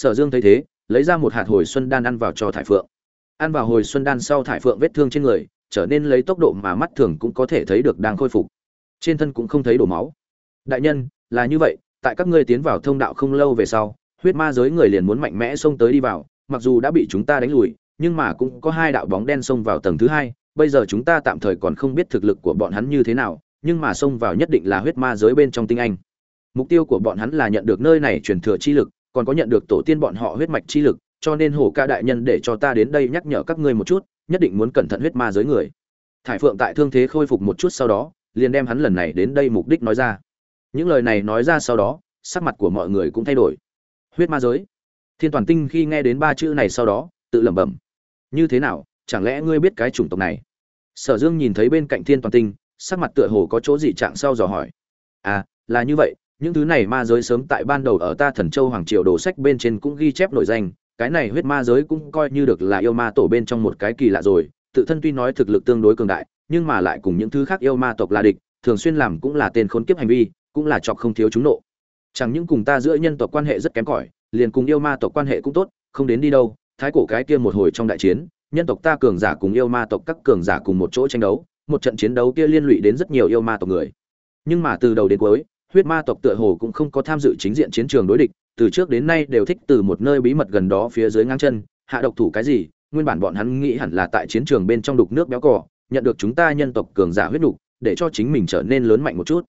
sở dương thấy thế, lấy ra một hạt hồi xuân đan ăn vào cho thải phượng. Ăn vào hồi xuân đan sau thải phượng vết thương trên người, trở nên lấy tốc độ mà mắt thường cũng có thể thấy được đang khôi phục. Trên thân cũng không thấy đổ máu. Đại nhân, là như vậy, tại các ngươi tiến vào thông đạo không lâu về sau, huyết ma giới người liền muốn mạnh mẽ xông tới đi vào, mặc dù đã bị chúng ta đánh lùi, nhưng mà cũng có hai đạo bóng đen xông vào tầng thứ hai, bây giờ chúng ta tạm thời còn không biết thực lực của bọn hắn như thế nào, nhưng mà xông vào nhất định là huyết ma giới bên trong tinh anh. Mục tiêu của bọn hắn là nhận được nơi này truyền thừa chi lực còn có nhận được tổ tiên bọn họ huyết mạch chi lực, cho nên hổ ca đại nhân để cho ta đến đây nhắc nhở các ngươi một chút, nhất định muốn cẩn thận huyết ma giới người. Thải phượng tại thương thế khôi phục một chút sau đó, liền đem hắn lần này đến đây mục đích nói ra. Những lời này nói ra sau đó, sắc mặt của mọi người cũng thay đổi. Huyết ma giới. Thiên toàn tinh khi nghe đến ba chữ này sau đó, tự lẩm bẩm. Như thế nào, chẳng lẽ ngươi biết cái chủng tộc này? Sở dương nhìn thấy bên cạnh thiên toàn tinh, sắc mặt tựa hồ có chỗ dị trạng sau dò hỏi. À là như vậy những thứ này ma giới sớm tại ban đầu ở ta thần châu hoàng triều đồ sách bên trên cũng ghi chép nổi danh, cái này huyết ma giới cũng coi như được là yêu ma tổ bên trong một cái kỳ lạ rồi, tự thân tuy nói thực lực tương đối cường đại, nhưng mà lại cùng những thứ khác yêu ma tộc là địch, thường xuyên làm cũng là tên khốn kiếp hành vi, cũng là chọc không thiếu chúng nộ. Chẳng những cùng ta giữa nhân tộc quan hệ rất kém cỏi, liền cùng yêu ma tộc quan hệ cũng tốt, không đến đi đâu, thái cổ cái kia một hồi trong đại chiến, nhân tộc ta cường giả cùng yêu ma tộc các cường giả cùng một chỗ tranh đấu, một trận chiến đấu kia liên lụy đến rất nhiều yêu ma tộc người. Nhưng mà từ đầu đến cuối huyết ma tộc tựa hồ cũng không có tham dự chính diện chiến trường đối địch, từ trước đến nay đều thích từ một nơi bí mật gần đó phía dưới ngang chân, hạ độc thủ cái gì, nguyên bản bọn hắn nghĩ hẳn là tại chiến trường bên trong đục nước béo cỏ nhận được chúng ta nhân tộc cường giả huyết đục, để cho chính mình trở nên lớn mạnh một chút.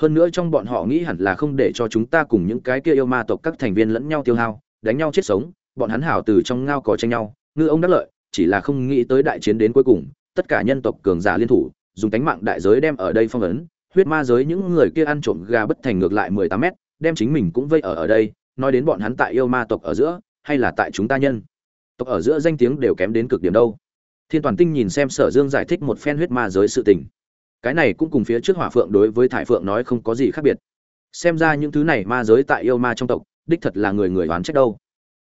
Hơn nữa trong bọn họ nghĩ hẳn là không để cho chúng ta cùng những cái kia yêu ma tộc các thành viên lẫn nhau tiêu hao, đánh nhau chết sống, bọn hắn hảo từ trong ngao cò tranh nhau, ngư ông đắc lợi, chỉ là không nghĩ tới đại chiến đến cuối cùng, tất cả nhân tộc cường giả liên thủ, dùng tánh mạng đại giới đem ở đây phong ấn huyết ma giới những người kia ăn trộm gà bất thành ngược lại mười tám mét, đem chính mình cũng vây ở ở đây, nói đến bọn hắn tại yêu ma tộc ở giữa, hay là tại chúng ta nhân. Tộc ở giữa danh tiếng đều kém đến cực điểm đâu. Thiên toàn tinh nhìn xem sở dương giải thích một phen huyết ma giới sự tình. Cái này cũng cùng phía trước hỏa phượng đối với thải phượng nói không có gì khác biệt. Xem ra những thứ này ma giới tại yêu ma trong tộc, đích thật là người người oán trách đâu.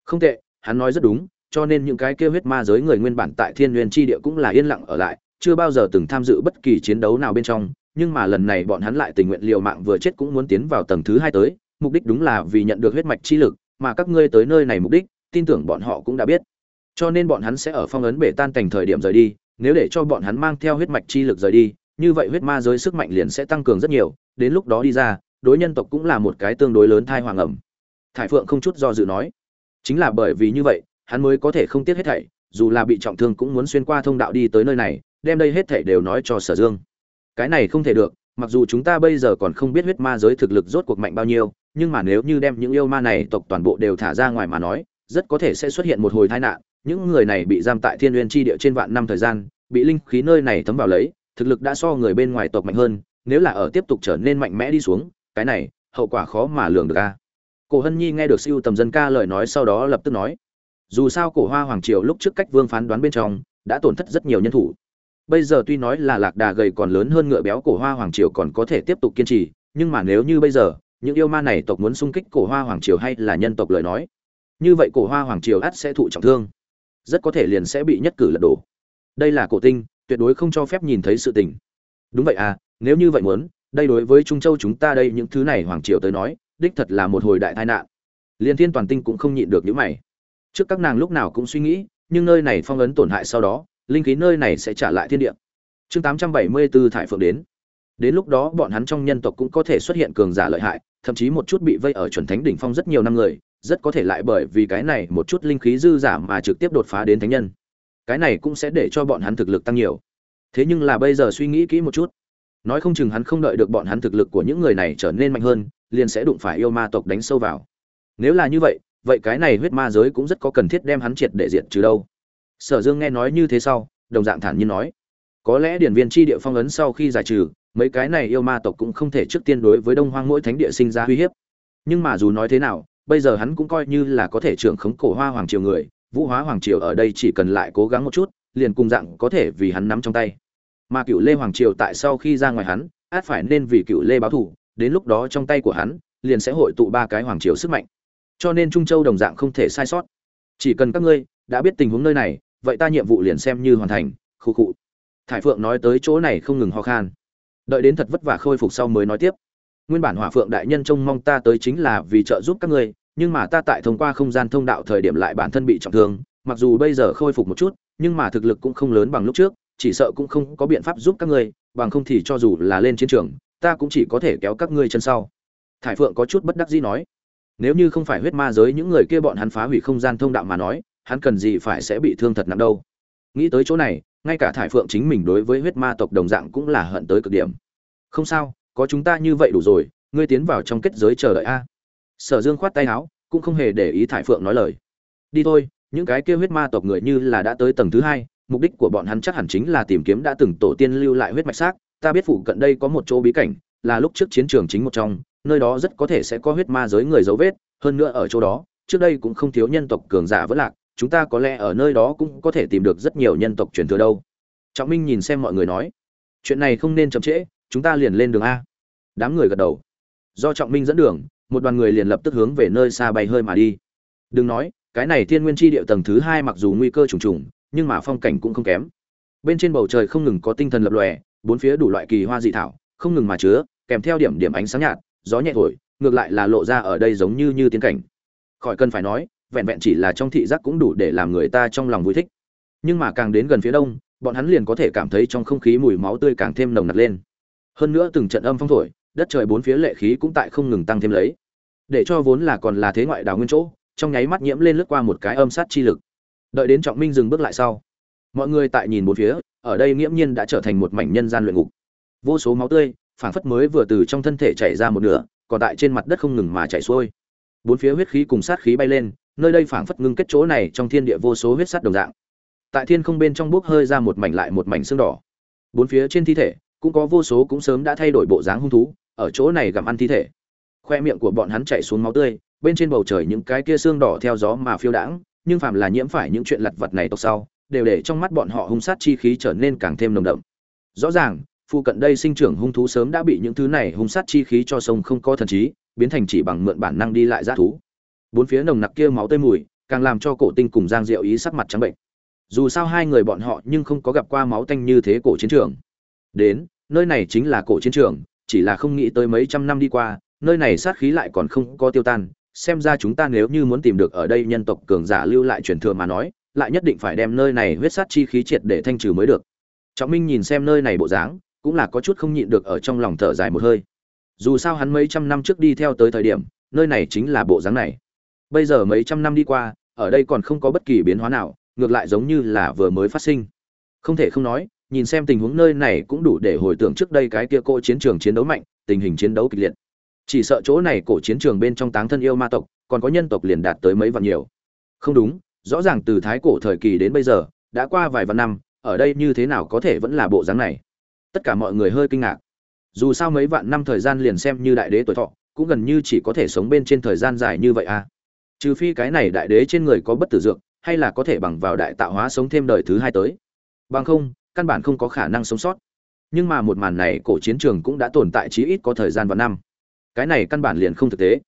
Không tệ, hắn nói rất đúng, cho nên những cái kia huyết ma giới người nguyên bản tại thiên nguyên Chi địa cũng là yên lặng ở lại, chưa bao giờ từng tham dự bất kỳ chiến đấu nào bên trong nhưng mà lần này bọn hắn lại tình nguyện liều mạng vừa chết cũng muốn tiến vào tầng thứ hai tới, mục đích đúng là vì nhận được huyết mạch chi lực, mà các ngươi tới nơi này mục đích, tin tưởng bọn họ cũng đã biết. Cho nên bọn hắn sẽ ở phong ấn bể tan thành thời điểm rời đi, nếu để cho bọn hắn mang theo huyết mạch chi lực rời đi, như vậy huyết ma giới sức mạnh liền sẽ tăng cường rất nhiều, đến lúc đó đi ra, đối nhân tộc cũng là một cái tương đối lớn thai hoàng ẩm. Thải phượng không chút do dự nói, chính là bởi vì như vậy, hắn mới có thể không tiếc hết thảy, dù là bị trọng thương cũng muốn xuyên qua thông đạo đi tới nơi này, đem đây hết thảy đều nói cho sở dương cái này không thể được, mặc dù chúng ta bây giờ còn không biết huyết ma giới thực lực rốt cuộc mạnh bao nhiêu, nhưng mà nếu như đem những yêu ma này tộc toàn bộ đều thả ra ngoài mà nói, rất có thể sẽ xuất hiện một hồi tai nạn. Những người này bị giam tại thiên nguyên tri địa trên vạn năm thời gian, bị linh khí nơi này thấm vào lấy, thực lực đã so người bên ngoài tộc mạnh hơn, nếu là ở tiếp tục trở nên mạnh mẽ đi xuống, cái này, hậu quả khó mà lường được a. Cổ hân nhi nghe được siêu tầm dân ca lời nói sau đó lập tức nói, dù sao cổ hoa hoàng triều lúc trước cách vương phán đoán bên trong, đã tổn thất rất nhiều nhân thủ bây giờ tuy nói là lạc đà gầy còn lớn hơn ngựa béo cổ hoa hoàng triều còn có thể tiếp tục kiên trì, nhưng mà nếu như bây giờ, những yêu ma này tộc muốn xung kích cổ hoa hoàng triều hay là nhân tộc lời nói, như vậy cổ hoa hoàng triều ắt sẽ thụ trọng thương. Rất có thể liền sẽ bị nhất cử lật đổ. Đây là cổ tinh, tuyệt đối không cho phép nhìn thấy sự tình. Đúng vậy à nếu như vậy muốn, đây đối với trung châu chúng ta đây những thứ này hoàng triều tới nói, đích thật là một hồi đại tai nạn. Liên thiên toàn tinh cũng không nhịn được những mày. Trước các nàng lúc nào cũng suy nghĩ, nhưng nơi này phong ấn tổn hại sau đó linh khí nơi này sẽ trả lại thiên địa. Chương 874 thải phượng đến. Đến lúc đó, bọn hắn trong nhân tộc cũng có thể xuất hiện cường giả lợi hại, thậm chí một chút bị vây ở chuẩn thánh đỉnh phong rất nhiều năm người, rất có thể lại bởi vì cái này một chút linh khí dư giả mà trực tiếp đột phá đến thánh nhân. Cái này cũng sẽ để cho bọn hắn thực lực tăng nhiều. Thế nhưng là bây giờ suy nghĩ kỹ một chút. Nói không chừng hắn không đợi được bọn hắn thực lực của những người này trở nên mạnh hơn, liền sẽ đụng phải yêu ma tộc đánh sâu vào. Nếu là như vậy vậy cái này huyết ma giới cũng rất có cần thiết đem hắn triệt để diệt trừ đâu sở dương nghe nói như thế sau, đồng dạng thản nhiên nói, có lẽ điển viên chi địa phong ấn sau khi giải trừ, mấy cái này yêu ma tộc cũng không thể trước tiên đối với đông hoang mỗi thánh địa sinh ra uy hiếp. Nhưng mà dù nói thế nào, bây giờ hắn cũng coi như là có thể trưởng khống cổ hoa hoàng triều người, vũ hóa hoàng triều ở đây chỉ cần lại cố gắng một chút, liền cùng dạng có thể vì hắn nắm trong tay. Mà cựu lê hoàng triều tại sau khi ra ngoài hắn, át phải nên vì cựu lê báo thủ đến lúc đó trong tay của hắn, liền sẽ hội tụ ba cái hoàng triều sức mạnh. Cho nên trung châu đồng dạng không thể sai sót. Chỉ cần các ngươi đã biết tình huống nơi này vậy ta nhiệm vụ liền xem như hoàn thành, khu khụ thải phượng nói tới chỗ này không ngừng ho khan. Đợi đến thật vất vả khôi phục sau mới nói tiếp. Nguyên bản hỏa phượng đại nhân trông mong ta tới chính là vì trợ giúp các ngươi, nhưng mà ta tại thông qua không gian thông đạo thời điểm lại bản thân bị trọng thương, mặc dù bây giờ khôi phục một chút, nhưng mà thực lực cũng không lớn bằng lúc trước, chỉ sợ cũng không có biện pháp giúp các ngươi, bằng không thì cho dù là lên chiến trường, ta cũng chỉ có thể kéo các ngươi chân sau. Thải phượng có chút bất đắc dĩ nói. Nếu như không phải huyết ma giới những người kia bọn hắn phá hủy không gian thông đạo mà nói hắn cần gì phải sẽ bị thương thật nặng đâu. Nghĩ tới chỗ này, ngay cả thải phượng chính mình đối với huyết ma tộc đồng dạng cũng là hận tới cực điểm. Không sao, có chúng ta như vậy đủ rồi, ngươi tiến vào trong kết giới chờ đợi a. Sở dương khoát tay áo, cũng không hề để ý thải phượng nói lời. Đi thôi, những cái kia huyết ma tộc người như là đã tới tầng thứ hai, mục đích của bọn hắn chắc hẳn chính là tìm kiếm đã từng tổ tiên lưu lại huyết mạch xác. Ta biết phụ cận đây có một chỗ bí cảnh, là lúc trước chiến trường chính một trong, nơi đó rất có thể sẽ có huyết ma giới người dấu vết. Hơn nữa ở chỗ đó, trước đây cũng không thiếu nhân tộc cường giả vẫn lạc chúng ta có lẽ ở nơi đó cũng có thể tìm được rất nhiều nhân tộc truyền thừa đâu. Trọng minh nhìn xem mọi người nói, chuyện này không nên chậm trễ, chúng ta liền lên đường a. Đám người gật đầu. Do trọng minh dẫn đường, một đoàn người liền lập tức hướng về nơi xa bay hơi mà đi. Đừng nói, cái này thiên nguyên chi địa tầng thứ hai mặc dù nguy cơ trùng trùng, nhưng mà phong cảnh cũng không kém. Bên trên bầu trời không ngừng có tinh thần lập lòe, bốn phía đủ loại kỳ hoa dị thảo, không ngừng mà chứa, kèm theo điểm điểm ánh sáng nhạt, gió nhẹ thổi, ngược lại là lộ ra ở đây giống như như tiến cảnh. Khỏi cần phải nói vẹn vẹn chỉ là trong thị giác cũng đủ để làm người ta trong lòng vui thích. Nhưng mà càng đến gần phía đông, bọn hắn liền có thể cảm thấy trong không khí mùi máu tươi càng thêm nồng nặc lên. Hơn nữa từng trận âm phong thổi, đất trời bốn phía lệ khí cũng tại không ngừng tăng thêm lấy. Để cho vốn là còn là thế ngoại đảo nguyên chỗ, trong nháy mắt nhiễm lên lướt qua một cái âm sát chi lực. Đợi đến trọng minh dừng bước lại sau, mọi người tại nhìn bốn phía, ở đây nghiễm nhiên đã trở thành một mảnh nhân gian luyện ngục. Vô số máu tươi, phảng phất mới vừa từ trong thân thể chảy ra một nửa, còn tại trên mặt đất không ngừng mà chảy xuôi. Bốn phía huyết khí cùng sát khí bay lên nơi đây phảng phất ngưng kết chỗ này trong thiên địa vô số huyết sắt đồng dạng. Tại thiên không bên trong bốc hơi ra một mảnh lại một mảnh xương đỏ. Bốn phía trên thi thể, cũng có vô số cũng sớm đã thay đổi bộ dáng hung thú, ở chỗ này gặm ăn thi thể. Khoe miệng của bọn hắn chạy xuống máu tươi, bên trên bầu trời những cái kia xương đỏ theo gió mà phiêu đãng, nhưng phàm là nhiễm phải những chuyện lặt vặt này tộc sau, đều để trong mắt bọn họ hung sát chi khí trở nên càng thêm nồng đậm. Rõ ràng phụ cận đây sinh trưởng hung thú sớm đã bị những thứ này hung sát chi khí cho sông không có thần trí, biến thành chỉ bằng mượn bản năng đi lại dã thú bốn phía nồng nặc kia máu tươi mùi, càng làm cho cổ tinh cùng giang diệu ý sắc mặt trắng bệnh. Dù sao hai người bọn họ nhưng không có gặp qua máu tanh như thế cổ chiến trường. Đến, nơi này chính là cổ chiến trường, chỉ là không nghĩ tới mấy trăm năm đi qua, nơi này sát khí lại còn không có tiêu tan. Xem ra chúng ta nếu như muốn tìm được ở đây nhân tộc cường giả lưu lại truyền thừa mà nói, lại nhất định phải đem nơi này huyết sát chi khí triệt để thanh trừ mới được. Trọng minh nhìn xem nơi này bộ dáng, cũng là có chút không nhịn được ở trong lòng thở dài một hơi. Dù sao hắn mấy trăm năm trước đi theo tới thời điểm, nơi này chính là bộ dáng này bây giờ mấy trăm năm đi qua, ở đây còn không có bất kỳ biến hóa nào, ngược lại giống như là vừa mới phát sinh. Không thể không nói, nhìn xem tình huống nơi này cũng đủ để hồi tưởng trước đây cái kia cô chiến trường chiến đấu mạnh, tình hình chiến đấu kịch liệt. Chỉ sợ chỗ này cổ chiến trường bên trong táng thân yêu ma tộc, còn có nhân tộc liền đạt tới mấy vạn nhiều. Không đúng, rõ ràng từ thái cổ thời kỳ đến bây giờ, đã qua vài vạn năm, ở đây như thế nào có thể vẫn là bộ dáng này? Tất cả mọi người hơi kinh ngạc. Dù sao mấy vạn năm thời gian liền xem như đại đế tuổi thọ, cũng gần như chỉ có thể sống bên trên thời gian dài như vậy à? Trừ phi cái này đại đế trên người có bất tử dược, hay là có thể bằng vào đại tạo hóa sống thêm đời thứ hai tới. Bằng không, căn bản không có khả năng sống sót. Nhưng mà một màn này cổ chiến trường cũng đã tồn tại chí ít có thời gian và năm. Cái này căn bản liền không thực tế.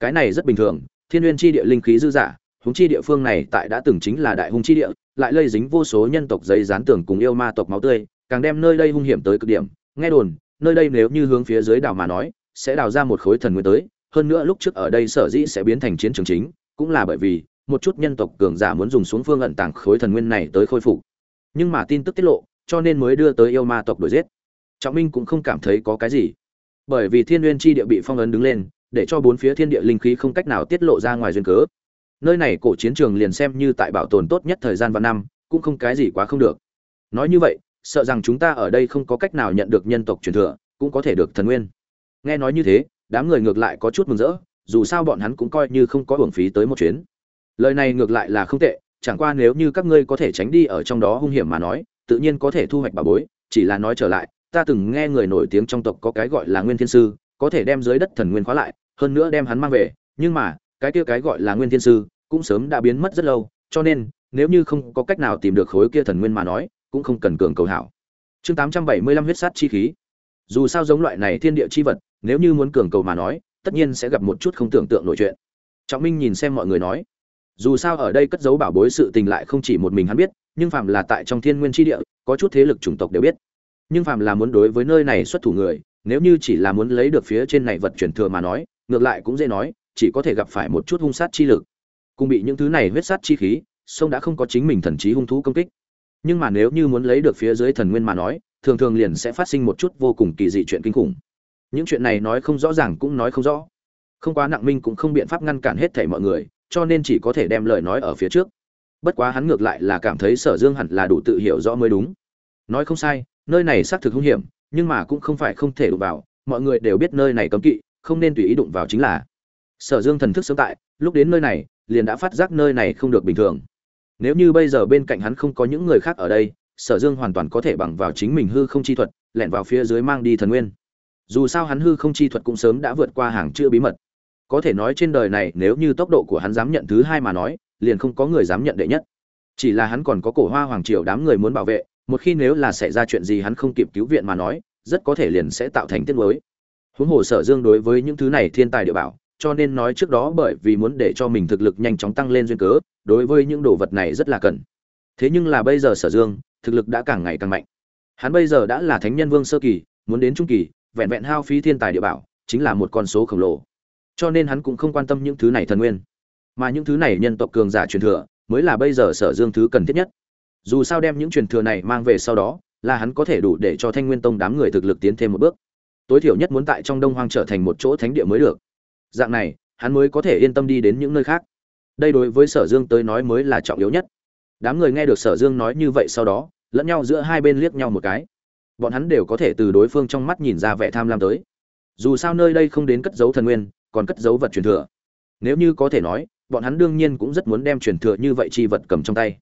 Cái này rất bình thường, thiên nguyên chi địa linh khí dư giả húng chi địa phương này tại đã từng chính là đại hung chi địa, lại lây dính vô số nhân tộc giấy gián tưởng cùng yêu ma tộc máu tươi, càng đem nơi đây hung hiểm tới cực điểm. Nghe đồn, nơi đây nếu như hướng phía dưới đảo mà nói, sẽ đào ra một khối thần nguyên tới hơn nữa lúc trước ở đây sở dĩ sẽ biến thành chiến trường chính, cũng là bởi vì một chút nhân tộc cường giả muốn dùng xuống phương ẩn tàng khối thần nguyên này tới khôi phục. Nhưng mà tin tức tiết lộ, cho nên mới đưa tới yêu ma tộc đuổi giết. Trọng minh cũng không cảm thấy có cái gì. Bởi vì thiên nguyên chi địa bị phong ấn đứng lên, để cho bốn phía thiên địa linh khí không cách nào tiết lộ ra ngoài duyên cớ. Nơi này cổ chiến trường liền xem như tại bảo tồn tốt nhất thời gian và năm, cũng không cái gì quá không được. Nói như vậy, sợ rằng chúng ta ở đây không có cách nào nhận được nhân tộc truyền thừa, cũng có thể được thần nguyên. Nghe nói như thế đám người ngược lại có chút mừng rỡ, dù sao bọn hắn cũng coi như không có hưởng phí tới một chuyến. Lời này ngược lại là không tệ, chẳng qua nếu như các ngươi có thể tránh đi ở trong đó hung hiểm mà nói, tự nhiên có thể thu hoạch bà bối, chỉ là nói trở lại, ta từng nghe người nổi tiếng trong tộc có cái gọi là nguyên thiên sư, có thể đem dưới đất thần nguyên khóa lại, hơn nữa đem hắn mang về, nhưng mà, cái kia cái gọi là nguyên thiên sư cũng sớm đã biến mất rất lâu, cho nên, nếu như không có cách nào tìm được khối kia thần nguyên mà nói, cũng không cần cường cầu hảo. Chương tám trăm bảy mươi lăm huyết sát chi khí dù sao giống loại này thiên địa chi vật, nếu như muốn cường cầu mà nói, tất nhiên sẽ gặp một chút không tưởng tượng nổi chuyện. Trọng minh nhìn xem mọi người nói, dù sao ở đây cất giấu bảo bối sự tình lại không chỉ một mình hắn biết, nhưng phạm là tại trong thiên nguyên tri địa, có chút thế lực chủng tộc đều biết. Nhưng phạm là muốn đối với nơi này xuất thủ người, nếu như chỉ là muốn lấy được phía trên này vật chuyển thừa mà nói, ngược lại cũng dễ nói, chỉ có thể gặp phải một chút hung sát chi lực. Cùng bị những thứ này huyết sát chi khí, sông đã không có chính mình thần trí hung thú công kích. Nhưng mà nếu như muốn lấy được phía dưới thần nguyên mà nói thường thường liền sẽ phát sinh một chút vô cùng kỳ dị chuyện kinh khủng. Những chuyện này nói không rõ ràng cũng nói không rõ. Không quá nặng minh cũng không biện pháp ngăn cản hết thảy mọi người, cho nên chỉ có thể đem lời nói ở phía trước. Bất quá hắn ngược lại là cảm thấy sở dương hẳn là đủ tự hiểu rõ mới đúng. Nói không sai, nơi này xác thực hung hiểm, nhưng mà cũng không phải không thể đụng vào, mọi người đều biết nơi này cấm kỵ, không nên tùy ý đụng vào chính là. Sở dương thần thức sớm tại, lúc đến nơi này, liền đã phát giác nơi này không được bình thường. Nếu như bây giờ bên cạnh hắn không có những người khác ở đây sở dương hoàn toàn có thể bằng vào chính mình hư không chi thuật, lẻn vào phía dưới mang đi thần nguyên. Dù sao hắn hư không chi thuật cũng sớm đã vượt qua hàng chữ bí mật. Có thể nói trên đời này, nếu như tốc độ của hắn dám nhận thứ hai mà nói, liền không có người dám nhận đệ nhất. Chỉ là hắn còn có cổ hoa hoàng triều đám người muốn bảo vệ, một khi nếu là xảy ra chuyện gì hắn không kịp cứu viện mà nói, rất có thể liền sẽ tạo thành tiết mới huống hồ sở dương đối với những thứ này thiên tài địa bảo, cho nên nói trước đó bởi vì muốn để cho mình thực lực nhanh chóng tăng lên duyên cớ, đối với những đồ vật này rất là cần. Thế nhưng là bây giờ sở dương thực lực đã càng ngày càng mạnh. Hắn bây giờ đã là thánh nhân vương sơ kỳ, muốn đến trung kỳ, vẹn vẹn hao phí thiên tài địa bảo, chính là một con số khổng lồ. Cho nên hắn cũng không quan tâm những thứ này thần nguyên. Mà những thứ này nhân tộc cường giả truyền thừa, mới là bây giờ sở dương thứ cần thiết nhất. Dù sao đem những truyền thừa này mang về sau đó, là hắn có thể đủ để cho thanh nguyên tông đám người thực lực tiến thêm một bước. Tối thiểu nhất muốn tại trong đông hoang trở thành một chỗ thánh địa mới được. Dạng này, hắn mới có thể yên tâm đi đến những nơi khác. Đây đối với sở dương tới nói mới là trọng yếu nhất đám người nghe được sở dương nói như vậy sau đó, lẫn nhau giữa hai bên liếc nhau một cái. Bọn hắn đều có thể từ đối phương trong mắt nhìn ra vẻ tham lam tới. Dù sao nơi đây không đến cất giấu thần nguyên, còn cất giấu vật truyền thừa. Nếu như có thể nói, bọn hắn đương nhiên cũng rất muốn đem truyền thừa như vậy chi vật cầm trong tay.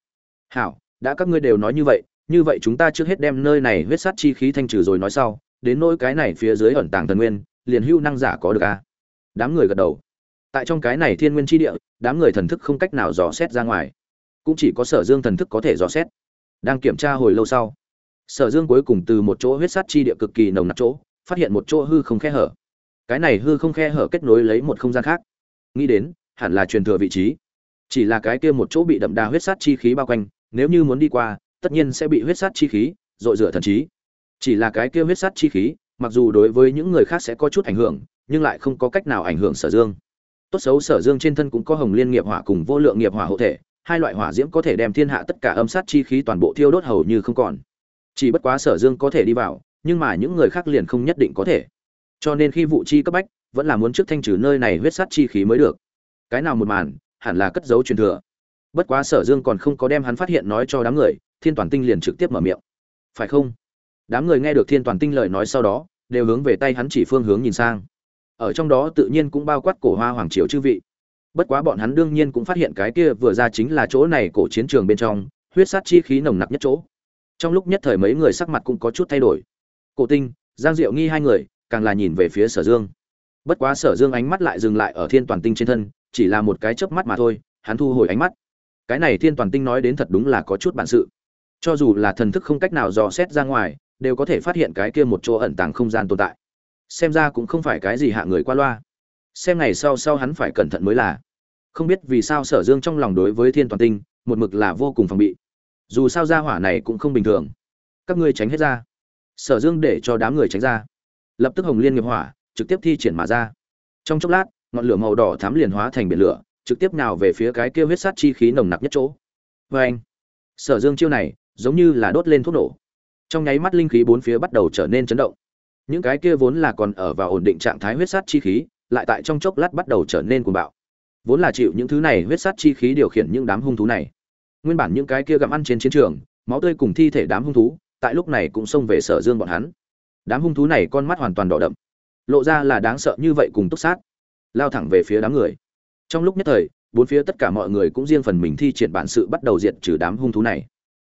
Hảo, đã các ngươi đều nói như vậy như vậy chúng ta trước hết đem nơi này huyết sát chi khí thanh trừ rồi nói sau, đến nỗi cái này phía dưới ẩn tàng thần nguyên, liền hưu năng giả có được a à? đám người gật đầu. Tại trong cái này thiên nguyên chi địa, đám người thần thức không cách nào dò xét ra ngoài cũng chỉ có sở dương thần thức có thể dò xét. Đang kiểm tra hồi lâu sau, sở dương cuối cùng từ một chỗ huyết sát chi địa cực kỳ nồng nặc chỗ, phát hiện một chỗ hư không khe hở. Cái này hư không khe hở kết nối lấy một không gian khác. Nghĩ đến, hẳn là truyền thừa vị trí. Chỉ là cái kia một chỗ bị đậm đà huyết sát chi khí bao quanh, nếu như muốn đi qua, tất nhiên sẽ bị huyết sát chi khí dội rửa thần trí. Chỉ là cái kia huyết sát chi khí, mặc dù đối với những người khác sẽ có chút ảnh hưởng, nhưng lại không có cách nào ảnh hưởng sở dương. Tốt xấu sở dương trên thân cũng có hồng liên nghiệp hỏa cùng vô lượng nghiệp hỏa hộ thể hai loại hỏa diễm có thể đem thiên hạ tất cả âm sát chi khí toàn bộ thiêu đốt hầu như không còn. Chỉ bất quá sở dương có thể đi vào, nhưng mà những người khác liền không nhất định có thể. Cho nên khi vụ chi cấp bách, vẫn là muốn trước thanh trừ nơi này huyết sát chi khí mới được. Cái nào một màn, hẳn là cất giấu truyền thừa. Bất quá sở dương còn không có đem hắn phát hiện nói cho đám người, thiên toàn tinh liền trực tiếp mở miệng. Phải không? Đám người nghe được thiên toàn tinh lời nói sau đó, đều hướng về tay hắn chỉ phương hướng nhìn sang. Ở trong đó tự nhiên cũng bao quát cổ hoa hoàng triều chư vị bất quá bọn hắn đương nhiên cũng phát hiện cái kia vừa ra chính là chỗ này cổ chiến trường bên trong, huyết sát chi khí nồng nặc nhất chỗ. Trong lúc nhất thời mấy người sắc mặt cũng có chút thay đổi. Cổ tinh, giang diệu nghi hai người, càng là nhìn về phía sở dương. Bất quá sở dương ánh mắt lại dừng lại ở thiên toàn tinh trên thân, chỉ là một cái chớp mắt mà thôi, hắn thu hồi ánh mắt. Cái này thiên toàn tinh nói đến thật đúng là có chút bản sự. Cho dù là thần thức không cách nào dò xét ra ngoài, đều có thể phát hiện cái kia một chỗ ẩn tàng không gian tồn tại. Xem ra cũng không phải cái gì hạ người qua loa. Xem ngày sau sau hắn phải cẩn thận mới là không biết vì sao sở dương trong lòng đối với thiên toàn tinh, một mực là vô cùng phòng bị. Dù sao gia hỏa này cũng không bình thường. Các ngươi tránh hết ra. Sở dương để cho đám người tránh ra. Lập tức hồng liên nghiệp hỏa, trực tiếp thi triển mà ra. Trong chốc lát, ngọn lửa màu đỏ thám liền hóa thành biển lửa, trực tiếp nào về phía cái kia huyết sát chi khí nồng nặc nhất chỗ. Vê anh, sở dương chiêu này, giống như là đốt lên thuốc nổ. Trong nháy mắt linh khí bốn phía bắt đầu trở nên chấn động. Những cái kia vốn là còn ở vào ổn định trạng thái huyết sát chi khí, lại tại trong chốc lát bắt đầu trở nên cuồng bạo vốn là chịu những thứ này huyết sát chi khí điều khiển những đám hung thú này. Nguyên bản những cái kia gặm ăn trên chiến trường, máu tươi cùng thi thể đám hung thú, tại lúc này cũng xông về sở dương bọn hắn. Đám hung thú này con mắt hoàn toàn đỏ đậm, lộ ra là đáng sợ như vậy cùng túc sát, lao thẳng về phía đám người. Trong lúc nhất thời, bốn phía tất cả mọi người cũng riêng phần mình thi triển bản sự bắt đầu diệt trừ đám hung thú này.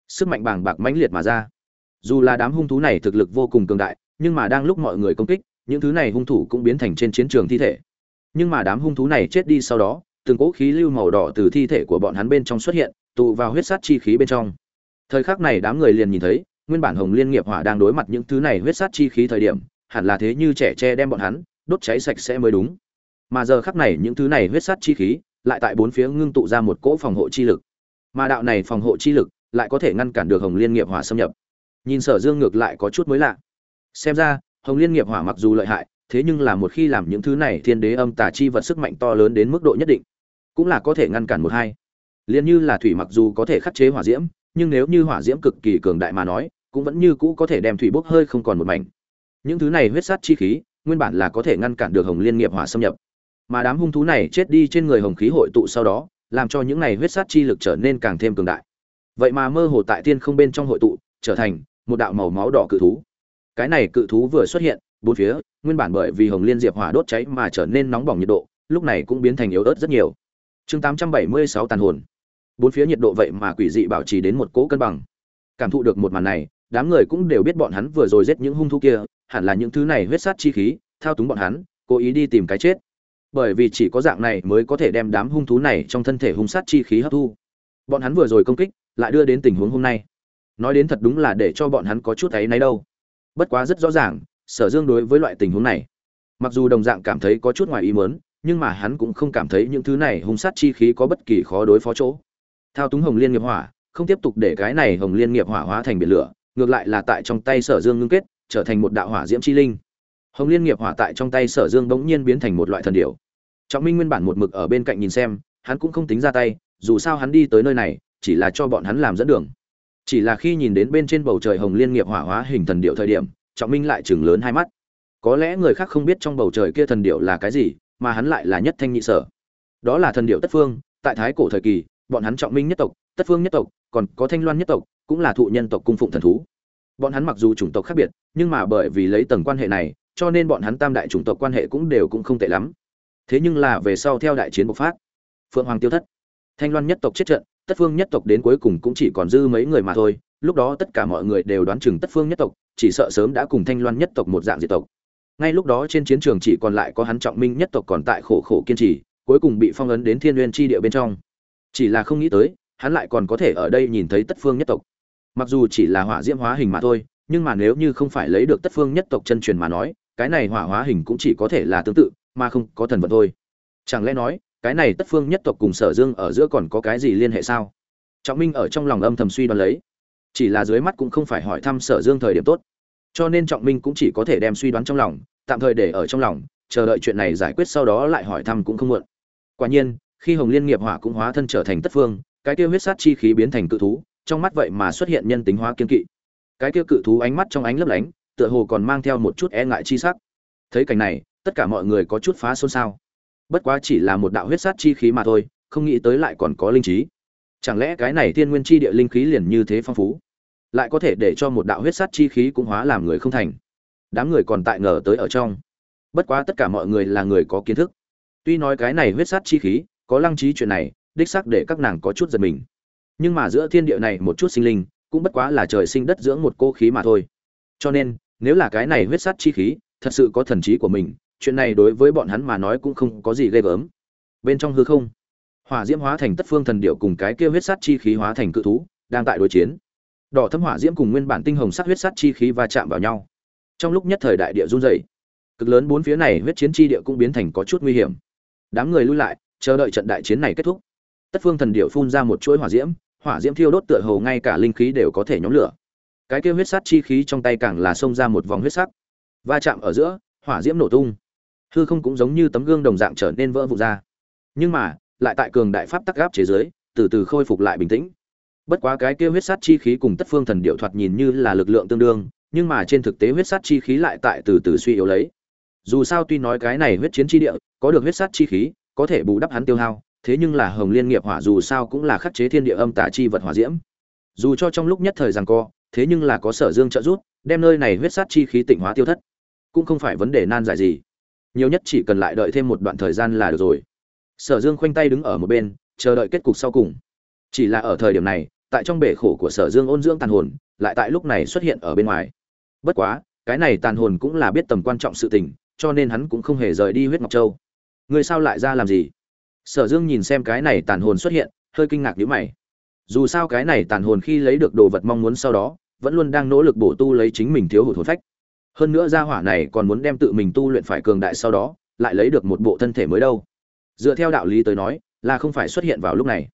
Sức mạnh bàng bạc mãnh liệt mà ra. Dù là đám hung thú này thực lực vô cùng cường đại, nhưng mà đang lúc mọi người công kích, những thứ này hung thủ cũng biến thành trên chiến trường thi thể nhưng mà đám hung thú này chết đi sau đó, từng cỗ khí lưu màu đỏ từ thi thể của bọn hắn bên trong xuất hiện, tụ vào huyết sát chi khí bên trong. Thời khắc này đám người liền nhìn thấy, nguyên bản hồng liên nghiệp hỏa đang đối mặt những thứ này huyết sát chi khí thời điểm, hẳn là thế như trẻ tre đem bọn hắn, đốt cháy sạch sẽ mới đúng. Mà giờ khắc này những thứ này huyết sát chi khí, lại tại bốn phía ngưng tụ ra một cỗ phòng hộ chi lực. Mà đạo này phòng hộ chi lực, lại có thể ngăn cản được hồng liên nghiệp hỏa xâm nhập. Nhìn sở dương ngược lại có chút mới lạ. Xem ra, hồng liên nghiệp hỏa mặc dù lợi hại thế nhưng là một khi làm những thứ này, thiên đế âm tà chi vật sức mạnh to lớn đến mức độ nhất định, cũng là có thể ngăn cản một hai. Liền như là thủy mặc dù có thể khắc chế hỏa diễm, nhưng nếu như hỏa diễm cực kỳ cường đại mà nói, cũng vẫn như cũ có thể đem thủy bốc hơi không còn một mảnh. Những thứ này huyết sát chi khí, nguyên bản là có thể ngăn cản được hồng liên nghiệp hỏa xâm nhập. Mà đám hung thú này chết đi trên người hồng khí hội tụ sau đó, làm cho những này huyết sát chi lực trở nên càng thêm cường đại. Vậy mà mơ hồ tại tiên không bên trong hội tụ, trở thành một đạo màu máu đỏ cự thú. Cái này cự thú vừa xuất hiện, bốn phía nguyên bản bởi vì hồng liên diệp hỏa đốt cháy mà trở nên nóng bỏng nhiệt độ, lúc này cũng biến thành yếu ớt rất nhiều. Chương 876 tàn hồn. Bốn phía nhiệt độ vậy mà quỷ dị bảo trì đến một cỗ cân bằng. Cảm thụ được một màn này, đám người cũng đều biết bọn hắn vừa rồi giết những hung thú kia, hẳn là những thứ này huyết sát chi khí, thao túng bọn hắn, cố ý đi tìm cái chết. Bởi vì chỉ có dạng này mới có thể đem đám hung thú này trong thân thể hung sát chi khí hấp thu. Bọn hắn vừa rồi công kích, lại đưa đến tình huống hôm nay. Nói đến thật đúng là để cho bọn hắn có chút thấy nấy đâu. Bất quá rất rõ ràng sở dương đối với loại tình huống này, mặc dù đồng dạng cảm thấy có chút ngoài ý mớn nhưng mà hắn cũng không cảm thấy những thứ này hung sát chi khí có bất kỳ khó đối phó chỗ. Thao túng hồng liên nghiệp hỏa, không tiếp tục để cái này hồng liên nghiệp hỏa hóa thành biển lửa, ngược lại là tại trong tay sở dương ngưng kết, trở thành một đạo hỏa diễm chi linh. Hồng liên nghiệp hỏa tại trong tay sở dương bỗng nhiên biến thành một loại thần điểu. Trọng minh nguyên bản một mực ở bên cạnh nhìn xem, hắn cũng không tính ra tay, dù sao hắn đi tới nơi này, chỉ là cho bọn hắn làm dẫn đường. Chỉ là khi nhìn đến bên trên bầu trời hồng liên nghiệp hỏa hóa hình thần điệu thời điểm trọng minh lại chừng lớn hai mắt. Có lẽ người khác không biết trong bầu trời kia thần điệu là cái gì, mà hắn lại là nhất thanh nhị sở. Đó là thần điệu tất phương, tại thái cổ thời kỳ, bọn hắn trọng minh nhất tộc, tất phương nhất tộc, còn có thanh loan nhất tộc, cũng là thụ nhân tộc cung phụng thần thú. Bọn hắn mặc dù chủng tộc khác biệt, nhưng mà bởi vì lấy tầng quan hệ này, cho nên bọn hắn tam đại chủng tộc quan hệ cũng đều cũng không tệ lắm. Thế nhưng là về sau theo đại chiến bộc phát, phượng hoàng tiêu thất. Thanh loan nhất tộc chết trận, tất phương nhất tộc đến cuối cùng cũng chỉ còn dư mấy người mà thôi lúc đó tất cả mọi người đều đoán chừng tất phương nhất tộc, chỉ sợ sớm đã cùng thanh loan nhất tộc một dạng diệt tộc. Ngay lúc đó trên chiến trường chỉ còn lại có hắn trọng minh nhất tộc còn tại khổ khổ kiên trì, cuối cùng bị phong ấn đến thiên nguyên tri địa bên trong. Chỉ là không nghĩ tới, hắn lại còn có thể ở đây nhìn thấy tất phương nhất tộc. Mặc dù chỉ là hỏa diễm hóa hình mà thôi, nhưng mà nếu như không phải lấy được tất phương nhất tộc chân truyền mà nói, cái này hỏa hóa hình cũng chỉ có thể là tương tự, mà không có thần vật thôi. Chẳng lẽ nói, cái này tất phương nhất tộc cùng sở dương ở giữa còn có cái gì liên hệ sao? Trọng minh ở trong lòng âm thầm suy đoán lấy chỉ là dưới mắt cũng không phải hỏi thăm sở dương thời điểm tốt. Cho nên trọng minh cũng chỉ có thể đem suy đoán trong lòng, tạm thời để ở trong lòng, chờ đợi chuyện này giải quyết sau đó lại hỏi thăm cũng không muộn. Quả nhiên, khi hồng liên nghiệp hỏa cũng hóa thân trở thành tất phương, cái kia huyết sát chi khí biến thành cự thú, trong mắt vậy mà xuất hiện nhân tính hóa kiên kỵ. Cái kia cự thú ánh mắt trong ánh lấp lánh, tựa hồ còn mang theo một chút e ngại chi sắc. Thấy cảnh này, tất cả mọi người có chút phá xôn xao. Bất quá chỉ là một đạo huyết sát chi khí mà thôi, không nghĩ tới lại còn có linh trí chẳng lẽ cái này thiên nguyên chi địa linh khí liền như thế phong phú? Lại có thể để cho một đạo huyết sát chi khí cũng hóa làm người không thành. Đám người còn tại ngờ tới ở trong. Bất quá tất cả mọi người là người có kiến thức. Tuy nói cái này huyết sát chi khí, có lăng trí chuyện này, đích xác để các nàng có chút giật mình. Nhưng mà giữa thiên địa này một chút sinh linh, cũng bất quá là trời sinh đất dưỡng một cô khí mà thôi. Cho nên, nếu là cái này huyết sát chi khí, thật sự có thần trí của mình, chuyện này đối với bọn hắn mà nói cũng không có gì ghê gớm. Bên trong hư không hỏa diễm hóa thành tất phương thần điệu cùng cái kia huyết sát chi khí hóa thành cự thú, đang tại đối chiến. Đỏ thâm hỏa diễm cùng nguyên bản tinh hồng sắc huyết sát chi khí va chạm vào nhau. Trong lúc nhất thời đại địa run rẩy, cực lớn bốn phía này huyết chiến chi địa cũng biến thành có chút nguy hiểm. Đám người lui lại, chờ đợi trận đại chiến này kết thúc. Tất phương thần điệu phun ra một chuỗi hỏa diễm hỏa diễm thiêu đốt tựa hồ ngay cả linh khí đều có thể nhóm lửa. Cái kia huyết sát chi khí trong tay càng là xông ra một vòng huyết sắc, va chạm ở giữa, hỏa diễm nổ tung. Hư không cũng giống như tấm gương đồng dạng trở nên vỡ vụn ra. Nhưng mà lại tại cường đại pháp tắc gáp chế giới, từ từ khôi phục lại bình tĩnh. Bất quá cái kia huyết sát chi khí cùng tất phương thần điệu thoạt nhìn như là lực lượng tương đương, nhưng mà trên thực tế huyết sát chi khí lại tại từ từ suy yếu lấy. Dù sao tuy nói cái này huyết chiến chi địa, có được huyết sát chi khí, có thể bù đắp hắn tiêu hao, thế nhưng là hồng liên nghiệp hỏa dù sao cũng là khắc chế thiên địa âm tả chi vật hỏa diễm. Dù cho trong lúc nhất thời rằng co, thế nhưng là có sở dương trợ giúp, đem nơi này huyết sát chi khí tịnh hóa tiêu thất. Cũng không phải vấn đề nan giải gì. Nhiều nhất chỉ cần lại đợi thêm một đoạn thời gian là được rồi sở dương khoanh tay đứng ở một bên, chờ đợi kết cục sau cùng. Chỉ là ở thời điểm này, tại trong bể khổ của sở dương ôn dưỡng tàn hồn, lại tại lúc này xuất hiện ở bên ngoài. Bất quá, cái này tàn hồn cũng là biết tầm quan trọng sự tình, cho nên hắn cũng không hề rời đi huyết ngọc châu. Người sao lại ra làm gì? Sở dương nhìn xem cái này tàn hồn xuất hiện, hơi kinh ngạc nhữ mày. Dù sao cái này tàn hồn khi lấy được đồ vật mong muốn sau đó, vẫn luôn đang nỗ lực bổ tu lấy chính mình thiếu hụt hồn phách. Hơn nữa gia hỏa này còn muốn đem tự mình tu luyện phải cường đại sau đó, lại lấy được một bộ thân thể mới đâu dựa theo đạo lý tới nói, là không phải xuất hiện vào lúc này.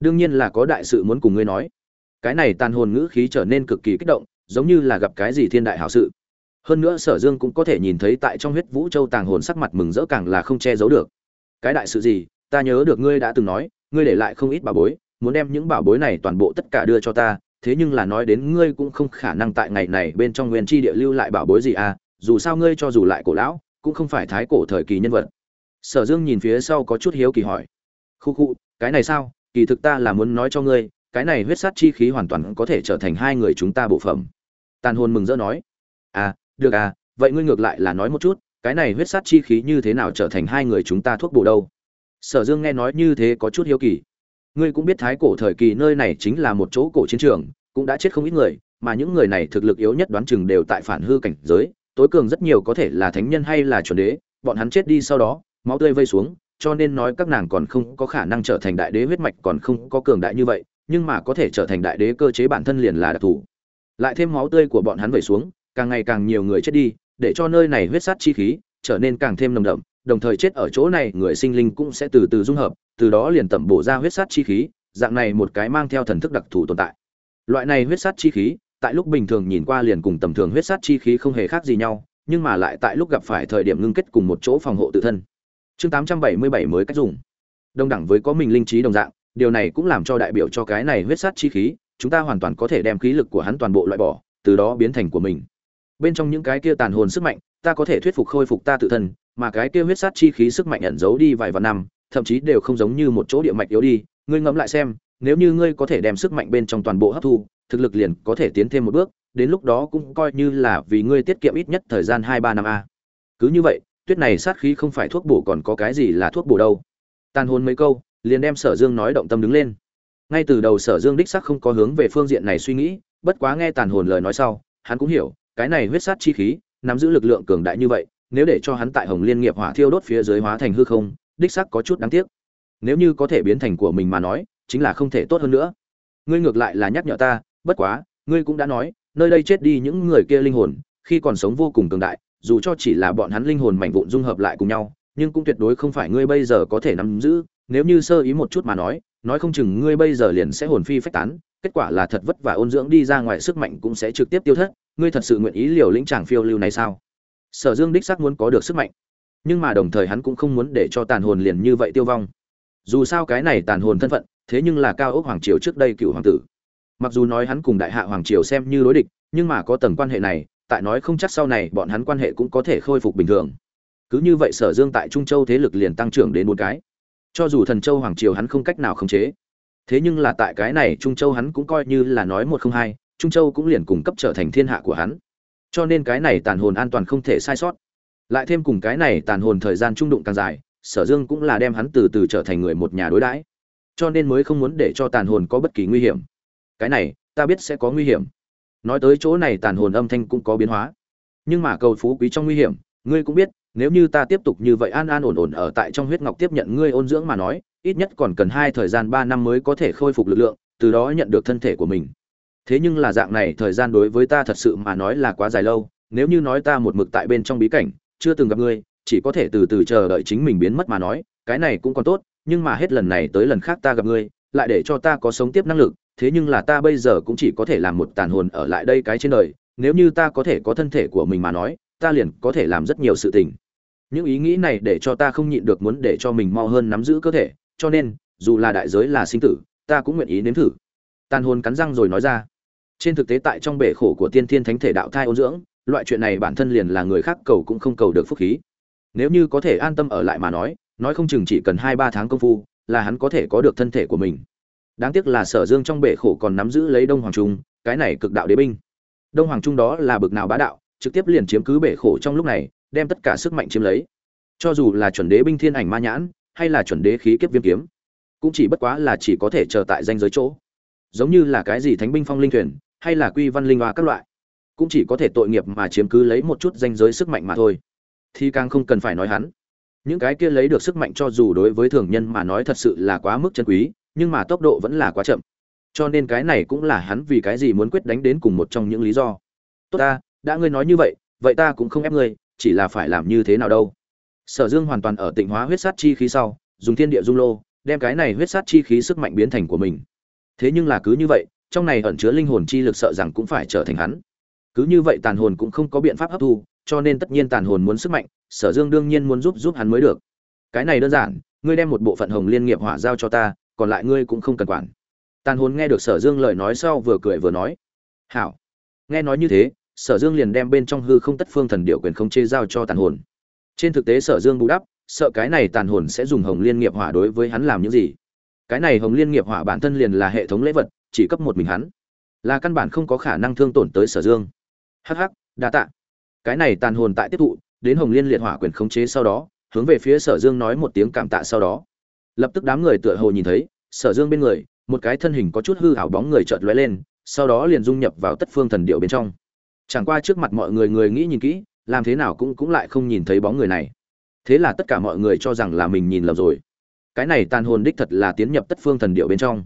Đương nhiên là có đại sự muốn cùng ngươi nói. Cái này tàn hồn ngữ khí trở nên cực kỳ kích động, giống như là gặp cái gì thiên đại hảo sự. Hơn nữa sở dương cũng có thể nhìn thấy tại trong huyết vũ châu tàng hồn sắc mặt mừng rỡ càng là không che giấu được. Cái đại sự gì? Ta nhớ được ngươi đã từng nói, ngươi để lại không ít bảo bối, muốn đem những bảo bối này toàn bộ tất cả đưa cho ta, thế nhưng là nói đến ngươi cũng không khả năng tại ngày này bên trong nguyên chi địa lưu lại bảo bối gì à dù sao ngươi cho dù lại cổ lão, cũng không phải thái cổ thời kỳ nhân vật sở dương nhìn phía sau có chút hiếu kỳ hỏi. Khu khu, cái này sao? Kỳ thực ta là muốn nói cho ngươi, cái này huyết sát chi khí hoàn toàn có thể trở thành hai người chúng ta bộ phẩm. Tàn hồn mừng rỡ nói. À được à vậy ngươi ngược lại là nói một chút, cái này huyết sát chi khí như thế nào trở thành hai người chúng ta thuốc bổ đâu? Sở dương nghe nói như thế có chút hiếu kỳ. Ngươi cũng biết thái cổ thời kỳ nơi này chính là một chỗ cổ chiến trường, cũng đã chết không ít người, mà những người này thực lực yếu nhất đoán chừng đều tại phản hư cảnh giới, tối cường rất nhiều có thể là thánh nhân hay là chuẩn đế, bọn hắn chết đi sau đó máu tươi vây xuống, cho nên nói các nàng còn không có khả năng trở thành đại đế huyết mạch còn không có cường đại như vậy, nhưng mà có thể trở thành đại đế cơ chế bản thân liền là đặc thù. Lại thêm máu tươi của bọn hắn vẩy xuống, càng ngày càng nhiều người chết đi, để cho nơi này huyết sát chi khí trở nên càng thêm nồng đậm, đồng thời chết ở chỗ này người sinh linh cũng sẽ từ từ dung hợp, từ đó liền tẩm bổ ra huyết sát chi khí, dạng này một cái mang theo thần thức đặc thù tồn tại. Loại này huyết sát chi khí, tại lúc bình thường nhìn qua liền cùng tầm thường huyết sát chi khí không hề khác gì nhau, nhưng mà lại tại lúc gặp phải thời điểm ngưng kết cùng một chỗ phòng hộ tự thân chương 877 mới cách dùng. Đồng đẳng với có mình linh trí đồng dạng, điều này cũng làm cho đại biểu cho cái này huyết sát chi khí, chúng ta hoàn toàn có thể đem khí lực của hắn toàn bộ loại bỏ, từ đó biến thành của mình. Bên trong những cái kia tàn hồn sức mạnh, ta có thể thuyết phục khôi phục ta tự thân, mà cái kia huyết sát chi khí sức mạnh ẩn giấu đi vài vạn năm, thậm chí đều không giống như một chỗ địa mạch yếu đi. Ngươi ngẫm lại xem, nếu như ngươi có thể đem sức mạnh bên trong toàn bộ hấp thu, thực lực liền có thể tiến thêm một bước, đến lúc đó cũng coi như là vì ngươi tiết kiệm ít nhất thời gian hai ba năm a. Cứ như vậy tuyết này sát khí không phải thuốc bổ còn có cái gì là thuốc bổ đâu. Tàn hồn mấy câu, liền đem sở dương nói động tâm đứng lên. Ngay từ đầu sở dương đích sắc không có hướng về phương diện này suy nghĩ, bất quá nghe tàn hồn lời nói sau, hắn cũng hiểu, cái này huyết sát chi khí, nắm giữ lực lượng cường đại như vậy, nếu để cho hắn tại hồng liên nghiệp hỏa thiêu đốt phía dưới hóa thành hư không, đích sắc có chút đáng tiếc. Nếu như có thể biến thành của mình mà nói, chính là không thể tốt hơn nữa. Ngươi ngược lại là nhắc nhở ta, bất quá, ngươi cũng đã nói, nơi đây chết đi những người kia linh hồn, khi còn sống vô cùng cường đại dù cho chỉ là bọn hắn linh hồn mảnh vụn dung hợp lại cùng nhau, nhưng cũng tuyệt đối không phải ngươi bây giờ có thể nắm giữ. Nếu như sơ ý một chút mà nói nói không chừng ngươi bây giờ liền sẽ hồn phi phách tán, kết quả là thật vất vả ôn dưỡng đi ra ngoài sức mạnh cũng sẽ trực tiếp tiêu thất. Ngươi thật sự nguyện ý liều lĩnh chàng phiêu lưu này sao? Sở dương đích xác muốn có được sức mạnh, nhưng mà đồng thời hắn cũng không muốn để cho tàn hồn liền như vậy tiêu vong. Dù sao cái này tàn hồn thân phận, thế nhưng là cao ốc hoàng triều trước đây cựu hoàng tử. Mặc dù nói hắn cùng đại hạ hoàng triều xem như đối địch, nhưng mà có tầng quan hệ này tại nói không chắc sau này bọn hắn quan hệ cũng có thể khôi phục bình thường. Cứ như vậy sở dương tại trung châu thế lực liền tăng trưởng đến bốn cái. Cho dù thần châu, hoàng triều hắn không cách nào khống chế, thế nhưng là tại cái này trung châu hắn cũng coi như là nói một không hai, trung châu cũng liền cung cấp trở thành thiên hạ của hắn. Cho nên cái này tàn hồn an toàn không thể sai sót. Lại thêm cùng cái này tàn hồn thời gian trung đụng càng dài, sở dương cũng là đem hắn từ từ trở thành người một nhà đối đãi. Cho nên mới không muốn để cho tàn hồn có bất kỳ nguy hiểm. Cái này, ta biết sẽ có nguy hiểm nói tới chỗ này tàn hồn âm thanh cũng có biến hóa. Nhưng mà cầu phú quý trong nguy hiểm, ngươi cũng biết, nếu như ta tiếp tục như vậy an an ổn ổn ở tại trong huyết ngọc tiếp nhận ngươi ôn dưỡng mà nói, ít nhất còn cần hai thời gian ba năm mới có thể khôi phục lực lượng, từ đó nhận được thân thể của mình. Thế nhưng là dạng này thời gian đối với ta thật sự mà nói là quá dài lâu, nếu như nói ta một mực tại bên trong bí cảnh, chưa từng gặp ngươi, chỉ có thể từ từ chờ đợi chính mình biến mất mà nói, cái này cũng còn tốt, nhưng mà hết lần này tới lần khác ta gặp ngươi, lại để cho ta có sống tiếp năng lực thế nhưng là ta bây giờ cũng chỉ có thể làm một tàn hồn ở lại đây cái trên đời, nếu như ta có thể có thân thể của mình mà nói, ta liền có thể làm rất nhiều sự tình. Những ý nghĩ này để cho ta không nhịn được muốn để cho mình mau hơn nắm giữ cơ thể, cho nên, dù là đại giới là sinh tử, ta cũng nguyện ý nếm thử. Tàn hồn cắn răng rồi nói ra. Trên thực tế tại trong bể khổ của tiên thiên thánh thể đạo thai ôn dưỡng, loại chuyện này bản thân liền là người khác cầu cũng không cầu được phúc khí. Nếu như có thể an tâm ở lại mà nói nói không chừng chỉ cần hai ba tháng công phu, là hắn có thể có được thân thể của mình đáng tiếc là sở dương trong bể khổ còn nắm giữ lấy đông hoàng trung, cái này cực đạo đế binh. Đông hoàng trung đó là bực nào bá đạo, trực tiếp liền chiếm cứ bể khổ trong lúc này, đem tất cả sức mạnh chiếm lấy. Cho dù là chuẩn đế binh thiên ảnh ma nhãn, hay là chuẩn đế khí kiếp viêm kiếm, cũng chỉ bất quá là chỉ có thể chờ tại danh giới chỗ. Giống như là cái gì thánh binh phong linh thuyền, hay là quy văn linh hoa các loại, cũng chỉ có thể tội nghiệp mà chiếm cứ lấy một chút danh giới sức mạnh mà thôi. Thì càng không cần phải nói hắn. Những cái kia lấy được sức mạnh cho dù đối với thường nhân mà nói thật sự là quá mức chân quý nhưng mà tốc độ vẫn là quá chậm. Cho nên cái này cũng là hắn vì cái gì muốn quyết đánh đến cùng một trong những lý do. Tốt ta, đã ngươi nói như vậy vậy ta cũng không ép ngươi, chỉ là phải làm như thế nào đâu. Sở dương hoàn toàn ở tịnh hóa huyết sát chi khí sau, dùng thiên địa dung lô, đem cái này huyết sát chi khí sức mạnh biến thành của mình. Thế nhưng là cứ như vậy, trong này ẩn chứa linh hồn chi lực sợ rằng cũng phải trở thành hắn. Cứ như vậy tàn hồn cũng không có biện pháp hấp thu, cho nên tất nhiên tàn hồn muốn sức mạnh, sở dương đương nhiên muốn giúp giúp hắn mới được. Cái này đơn giản, ngươi đem một bộ phận hồng liên nghiệp hỏa giao cho ta còn lại ngươi cũng không cần quản. Tàn hồn nghe được sở dương lời nói sau vừa cười vừa nói. Hảo. Nghe nói như thế, sở dương liền đem bên trong hư không tất phương thần điệu quyền không chê giao cho tàn hồn. Trên thực tế sở dương bù đắp, sợ cái này tàn hồn sẽ dùng hồng liên nghiệp hỏa đối với hắn làm những gì. Cái này hồng liên nghiệp hỏa bản thân liền là hệ thống lễ vật, chỉ cấp một mình hắn. Là căn bản không có khả năng thương tổn tới sở dương. Hh đa tạ. Cái này tàn hồn tại tiếp thụ, đến hồng liên liệt hỏa quyền khống chế sau đó, hướng về phía sở dương nói một tiếng cảm tạ sau đó. Lập tức đám người tựa hồ nhìn thấy sở dương bên người, một cái thân hình có chút hư hảo bóng người chợt lóe lên, sau đó liền dung nhập vào tất phương thần điệu bên trong. Chẳng qua trước mặt mọi người người nghĩ nhìn kỹ, làm thế nào cũng cũng lại không nhìn thấy bóng người này. Thế là tất cả mọi người cho rằng là mình nhìn lầm rồi. Cái này tàn hồn đích thật là tiến nhập tất phương thần điệu bên trong.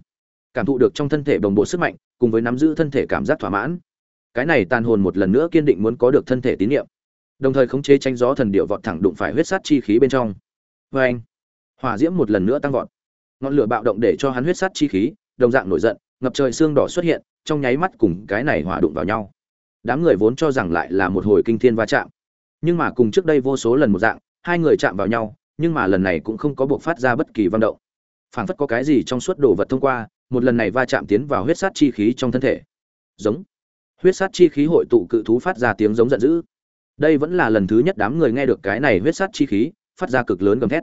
Cảm thụ được trong thân thể đồng bộ sức mạnh, cùng với nắm giữ thân thể cảm giác thỏa mãn. Cái này tàn hồn một lần nữa kiên định muốn có được thân thể tín nhiệm đồng thời khống chế tranh gió thần điệu vọt thẳng đụng phải huyết sát chi khí bên trong. Vê anh hỏa diễm một lần nữa tăng vọt ngọn lửa bạo động để cho hắn huyết sát chi khí, đồng dạng nổi giận, ngập trời xương đỏ xuất hiện, trong nháy mắt cùng cái này hòa đụng vào nhau. Đám người vốn cho rằng lại là một hồi kinh thiên va chạm. Nhưng mà cùng trước đây vô số lần một dạng, hai người chạm vào nhau, nhưng mà lần này cũng không có buộc phát ra bất kỳ văn động. Phảng phất có cái gì trong suốt đồ vật thông qua, một lần này va chạm tiến vào huyết sát chi khí trong thân thể. Giống. Huyết sát chi khí hội tụ cự thú phát ra tiếng giống giận dữ. Đây vẫn là lần thứ nhất đám người nghe được cái này huyết sát chi khí, phát ra cực lớn gầm thét.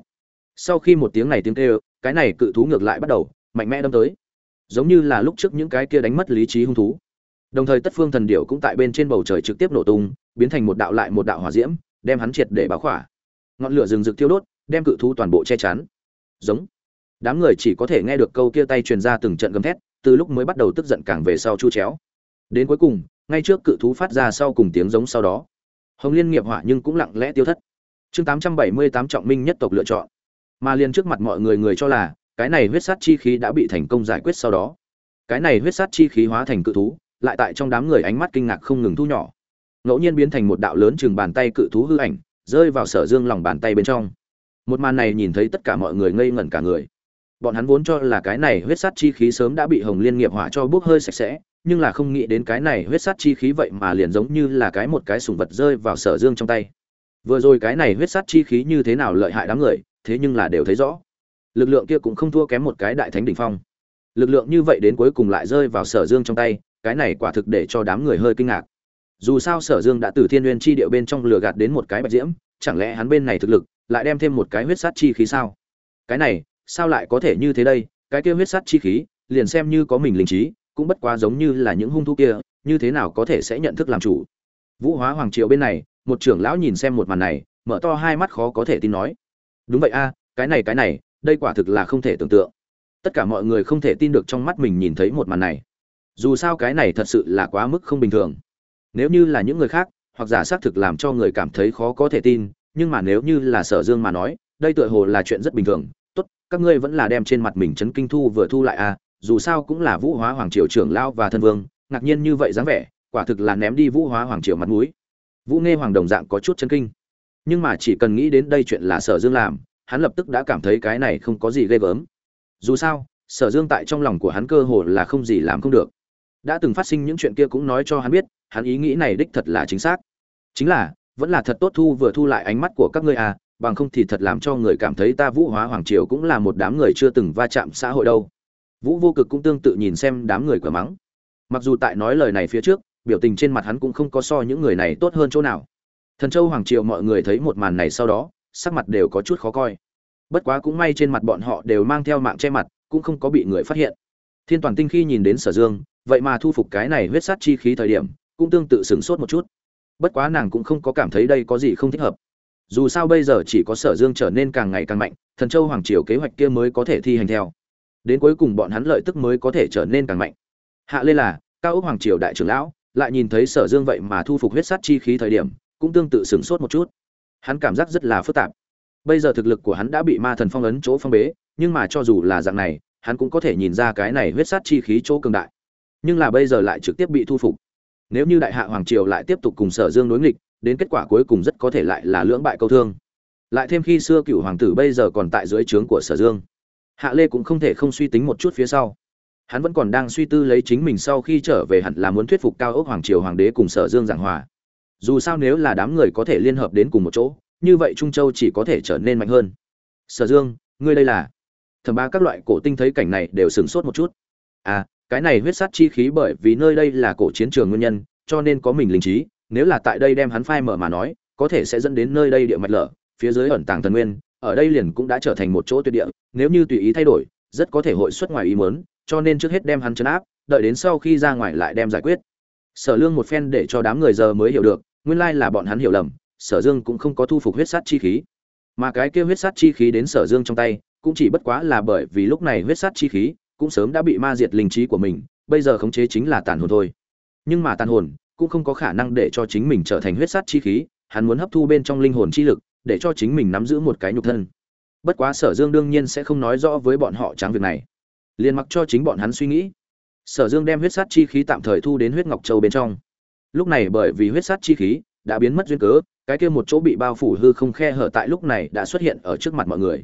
Sau khi một tiếng này tiếng kêu cái này cự thú ngược lại bắt đầu, mạnh mẽ đâm tới. Giống như là lúc trước những cái kia đánh mất lý trí hung thú. Đồng thời tất phương thần điệu cũng tại bên trên bầu trời trực tiếp nổ tung, biến thành một đạo lại một đạo hỏa diễm, đem hắn triệt để báo khỏa. Ngọn lửa rừng rực thiêu đốt, đem cự thú toàn bộ che chắn. Giống. Đám người chỉ có thể nghe được câu kia tay truyền ra từng trận gầm thét, từ lúc mới bắt đầu tức giận càng về sau chu chéo. Đến cuối cùng, ngay trước cự thú phát ra sau cùng tiếng giống sau đó. Hồng liên nghiệp hỏa nhưng cũng lặng lẽ tiêu thất. Chương tám trăm bảy mươi tám trọng minh nhất tộc lựa chọn mà liền trước mặt mọi người người cho là, cái này huyết sát chi khí đã bị thành công giải quyết sau đó. Cái này huyết sát chi khí hóa thành cự thú, lại tại trong đám người ánh mắt kinh ngạc không ngừng thu nhỏ. Ngẫu nhiên biến thành một đạo lớn chừng bàn tay cự thú hư ảnh, rơi vào sở dương lòng bàn tay bên trong. Một màn này nhìn thấy tất cả mọi người ngây ngẩn cả người. Bọn hắn vốn cho là cái này huyết sát chi khí sớm đã bị hồng liên nghiệp hỏa cho bốc hơi sạch sẽ, nhưng là không nghĩ đến cái này huyết sát chi khí vậy mà liền giống như là cái một cái sùng vật rơi vào sở dương trong tay. Vừa rồi cái này huyết sát chi khí như thế nào lợi hại đám người thế nhưng là đều thấy rõ. Lực lượng kia cũng không thua kém một cái đại thánh đỉnh phong. Lực lượng như vậy đến cuối cùng lại rơi vào sở dương trong tay, cái này quả thực để cho đám người hơi kinh ngạc. Dù sao sở dương đã từ thiên n g u y ê n chi điệu bên trong lừa gạt đến một cái bạch diễm, chẳng lẽ hắn bên này thực lực lại đem thêm một cái huyết sát chi khí sao? Cái này, sao lại có thể như thế đây? Cái kia huyết sát chi khí, liền xem như có mình linh trí, cũng bất quá giống như là những hung thú kia, như thế nào có thể sẽ nhận thức làm chủ? Vũ hóa hoàng triều bên này, một trưởng lão nhìn xem một màn này, mở to hai mắt khó có thể tin nói đúng vậy a, cái này cái này, đây quả thực là không thể tưởng tượng. Tất cả mọi người không thể tin được trong mắt mình nhìn thấy một màn này. Dù sao cái này thật sự là quá mức không bình thường. Nếu như là những người khác, hoặc giả xác thực làm cho người cảm thấy khó có thể tin, nhưng mà nếu như là sở dương mà nói, đây tựa hồ là chuyện rất bình thường. Tốt, các ngươi vẫn là đem trên mặt mình chấn kinh thu vừa thu lại à dù sao cũng là vũ hóa hoàng triều trưởng lao và thân vương, ngạc nhiên như vậy dáng vẻ, quả thực là ném đi vũ hóa hoàng triều mặt mũi. Vũ nghe hoàng đồng dạng có chút chấn kinh nhưng mà chỉ cần nghĩ đến đây chuyện là sở dương làm, hắn lập tức đã cảm thấy cái này không có gì ghê gớm. Dù sao, sở dương tại trong lòng của hắn cơ hồ là không gì làm không được. Đã từng phát sinh những chuyện kia cũng nói cho hắn biết, hắn ý nghĩ này đích thật là chính xác. Chính là, vẫn là thật tốt thu vừa thu lại ánh mắt của các ngươi à bằng không thì thật làm cho người cảm thấy ta vũ hóa hoàng triều cũng là một đám người chưa từng va chạm xã hội đâu. Vũ vô cực cũng tương tự nhìn xem đám người cửa mắng. Mặc dù tại nói lời này phía trước, biểu tình trên mặt hắn cũng không có so những người này tốt hơn chỗ nào thần châu hoàng triều mọi người thấy một màn này sau đó, sắc mặt đều có chút khó coi. Bất quá cũng may trên mặt bọn họ đều mang theo mạng che mặt, cũng không có bị người phát hiện. Thiên toàn tinh khi nhìn đến sở dương, vậy mà thu phục cái này huyết sát chi khí thời điểm, cũng tương tự sửng sốt một chút. Bất quá nàng cũng không có cảm thấy đây có gì không thích hợp. Dù sao bây giờ chỉ có sở dương trở nên càng ngày càng mạnh, thần châu hoàng triều kế hoạch kia mới có thể thi hành theo. Đến cuối cùng bọn hắn lợi tức mới có thể trở nên càng mạnh. Hạ lên là, cao ốc hoàng triều đại trưởng lão, lại nhìn thấy sở dương vậy mà thu phục huyết sát chi khí thời điểm cũng tương tự sửng sốt một chút. Hắn cảm giác rất là phức tạp. Bây giờ thực lực của hắn đã bị ma thần phong ấn chỗ phong bế, nhưng mà cho dù là dạng này, hắn cũng có thể nhìn ra cái này huyết sát chi khí chỗ cường đại. Nhưng là bây giờ lại trực tiếp bị thu phục. Nếu như đại hạ hoàng triều lại tiếp tục cùng sở dương đối nghịch, đến kết quả cuối cùng rất có thể lại là lưỡng bại câu thương. Lại thêm khi xưa cựu hoàng tử bây giờ còn tại dưới trướng của sở dương, hạ lê cũng không thể không suy tính một chút phía sau. Hắn vẫn còn đang suy tư lấy chính mình sau khi trở về hẳn là muốn thuyết phục cao ốc hoàng triều hoàng đế cùng sở dương giảng hòa dù sao nếu là đám người có thể liên hợp đến cùng một chỗ, như vậy trung châu chỉ có thể trở nên mạnh hơn. Sở dương, ngươi đây là? Thẩm ba các loại cổ tinh thấy cảnh này đều sửng sốt một chút. À cái này huyết sát chi khí bởi vì nơi đây là cổ chiến trường nguyên nhân, cho nên có mình linh trí, nếu là tại đây đem hắn phai mở mà nói, có thể sẽ dẫn đến nơi đây địa mạch lở, phía dưới ẩn tàng thần nguyên, ở đây liền cũng đã trở thành một chỗ tuyệt địa, nếu như tùy ý thay đổi, rất có thể hội xuất ngoài ý muốn, cho nên trước hết đem hắn chấn áp, đợi đến sau khi ra ngoài lại đem giải quyết. Sở lương một phen để cho đám người giờ mới hiểu được nguyên lai là bọn hắn hiểu lầm, sở dương cũng không có thu phục huyết sát chi khí. Mà cái kia huyết sát chi khí đến sở dương trong tay, cũng chỉ bất quá là bởi vì lúc này huyết sát chi khí cũng sớm đã bị ma diệt linh trí của mình, bây giờ khống chế chính là tàn hồn thôi. Nhưng mà tàn hồn cũng không có khả năng để cho chính mình trở thành huyết sát chi khí, hắn muốn hấp thu bên trong linh hồn chi lực, để cho chính mình nắm giữ một cái nhục thân. Bất quá sở dương đương nhiên sẽ không nói rõ với bọn họ tráng việc này. Liền mặc cho chính bọn hắn suy nghĩ, sở dương đem huyết sát chi khí tạm thời thu đến huyết ngọc châu bên trong lúc này bởi vì huyết sát chi khí đã biến mất duyên cớ, cái kia một chỗ bị bao phủ hư không khe hở tại lúc này đã xuất hiện ở trước mặt mọi người.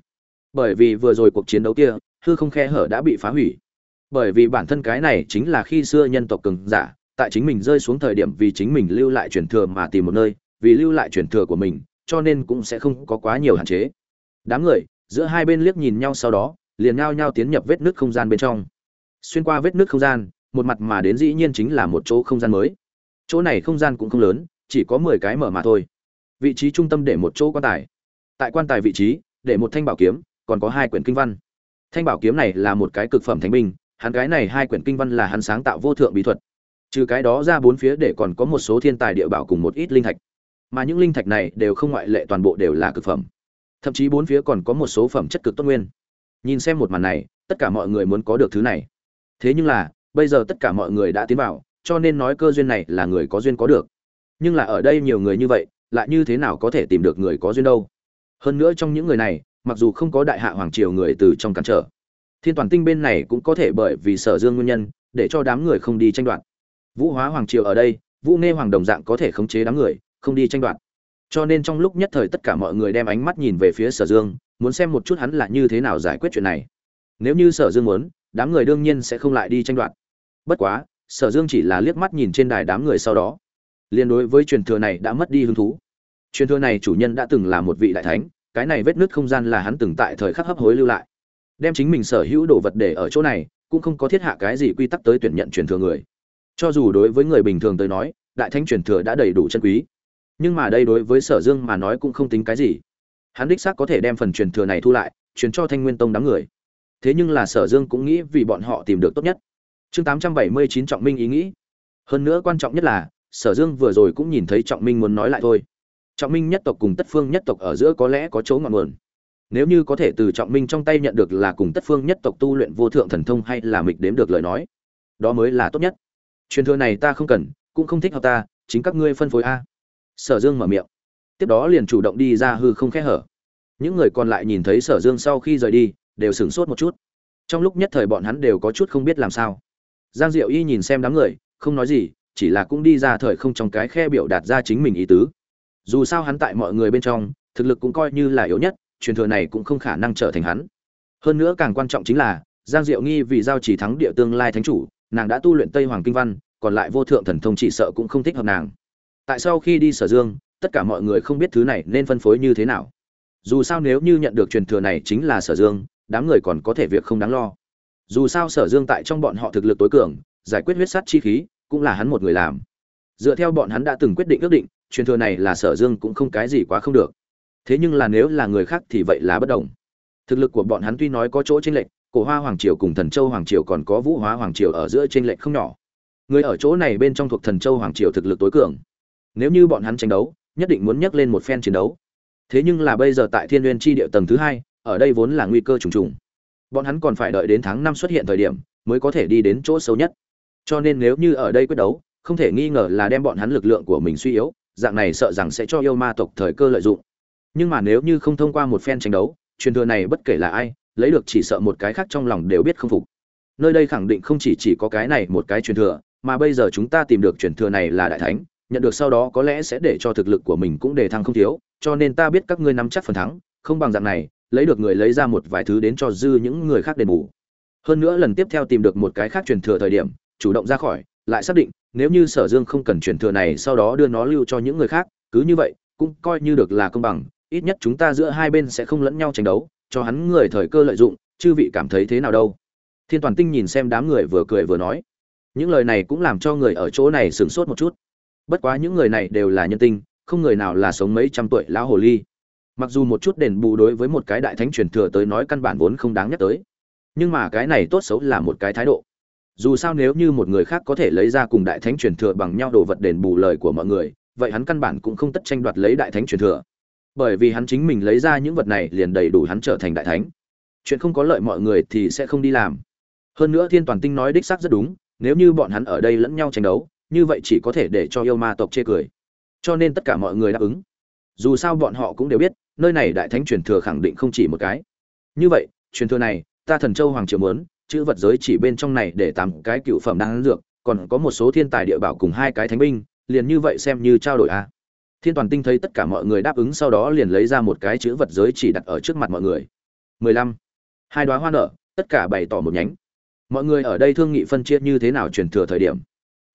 Bởi vì vừa rồi cuộc chiến đấu kia, hư không khe hở đã bị phá hủy. Bởi vì bản thân cái này chính là khi xưa nhân tộc cường giả, tại chính mình rơi xuống thời điểm vì chính mình lưu lại truyền thừa mà tìm một nơi, vì lưu lại truyền thừa của mình, cho nên cũng sẽ không có quá nhiều hạn chế. Đám người, giữa hai bên liếc nhìn nhau sau đó, liền nhao nhao tiến nhập vết nứt không gian bên trong. Xuyên qua vết nứt không gian, một mặt mà đến dĩ nhiên chính là một chỗ không gian mới chỗ này không gian cũng không lớn, chỉ có mười cái mở mà thôi. Vị trí trung tâm để một chỗ quan tài. Tại quan tài vị trí, để một thanh bảo kiếm, còn có hai quyển kinh văn. Thanh bảo kiếm này là một cái cực phẩm thánh binh, hắn cái này hai quyển kinh văn là hắn sáng tạo vô thượng bí thuật. Trừ cái đó ra bốn phía để còn có một số thiên tài địa bảo cùng một ít linh thạch. Mà những linh thạch này đều không ngoại lệ toàn bộ đều là cực phẩm. Thậm chí bốn phía còn có một số phẩm chất cực tốt nguyên. Nhìn xem một màn này, tất cả mọi người muốn có được thứ này. Thế nhưng là, bây giờ tất cả mọi người đã tiến vào cho nên nói cơ duyên này là người có duyên có được. Nhưng là ở đây nhiều người như vậy, lại như thế nào có thể tìm được người có duyên đâu? Hơn nữa trong những người này, mặc dù không có đại hạ hoàng triều người từ trong cản trở, thiên toàn tinh bên này cũng có thể bởi vì sở dương nguyên nhân, để cho đám người không đi tranh đoạt. Vũ hóa hoàng triều ở đây, vũ nghe hoàng đồng dạng có thể khống chế đám người, không đi tranh đoạt. Cho nên trong lúc nhất thời tất cả mọi người đem ánh mắt nhìn về phía sở dương, muốn xem một chút hắn là như thế nào giải quyết chuyện này. Nếu như sở dương muốn, đám người đương nhiên sẽ không lại đi tranh đoạt. Bất quá sở dương chỉ là liếc mắt nhìn trên đài đám người sau đó. Liên đối với truyền thừa này đã mất đi hứng thú. Truyền thừa này chủ nhân đã từng là một vị đại thánh, cái này vết nứt không gian là hắn từng tại thời khắc hấp hối lưu lại. Đem chính mình sở hữu đồ vật để ở chỗ này, cũng không có thiết hạ cái gì quy tắc tới tuyển nhận truyền thừa người. Cho dù đối với người bình thường tới nói, đại thánh truyền thừa đã đầy đủ chân quý. Nhưng mà đây đối với sở dương mà nói cũng không tính cái gì. Hắn đích xác có thể đem phần truyền thừa này thu lại, truyền cho thanh nguyên tông đám người. Thế nhưng là sở dương cũng nghĩ vì bọn họ tìm được tốt nhất chương tám trăm bảy mươi chín trọng minh ý nghĩ. Hơn nữa quan trọng nhất là, sở dương vừa rồi cũng nhìn thấy trọng minh muốn nói lại thôi. Trọng minh nhất tộc cùng tất phương nhất tộc ở giữa có lẽ có chỗ ngọn nguồn. Nếu như có thể từ trọng minh trong tay nhận được là cùng tất phương nhất tộc tu luyện vô thượng thần thông hay là mịch đếm được lời nói, đó mới là tốt nhất. Truyền thừa này ta không cần, cũng không thích hợp ta, chính các ngươi phân phối a. Sở dương mở miệng. Tiếp đó liền chủ động đi ra hư không khẽ hở. Những người còn lại nhìn thấy sở dương sau khi rời đi, đều sửng sốt một chút. Trong lúc nhất thời bọn hắn đều có chút không biết làm sao giang diệu y nhìn xem đám người, không nói gì, chỉ là cũng đi ra thời không trong cái khe biểu đạt ra chính mình ý tứ. Dù sao hắn tại mọi người bên trong, thực lực cũng coi như là yếu nhất, truyền thừa này cũng không khả năng trở thành hắn. Hơn nữa càng quan trọng chính là, giang diệu nghi vì giao chỉ thắng địa tương lai thánh chủ, nàng đã tu luyện tây hoàng kinh văn, còn lại vô thượng thần thông chỉ sợ cũng không thích hợp nàng. Tại sau khi đi sở dương, tất cả mọi người không biết thứ này nên phân phối như thế nào. Dù sao nếu như nhận được truyền thừa này chính là sở dương, đám người còn có thể việc không đáng lo dù sao sở dương tại trong bọn họ thực lực tối cường, giải quyết huyết sắt chi khí, cũng là hắn một người làm. Dựa theo bọn hắn đã từng quyết định ước định, truyền thừa này là sở dương cũng không cái gì quá không được. Thế nhưng là nếu là người khác thì vậy là bất đồng. Thực lực của bọn hắn tuy nói có chỗ trên lệch, cổ hoa hoàng triều cùng thần châu hoàng triều còn có vũ hóa hoàng triều ở giữa trên lệch không nhỏ. Người ở chỗ này bên trong thuộc thần châu hoàng triều thực lực tối cường. Nếu như bọn hắn tranh đấu, nhất định muốn nhắc lên một phen chiến đấu. Thế nhưng là bây giờ tại thiên n g u y ê n tri địa tầng thứ hai, ở đây vốn là nguy cơ trùng trùng bọn hắn còn phải đợi đến tháng năm xuất hiện thời điểm mới có thể đi đến chỗ xấu nhất. Cho nên nếu như ở đây quyết đấu không thể nghi ngờ là đem bọn hắn lực lượng của mình suy yếu dạng này sợ rằng sẽ cho yêu ma tộc thời cơ lợi dụng. Nhưng mà nếu như không thông qua một phen tranh đấu truyền thừa này bất kể là ai lấy được chỉ sợ một cái khác trong lòng đều biết không phục. Nơi đây khẳng định không chỉ chỉ có cái này một cái truyền thừa mà bây giờ chúng ta tìm được truyền thừa này là đại thánh nhận được sau đó có lẽ sẽ để cho thực lực của mình cũng đề thăng không thiếu, cho nên ta biết các ngươi nắm chắc phần thắng, không bằng dạng này, lấy được người lấy ra một vài thứ đến cho dư những người khác đền bù. hơn nữa lần tiếp theo tìm được một cái khác truyền thừa thời điểm, chủ động ra khỏi, lại xác định, nếu như sở dương không cần truyền thừa này, sau đó đưa nó lưu cho những người khác, cứ như vậy, cũng coi như được là công bằng, ít nhất chúng ta giữa hai bên sẽ không lẫn nhau tranh đấu, cho hắn người thời cơ lợi dụng, chư vị cảm thấy thế nào đâu? Thiên toàn tinh nhìn xem đám người vừa cười vừa nói. Những lời này cũng làm cho người ở chỗ này sửng sốt một chút. Bất quá những người này đều là nhân tinh, không người nào là sống mấy trăm tuổi lão hồ ly mặc dù một chút đền bù đối với một cái đại thánh truyền thừa tới nói căn bản vốn không đáng nhắc tới, nhưng mà cái này tốt xấu là một cái thái độ. Dù sao nếu như một người khác có thể lấy ra cùng đại thánh truyền thừa bằng nhau đồ vật đền bù lời của mọi người, vậy hắn căn bản cũng không tất tranh đoạt lấy đại thánh truyền thừa. Bởi vì hắn chính mình lấy ra những vật này liền đầy đủ hắn trở thành đại thánh. Chuyện không có lợi mọi người thì sẽ không đi làm. Hơn nữa thiên toàn tinh nói đích xác rất đúng, nếu như bọn hắn ở đây lẫn nhau tranh đấu, như vậy chỉ có thể để cho yêu ma tộc chê cười. Cho nên tất cả mọi người đáp ứng. Dù sao bọn họ cũng đều biết nơi này đại thánh truyền thừa khẳng định không chỉ một cái. Như vậy, truyền thừa này, ta thần châu hoàng triều muốn, chữ vật giới chỉ bên trong này để tám cái cựu phẩm đang dược, còn có một số thiên tài địa bảo cùng hai cái thánh binh, liền như vậy xem như trao đổi a. À. thiên toàn tinh thấy tất cả mọi người đáp ứng sau đó liền lấy ra một cái chữ vật giới chỉ đặt ở trước mặt mọi người. Mười lăm. Hai đoá hoa nở, tất cả bày tỏ một nhánh. Mọi người ở đây thương nghị phân chia như thế nào truyền thừa thời điểm.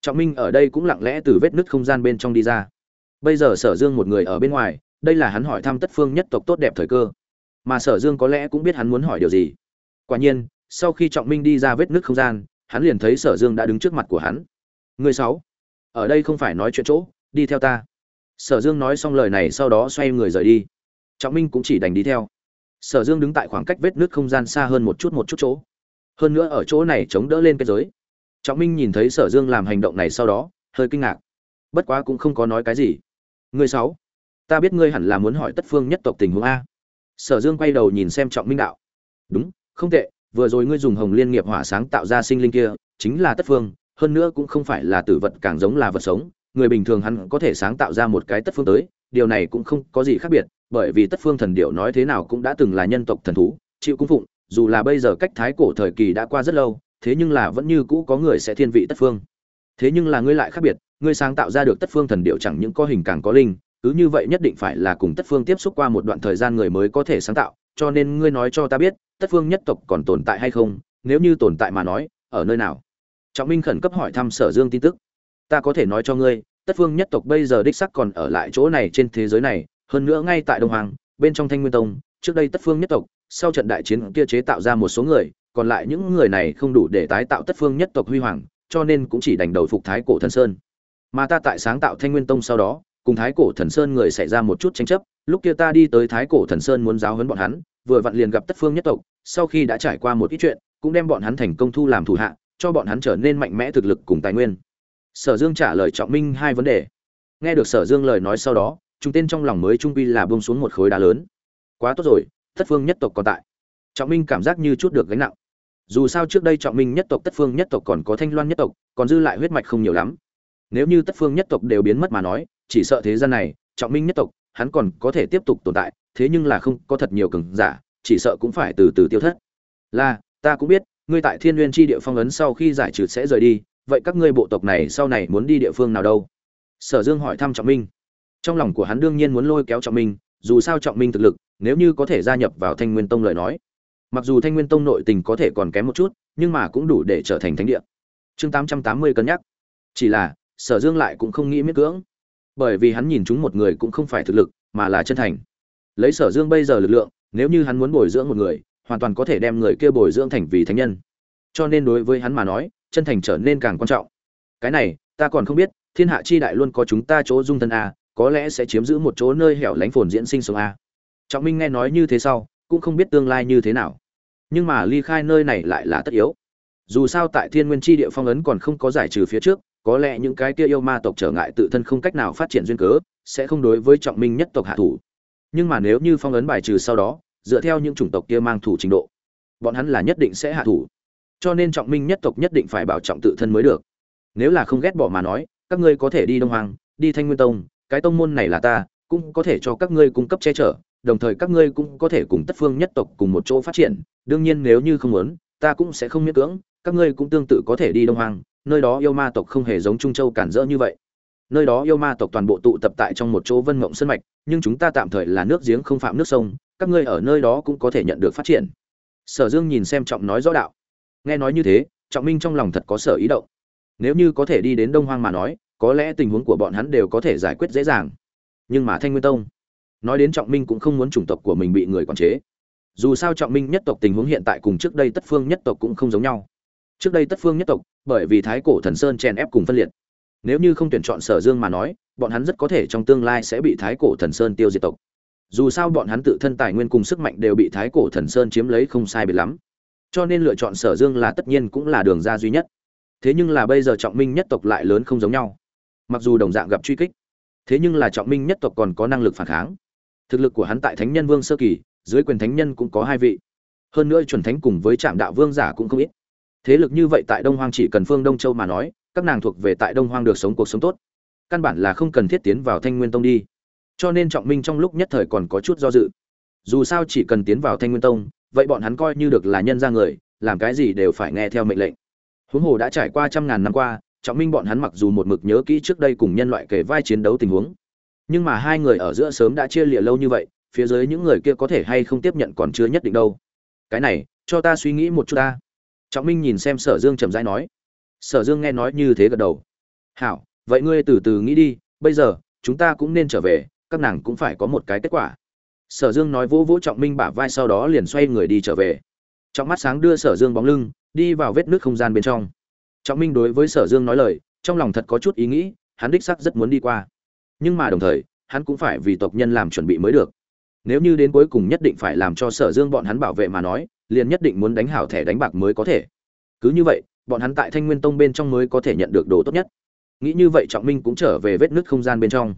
Trọng minh ở đây cũng lặng lẽ từ vết nứt không gian bên trong đi ra. Bây giờ sở dương một người ở bên ngoài đây là hắn hỏi thăm tất phương nhất tộc tốt đẹp thời cơ. Mà sở dương có lẽ cũng biết hắn muốn hỏi điều gì. Quả nhiên, sau khi trọng minh đi ra vết nứt không gian, hắn liền thấy sở dương đã đứng trước mặt của hắn. Người sáu, ở đây không phải nói chuyện chỗ, đi theo ta. Sở dương nói xong lời này sau đó xoay người rời đi. Trọng minh cũng chỉ đành đi theo. Sở dương đứng tại khoảng cách vết nứt không gian xa hơn một chút một chút chỗ. Hơn nữa ở chỗ này chống đỡ lên cái giới. Trọng minh nhìn thấy sở dương làm hành động này sau đó, hơi kinh ngạc. Bất quá cũng không có nói cái gì. Người sáu ta biết ngươi hẳn là muốn hỏi tất phương nhất tộc tình huống a. Sở dương quay đầu nhìn xem trọng minh đạo. Đúng, không tệ, vừa rồi ngươi dùng hồng liên nghiệp hỏa sáng tạo ra sinh linh kia, chính là tất phương, hơn nữa cũng không phải là tử vật càng giống là vật sống, người bình thường hắn có thể sáng tạo ra một cái tất phương tới, điều này cũng không có gì khác biệt, bởi vì tất phương thần điệu nói thế nào cũng đã từng là nhân tộc thần thú, chịu cung phụng, dù là bây giờ cách thái cổ thời kỳ đã qua rất lâu, thế nhưng là vẫn như cũ có người sẽ thiên vị tất phương. Thế nhưng là ngươi lại khác biệt, ngươi sáng tạo ra được tất phương thần điệu chẳng những có hình càng có linh cứ như vậy nhất định phải là cùng tất phương tiếp xúc qua một đoạn thời gian người mới có thể sáng tạo, cho nên ngươi nói cho ta biết, tất phương nhất tộc còn tồn tại hay không, nếu như tồn tại mà nói, ở nơi nào? Trọng minh khẩn cấp hỏi thăm sở dương tin tức. Ta có thể nói cho ngươi, tất phương nhất tộc bây giờ đích sắc còn ở lại chỗ này trên thế giới này, hơn nữa ngay tại đông hoàng, bên trong thanh nguyên tông. Trước đây tất phương nhất tộc, sau trận đại chiến kia chế tạo ra một số người, còn lại những người này không đủ để tái tạo tất phương nhất tộc huy hoàng, cho nên cũng chỉ đành đầu phục thái cổ thần sơn. Mà ta tại sáng tạo thanh nguyên tông sau đó cùng thái cổ thần sơn người xảy ra một chút tranh chấp, lúc kia ta đi tới thái cổ thần sơn muốn giáo huấn bọn hắn, vừa vặn liền gặp tất phương nhất tộc, sau khi đã trải qua một ít chuyện, cũng đem bọn hắn thành công thu làm thủ hạ, cho bọn hắn trở nên mạnh mẽ thực lực cùng tài nguyên. Sở dương trả lời trọng minh hai vấn đề. Nghe được sở dương lời nói sau đó, chúng tên trong lòng mới trung quy là bông xuống một khối đá lớn. Quá tốt rồi, tất phương nhất tộc còn tại. Trọng minh cảm giác như chút được gánh nặng. Dù sao trước đây trọng minh nhất tộc, tất phương nhất tộc còn có thanh loan nhất tộc, còn dư lại huyết mạch không nhiều lắm. Nếu như tất phương nhất tộc đều biến mất mà nói chỉ sợ thế gian này, trọng minh nhất tộc, hắn còn có thể tiếp tục tồn tại, thế nhưng là không có thật nhiều cường giả, chỉ sợ cũng phải từ từ tiêu thất. Là, ta cũng biết, ngươi tại thiên nguyên tri địa phong ấn sau khi giải trừ sẽ rời đi, vậy các ngươi bộ tộc này sau này muốn đi địa phương nào đâu? Sở dương hỏi thăm trọng minh. Trong lòng của hắn đương nhiên muốn lôi kéo trọng minh, dù sao trọng minh thực lực, nếu như có thể gia nhập vào thanh nguyên tông lời nói, mặc dù thanh nguyên tông nội tình có thể còn kém một chút, nhưng mà cũng đủ để trở thành thánh địa. Chương tám trăm tám mươi cân nhắc. Chỉ là, sở dương lại cũng không nghĩ miết cưỡng bởi vì hắn nhìn chúng một người cũng không phải thực lực, mà là chân thành. Lấy sở dương bây giờ lực lượng, nếu như hắn muốn bồi dưỡng một người, hoàn toàn có thể đem người kia bồi dưỡng thành vì thánh nhân. Cho nên đối với hắn mà nói, chân thành trở nên càng quan trọng. Cái này, ta còn không biết, thiên hạ chi đại luôn có chúng ta chỗ dung thân a, có lẽ sẽ chiếm giữ một chỗ nơi hẻo lánh phồn diễn sinh sống a. Trọng minh nghe nói như thế sau, cũng không biết tương lai như thế nào. Nhưng mà ly khai nơi này lại là tất yếu. Dù sao tại thiên nguyên chi địa phong ấn còn không có giải trừ phía trước có lẽ những cái kia yêu ma tộc trở ngại tự thân không cách nào phát triển duyên cớ, sẽ không đối với trọng minh nhất tộc hạ thủ. Nhưng mà nếu như phong ấn bài trừ sau đó, dựa theo những chủng tộc kia mang thủ trình độ, bọn hắn là nhất định sẽ hạ thủ. Cho nên trọng minh nhất tộc nhất định phải bảo trọng tự thân mới được. Nếu là không ghét bỏ mà nói, các ngươi có thể đi đông hoàng đi thanh nguyên tông, cái tông môn này là ta, cũng có thể cho các ngươi cung cấp che chở, đồng thời các ngươi cũng có thể cùng tất phương nhất tộc cùng một chỗ phát triển. Đương nhiên nếu như không muốn, ta cũng sẽ không miễn cưỡng, các ngươi cũng tương tự có thể đi đông hoàng nơi đó yêu ma tộc không hề giống trung châu cản rỡ như vậy. Nơi đó yêu ma tộc toàn bộ tụ tập tại trong một chỗ vân mộng sân mạch, nhưng chúng ta tạm thời là nước giếng không phạm nước sông, các ngươi ở nơi đó cũng có thể nhận được phát triển. Sở dương nhìn xem trọng nói rõ đạo. Nghe nói như thế, trọng minh trong lòng thật có sở ý động. Nếu như có thể đi đến đông hoang mà nói, có lẽ tình huống của bọn hắn đều có thể giải quyết dễ dàng. Nhưng mà thanh nguyên tông, nói đến trọng minh cũng không muốn chủng tộc của mình bị người quản chế. Dù sao trọng minh nhất tộc tình huống hiện tại cùng trước đây tất phương nhất tộc cũng không giống nhau trước đây tất phương nhất tộc, bởi vì thái cổ thần sơn chèn ép cùng phân liệt. Nếu như không tuyển chọn sở dương mà nói, bọn hắn rất có thể trong tương lai sẽ bị thái cổ thần sơn tiêu diệt tộc. Dù sao bọn hắn tự thân tài nguyên cùng sức mạnh đều bị thái cổ thần sơn chiếm lấy không sai biệt lắm. Cho nên lựa chọn sở dương là tất nhiên cũng là đường ra duy nhất. Thế nhưng là bây giờ trọng minh nhất tộc lại lớn không giống nhau. Mặc dù đồng dạng gặp truy kích, thế nhưng là trọng minh nhất tộc còn có năng lực phản kháng. Thực lực của hắn tại thánh nhân vương sơ kỳ, dưới quyền thánh nhân cũng có hai vị. Hơn nữa chuẩn thánh cùng với trạm đạo vương giả cũng không ít thế lực như vậy tại đông hoang chỉ cần phương đông châu mà nói, các nàng thuộc về tại đông hoang được sống cuộc sống tốt. Căn bản là không cần thiết tiến vào thanh nguyên tông đi. Cho nên trọng minh trong lúc nhất thời còn có chút do dự. Dù sao chỉ cần tiến vào thanh nguyên tông, vậy bọn hắn coi như được là nhân ra người, làm cái gì đều phải nghe theo mệnh lệnh. Huống hồ đã trải qua trăm ngàn năm qua, trọng minh bọn hắn mặc dù một mực nhớ kỹ trước đây cùng nhân loại kể vai chiến đấu tình huống, nhưng mà hai người ở giữa sớm đã chia lịa lâu như vậy, phía dưới những người kia có thể hay không tiếp nhận còn chưa nhất định đâu. Cái này, cho ta suy nghĩ một chút ta trọng minh nhìn xem sở dương chậm rãi nói. Sở dương nghe nói như thế gật đầu. Hảo, vậy ngươi từ từ nghĩ đi, bây giờ, chúng ta cũng nên trở về, các nàng cũng phải có một cái kết quả. Sở dương nói vỗ vỗ trọng minh bả vai sau đó liền xoay người đi trở về. Trong mắt sáng đưa sở dương bóng lưng, đi vào vết nước không gian bên trong. Trọng minh đối với sở dương nói lời, trong lòng thật có chút ý nghĩ, hắn đích sắc rất muốn đi qua. Nhưng mà đồng thời, hắn cũng phải vì tộc nhân làm chuẩn bị mới được. Nếu như đến cuối cùng nhất định phải làm cho sở dương bọn hắn bảo vệ mà nói liền nhất định muốn đánh hảo thẻ đánh bạc mới có thể. Cứ như vậy, bọn hắn tại thanh nguyên tông bên trong mới có thể nhận được đồ tốt nhất. Nghĩ như vậy trọng minh cũng trở về vết nứt không gian bên trong.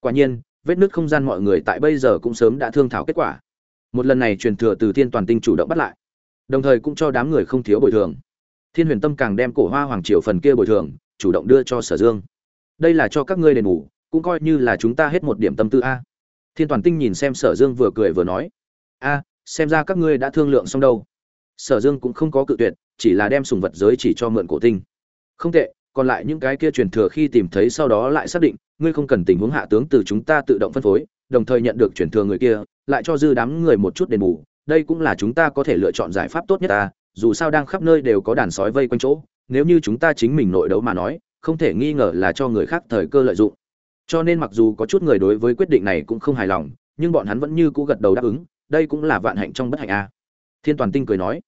Quả nhiên, vết nứt không gian mọi người tại bây giờ cũng sớm đã thương thảo kết quả. Một lần này truyền thừa từ thiên toàn tinh chủ động bắt lại, đồng thời cũng cho đám người không thiếu bồi thường. Thiên huyền tâm càng đem cổ hoa hoàng triều phần kia bồi thường, chủ động đưa cho sở dương. Đây là cho các ngươi đền bù, cũng coi như là chúng ta hết một điểm tâm tư a. Thiên toàn tinh nhìn xem sở dương vừa cười vừa nói, a xem ra các ngươi đã thương lượng xong đâu. Sở dương cũng không có cự tuyệt, chỉ là đem sùng vật giới chỉ cho mượn cổ tinh. Không tệ, còn lại những cái kia truyền thừa khi tìm thấy sau đó lại xác định, ngươi không cần tình huống hạ tướng từ chúng ta tự động phân phối, đồng thời nhận được truyền thừa người kia, lại cho dư đám người một chút đền bù, đây cũng là chúng ta có thể lựa chọn giải pháp tốt nhất ta, dù sao đang khắp nơi đều có đàn sói vây quanh chỗ, nếu như chúng ta chính mình nội đấu mà nói, không thể nghi ngờ là cho người khác thời cơ lợi dụng. Cho nên mặc dù có chút người đối với quyết định này cũng không hài lòng, nhưng bọn hắn vẫn như cũ gật đầu đáp ứng đây cũng là vạn hạnh trong bất hạnh a. Thiên toàn tinh cười nói,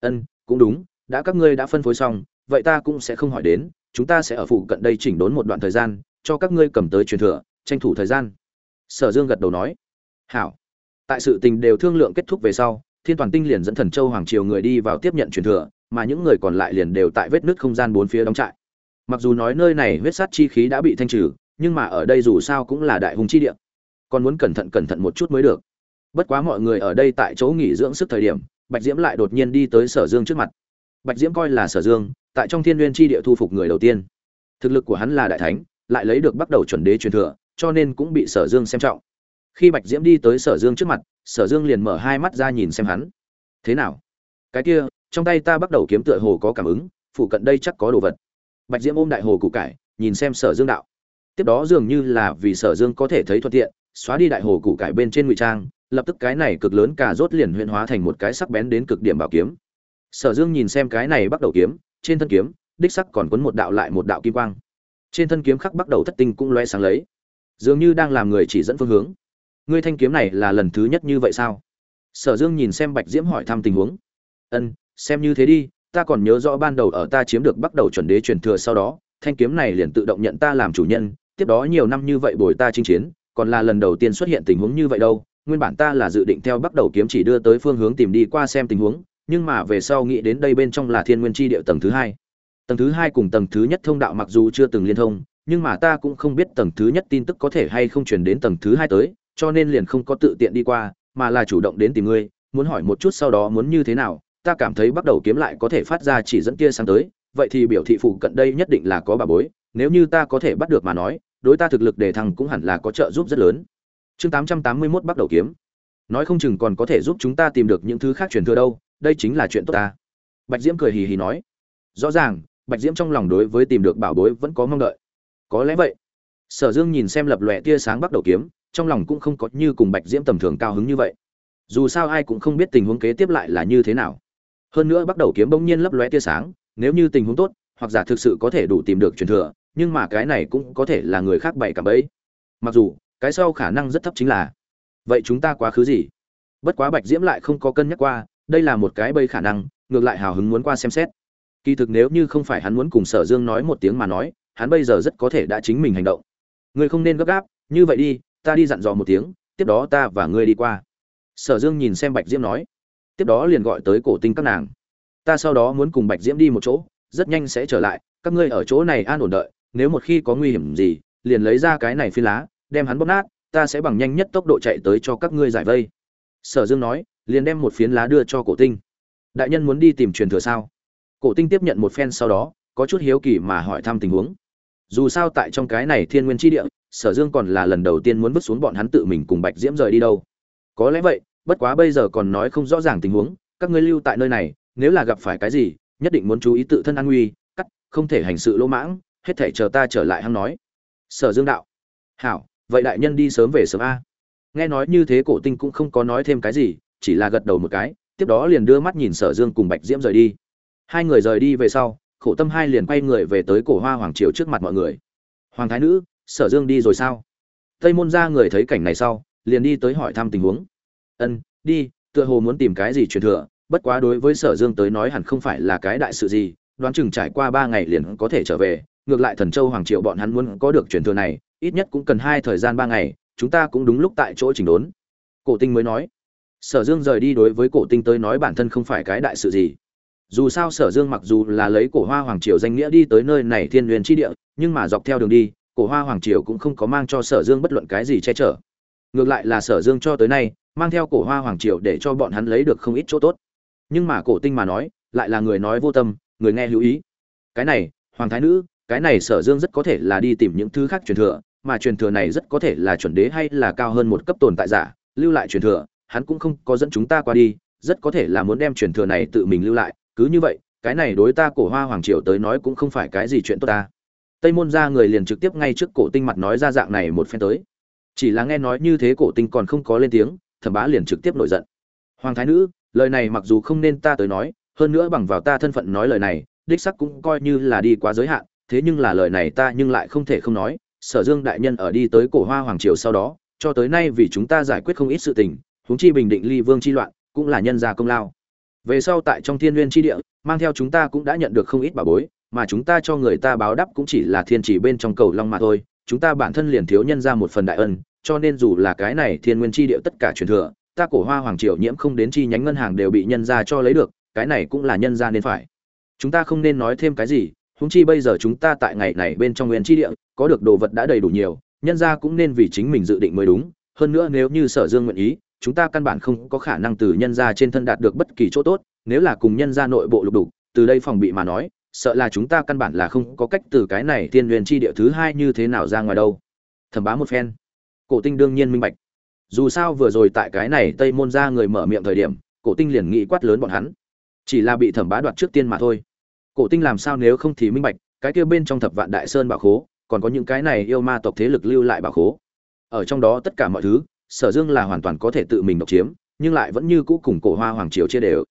ân, cũng đúng, đã các ngươi đã phân phối xong, vậy ta cũng sẽ không hỏi đến, chúng ta sẽ ở phụ cận đây chỉnh đốn một đoạn thời gian, cho các ngươi cầm tới truyền thừa, tranh thủ thời gian. Sở dương gật đầu nói, hảo. Tại sự tình đều thương lượng kết thúc về sau, thiên toàn tinh liền dẫn thần châu hoàng triều người đi vào tiếp nhận truyền thừa, mà những người còn lại liền đều tại vết nứt không gian bốn phía đóng trại. Mặc dù nói nơi này huyết sát chi khí đã bị thanh trừ, nhưng mà ở đây dù sao cũng là đại hùng chi địa. Còn muốn cẩn thận cẩn thận một chút mới được bất quá mọi người ở đây tại chỗ nghỉ dưỡng sức thời điểm, bạch diễm lại đột nhiên đi tới sở dương trước mặt. Bạch diễm coi là sở dương, tại trong thiên nguyên chi địa thu phục người đầu tiên. Thực lực của hắn là đại thánh, lại lấy được bắt đầu chuẩn đế truyền thừa, cho nên cũng bị sở dương xem trọng. Khi bạch diễm đi tới sở dương trước mặt, sở dương liền mở hai mắt ra nhìn xem hắn. Thế nào? Cái kia, trong tay ta bắt đầu kiếm tựa hồ có cảm ứng, phụ cận đây chắc có đồ vật. Bạch diễm ôm đại hồ củ cải, nhìn xem sở dương đạo. Tiếp đó dường như là vì sở dương có thể thấy thuận tiện, xóa đi đại hồ củ cải bên trên ngụy trang lập tức cái này cực lớn cà rốt liền huyễn hóa thành một cái sắc bén đến cực điểm bảo kiếm. Sở dương nhìn xem cái này bắt đầu kiếm, trên thân kiếm, đích sắc còn quấn một đạo lại một đạo kim quang. Trên thân kiếm khắc bắt đầu thất tinh cũng loe sáng lấy. Dường như đang làm người chỉ dẫn phương hướng. Ngươi thanh kiếm này là lần thứ nhất như vậy sao? Sở dương nhìn xem bạch diễm hỏi thăm tình huống. Ân, xem như thế đi, ta còn nhớ rõ ban đầu ở ta chiếm được bắt đầu chuẩn đế truyền thừa sau đó, thanh kiếm này liền tự động nhận ta làm chủ nhân, tiếp đó nhiều năm như vậy bồi ta chinh chiến, còn là lần đầu tiên xuất hiện tình huống như vậy đâu nguyên bản ta là dự định theo bắt đầu kiếm chỉ đưa tới phương hướng tìm đi qua xem tình huống, nhưng mà về sau nghĩ đến đây bên trong là thiên nguyên chi địa tầng thứ hai. Tầng thứ hai cùng tầng thứ nhất thông đạo mặc dù chưa từng liên thông, nhưng mà ta cũng không biết tầng thứ nhất tin tức có thể hay không chuyển đến tầng thứ hai tới, cho nên liền không có tự tiện đi qua, mà là chủ động đến tìm ngươi, muốn hỏi một chút sau đó muốn như thế nào, ta cảm thấy bắt đầu kiếm lại có thể phát ra chỉ dẫn kia sang tới, vậy thì biểu thị phụ cận đây nhất định là có bà bối, nếu như ta có thể bắt được mà nói, đối ta thực lực đề thăng cũng hẳn là có trợ giúp rất lớn chương tám trăm tám mươi mốt bắt đầu kiếm. Nói không chừng còn có thể giúp chúng ta tìm được những thứ khác truyền thừa đâu, đây chính là chuyện tốt ta. Bạch diễm cười hì hì nói. Rõ ràng, bạch diễm trong lòng đối với tìm được bảo bối vẫn có mong đợi. Có lẽ vậy. Sở dương nhìn xem lập lòe tia sáng bắt đầu kiếm, trong lòng cũng không có như cùng bạch diễm tầm thường cao hứng như vậy. Dù sao ai cũng không biết tình huống kế tiếp lại là như thế nào. Hơn nữa bắt đầu kiếm bỗng nhiên lấp lóe tia sáng, nếu như tình huống tốt, hoặc giả thực sự có thể đủ tìm được truyền thừa, nhưng mà cái này cũng có thể là người khác bày cả bẫy. Mặc dù cái sau khả năng rất thấp chính là, vậy chúng ta quá khứ gì? Bất quá bạch diễm lại không có cân nhắc qua, đây là một cái bây khả năng, ngược lại hào hứng muốn qua xem xét. Kỳ thực nếu như không phải hắn muốn cùng sở dương nói một tiếng mà nói, hắn bây giờ rất có thể đã chính mình hành động. Ngươi không nên gấp gáp, như vậy đi, ta đi dặn dò một tiếng, tiếp đó ta và ngươi đi qua. Sở dương nhìn xem bạch diễm nói, tiếp đó liền gọi tới cổ tinh các nàng. Ta sau đó muốn cùng bạch diễm đi một chỗ, rất nhanh sẽ trở lại, các ngươi ở chỗ này an ổn đợi, nếu một khi có nguy hiểm gì, liền lấy ra cái này phi lá đem hắn bóp nát, ta sẽ bằng nhanh nhất tốc độ chạy tới cho các ngươi giải vây. Sở dương nói, liền đem một phiến lá đưa cho cổ tinh. Đại nhân muốn đi tìm truyền thừa sao? Cổ tinh tiếp nhận một phen sau đó, có chút hiếu kỳ mà hỏi thăm tình huống. Dù sao tại trong cái này thiên nguyên tri địa, sở dương còn là lần đầu tiên muốn vứt xuống bọn hắn tự mình cùng bạch diễm rời đi đâu. Có lẽ vậy, bất quá bây giờ còn nói không rõ ràng tình huống, các ngươi lưu tại nơi này, nếu là gặp phải cái gì, nhất định muốn chú ý tự thân an nguy, cắt, không thể hành sự lỗ mãng, hết thể chờ ta trở lại hắn nói. Sở dương đạo. Hảo vậy đại nhân đi sớm về sớm a. Nghe nói như thế cổ tinh cũng không có nói thêm cái gì, chỉ là gật đầu một cái, tiếp đó liền đưa mắt nhìn sở dương cùng bạch diễm rời đi. Hai người rời đi về sau, khổ tâm hai liền quay người về tới cổ hoa hoàng triều trước mặt mọi người. Hoàng thái nữ, sở dương đi rồi sao? Tây môn ra người thấy cảnh này sau, liền đi tới hỏi thăm tình huống. Ân, đi, tựa hồ muốn tìm cái gì truyền thừa, bất quá đối với sở dương tới nói hẳn không phải là cái đại sự gì, đoán chừng trải qua ba ngày liền có thể trở về, ngược lại thần châu hoàng triệu bọn hắn muốn có được truyền thừa này ít nhất cũng cần hai thời gian ba ngày, chúng ta cũng đúng lúc tại chỗ chỉnh đốn. Cổ tinh mới nói. Sở dương rời đi đối với cổ tinh tới nói bản thân không phải cái đại sự gì. Dù sao sở dương mặc dù là lấy cổ hoa hoàng triều danh nghĩa đi tới nơi này thiên huyền tri địa, nhưng mà dọc theo đường đi, cổ hoa hoàng triều cũng không có mang cho sở dương bất luận cái gì che chở. Ngược lại là sở dương cho tới nay, mang theo cổ hoa hoàng triều để cho bọn hắn lấy được không ít chỗ tốt. Nhưng mà cổ tinh mà nói, lại là người nói vô tâm, người nghe hữu ý. Cái này, hoàng thái nữ, cái này sở dương rất có thể là đi tìm những thứ khác truyền thừa mà truyền thừa này rất có thể là chuẩn đế hay là cao hơn một cấp tồn tại giả, lưu lại truyền thừa, hắn cũng không có dẫn chúng ta qua đi, rất có thể là muốn đem truyền thừa này tự mình lưu lại, cứ như vậy, cái này đối ta cổ hoa hoàng triều tới nói cũng không phải cái gì chuyện tốt ta. Tây môn ra người liền trực tiếp ngay trước cổ tinh mặt nói ra dạng này một phen tới. Chỉ là nghe nói như thế cổ tinh còn không có lên tiếng, thẩm bá liền trực tiếp nổi giận. Hoàng thái nữ, lời này mặc dù không nên ta tới nói, hơn nữa bằng vào ta thân phận nói lời này, đích sắc cũng coi như là đi quá giới hạn, thế nhưng là lời này ta nhưng lại không thể không nói sở dương đại nhân ở đi tới cổ hoa hoàng triều sau đó, cho tới nay vì chúng ta giải quyết không ít sự tình, huống chi bình định ly vương chi loạn, cũng là nhân gia công lao. Về sau tại trong thiên nguyên Chi địa, mang theo chúng ta cũng đã nhận được không ít bà bối, mà chúng ta cho người ta báo đáp cũng chỉ là thiên chỉ bên trong cầu long mà thôi, chúng ta bản thân liền thiếu nhân ra một phần đại ân, cho nên dù là cái này thiên nguyên tri địa tất cả truyền thừa, ta cổ hoa hoàng triều nhiễm không đến chi nhánh ngân hàng đều bị nhân ra cho lấy được, cái này cũng là nhân ra nên phải. Chúng ta không nên nói thêm cái gì húng chi bây giờ chúng ta tại ngày này bên trong nguyên tri địa có được đồ vật đã đầy đủ nhiều nhân ra cũng nên vì chính mình dự định mới đúng hơn nữa nếu như sở dương nguyện ý chúng ta căn bản không có khả năng từ nhân gia trên thân đạt được bất kỳ chỗ tốt, nếu là cùng nhân gia nội bộ lục đục, từ đây phòng bị mà nói, sợ là chúng ta căn bản là không có cách từ cái này tiên nguyên chi địa thứ hai như thế nào ra ngoài đâu. Thẩm bá một phen. Cổ Tinh đương nhiên minh bạch. Dù sao vừa rồi tại cái này Tây môn gia người mở miệng thời điểm, Cổ Tinh liền nghĩ quát lớn bọn hắn. Chỉ là bị Thẩm bá đoạt trước tiên mà thôi. Cổ Tinh làm sao nếu không thì minh bạch, cái kia bên trong Thập Vạn Đại Sơn bảo khố, còn có những cái này yêu ma tộc thế lực lưu lại bảo khố. Ở trong đó tất cả mọi thứ, sở dương là hoàn toàn có thể tự mình độc chiếm nhưng lại vẫn như cũ cùng cổ hoa hoàng triều chia đều.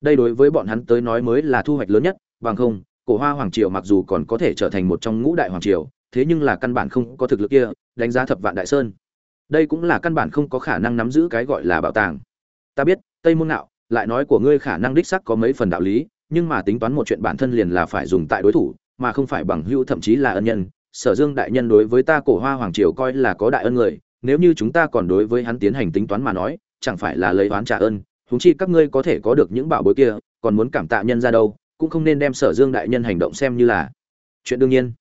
Đây đối với bọn hắn tới nói mới là thu hoạch lớn nhất bằng không cổ hoa hoàng triều mặc dù còn có thể trở thành một trong ngũ đại hoàng triều thế nhưng là căn bản không có thực lực kia đánh giá thập vạn đại sơn. Đây cũng là căn bản không có khả năng nắm giữ cái gọi là bảo tàng. Ta biết tây môn nạo lại nói của ngươi khả năng đích sắc có mấy phần đạo lý nhưng mà tính toán một chuyện bản thân liền là phải dùng tại đối thủ, mà không phải bằng hữu thậm chí là ân nhân. Sở dương đại nhân đối với ta cổ hoa hoàng triều coi là có đại ân người, nếu như chúng ta còn đối với hắn tiến hành tính toán mà nói, chẳng phải là lấy oán trả ơn, huống chi các ngươi có thể có được những bảo bối kia, còn muốn cảm tạ nhân ra đâu, cũng không nên đem sở dương đại nhân hành động xem như là chuyện đương nhiên.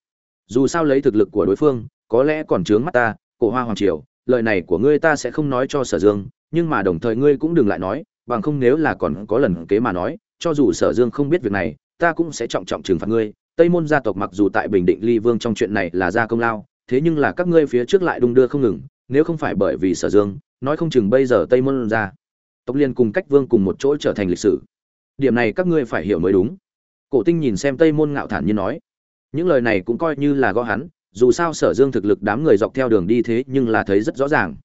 Dù sao lấy thực lực của đối phương, có lẽ còn trướng mắt ta, cổ hoa hoàng triều, lời này của ngươi ta sẽ không nói cho sở dương, nhưng mà đồng thời ngươi cũng đừng lại nói, bằng không nếu là còn có lần kế mà nói cho dù sở dương không biết việc này, ta cũng sẽ trọng trọng trừng phạt ngươi. Tây môn gia tộc mặc dù tại bình định ly vương trong chuyện này là gia công lao, thế nhưng là các ngươi phía trước lại đung đưa không ngừng, nếu không phải bởi vì sở dương, nói không chừng bây giờ tây môn gia tộc liên cùng cách vương cùng một chỗ trở thành lịch sử. Điểm này các ngươi phải hiểu mới đúng. Cổ tinh nhìn xem tây môn ngạo thản như nói, những lời này cũng coi như là gõ hắn, dù sao sở dương thực lực đám người dọc theo đường đi thế nhưng là thấy rất rõ ràng.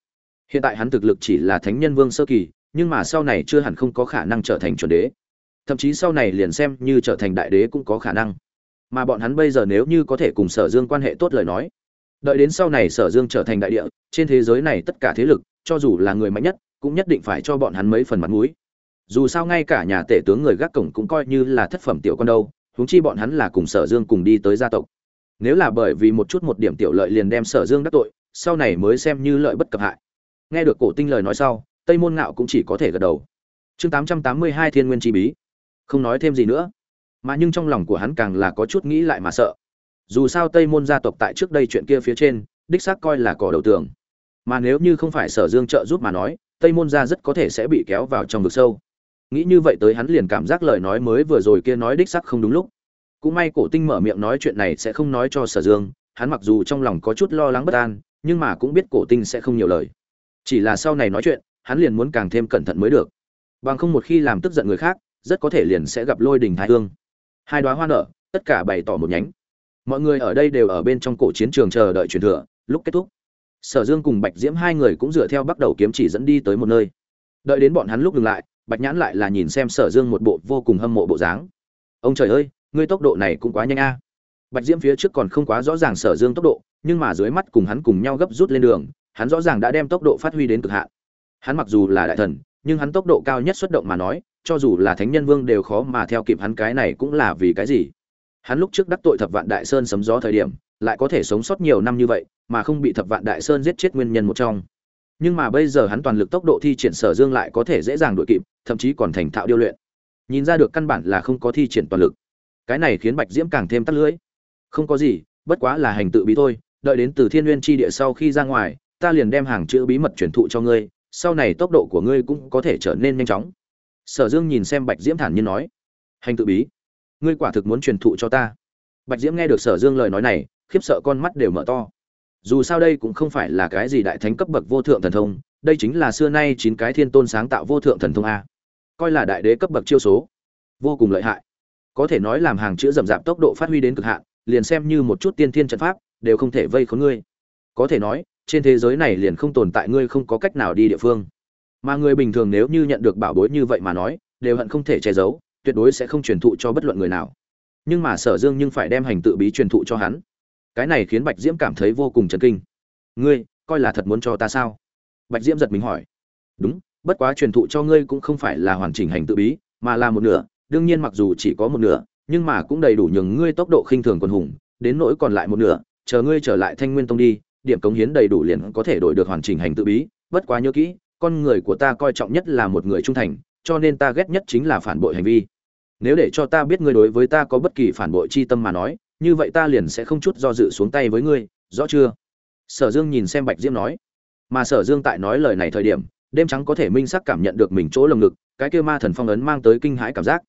Hiện tại hắn thực lực chỉ là thánh nhân vương sơ kỳ, nhưng mà sau này chưa hẳn không có khả năng trở thành chuẩn đế thậm chí sau này liền xem như trở thành đại đế cũng có khả năng. Mà bọn hắn bây giờ nếu như có thể cùng sở dương quan hệ tốt lời nói, đợi đến sau này sở dương trở thành đại địa, trên thế giới này tất cả thế lực, cho dù là người mạnh nhất, cũng nhất định phải cho bọn hắn mấy phần mặt mũi. Dù sao ngay cả nhà tể tướng người gác cổng cũng coi như là thất phẩm tiểu con đâu, huống chi bọn hắn là cùng sở dương cùng đi tới gia tộc. Nếu là bởi vì một chút một điểm tiểu lợi liền đem sở dương đắc tội, sau này mới xem như lợi bất cập hại. Nghe được cổ tinh lời nói sau, tây môn ngạo cũng chỉ có thể gật đầu. Chương tám trăm tám mươi hai thiên nguyên chi bí không nói thêm gì nữa. Mà nhưng trong lòng của hắn càng là có chút nghĩ lại mà sợ. Dù sao tây môn gia tộc tại trước đây chuyện kia phía trên, đích xác coi là cỏ đầu tường. Mà nếu như không phải sở dương trợ giúp mà nói, tây môn gia rất có thể sẽ bị kéo vào trong vực sâu. Nghĩ như vậy tới hắn liền cảm giác lời nói mới vừa rồi kia nói đích xác không đúng lúc. Cũng may cổ tinh mở miệng nói chuyện này sẽ không nói cho sở dương, hắn mặc dù trong lòng có chút lo lắng bất an, nhưng mà cũng biết cổ tinh sẽ không nhiều lời. Chỉ là sau này nói chuyện, hắn liền muốn càng thêm cẩn thận mới được. Bằng không một khi làm tức giận người khác rất có thể liền sẽ gặp lôi đình thái hương. Hai đoá hoa nở, tất cả bày tỏ một nhánh. Mọi người ở đây đều ở bên trong cổ chiến trường chờ đợi truyền thừa, lúc kết thúc, sở dương cùng bạch diễm hai người cũng dựa theo bắt đầu kiếm chỉ dẫn đi tới một nơi. Đợi đến bọn hắn lúc dừng lại, bạch nhãn lại là nhìn xem sở dương một bộ vô cùng hâm mộ bộ dáng. Ông trời ơi, ngươi tốc độ này cũng quá nhanh a. Bạch diễm phía trước còn không quá rõ ràng sở dương tốc độ, nhưng mà dưới mắt cùng hắn cùng nhau gấp rút lên đường, hắn rõ ràng đã đem tốc độ phát huy đến cực hạn. Hắn mặc dù là đại thần, nhưng hắn tốc độ cao nhất xuất động mà nói cho dù là thánh nhân vương đều khó mà theo kịp hắn cái này cũng là vì cái gì? Hắn lúc trước đắc tội thập vạn đại sơn sấm gió thời điểm, lại có thể sống sót nhiều năm như vậy, mà không bị thập vạn đại sơn giết chết nguyên nhân một trong. Nhưng mà bây giờ hắn toàn lực tốc độ thi triển sở dương lại có thể dễ dàng đuổi kịp, thậm chí còn thành thạo điêu luyện. Nhìn ra được căn bản là không có thi triển toàn lực. Cái này khiến bạch diễm càng thêm tắt lưỡi. Không có gì, bất quá là hành tự bí thôi, đợi đến từ thiên nguyên tri địa sau khi ra ngoài, ta liền đem hàng chữ bí mật truyền thụ cho ngươi, sau này tốc độ của ngươi cũng có thể trở nên nhanh chóng sở dương nhìn xem bạch diễm thản nhiên nói, hành tự bí, ngươi quả thực muốn truyền thụ cho ta. Bạch diễm nghe được sở dương lời nói này, khiếp sợ con mắt đều mở to. Dù sao đây cũng không phải là cái gì đại thánh cấp bậc vô thượng thần thông, đây chính là xưa nay chín cái thiên tôn sáng tạo vô thượng thần thông a. Coi là đại đế cấp bậc chiêu số, vô cùng lợi hại. Có thể nói làm hàng chữ rậm rạp tốc độ phát huy đến cực hạn, liền xem như một chút tiên thiên trận pháp, đều không thể vây khốn ngươi. Có thể nói, trên thế giới này liền không tồn tại ngươi không có cách nào đi địa phương mà người bình thường nếu như nhận được bảo bối như vậy mà nói, đều hận không thể che giấu, tuyệt đối sẽ không truyền thụ cho bất luận người nào. Nhưng mà sở dương nhưng phải đem hành tự bí truyền thụ cho hắn. Cái này khiến bạch diễm cảm thấy vô cùng chấn kinh. Ngươi, coi là thật muốn cho ta sao? Bạch diễm giật mình hỏi. Đúng, bất quá truyền thụ cho ngươi cũng không phải là hoàn chỉnh hành tự bí, mà là một nửa. Đương nhiên mặc dù chỉ có một nửa, nhưng mà cũng đầy đủ nhường ngươi tốc độ khinh thường quần hùng, đến nỗi còn lại một nửa, chờ ngươi trở lại thanh nguyên tông đi, điểm cống hiến đầy đủ liền có thể đổi được hoàn chỉnh hành tự bí. Bất quá nhớ kỹ con người của ta coi trọng nhất là một người trung thành, cho nên ta ghét nhất chính là phản bội hành vi. Nếu để cho ta biết ngươi đối với ta có bất kỳ phản bội chi tâm mà nói, như vậy ta liền sẽ không chút do dự xuống tay với ngươi, rõ chưa? Sở dương nhìn xem bạch diễm nói. Mà sở dương tại nói lời này thời điểm, đêm trắng có thể minh xác cảm nhận được mình chỗ lồng ngực, cái kia ma thần phong ấn mang tới kinh hãi cảm giác.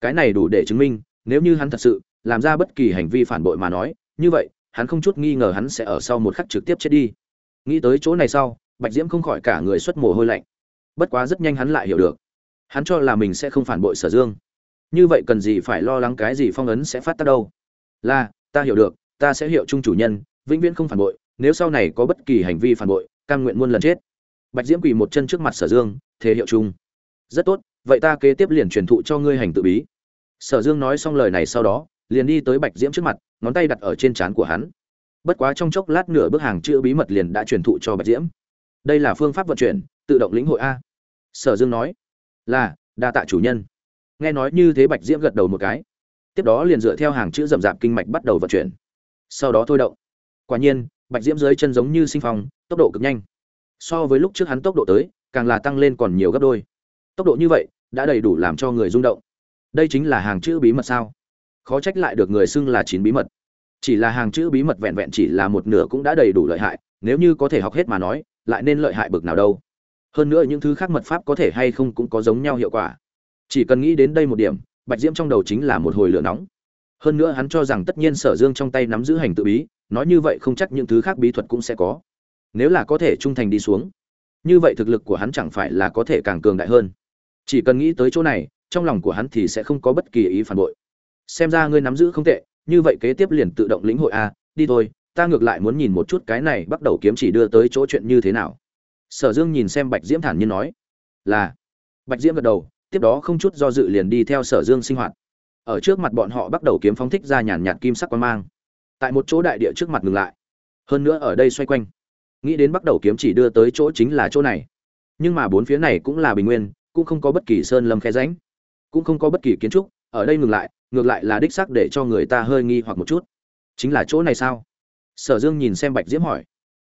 Cái này đủ để chứng minh, nếu như hắn thật sự làm ra bất kỳ hành vi phản bội mà nói, như vậy, hắn không chút nghi ngờ hắn sẽ ở sau một khắc trực tiếp chết đi. Nghĩ tới chỗ này sau bạch diễm không khỏi cả người xuất mồ hôi lạnh. Bất quá rất nhanh hắn lại hiểu được. Hắn cho là mình sẽ không phản bội sở dương. Như vậy cần gì phải lo lắng cái gì phong ấn sẽ phát tác đâu? Là, ta hiểu được, ta sẽ hiệu chung chủ nhân, vĩnh viễn không phản bội, nếu sau này có bất kỳ hành vi phản bội, cam nguyện muôn lần chết. Bạch diễm quỳ một chân trước mặt sở dương, thế hiệu chung. Rất tốt, vậy ta kế tiếp liền truyền thụ cho ngươi hành tự bí. Sở dương nói xong lời này sau đó, liền đi tới bạch diễm trước mặt, ngón tay đặt ở trên trán của hắn. Bất quá trong chốc lát nửa bước hàng chữ bí mật liền đã truyền thụ cho bạch diễm đây là phương pháp vận chuyển, tự động lĩnh hội a. Sở dương nói, là, đa tạ chủ nhân. Nghe nói như thế bạch diễm gật đầu một cái. Tiếp đó liền dựa theo hàng chữ rậm rạp kinh mạch bắt đầu vận chuyển. Sau đó thôi động. Quả nhiên, bạch diễm dưới chân giống như sinh phong, tốc độ cực nhanh. So với lúc trước hắn tốc độ tới, càng là tăng lên còn nhiều gấp đôi. Tốc độ như vậy, đã đầy đủ làm cho người rung động. Đây chính là hàng chữ bí mật sao? Khó trách lại được người xưng là chín bí mật. Chỉ là hàng chữ bí mật vẹn vẹn chỉ là một nửa cũng đã đầy đủ lợi hại, nếu như có thể học hết mà nói lại nên lợi hại bực nào đâu. Hơn nữa những thứ khác mật pháp có thể hay không cũng có giống nhau hiệu quả. Chỉ cần nghĩ đến đây một điểm, bạch diễm trong đầu chính là một hồi lửa nóng. Hơn nữa hắn cho rằng tất nhiên sở dương trong tay nắm giữ hành tự bí, nói như vậy không chắc những thứ khác bí thuật cũng sẽ có. Nếu là có thể trung thành đi xuống, như vậy thực lực của hắn chẳng phải là có thể càng cường đại hơn. Chỉ cần nghĩ tới chỗ này, trong lòng của hắn thì sẽ không có bất kỳ ý phản bội. Xem ra ngươi nắm giữ không tệ, như vậy kế tiếp liền tự động lĩnh hội a, đi thôi ta ngược lại muốn nhìn một chút cái này bắt đầu kiếm chỉ đưa tới chỗ chuyện như thế nào. Sở dương nhìn xem bạch diễm thản nhiên nói, là. Bạch diễm gật đầu, tiếp đó không chút do dự liền đi theo sở dương sinh hoạt. Ở trước mặt bọn họ bắt đầu kiếm phóng thích ra nhàn nhạt kim sắc quan mang. Tại một chỗ đại địa trước mặt ngừng lại. Hơn nữa ở đây xoay quanh. Nghĩ đến bắt đầu kiếm chỉ đưa tới chỗ chính là chỗ này. Nhưng mà bốn phía này cũng là bình nguyên, cũng không có bất kỳ sơn lâm khe ránh cũng không có bất kỳ kiến trúc. Ở đây ngừng lại, ngược lại là đích sắc để cho người ta hơi nghi hoặc một chút. Chính là chỗ này sao? Sở dương nhìn xem bạch diễm hỏi.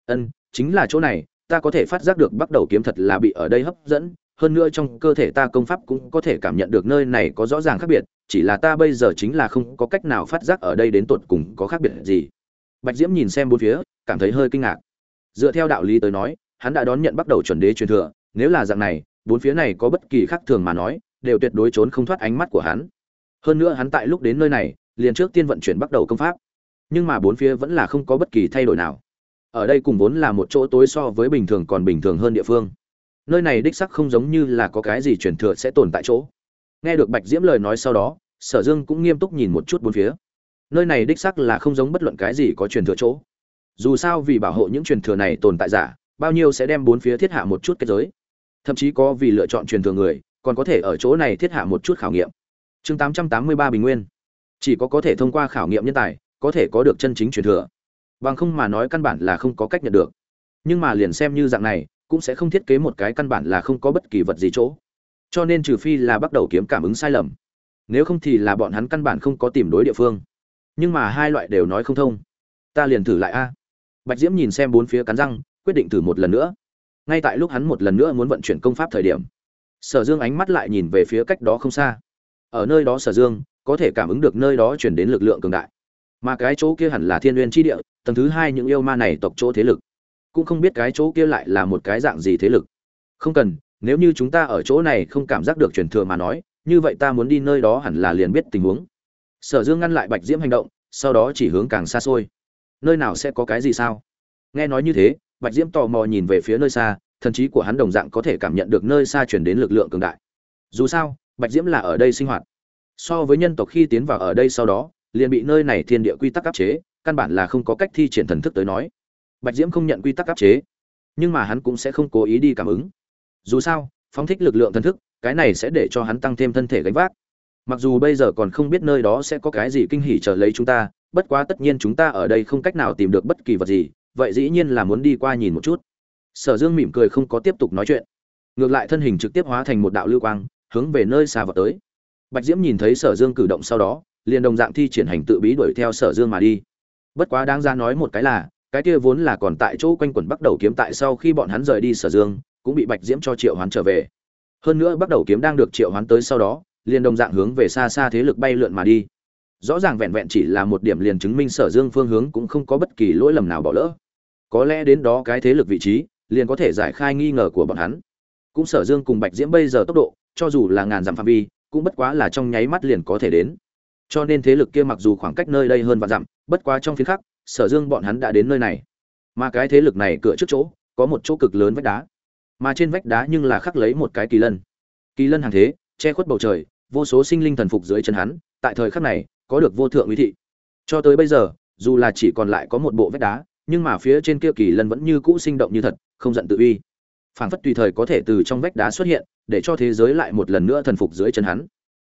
Ân, chính là chỗ này, ta có thể phát giác được bắt đầu kiếm thật là bị ở đây hấp dẫn, hơn nữa trong cơ thể ta công pháp cũng có thể cảm nhận được nơi này có rõ ràng khác biệt, chỉ là ta bây giờ chính là không có cách nào phát giác ở đây đến tột cùng có khác biệt gì. Bạch diễm nhìn xem bốn phía, cảm thấy hơi kinh ngạc. Dựa theo đạo lý tới nói, hắn đã đón nhận bắt đầu chuẩn đế truyền thừa, nếu là dạng này, bốn phía này có bất kỳ khác thường mà nói, đều tuyệt đối trốn không thoát ánh mắt của hắn. Hơn nữa hắn tại lúc đến nơi này, liền trước tiên vận chuyển bắt đầu công pháp nhưng mà bốn phía vẫn là không có bất kỳ thay đổi nào. Ở đây cùng vốn là một chỗ tối so với bình thường còn bình thường hơn địa phương. Nơi này đích sắc không giống như là có cái gì truyền thừa sẽ tồn tại chỗ. Nghe được bạch diễm lời nói sau đó, sở dương cũng nghiêm túc nhìn một chút bốn phía. Nơi này đích sắc là không giống bất luận cái gì có truyền thừa chỗ. Dù sao vì bảo hộ những truyền thừa này tồn tại giả, bao nhiêu sẽ đem bốn phía thiết hạ một chút kết giới. Thậm chí có vì lựa chọn truyền thừa người, còn có thể ở chỗ này thiết hạ một chút khảo nghiệm. Chương tám trăm tám mươi ba bình nguyên. Chỉ có có thể thông qua khảo nghiệm nhân tài có thể có được chân chính truyền thừa. Bằng không mà nói căn bản là không có cách nhận được. Nhưng mà liền xem như dạng này, cũng sẽ không thiết kế một cái căn bản là không có bất kỳ vật gì chỗ. Cho nên trừ phi là bắt đầu kiếm cảm ứng sai lầm. Nếu không thì là bọn hắn căn bản không có tìm đối địa phương. Nhưng mà hai loại đều nói không thông. Ta liền thử lại a. Bạch diễm nhìn xem bốn phía cắn răng, quyết định thử một lần nữa. Ngay tại lúc hắn một lần nữa muốn vận chuyển công pháp thời điểm, sở dương ánh mắt lại nhìn về phía cách đó không xa. Ở nơi đó sở dương, có thể cảm ứng được nơi đó chuyển đến lực lượng cường đại mà cái chỗ kia hẳn là thiên nguyên chi tri địa, tầng thứ hai những yêu ma này tộc chỗ thế lực. Cũng không biết cái chỗ kia lại là một cái dạng gì thế lực. Không cần, nếu như chúng ta ở chỗ này không cảm giác được truyền thừa mà nói, như vậy ta muốn đi nơi đó hẳn là liền biết tình huống. Sở dương ngăn lại bạch diễm hành động, sau đó chỉ hướng càng xa xôi. Nơi nào sẽ có cái gì sao? Nghe nói như thế, bạch diễm tò mò nhìn về phía nơi xa, thần trí của hắn đồng dạng có thể cảm nhận được nơi xa chuyển đến lực lượng cường đại. Dù sao, bạch diễm là ở đây sinh hoạt. So với nhân tộc khi tiến vào ở đây sau đó liền bị nơi này thiên địa quy tắc áp chế, căn bản là không có cách thi triển thần thức tới nói. Bạch diễm không nhận quy tắc áp chế, nhưng mà hắn cũng sẽ không cố ý đi cảm ứng. Dù sao, phóng thích lực lượng thần thức, cái này sẽ để cho hắn tăng thêm thân thể gánh vác. Mặc dù bây giờ còn không biết nơi đó sẽ có cái gì kinh hỉ chờ lấy chúng ta, bất quá tất nhiên chúng ta ở đây không cách nào tìm được bất kỳ vật gì, vậy dĩ nhiên là muốn đi qua nhìn một chút. Sở dương mỉm cười không có tiếp tục nói chuyện. Ngược lại thân hình trực tiếp hóa thành một đạo lưu quang, hướng về nơi xa vọt tới. Bạch diễm nhìn thấy sở dương cử động sau đó liền đồng dạng thi triển hành tự bí đuổi theo sở dương mà đi. Bất quá đáng ra nói một cái là, cái kia vốn là còn tại chỗ quanh quẩn bắt đầu kiếm tại sau khi bọn hắn rời đi sở dương, cũng bị bạch diễm cho triệu hoán trở về. Hơn nữa bắt đầu kiếm đang được triệu hoán tới sau đó, liền đồng dạng hướng về xa xa thế lực bay lượn mà đi. Rõ ràng vẹn vẹn chỉ là một điểm liền chứng minh sở dương phương hướng cũng không có bất kỳ lỗi lầm nào bỏ lỡ. Có lẽ đến đó cái thế lực vị trí, liền có thể giải khai nghi ngờ của bọn hắn. Cũng sở dương cùng bạch diễm bây giờ tốc độ, cho dù là ngàn dặm phạm vi, cũng bất quá là trong nháy mắt liền có thể đến cho nên thế lực kia mặc dù khoảng cách nơi đây hơn và dặm, bất quá trong phiến khắc, sở dương bọn hắn đã đến nơi này. Mà cái thế lực này cửa trước chỗ, có một chỗ cực lớn vách đá. Mà trên vách đá nhưng là khắc lấy một cái kỳ lân. Kỳ lân hàng thế, che khuất bầu trời, vô số sinh linh thần phục dưới chân hắn, tại thời khắc này, có được vô thượng uy thị. Cho tới bây giờ, dù là chỉ còn lại có một bộ vách đá, nhưng mà phía trên kia kỳ lân vẫn như cũ sinh động như thật, không giận tự uy. Phảng phất tùy thời có thể từ trong vách đá xuất hiện, để cho thế giới lại một lần nữa thần phục dưới chân hắn.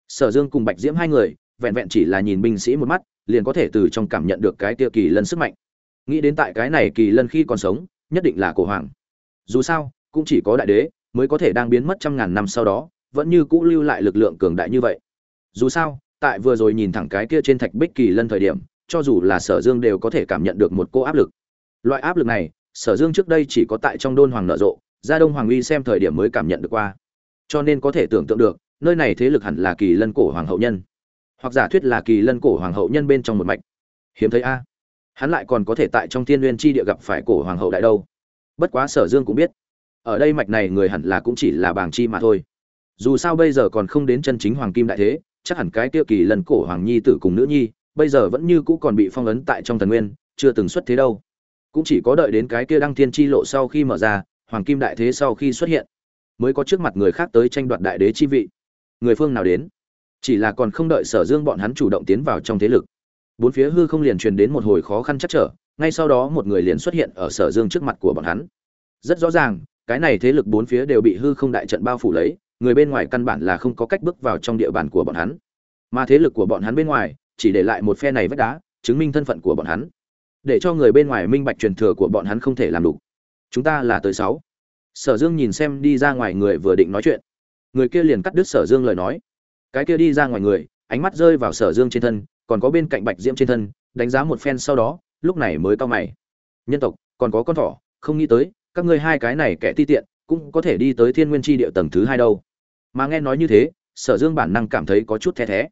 Sở dương cùng bạch diễm hai người vẹn vẹn chỉ là nhìn binh sĩ một mắt, liền có thể từ trong cảm nhận được cái kia kỳ lân sức mạnh. Nghĩ đến tại cái này kỳ lân khi còn sống, nhất định là cổ hoàng. Dù sao, cũng chỉ có đại đế mới có thể đang biến mất trăm ngàn năm sau đó, vẫn như cũ lưu lại lực lượng cường đại như vậy. Dù sao, tại vừa rồi nhìn thẳng cái kia trên thạch bích kỳ lân thời điểm, cho dù là sở dương đều có thể cảm nhận được một cô áp lực. Loại áp lực này, sở dương trước đây chỉ có tại trong đôn hoàng nợ rộ, ra đông hoàng uy xem thời điểm mới cảm nhận được qua. Cho nên có thể tưởng tượng được, nơi này thế lực hẳn là kỳ lân cổ hoàng hậu nhân hoặc giả thuyết là kỳ lân cổ hoàng hậu nhân bên trong một mạch. Hiếm thấy a. Hắn lại còn có thể tại trong thiên n g u y ê n tri địa gặp phải cổ hoàng hậu đại đâu. Bất quá sở dương cũng biết, ở đây mạch này người hẳn là cũng chỉ là bàng chi mà thôi. Dù sao bây giờ còn không đến chân chính hoàng kim đại thế, chắc hẳn cái tiêu kỳ lần cổ hoàng nhi tử cùng nữ nhi, bây giờ vẫn như cũ còn bị phong ấn tại trong thần nguyên, chưa từng xuất thế đâu. Cũng chỉ có đợi đến cái kia đăng thiên chi lộ sau khi mở ra, hoàng kim đại thế sau khi xuất hiện, mới có trước mặt người khác tới tranh đoạt đại đế chi vị. Người phương nào đến? Chỉ là còn không đợi sở dương bọn hắn chủ động tiến vào trong thế lực. Bốn phía hư không liền truyền đến một hồi khó khăn chắc trở, ngay sau đó một người liền xuất hiện ở sở dương trước mặt của bọn hắn. Rất rõ ràng, cái này thế lực bốn phía đều bị hư không đại trận bao phủ lấy, người bên ngoài căn bản là không có cách bước vào trong địa bàn của bọn hắn. Mà thế lực của bọn hắn bên ngoài, chỉ để lại một phe này vách đá, chứng minh thân phận của bọn hắn. Để cho người bên ngoài minh bạch truyền thừa của bọn hắn không thể làm đủ. Chúng ta là tới sáu. Sở dương nhìn xem đi ra ngoài người vừa định nói chuyện. Người kia liền cắt đứt sở dương lời nói cái kia đi ra ngoài người, ánh mắt rơi vào sở dương trên thân, còn có bên cạnh bạch diễm trên thân, đánh giá một phen sau đó, lúc này mới cao mày. Nhân tộc, còn có con thỏ, không nghĩ tới, các ngươi hai cái này kẻ ti tiện, cũng có thể đi tới thiên nguyên tri địa tầng thứ hai đâu. Mà nghe nói như thế, sở dương bản năng cảm thấy có chút the thé.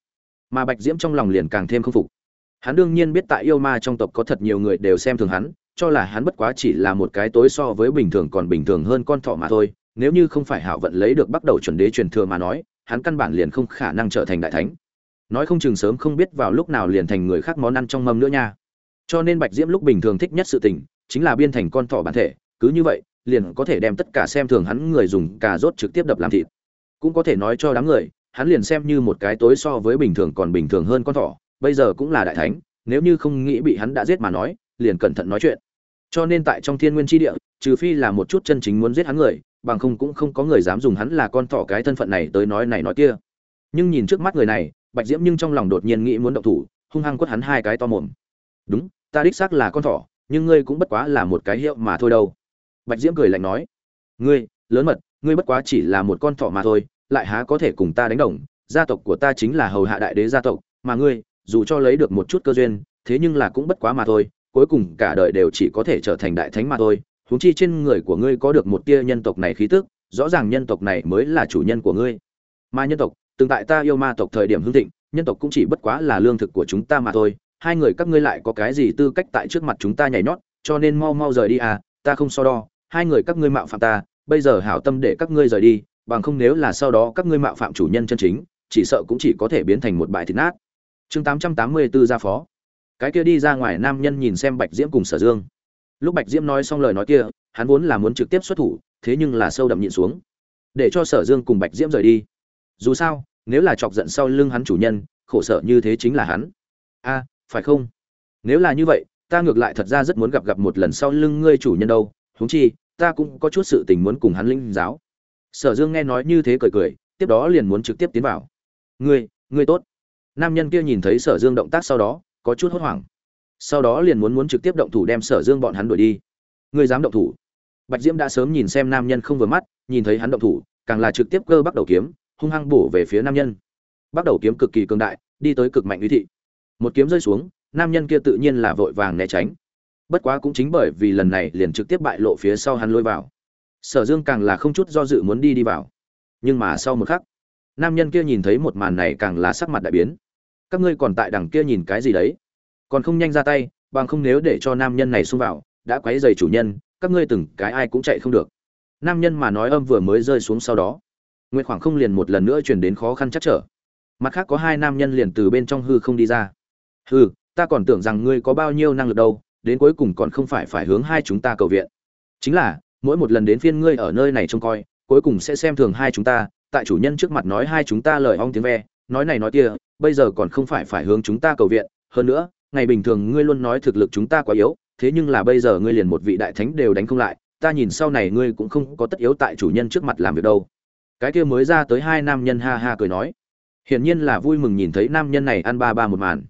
Mà bạch diễm trong lòng liền càng thêm không phục. Hắn đương nhiên biết tại yêu ma trong tộc có thật nhiều người đều xem thường hắn, cho là hắn bất quá chỉ là một cái tối so với bình thường còn bình thường hơn con thỏ mà thôi, nếu như không phải hảo vận lấy được bắt đầu chuẩn đế truyền thừa mà nói hắn căn bản liền không khả năng trở thành đại thánh. Nói không chừng sớm không biết vào lúc nào liền thành người khác món ăn trong mâm nữa nha. Cho nên bạch diễm lúc bình thường thích nhất sự tình, chính là biên thành con thỏ bản thể. Cứ như vậy, liền có thể đem tất cả xem thường hắn người dùng cà rốt trực tiếp đập làm thịt. Cũng có thể nói cho đám người, hắn liền xem như một cái tối so với bình thường còn bình thường hơn con thỏ, bây giờ cũng là đại thánh, nếu như không nghĩ bị hắn đã giết mà nói, liền cẩn thận nói chuyện. Cho nên tại trong thiên nguyên tri địa, trừ phi là một chút chân chính muốn giết hắn người bằng không cũng không có người dám dùng hắn là con thỏ cái thân phận này tới nói này nói kia. Nhưng nhìn trước mắt người này, bạch diễm nhưng trong lòng đột nhiên nghĩ muốn động thủ, hung hăng quất hắn hai cái to mồm. Đúng, ta đích xác là con thỏ, nhưng ngươi cũng bất quá là một cái hiệu mà thôi đâu. Bạch diễm cười lạnh nói. Ngươi, lớn mật, ngươi bất quá chỉ là một con thỏ mà thôi, lại há có thể cùng ta đánh đồng, gia tộc của ta chính là hầu hạ đại đế gia tộc, mà ngươi, dù cho lấy được một chút cơ duyên, thế nhưng là cũng bất quá mà thôi, cuối cùng cả đời đều chỉ có thể trở thành đại thánh mà thôi huống chi trên người của ngươi có được một tia nhân tộc này khí tức, rõ ràng nhân tộc này mới là chủ nhân của ngươi. Ma nhân tộc, từng tại ta yêu ma tộc thời điểm hưng thịnh, nhân tộc cũng chỉ bất quá là lương thực của chúng ta mà thôi, hai người các ngươi lại có cái gì tư cách tại trước mặt chúng ta nhảy nhót, cho nên mau mau rời đi à ta không so đo, hai người các ngươi mạo phạm ta, bây giờ hảo tâm để các ngươi rời đi, bằng không nếu là sau đó các ngươi mạo phạm chủ nhân chân chính, chỉ sợ cũng chỉ có thể biến thành một bãi thịt nát. Chương tám trăm tám mươi 884 gia phó. Cái kia đi ra ngoài nam nhân nhìn xem bạch diễm cùng sở dương lúc bạch diễm nói xong lời nói kia, hắn vốn là muốn trực tiếp xuất thủ, thế nhưng là sâu đậm nhịn xuống. Để cho sở dương cùng bạch diễm rời đi. Dù sao, nếu là chọc giận sau lưng hắn chủ nhân, khổ sở như thế chính là hắn. A, phải không? Nếu là như vậy, ta ngược lại thật ra rất muốn gặp gặp một lần sau lưng ngươi chủ nhân đâu. Huống chi, ta cũng có chút sự tình muốn cùng hắn linh giáo. Sở dương nghe nói như thế cười cười, tiếp đó liền muốn trực tiếp tiến vào. Ngươi ngươi tốt. Nam nhân kia nhìn thấy sở dương động tác sau đó, có chút hốt hoảng sau đó liền muốn muốn trực tiếp động thủ đem sở dương bọn hắn đuổi đi. Người dám động thủ? Bạch diễm đã sớm nhìn xem nam nhân không vừa mắt, nhìn thấy hắn động thủ, càng là trực tiếp cơ bắt đầu kiếm, hung hăng bổ về phía nam nhân. Bắt đầu kiếm cực kỳ cường đại, đi tới cực mạnh uy thị. Một kiếm rơi xuống, nam nhân kia tự nhiên là vội vàng né tránh. Bất quá cũng chính bởi vì lần này liền trực tiếp bại lộ phía sau hắn lôi vào. Sở dương càng là không chút do dự muốn đi đi vào. Nhưng mà sau một khắc, nam nhân kia nhìn thấy một màn này càng là sắc mặt đại biến. Các ngươi còn tại đằng kia nhìn cái gì đấy? Còn không nhanh ra tay, bằng không nếu để cho nam nhân này xông vào, đã quấy dày chủ nhân, các ngươi từng cái ai cũng chạy không được. Nam nhân mà nói âm vừa mới rơi xuống sau đó. Nguyệt khoảng không liền một lần nữa chuyển đến khó khăn chắc trở. Mặt khác có hai nam nhân liền từ bên trong hư không đi ra. Hư ta còn tưởng rằng ngươi có bao nhiêu năng lực đâu, đến cuối cùng còn không phải phải hướng hai chúng ta cầu viện. Chính là, mỗi một lần đến phiên ngươi ở nơi này trông coi, cuối cùng sẽ xem thường hai chúng ta, tại chủ nhân trước mặt nói hai chúng ta lời ong tiếng ve, nói này nói kia, bây giờ còn không phải phải hướng chúng ta cầu viện, hơn nữa ngày bình thường ngươi luôn nói thực lực chúng ta quá yếu, thế nhưng là bây giờ ngươi liền một vị đại thánh đều đánh không lại, ta nhìn sau này ngươi cũng không có tất yếu tại chủ nhân trước mặt làm việc đâu. Cái kia mới ra tới hai nam nhân ha ha cười nói. Hiển nhiên là vui mừng nhìn thấy nam nhân này ăn ba ba một màn.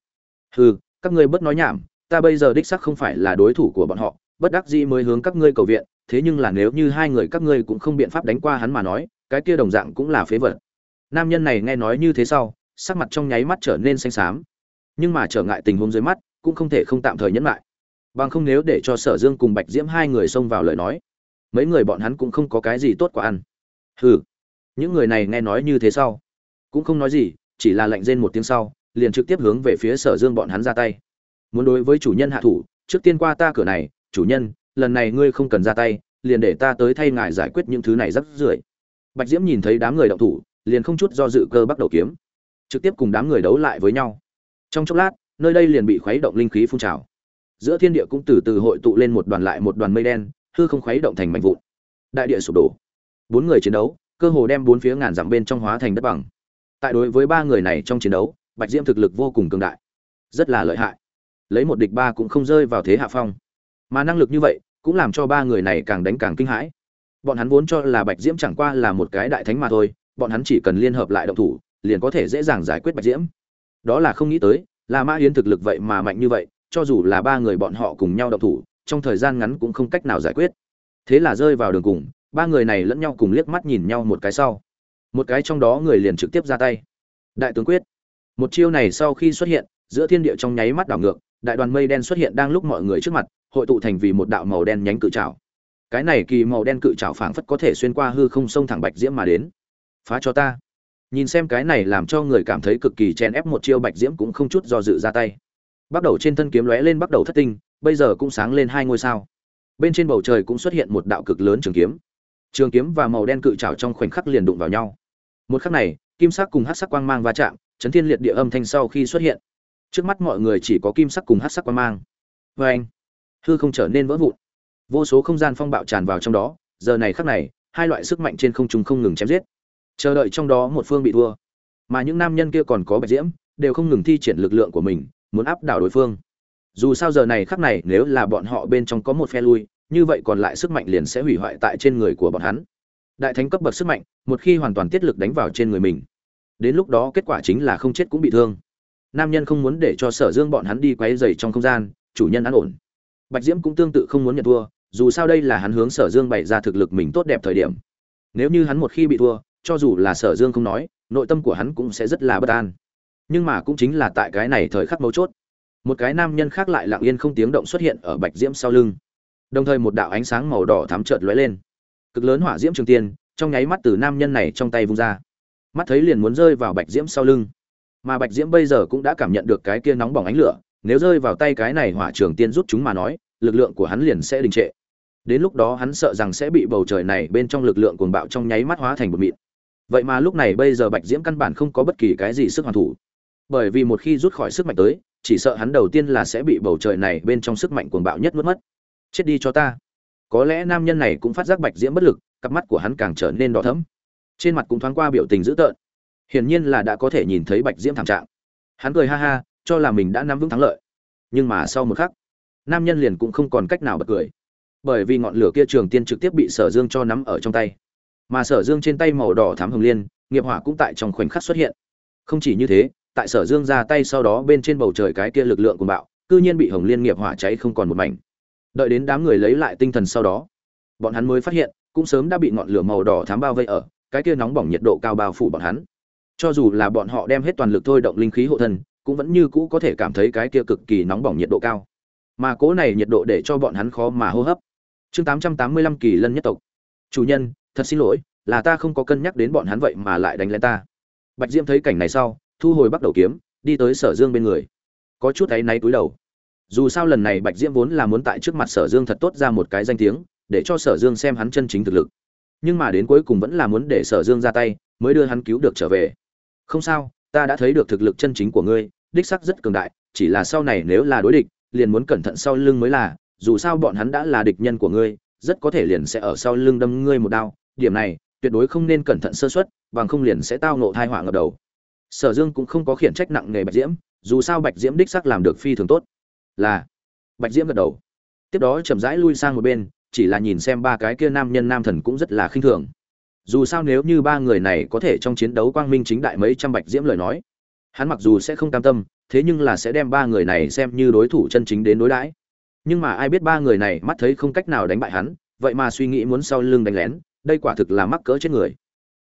Hừ, các ngươi bất nói nhảm, ta bây giờ đích sắc không phải là đối thủ của bọn họ, bất đắc dĩ mới hướng các ngươi cầu viện, thế nhưng là nếu như hai người các ngươi cũng không biện pháp đánh qua hắn mà nói, cái kia đồng dạng cũng là phế vật. Nam nhân này nghe nói như thế sau, sắc mặt trong nháy mắt trở nên xanh xám nhưng mà trở ngại tình huống dưới mắt, cũng không thể không tạm thời nhẫn lại. Bằng không nếu để cho sở dương cùng bạch diễm hai người xông vào lời nói, mấy người bọn hắn cũng không có cái gì tốt quả ăn. Hừ, những người này nghe nói như thế sau, cũng không nói gì, chỉ là lạnh rên một tiếng sau, liền trực tiếp hướng về phía sở dương bọn hắn ra tay. Muốn đối với chủ nhân hạ thủ, trước tiên qua ta cửa này, chủ nhân, lần này ngươi không cần ra tay, liền để ta tới thay ngài giải quyết những thứ này rất rưởi. Bạch diễm nhìn thấy đám người động thủ, liền không chút do dự cơ bắt đầu kiếm. Trực tiếp cùng đám người đấu lại với nhau trong chốc lát, nơi đây liền bị khuấy động linh khí phun trào. Giữa thiên địa cũng từ từ hội tụ lên một đoàn lại một đoàn mây đen, hư không khuấy động thành mảnh vụn. Đại địa sụp đổ. Bốn người chiến đấu, cơ hồ đem bốn phía ngàn dặm bên trong hóa thành đất bằng. Tại đối với ba người này trong chiến đấu, bạch diễm thực lực vô cùng cường đại. Rất là lợi hại. Lấy một địch ba cũng không rơi vào thế hạ phong. Mà năng lực như vậy, cũng làm cho ba người này càng đánh càng kinh hãi. Bọn hắn vốn cho là bạch diễm chẳng qua là một cái đại thánh mà thôi, bọn hắn chỉ cần liên hợp lại động thủ, liền có thể dễ dàng giải quyết bạch diễm đó là không nghĩ tới là mã yến thực lực vậy mà mạnh như vậy, cho dù là ba người bọn họ cùng nhau động thủ, trong thời gian ngắn cũng không cách nào giải quyết. Thế là rơi vào đường cùng, ba người này lẫn nhau cùng liếc mắt nhìn nhau một cái sau. Một cái trong đó người liền trực tiếp ra tay. Đại tướng quyết. Một chiêu này sau khi xuất hiện, giữa thiên địa trong nháy mắt đảo ngược, đại đoàn mây đen xuất hiện đang lúc mọi người trước mặt, hội tụ thành vì một đạo màu đen nhánh cự trào cái này kỳ màu đen cự trào phảng phất có thể xuyên qua hư không sông thẳng bạch diễm mà đến. Phá cho ta nhìn xem cái này làm cho người cảm thấy cực kỳ chen ép một chiêu bạch diễm cũng không chút do dự ra tay. Bắt đầu trên thân kiếm lóe lên bắt đầu thất tinh, bây giờ cũng sáng lên hai ngôi sao. Bên trên bầu trời cũng xuất hiện một đạo cực lớn trường kiếm. Trường kiếm và màu đen cự trào trong khoảnh khắc liền đụng vào nhau. Một khắc này, kim sắc cùng hát sắc quang mang va chạm, chấn thiên liệt địa âm thanh sau khi xuất hiện. Trước mắt mọi người chỉ có kim sắc cùng hát sắc quang mang. Vê anh hư không trở nên vỡ vụn. Vô số không gian phong bạo tràn vào trong đó. Giờ này khắc này, hai loại sức mạnh trên không trung không ngừng chém giết chờ đợi trong đó một phương bị thua. Mà những nam nhân kia còn có bạch diễm, đều không ngừng thi triển lực lượng của mình, muốn áp đảo đối phương. Dù sao giờ này khắc này, nếu là bọn họ bên trong có một phe lui, như vậy còn lại sức mạnh liền sẽ hủy hoại tại trên người của bọn hắn. Đại thánh cấp bậc sức mạnh, một khi hoàn toàn tiết lực đánh vào trên người mình, đến lúc đó kết quả chính là không chết cũng bị thương. Nam nhân không muốn để cho sở dương bọn hắn đi quấy dày trong không gian, chủ nhân an ổn. Bạch diễm cũng tương tự không muốn nhận thua, dù sao đây là hắn hướng sở dương bày ra thực lực mình tốt đẹp thời điểm. Nếu như hắn một khi bị thua cho dù là sở dương không nói, nội tâm của hắn cũng sẽ rất là bất an. Nhưng mà cũng chính là tại cái này thời khắc mấu chốt, một cái nam nhân khác lại lặng yên không tiếng động xuất hiện ở bạch diễm sau lưng. Đồng thời một đạo ánh sáng màu đỏ thắm trợt lóe lên. Cực lớn hỏa diễm trường tiên, trong nháy mắt từ nam nhân này trong tay vung ra. Mắt thấy liền muốn rơi vào bạch diễm sau lưng. Mà bạch diễm bây giờ cũng đã cảm nhận được cái kia nóng bỏng ánh lửa, nếu rơi vào tay cái này hỏa trường tiên rút chúng mà nói, lực lượng của hắn liền sẽ đình trệ. Đến lúc đó hắn sợ rằng sẽ bị bầu trời này bên trong lực lượng cuồng bạo trong nháy mắt hóa thành một mịn vậy mà lúc này bây giờ bạch diễm căn bản không có bất kỳ cái gì sức hoàn thủ. Bởi vì một khi rút khỏi sức mạnh tới, chỉ sợ hắn đầu tiên là sẽ bị bầu trời này bên trong sức mạnh cuồng bạo nhất mất mất. Chết đi cho ta. Có lẽ nam nhân này cũng phát giác bạch diễm bất lực, cặp mắt của hắn càng trở nên đỏ thẫm. Trên mặt cũng thoáng qua biểu tình dữ tợn. Hiển nhiên là đã có thể nhìn thấy bạch diễm thảm trạng. Hắn cười ha ha, cho là mình đã nắm vững thắng lợi. Nhưng mà sau một khắc, nam nhân liền cũng không còn cách nào bật cười. Bởi vì ngọn lửa kia trường tiên trực tiếp bị sở dương cho nắm ở trong tay mà sở dương trên tay màu đỏ thám hồng liên, nghiệp hỏa cũng tại trong khoảnh khắc xuất hiện. Không chỉ như thế, tại sở dương ra tay sau đó bên trên bầu trời cái kia lực lượng của bạo, cư nhiên bị hồng liên nghiệp hỏa cháy không còn một mảnh. Đợi đến đám người lấy lại tinh thần sau đó, bọn hắn mới phát hiện, cũng sớm đã bị ngọn lửa màu đỏ thám bao vây ở, cái kia nóng bỏng nhiệt độ cao bao phủ bọn hắn. Cho dù là bọn họ đem hết toàn lực thôi động linh khí hộ thân, cũng vẫn như cũ có thể cảm thấy cái kia cực kỳ nóng bỏng nhiệt độ cao. Mà cố này nhiệt độ để cho bọn hắn khó mà hô hấp. Chương tám trăm tám mươi lăm kỳ lân nhất tộc. Chủ nhân thật xin lỗi, là ta không có cân nhắc đến bọn hắn vậy mà lại đánh lên ta. Bạch diễm thấy cảnh này sau, thu hồi bắt đầu kiếm, đi tới sở dương bên người. Có chút áy náy túi đầu. Dù sao lần này bạch diễm vốn là muốn tại trước mặt sở dương thật tốt ra một cái danh tiếng, để cho sở dương xem hắn chân chính thực lực. Nhưng mà đến cuối cùng vẫn là muốn để sở dương ra tay, mới đưa hắn cứu được trở về. Không sao, ta đã thấy được thực lực chân chính của ngươi, đích sắc rất cường đại, chỉ là sau này nếu là đối địch, liền muốn cẩn thận sau lưng mới là, dù sao bọn hắn đã là địch nhân của ngươi, rất có thể liền sẽ ở sau lưng đâm ngươi một đao điểm này, tuyệt đối không nên cẩn thận sơ suất, bằng không liền sẽ tao nộ thai họa ngập đầu. Sở dương cũng không có khiển trách nặng nghề bạch diễm, dù sao bạch diễm đích sắc làm được phi thường tốt. Là, bạch diễm gật đầu. Tiếp đó chậm rãi lui sang một bên, chỉ là nhìn xem ba cái kia nam nhân nam thần cũng rất là khinh thường. Dù sao nếu như ba người này có thể trong chiến đấu quang minh chính đại mấy trăm bạch diễm lời nói, hắn mặc dù sẽ không cam tâm, thế nhưng là sẽ đem ba người này xem như đối thủ chân chính đến đối đãi. Nhưng mà ai biết ba người này mắt thấy không cách nào đánh bại hắn, vậy mà suy nghĩ muốn sau lưng đánh lén đây quả thực là mắc cỡ chết người.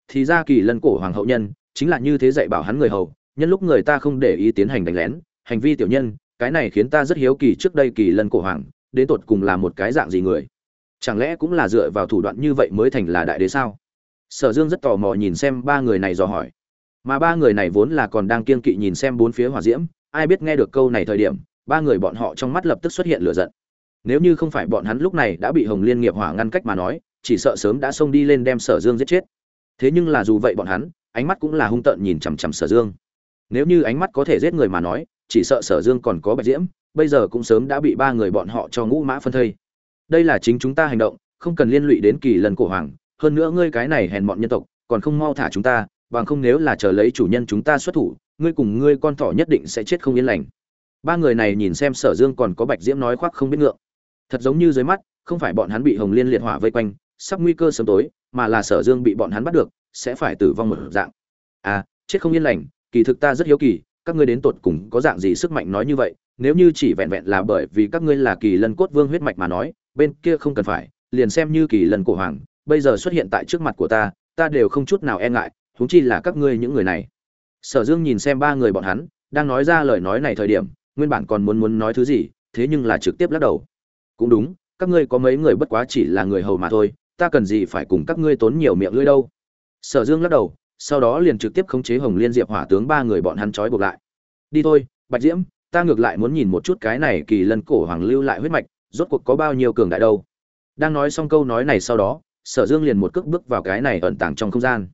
Thì ra kỳ lân cổ hoàng hậu nhân, chính là như thế dạy bảo hắn người hầu, nhân lúc người ta không để ý tiến hành đánh lén, hành vi tiểu nhân, cái này khiến ta rất hiếu kỳ trước đây kỳ lân cổ hoàng, đến tột cùng là một cái dạng gì người? Chẳng lẽ cũng là dựa vào thủ đoạn như vậy mới thành là đại đế sao? Sở dương rất tò mò nhìn xem ba người này dò hỏi. Mà ba người này vốn là còn đang kiên kỵ nhìn xem bốn phía hỏa diễm, ai biết nghe được câu này thời điểm, ba người bọn họ trong mắt lập tức xuất hiện lửa giận. Nếu như không phải bọn hắn lúc này đã bị hồng liên nghiệp hỏa ngăn cách mà nói chỉ sợ sớm đã xông đi lên đem sở dương giết chết. Thế nhưng là dù vậy bọn hắn, ánh mắt cũng là hung tợn nhìn chằm chằm sở dương. Nếu như ánh mắt có thể giết người mà nói, chỉ sợ sở dương còn có bạch diễm, bây giờ cũng sớm đã bị ba người bọn họ cho ngũ mã phân thây. Đây là chính chúng ta hành động, không cần liên lụy đến kỳ lần cổ hoàng, hơn nữa ngươi cái này hèn mọn nhân tộc, còn không mau thả chúng ta, bằng không nếu là chờ lấy chủ nhân chúng ta xuất thủ, ngươi cùng ngươi con thỏ nhất định sẽ chết không yên lành. Ba người này nhìn xem sở dương còn có bạch diễm nói khoác không biết ngượng. Thật giống như dưới mắt, không phải bọn hắn bị hồng liên liệt hỏa vây quanh sắp nguy cơ sớm tối, mà là sở dương bị bọn hắn bắt được, sẽ phải tử vong một dạng. À chết không yên lành, kỳ thực ta rất hiếu kỳ, các ngươi đến tột cùng có dạng gì sức mạnh nói như vậy, nếu như chỉ vẹn vẹn là bởi vì các ngươi là kỳ lân cốt vương huyết mạch mà nói, bên kia không cần phải, liền xem như kỳ lân cổ hoàng, bây giờ xuất hiện tại trước mặt của ta ta đều không chút nào e ngại, huống chi là các ngươi những người này. Sở dương nhìn xem ba người bọn hắn, đang nói ra lời nói này thời điểm, nguyên bản còn muốn muốn nói thứ gì, thế nhưng là trực tiếp lắc đầu. Cũng đúng, các ngươi có mấy người bất quá chỉ là người hầu mà thôi ta cần gì phải cùng các ngươi tốn nhiều miệng lưỡi đâu? Sở dương lắc đầu, sau đó liền trực tiếp khống chế hồng liên diệp hỏa tướng ba người bọn hắn trói buộc lại. Đi thôi, bạch diễm, ta ngược lại muốn nhìn một chút cái này kỳ lân cổ hoàng lưu lại huyết mạch, rốt cuộc có bao nhiêu cường đại đâu? Đang nói xong câu nói này sau đó, sở dương liền một cước bước vào cái này ẩn tàng trong không gian.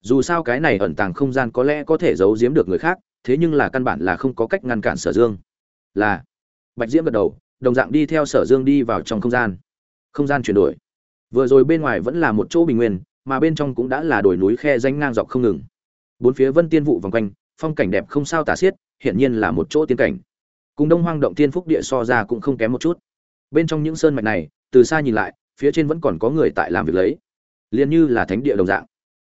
Dù sao cái này ẩn tàng không gian có lẽ có thể giấu giếm được người khác, thế nhưng là căn bản là không có cách ngăn cản sở dương. Là, bạch diễm gật đầu, đồng dạng đi theo sở dương đi vào trong không gian. Không gian chuyển đổi vừa rồi bên ngoài vẫn là một chỗ bình nguyên, mà bên trong cũng đã là đồi núi khe danh ngang dọc không ngừng. Bốn phía vân tiên vụ vòng quanh, phong cảnh đẹp không sao tả xiết hiện nhiên là một chỗ tiên cảnh. Cùng đông hoang động tiên phúc địa so ra cũng không kém một chút. Bên trong những sơn mạch này, từ xa nhìn lại, phía trên vẫn còn có người tại làm việc lấy. Liền như là thánh địa đồng dạng.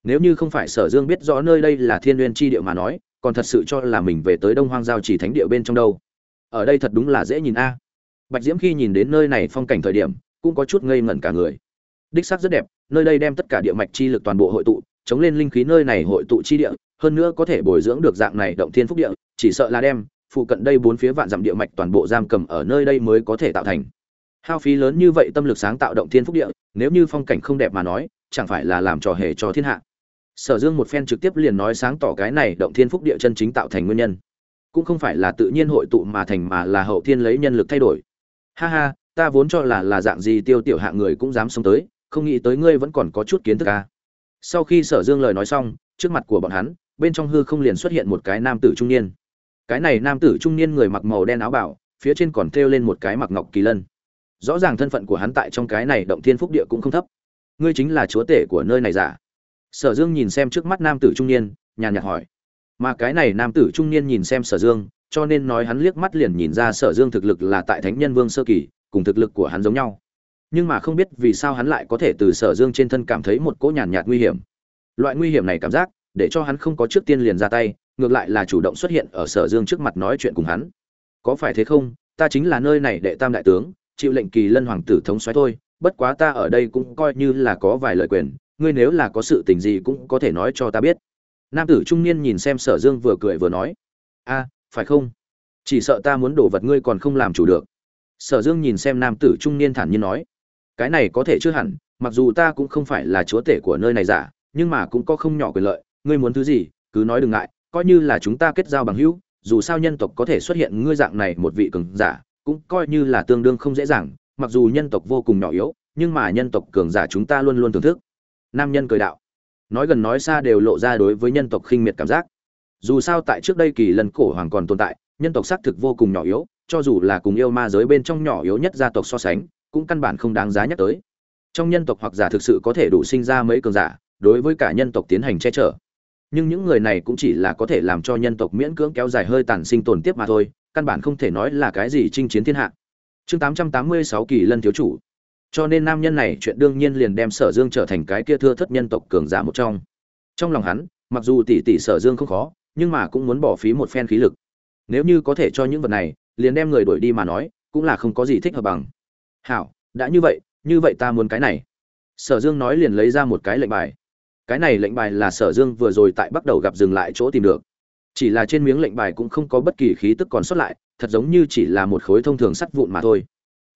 Nếu như không phải sở dương biết rõ nơi đây là thiên n chi địa mà nói, còn thật sự cho là mình về tới đông hoang giao chỉ thánh địa bên trong đâu. Ở đây thật đúng là dễ nhìn a. Bạch diễm khi nhìn đến nơi này phong cảnh thời điểm, cũng có chút ngây ngẩn cả người đích xác rất đẹp, nơi đây đem tất cả địa mạch chi lực toàn bộ hội tụ, chống lên linh khí nơi này hội tụ chi địa, hơn nữa có thể bồi dưỡng được dạng này động thiên phúc địa, chỉ sợ là đem phụ cận đây bốn phía vạn dặm địa mạch toàn bộ giam cầm ở nơi đây mới có thể tạo thành. Hao phí lớn như vậy tâm lực sáng tạo động thiên phúc địa, nếu như phong cảnh không đẹp mà nói, chẳng phải là làm trò hề cho thiên hạ. Sở dương một phen trực tiếp liền nói sáng tỏ cái này động thiên phúc địa chân chính tạo thành nguyên nhân. Cũng không phải là tự nhiên hội tụ mà thành mà là hậu thiên lấy nhân lực thay đổi. Ha ha, ta vốn cho là là dạng gì tiêu tiểu hạng người cũng dám sống tới không nghĩ tới ngươi vẫn còn có chút kiến thức à. sau khi sở dương lời nói xong, trước mặt của bọn hắn, bên trong hư không liền xuất hiện một cái nam tử trung niên. Cái này nam tử trung niên người mặc màu đen áo bảo, phía trên còn thêu lên một cái mặc ngọc kỳ lân. Rõ ràng thân phận của hắn tại trong cái này động thiên phúc địa cũng không thấp. Ngươi chính là chúa tể của nơi này giả. Sở dương nhìn xem trước mắt nam tử trung niên, nhàn nhạt hỏi. Mà cái này nam tử trung niên nhìn xem sở dương, cho nên nói hắn liếc mắt liền nhìn ra sở dương thực lực là tại thánh nhân vương sơ kỳ, cùng thực lực của hắn giống nhau nhưng mà không biết vì sao hắn lại có thể từ sở dương trên thân cảm thấy một cỗ nhàn nhạt nguy hiểm. Loại nguy hiểm này cảm giác, để cho hắn không có trước tiên liền ra tay, ngược lại là chủ động xuất hiện ở sở dương trước mặt nói chuyện cùng hắn. Có phải thế không? Ta chính là nơi này đệ tam đại tướng, chịu lệnh kỳ lân hoàng tử thống xoáy thôi, bất quá ta ở đây cũng coi như là có vài lời quyền, ngươi nếu là có sự tình gì cũng có thể nói cho ta biết. Nam tử trung niên nhìn xem sở dương vừa cười vừa nói. A, phải không? Chỉ sợ ta muốn đổ vật ngươi còn không làm chủ được. Sở dương nhìn xem nam tử trung niên thản nhiên nói cái này có thể chưa hẳn, mặc dù ta cũng không phải là chúa tể của nơi này giả, nhưng mà cũng có không nhỏ quyền lợi, ngươi muốn thứ gì, cứ nói đừng ngại, coi như là chúng ta kết giao bằng hữu, dù sao nhân tộc có thể xuất hiện ngươi dạng này một vị cường giả, cũng coi như là tương đương không dễ dàng, mặc dù nhân tộc vô cùng nhỏ yếu, nhưng mà nhân tộc cường giả chúng ta luôn luôn thưởng thức. Nam nhân cười đạo. Nói gần nói xa đều lộ ra đối với nhân tộc khinh miệt cảm giác. Dù sao tại trước đây kỳ lần cổ hoàng còn tồn tại, nhân tộc xác thực vô cùng nhỏ yếu, cho dù là cùng yêu ma giới bên trong nhỏ yếu nhất gia tộc so sánh cũng căn bản không đáng giá nhắc tới. Trong nhân tộc hoặc giả thực sự có thể đủ sinh ra mấy cường giả, đối với cả nhân tộc tiến hành che chở. Nhưng những người này cũng chỉ là có thể làm cho nhân tộc miễn cưỡng kéo dài hơi tàn sinh tồn tiếp mà thôi, căn bản không thể nói là cái gì chinh chiến thiên hạ. Chương 886 kỳ lân thiếu chủ. Cho nên nam nhân này chuyện đương nhiên liền đem sở dương trở thành cái kia thưa thất nhân tộc cường giả một trong. Trong lòng hắn, mặc dù tỷ tỷ sở dương không khó, nhưng mà cũng muốn bỏ phí một phen khí lực. Nếu như có thể cho những vật này, liền đem người đuổi đi mà nói, cũng là không có gì thích hợp bằng hảo, đã như vậy như vậy ta muốn cái này. Sở dương nói liền lấy ra một cái lệnh bài. Cái này lệnh bài là sở dương vừa rồi tại bắt đầu gặp dừng lại chỗ tìm được. Chỉ là trên miếng lệnh bài cũng không có bất kỳ khí tức còn sót lại, thật giống như chỉ là một khối thông thường sắt vụn mà thôi.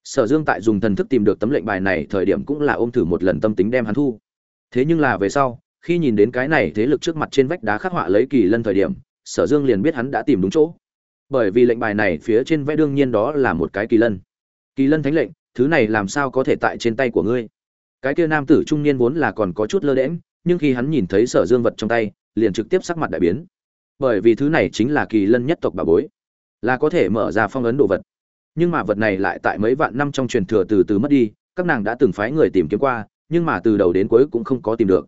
Sở dương tại dùng thần thức tìm được tấm lệnh bài này thời điểm cũng là ôm thử một lần tâm tính đem hắn thu. Thế nhưng là về sau, khi nhìn đến cái này thế lực trước mặt trên vách đá khắc họa lấy kỳ lân thời điểm, sở dương liền biết hắn đã tìm đúng chỗ. Bởi vì lệnh bài này phía trên vẽ đương nhiên đó là một cái kỳ lân. Kỳ lân thánh lệnh thứ này làm sao có thể tại trên tay của ngươi? Cái kia nam tử trung niên vốn là còn có chút lơ đễm nhưng khi hắn nhìn thấy sở dương vật trong tay, liền trực tiếp sắc mặt đại biến. Bởi vì thứ này chính là kỳ lân nhất tộc bà bối, là có thể mở ra phong ấn đồ vật. Nhưng mà vật này lại tại mấy vạn năm trong truyền thừa từ từ mất đi, các nàng đã từng phái người tìm kiếm qua, nhưng mà từ đầu đến cuối cũng không có tìm được.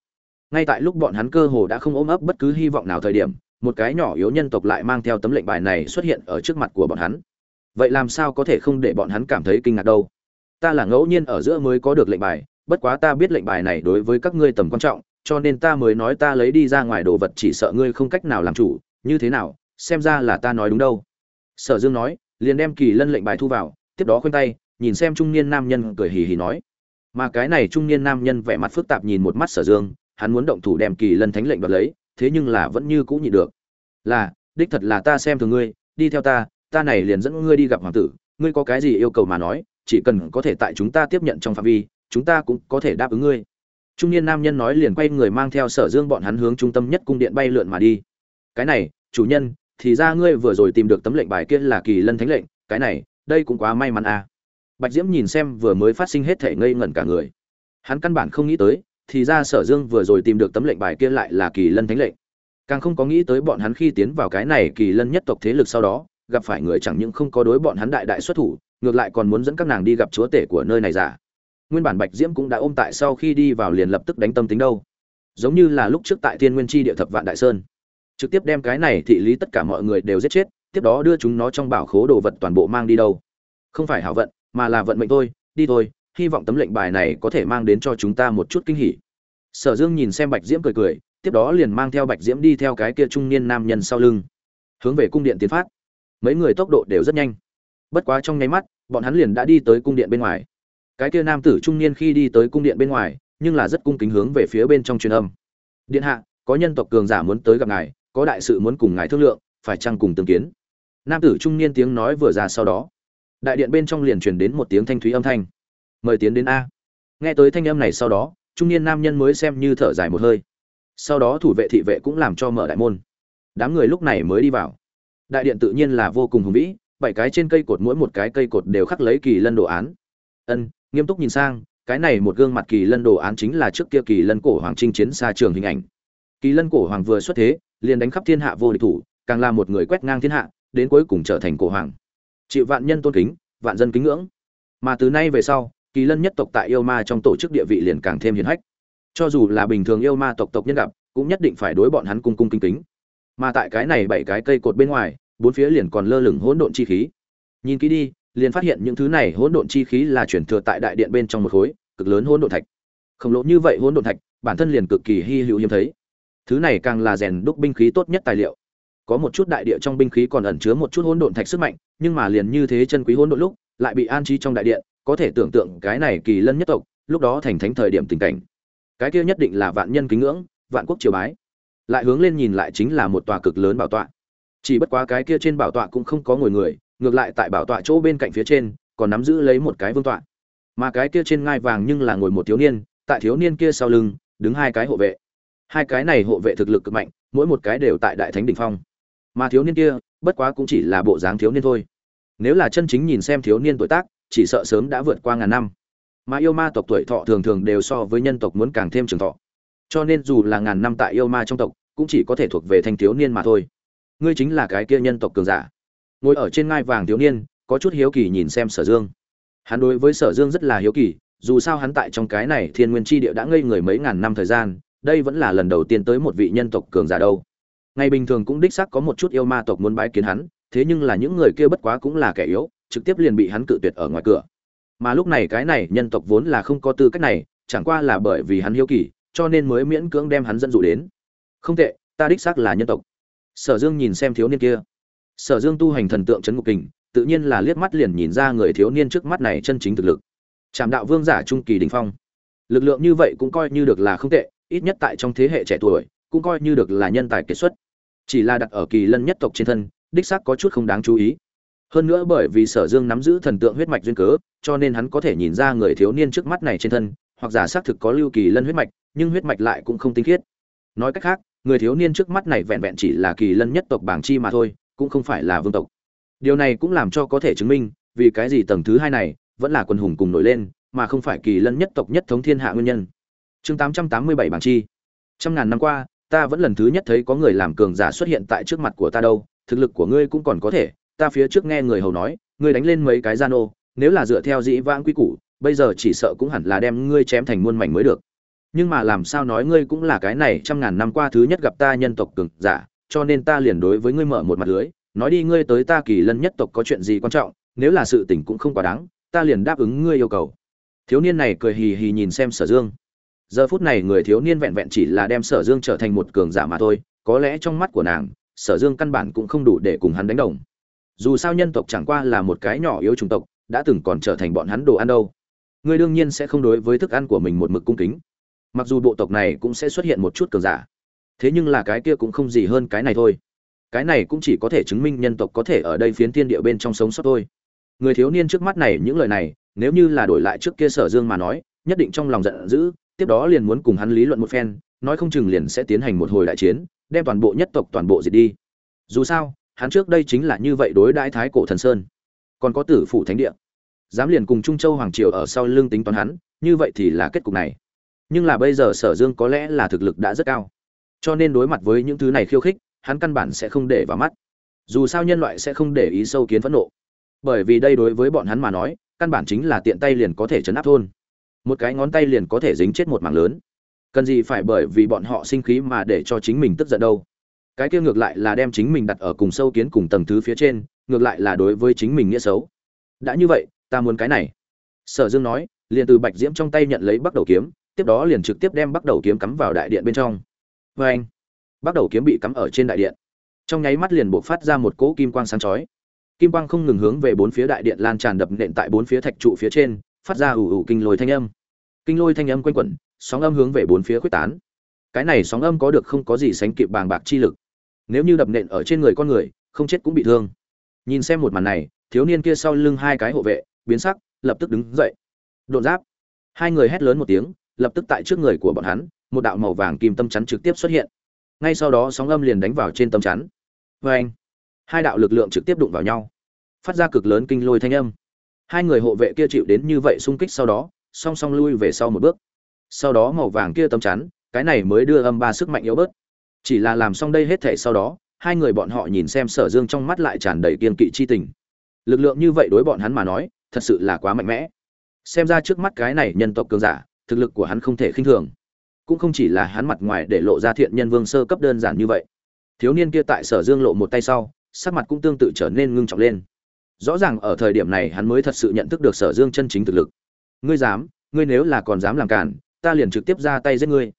Ngay tại lúc bọn hắn cơ hồ đã không ôm ấp bất cứ hy vọng nào thời điểm, một cái nhỏ yếu nhân tộc lại mang theo tấm lệnh bài này xuất hiện ở trước mặt của bọn hắn. Vậy làm sao có thể không để bọn hắn cảm thấy kinh ngạc đâu? Ta là ngẫu nhiên ở giữa mới có được lệnh bài, bất quá ta biết lệnh bài này đối với các ngươi tầm quan trọng, cho nên ta mới nói ta lấy đi ra ngoài đồ vật chỉ sợ ngươi không cách nào làm chủ, như thế nào, xem ra là ta nói đúng đâu. Sở dương nói, liền đem kỳ lân lệnh bài thu vào, tiếp đó khoanh tay, nhìn xem trung niên nam nhân cười hì hì nói. Mà cái này trung niên nam nhân vẻ mặt phức tạp nhìn một mắt sở dương, hắn muốn động thủ đem kỳ lân thánh lệnh đoạt lấy, thế nhưng là vẫn như cũ nhị được. Là, đích thật là ta xem thường ngươi, đi theo ta ta này liền dẫn ngươi đi gặp hoàng tử, ngươi có cái gì yêu cầu mà nói chỉ cần có thể tại chúng ta tiếp nhận trong phạm vi, chúng ta cũng có thể đáp ứng ngươi. Trung niên nam nhân nói liền quay người mang theo sở dương bọn hắn hướng trung tâm nhất cung điện bay lượn mà đi. Cái này, chủ nhân, thì ra ngươi vừa rồi tìm được tấm lệnh bài kia là kỳ lân thánh lệnh, cái này, đây cũng quá may mắn à. bạch diễm nhìn xem vừa mới phát sinh hết thể ngây ngẩn cả người. Hắn căn bản không nghĩ tới, thì ra sở dương vừa rồi tìm được tấm lệnh bài kia lại là kỳ lân thánh lệnh. Càng không có nghĩ tới bọn hắn khi tiến vào cái này kỳ lân nhất tộc thế lực sau đó, gặp phải người chẳng những không có đối bọn hắn đại đại xuất thủ ngược lại còn muốn dẫn các nàng đi gặp chúa tể của nơi này giả. Nguyên bản bạch diễm cũng đã ôm tại sau khi đi vào liền lập tức đánh tâm tính đâu. Giống như là lúc trước tại thiên nguyên chi địa thập vạn đại sơn. Trực tiếp đem cái này thị lý tất cả mọi người đều giết chết, tiếp đó đưa chúng nó trong bảo khố đồ vật toàn bộ mang đi đâu. Không phải hảo vận, mà là vận mệnh thôi, đi thôi, hy vọng tấm lệnh bài này có thể mang đến cho chúng ta một chút kinh hỉ. Sở dương nhìn xem bạch diễm cười cười, tiếp đó liền mang theo bạch diễm đi theo cái kia trung niên nam nhân sau lưng, hướng về cung điện tiến phát. Mấy người tốc độ đều rất nhanh bất quá trong nháy mắt, bọn hắn liền đã đi tới cung điện bên ngoài. Cái kia nam tử trung niên khi đi tới cung điện bên ngoài, nhưng là rất cung kính hướng về phía bên trong truyền âm. Điện hạ, có nhân tộc cường giả muốn tới gặp ngài, có đại sự muốn cùng ngài thương lượng, phải chăng cùng tương kiến? Nam tử trung niên tiếng nói vừa ra sau đó, đại điện bên trong liền truyền đến một tiếng thanh thúy âm thanh. Mời tiến đến a. Nghe tới thanh âm này sau đó, trung niên nam nhân mới xem như thở dài một hơi. Sau đó thủ vệ thị vệ cũng làm cho mở đại môn. Đám người lúc này mới đi vào. Đại điện tự nhiên là vô cùng hùng vĩ bảy cái trên cây cột mỗi một cái cây cột đều khắc lấy kỳ lân đồ án. Ân, nghiêm túc nhìn sang, cái này một gương mặt kỳ lân đồ án chính là trước kia kỳ lân cổ hoàng chinh chiến xa trường hình ảnh. Kỳ lân cổ hoàng vừa xuất thế, liền đánh khắp thiên hạ vô địch thủ, càng là một người quét ngang thiên hạ, đến cuối cùng trở thành cổ hoàng. Chịu vạn nhân tôn kính, vạn dân kính ngưỡng. Mà từ nay về sau, kỳ lân nhất tộc tại yêu ma trong tổ chức địa vị liền càng thêm hiền hách. Cho dù là bình thường yêu ma tộc tộc nhân gặp, cũng nhất định phải đối bọn hắn cung cung kính kính. Mà tại cái này bảy cái cây cột bên ngoài bốn phía liền còn lơ lửng hỗn độn chi khí. Nhìn kỹ đi, liền phát hiện những thứ này hỗn độn chi khí là chuyển thừa tại đại điện bên trong một khối, cực lớn hỗn độn thạch. Khổng lồ như vậy hỗn độn thạch, bản thân liền cực kỳ hy hữu hiếm thấy. Thứ này càng là rèn đúc binh khí tốt nhất tài liệu. Có một chút đại địa trong binh khí còn ẩn chứa một chút hỗn độn thạch sức mạnh, nhưng mà liền như thế chân quý hỗn độn lúc, lại bị an trí trong đại điện, có thể tưởng tượng cái này kỳ lân nhất tộc, lúc đó thành thánh thời điểm tình cảnh. Cái kia nhất định là vạn nhân kính ngưỡng, vạn quốc triều bái. Lại hướng lên nhìn lại chính là một tòa cực lớn bảo tọa chỉ bất quá cái kia trên bảo tọa cũng không có ngồi người, ngược lại tại bảo tọa chỗ bên cạnh phía trên, còn nắm giữ lấy một cái vương tọa. Mà cái kia trên ngai vàng nhưng là ngồi một thiếu niên, tại thiếu niên kia sau lưng, đứng hai cái hộ vệ. Hai cái này hộ vệ thực lực cực mạnh, mỗi một cái đều tại đại thánh đỉnh phong. Mà thiếu niên kia, bất quá cũng chỉ là bộ dáng thiếu niên thôi. Nếu là chân chính nhìn xem thiếu niên tuổi tác, chỉ sợ sớm đã vượt qua ngàn năm. Mà yêu ma tộc tuổi thọ thường thường đều so với nhân tộc muốn càng thêm trường thọ. Cho nên dù là ngàn năm tại yêu ma trong tộc, cũng chỉ có thể thuộc về thanh thiếu niên mà thôi ngươi chính là cái kia nhân tộc cường giả. Ngồi ở trên ngai vàng thiếu niên, có chút hiếu kỳ nhìn xem sở dương. Hắn đối với sở dương rất là hiếu kỳ, dù sao hắn tại trong cái này thiên nguyên tri địa đã ngây người mấy ngàn năm thời gian, đây vẫn là lần đầu tiên tới một vị nhân tộc cường giả đâu. Ngày bình thường cũng đích xác có một chút yêu ma tộc muốn bái kiến hắn, thế nhưng là những người kia bất quá cũng là kẻ yếu, trực tiếp liền bị hắn cự tuyệt ở ngoài cửa. Mà lúc này cái này nhân tộc vốn là không có tư cách này, chẳng qua là bởi vì hắn hiếu kỳ, cho nên mới miễn cưỡng đem hắn dẫn dụ đến. Không tệ, ta đích xác là nhân tộc sở dương nhìn xem thiếu niên kia. Sở dương tu hành thần tượng c ngục kình, tự nhiên là liếc mắt liền nhìn ra người thiếu niên trước mắt này chân chính thực lực. Trạm đạo vương giả trung kỳ đình phong. Lực lượng như vậy cũng coi như được là không tệ, ít nhất tại trong thế hệ trẻ tuổi, cũng coi như được là nhân tài kiệt xuất. Chỉ là đặt ở kỳ lân nhất tộc trên thân, đích xác có chút không đáng chú ý. Hơn nữa bởi vì sở dương nắm giữ thần tượng huyết mạch duyên cớ, cho nên hắn có thể nhìn ra người thiếu niên trước mắt này trên thân, hoặc giả xác thực có lưu kỳ lân huyết mạch, nhưng huyết mạch lại cũng không tinh khiết. Nói cách khác người thiếu niên trước mắt này vẹn vẹn chỉ là kỳ lân nhất tộc bảng chi mà thôi, cũng không phải là vương tộc. Điều này cũng làm cho có thể chứng minh, vì cái gì tầng thứ hai này vẫn là quân hùng cùng nổi lên, mà không phải kỳ lân nhất tộc nhất thống thiên hạ nguyên nhân. Chương tám trăm tám mươi bảy bảng chi. Trăm ngàn năm qua, ta vẫn lần thứ nhất thấy có người làm cường giả xuất hiện tại trước mặt của ta đâu, thực lực của ngươi cũng còn có thể, ta phía trước nghe người hầu nói, ngươi đánh lên mấy cái gian ô nếu là dựa theo dĩ vãng quy củ, bây giờ chỉ sợ cũng hẳn là đem ngươi chém thành muôn mảnh mới được nhưng mà làm sao nói ngươi cũng là cái này trăm ngàn năm qua thứ nhất gặp ta nhân tộc cường giả, cho nên ta liền đối với ngươi mở một mặt lưới. Nói đi ngươi tới ta kỳ lân nhất tộc có chuyện gì quan trọng, nếu là sự tình cũng không quá đáng, ta liền đáp ứng ngươi yêu cầu. Thiếu niên này cười hì hì nhìn xem sở dương. Giờ phút này người thiếu niên vẹn vẹn chỉ là đem sở dương trở thành một cường giả mà thôi, có lẽ trong mắt của nàng, sở dương căn bản cũng không đủ để cùng hắn đánh đồng. Dù sao nhân tộc chẳng qua là một cái nhỏ yếu chủng tộc, đã từng còn trở thành bọn hắn đồ ăn đâu. Ngươi đương nhiên sẽ không đối với thức ăn của mình một mực cung kính mặc dù bộ tộc này cũng sẽ xuất hiện một chút cường giả, thế nhưng là cái kia cũng không gì hơn cái này thôi. Cái này cũng chỉ có thể chứng minh nhân tộc có thể ở đây phiến thiên địa bên trong sống sót thôi. Người thiếu niên trước mắt này những lời này, nếu như là đổi lại trước kia sở dương mà nói, nhất định trong lòng giận dữ, tiếp đó liền muốn cùng hắn lý luận một phen, nói không chừng liền sẽ tiến hành một hồi đại chiến, đem toàn bộ nhất tộc toàn bộ diệt đi. Dù sao, hắn trước đây chính là như vậy đối đãi thái cổ thần sơn. Còn có tử phủ thánh địa. Dám liền cùng trung châu hoàng triều ở sau lưng tính toán hắn, như vậy thì là kết cục này nhưng là bây giờ sở dương có lẽ là thực lực đã rất cao. Cho nên đối mặt với những thứ này khiêu khích, hắn căn bản sẽ không để vào mắt. Dù sao nhân loại sẽ không để ý sâu kiến phẫn nộ. Bởi vì đây đối với bọn hắn mà nói, căn bản chính là tiện tay liền có thể chấn áp thôn. Một cái ngón tay liền có thể dính chết một mảng lớn. Cần gì phải bởi vì bọn họ sinh khí mà để cho chính mình tức giận đâu? Cái kia ngược lại là đem chính mình đặt ở cùng sâu kiến cùng tầng thứ phía trên, ngược lại là đối với chính mình nghĩa xấu. Đã như vậy, ta muốn cái này. Sở dương nói, liền từ bạch diễm trong tay nhận lấy bắt đầu kiếm tiếp đó liền trực tiếp đem bắt đầu kiếm cắm vào đại điện bên trong. Vê anh bắt đầu kiếm bị cắm ở trên đại điện. Trong nháy mắt liền buộc phát ra một cỗ kim quang sáng chói. Kim quang không ngừng hướng về bốn phía đại điện lan tràn đập nện tại bốn phía thạch trụ phía trên, phát ra ủ ủ kinh lôi thanh âm. Kinh lôi thanh âm quanh quẩn, sóng âm hướng về bốn phía quyết tán. Cái này sóng âm có được không có gì sánh kịp bàng bạc chi lực. Nếu như đập nện ở trên người con người, không chết cũng bị thương. Nhìn xem một màn này, thiếu niên kia sau lưng hai cái hộ vệ, biến sắc, lập tức đứng dậy. Đột giáp. Hai người hét lớn một tiếng lập tức tại trước người của bọn hắn, một đạo màu vàng kim tâm chắn trực tiếp xuất hiện. Ngay sau đó sóng âm liền đánh vào trên tâm chắn. Vê anh, hai đạo lực lượng trực tiếp đụng vào nhau. Phát ra cực lớn kinh lôi thanh âm. Hai người hộ vệ kia chịu đến như vậy xung kích sau đó, song song lui về sau một bước. Sau đó màu vàng kia tâm chắn, cái này mới đưa âm ba sức mạnh yếu bớt. Chỉ là làm xong đây hết thể sau đó, hai người bọn họ nhìn xem sở dương trong mắt lại tràn đầy kiên kỵ chi tình. Lực lượng như vậy đối bọn hắn mà nói, thật sự là quá mạnh mẽ. Xem ra trước mắt cái này nhân tộc cường giả thực lực của hắn không thể khinh thường. Cũng không chỉ là hắn mặt ngoài để lộ ra thiện nhân vương sơ cấp đơn giản như vậy. Thiếu niên kia tại sở dương lộ một tay sau, sắc mặt cũng tương tự trở nên ngưng trọng lên. Rõ ràng ở thời điểm này hắn mới thật sự nhận thức được sở dương chân chính thực lực. Ngươi dám, ngươi nếu là còn dám làm cản, ta liền trực tiếp ra tay giết ngươi.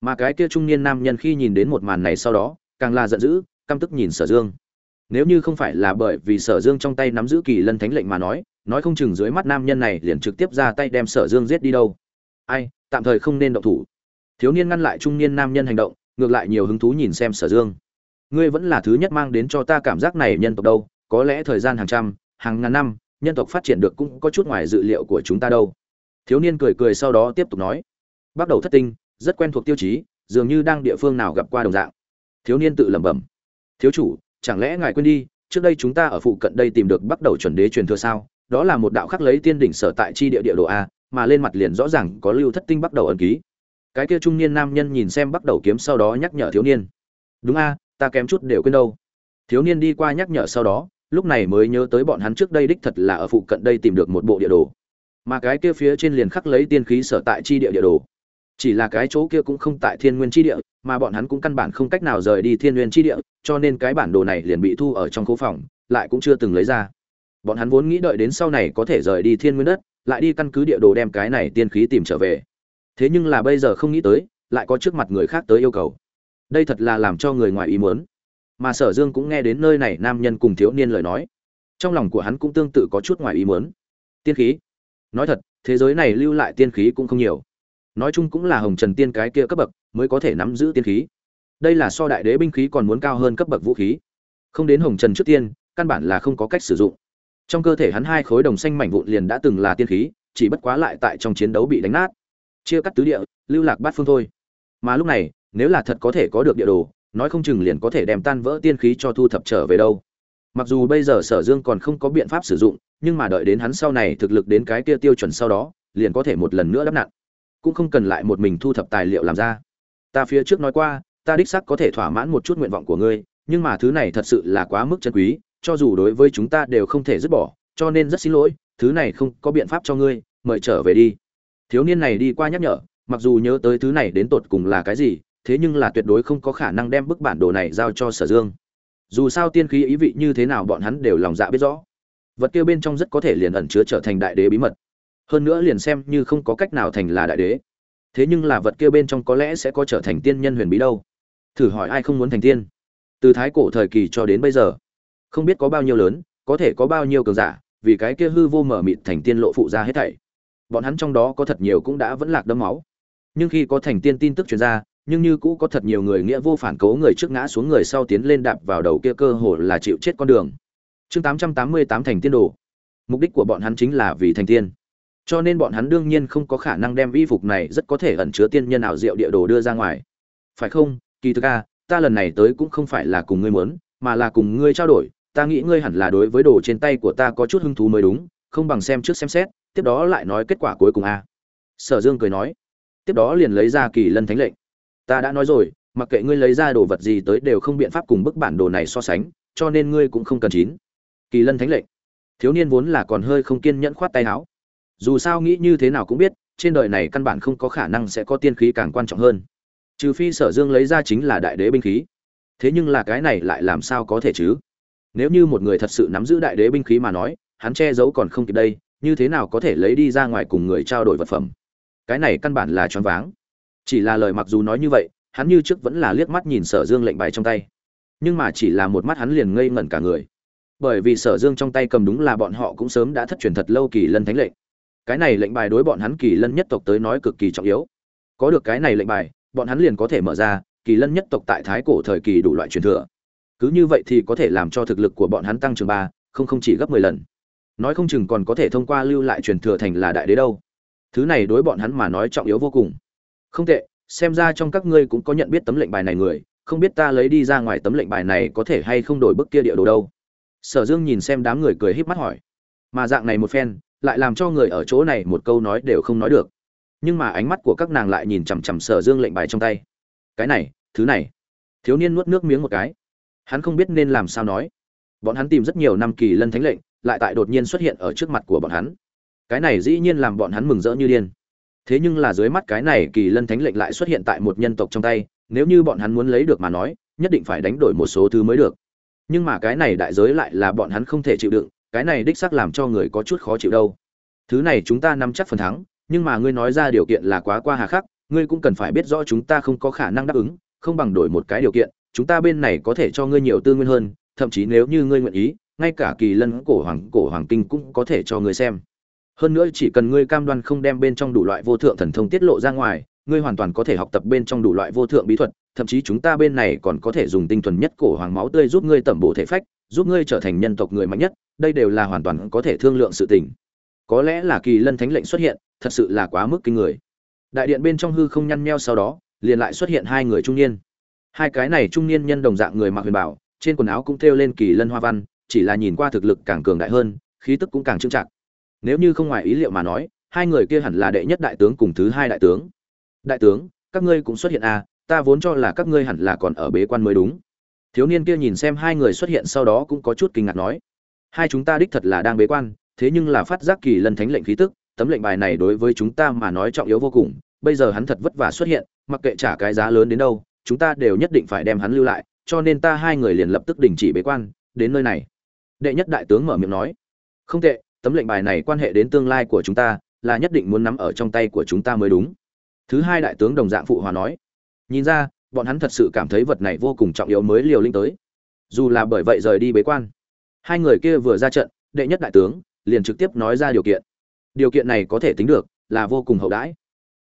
Mà cái kia trung niên nam nhân khi nhìn đến một màn này sau đó, càng là giận dữ, căm tức nhìn sở dương. Nếu như không phải là bởi vì sở dương trong tay nắm giữ kỳ lân thánh lệnh mà nói nói không chừng dưới mắt nam nhân này liền trực tiếp ra tay đem sở dương giết đi đâu ai, tạm thời không nên động thủ. Thiếu niên ngăn lại trung niên nam nhân hành động, ngược lại nhiều hứng thú nhìn xem sở dương. Ngươi vẫn là thứ nhất mang đến cho ta cảm giác này nhân tộc đâu, có lẽ thời gian hàng trăm, hàng ngàn năm, nhân tộc phát triển được cũng có chút ngoài dự liệu của chúng ta đâu. Thiếu niên cười cười sau đó tiếp tục nói. Bắt đầu thất tinh, rất quen thuộc tiêu chí, dường như đang địa phương nào gặp qua đồng dạng. Thiếu niên tự lẩm bẩm. Thiếu chủ, chẳng lẽ ngài quên đi, trước đây chúng ta ở phụ cận đây tìm được bắt đầu chuẩn đế truyền thừa sao? Đó là một đạo khắc lấy tiên đỉnh sở tại chi địa địa đồ a mà lên mặt liền rõ ràng có lưu thất tinh bắt đầu ẩn ký. Cái kia trung niên nam nhân nhìn xem bắt đầu kiếm sau đó nhắc nhở thiếu niên. Đúng a, ta kém chút đều quên đâu. Thiếu niên đi qua nhắc nhở sau đó, lúc này mới nhớ tới bọn hắn trước đây đích thật là ở phụ cận đây tìm được một bộ địa đồ. Mà cái kia phía trên liền khắc lấy tiên khí sở tại chi địa địa đồ. Chỉ là cái chỗ kia cũng không tại thiên nguyên chi địa, mà bọn hắn cũng căn bản không cách nào rời đi thiên nguyên chi địa, cho nên cái bản đồ này liền bị thu ở trong khu phòng, lại cũng chưa từng lấy ra. Bọn hắn vốn nghĩ đợi đến sau này có thể rời đi thiên nguyên đất lại đi căn cứ địa đồ đem cái này tiên khí tìm trở về. Thế nhưng là bây giờ không nghĩ tới, lại có trước mặt người khác tới yêu cầu. Đây thật là làm cho người ngoài ý muốn. Mà sở dương cũng nghe đến nơi này nam nhân cùng thiếu niên lời nói. Trong lòng của hắn cũng tương tự có chút ngoài ý muốn. Tiên khí? Nói thật, thế giới này lưu lại tiên khí cũng không nhiều. Nói chung cũng là hồng trần tiên cái kia cấp bậc mới có thể nắm giữ tiên khí. Đây là so đại đế binh khí còn muốn cao hơn cấp bậc vũ khí. Không đến hồng trần trước tiên, căn bản là không có cách sử dụng trong cơ thể hắn hai khối đồng xanh mảnh vụn liền đã từng là tiên khí, chỉ bất quá lại tại trong chiến đấu bị đánh nát. Chia cắt tứ địa, lưu lạc bát phương thôi. Mà lúc này, nếu là thật có thể có được địa đồ, nói không chừng liền có thể đem tan vỡ tiên khí cho thu thập trở về đâu. Mặc dù bây giờ sở dương còn không có biện pháp sử dụng, nhưng mà đợi đến hắn sau này thực lực đến cái kia tiêu chuẩn sau đó, liền có thể một lần nữa đắp nặn. Cũng không cần lại một mình thu thập tài liệu làm ra. Ta phía trước nói qua, ta đích xác có thể thỏa mãn một chút nguyện vọng của ngươi, nhưng mà thứ này thật sự là quá mức chân quý cho dù đối với chúng ta đều không thể dứt bỏ, cho nên rất xin lỗi, thứ này không có biện pháp cho ngươi, mời trở về đi. Thiếu niên này đi qua nhắc nhở, mặc dù nhớ tới thứ này đến tột cùng là cái gì, thế nhưng là tuyệt đối không có khả năng đem bức bản đồ này giao cho sở dương. Dù sao tiên khí ý vị như thế nào bọn hắn đều lòng dạ biết rõ. Vật kia bên trong rất có thể liền ẩn chứa trở thành đại đế bí mật. Hơn nữa liền xem như không có cách nào thành là đại đế. Thế nhưng là vật kia bên trong có lẽ sẽ có trở thành tiên nhân huyền bí đâu. Thử hỏi ai không muốn thành tiên? Từ thái cổ thời kỳ cho đến bây giờ không biết có bao nhiêu lớn, có thể có bao nhiêu cường giả, vì cái kia hư vô mở mịt thành tiên lộ phụ ra hết thảy. Bọn hắn trong đó có thật nhiều cũng đã vẫn lạc đẫm máu. Nhưng khi có thành tiên tin tức truyền ra, nhưng như cũ có thật nhiều người nghĩa vô phản cố người trước ngã xuống người sau tiến lên đạp vào đầu kia cơ hồ là chịu chết con đường. Chương 888 thành tiên đồ. Mục đích của bọn hắn chính là vì thành tiên. Cho nên bọn hắn đương nhiên không có khả năng đem y phục này rất có thể ẩn chứa tiên nhân ảo diệu địa đồ đưa ra ngoài. Phải không, kỳ thực a ta lần này tới cũng không phải là cùng ngươi muốn, mà là cùng ngươi trao đổi ta nghĩ ngươi hẳn là đối với đồ trên tay của ta có chút hứng thú mới đúng, không bằng xem trước xem xét, tiếp đó lại nói kết quả cuối cùng a. Sở dương cười nói. Tiếp đó liền lấy ra kỳ lân thánh lệnh. Ta đã nói rồi, mặc kệ ngươi lấy ra đồ vật gì tới đều không biện pháp cùng bức bản đồ này so sánh, cho nên ngươi cũng không cần chín. Kỳ lân thánh lệnh. Thiếu niên vốn là còn hơi không kiên nhẫn khoát tay áo. Dù sao nghĩ như thế nào cũng biết, trên đời này căn bản không có khả năng sẽ có tiên khí càng quan trọng hơn. Trừ phi sở dương lấy ra chính là đại đế binh khí. Thế nhưng là cái này lại làm sao có thể chứ? Nếu như một người thật sự nắm giữ đại đế binh khí mà nói, hắn che giấu còn không kịp đây, như thế nào có thể lấy đi ra ngoài cùng người trao đổi vật phẩm? Cái này căn bản là choáng váng. Chỉ là lời mặc dù nói như vậy, hắn như trước vẫn là liếc mắt nhìn sở dương lệnh bài trong tay. Nhưng mà chỉ là một mắt hắn liền ngây ngẩn cả người. Bởi vì sở dương trong tay cầm đúng là bọn họ cũng sớm đã thất truyền thật lâu kỳ lân thánh lệnh. Cái này lệnh bài đối bọn hắn kỳ lân nhất tộc tới nói cực kỳ trọng yếu. Có được cái này lệnh bài, bọn hắn liền có thể mở ra, kỳ lân nhất tộc tại thái cổ thời kỳ đủ loại truyền thừa cứ như vậy thì có thể làm cho thực lực của bọn hắn tăng trưởng ba, không không chỉ gấp mười lần. Nói không chừng còn có thể thông qua lưu lại truyền thừa thành là đại đế đâu. Thứ này đối bọn hắn mà nói trọng yếu vô cùng. Không tệ, xem ra trong các ngươi cũng có nhận biết tấm lệnh bài này người, không biết ta lấy đi ra ngoài tấm lệnh bài này có thể hay không đổi bức kia địa đồ đâu. Sở dương nhìn xem đám người cười híp mắt hỏi. Mà dạng này một phen, lại làm cho người ở chỗ này một câu nói đều không nói được. Nhưng mà ánh mắt của các nàng lại nhìn chằm chằm sở dương lệnh bài trong tay. Cái này, thứ này. Thiếu niên nuốt nước miếng một cái hắn không biết nên làm sao nói. Bọn hắn tìm rất nhiều năm kỳ lân thánh lệnh, lại tại đột nhiên xuất hiện ở trước mặt của bọn hắn. Cái này dĩ nhiên làm bọn hắn mừng rỡ như điên. Thế nhưng là dưới mắt cái này kỳ lân thánh lệnh lại xuất hiện tại một nhân tộc trong tay, nếu như bọn hắn muốn lấy được mà nói, nhất định phải đánh đổi một số thứ mới được. Nhưng mà cái này đại giới lại là bọn hắn không thể chịu đựng, cái này đích xác làm cho người có chút khó chịu đâu. Thứ này chúng ta nắm chắc phần thắng, nhưng mà ngươi nói ra điều kiện là quá qua hà khắc, ngươi cũng cần phải biết rõ chúng ta không có khả năng đáp ứng, không bằng đổi một cái điều kiện chúng ta bên này có thể cho ngươi nhiều tư nguyên hơn, thậm chí nếu như ngươi nguyện ý, ngay cả kỳ lân cổ hoàng cổ hoàng kinh cũng có thể cho ngươi xem. Hơn nữa chỉ cần ngươi cam đoan không đem bên trong đủ loại vô thượng thần thông tiết lộ ra ngoài, ngươi hoàn toàn có thể học tập bên trong đủ loại vô thượng bí thuật, thậm chí chúng ta bên này còn có thể dùng tinh thuần nhất cổ hoàng máu tươi giúp ngươi tẩm bổ thể phách, giúp ngươi trở thành nhân tộc người mạnh nhất, đây đều là hoàn toàn có thể thương lượng sự tình. Có lẽ là kỳ lân thánh lệnh xuất hiện, thật sự là quá mức kinh người. Đại điện bên trong hư không nhăn nheo sau đó, liền lại xuất hiện hai người trung niên hai cái này trung niên nhân đồng dạng người mặc huyền bảo, trên quần áo cũng thêu lên kỳ lân hoa văn, chỉ là nhìn qua thực lực càng cường đại hơn, khí tức cũng càng trưng trạng nếu như không ngoài ý liệu mà nói, hai người kia hẳn là đệ nhất đại tướng cùng thứ hai đại tướng. Đại tướng, các ngươi cũng xuất hiện à ta vốn cho là các ngươi hẳn là còn ở bế quan mới đúng. Thiếu niên kia nhìn xem hai người xuất hiện sau đó cũng có chút kinh ngạc nói, hai chúng ta đích thật là đang bế quan, thế nhưng là phát giác kỳ lân thánh lệnh khí tức, tấm lệnh bài này đối với chúng ta mà nói trọng yếu vô cùng, bây giờ hắn thật vất vả xuất hiện, mặc kệ trả cái giá lớn đến đâu chúng ta đều nhất định phải đem hắn lưu lại, cho nên ta hai người liền lập tức đình chỉ bế quan, đến nơi này. Đệ nhất đại tướng mở miệng nói. Không tệ, tấm lệnh bài này quan hệ đến tương lai của chúng ta, là nhất định muốn nắm ở trong tay của chúng ta mới đúng. Thứ hai đại tướng đồng dạng phụ hòa nói. Nhìn ra, bọn hắn thật sự cảm thấy vật này vô cùng trọng yếu mới liều linh tới. Dù là bởi vậy rời đi bế quan. Hai người kia vừa ra trận, đệ nhất đại tướng liền trực tiếp nói ra điều kiện. Điều kiện này có thể tính được là vô cùng hậu đãi.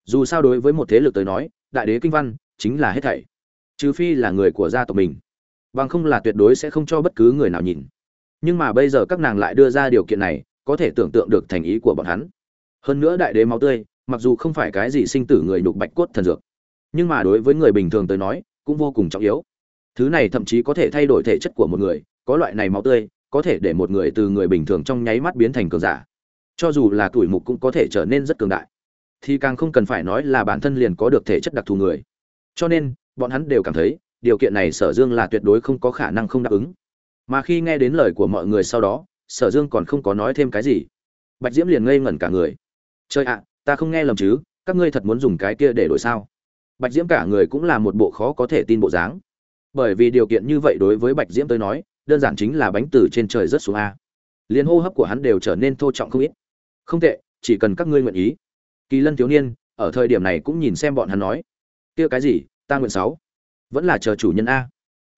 Dù sao đối với một thế lực tới nói, đại đế kinh văn chính là hết thảy trừ phi là người của gia tộc mình, bằng không là tuyệt đối sẽ không cho bất cứ người nào nhìn. Nhưng mà bây giờ các nàng lại đưa ra điều kiện này, có thể tưởng tượng được thành ý của bọn hắn. Hơn nữa đại đế máu tươi, mặc dù không phải cái gì sinh tử người nhục bạch cốt thần dược, nhưng mà đối với người bình thường tới nói, cũng vô cùng trọng yếu. Thứ này thậm chí có thể thay đổi thể chất của một người, có loại này máu tươi, có thể để một người từ người bình thường trong nháy mắt biến thành cường giả. Cho dù là tuổi mục cũng có thể trở nên rất cường đại. Thì càng không cần phải nói là bản thân liền có được thể chất đặc thù người. Cho nên bọn hắn đều cảm thấy, điều kiện này sở dương là tuyệt đối không có khả năng không đáp ứng. Mà khi nghe đến lời của mọi người sau đó, sở dương còn không có nói thêm cái gì. Bạch diễm liền ngây ngẩn cả người. Chơi ạ, ta không nghe lầm chứ, các ngươi thật muốn dùng cái kia để đổi sao? Bạch diễm cả người cũng là một bộ khó có thể tin bộ dáng. Bởi vì điều kiện như vậy đối với bạch diễm tới nói, đơn giản chính là bánh từ trên trời rớt xuống a. Liền hô hấp của hắn đều trở nên thô trọng không ít. Không tệ, chỉ cần các ngươi nguyện ý. Kỳ lân thiếu niên, ở thời điểm này cũng nhìn xem bọn hắn nói. Kia cái gì? Ta nguyện sáu. Vẫn là chờ chủ nhân a.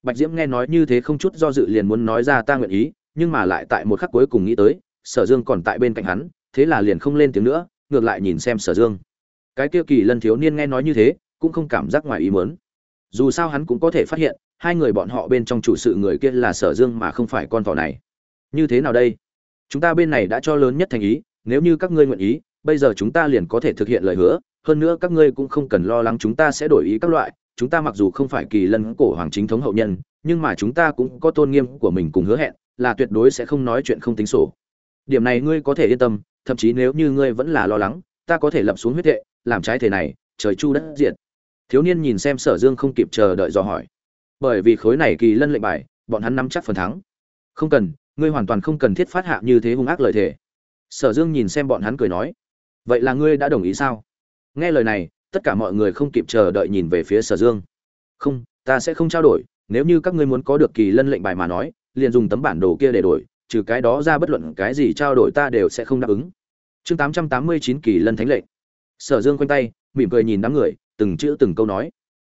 Bạch diễm nghe nói như thế không chút do dự liền muốn nói ra ta nguyện ý, nhưng mà lại tại một khắc cuối cùng nghĩ tới, sở dương còn tại bên cạnh hắn, thế là liền không lên tiếng nữa, ngược lại nhìn xem sở dương. Cái kia kỳ lân thiếu niên nghe nói như thế, cũng không cảm giác ngoài ý muốn. Dù sao hắn cũng có thể phát hiện, hai người bọn họ bên trong chủ sự người kia là sở dương mà không phải con thỏ này. Như thế nào đây? Chúng ta bên này đã cho lớn nhất thành ý, nếu như các ngươi nguyện ý, bây giờ chúng ta liền có thể thực hiện lời hứa hơn nữa các ngươi cũng không cần lo lắng chúng ta sẽ đổi ý các loại, chúng ta mặc dù không phải kỳ lân cổ hoàng chính thống hậu nhân, nhưng mà chúng ta cũng có tôn nghiêm của mình cùng hứa hẹn, là tuyệt đối sẽ không nói chuyện không tính sổ. Điểm này ngươi có thể yên tâm, thậm chí nếu như ngươi vẫn là lo lắng, ta có thể lập xuống huyết thệ, làm trái thể này, trời chu đất diệt. Thiếu niên nhìn xem sở dương không kịp chờ đợi dò hỏi. Bởi vì khối này kỳ lân lệnh bài, bọn hắn nắm chắc phần thắng. Không cần, ngươi hoàn toàn không cần thiết phát hạ như thế hung ác lời thề. Sở dương nhìn xem bọn hắn cười nói. Vậy là ngươi đã đồng ý sao? Nghe lời này, tất cả mọi người không kịp chờ đợi nhìn về phía sở dương. Không, ta sẽ không trao đổi, nếu như các ngươi muốn có được kỳ lân lệnh bài mà nói, liền dùng tấm bản đồ kia để đổi, trừ cái đó ra bất luận cái gì trao đổi ta đều sẽ không đáp ứng. Chương tám trăm tám mươi chín kỳ lân thánh lệnh. Sở dương quanh tay, mỉm cười nhìn đám người, từng chữ từng câu nói.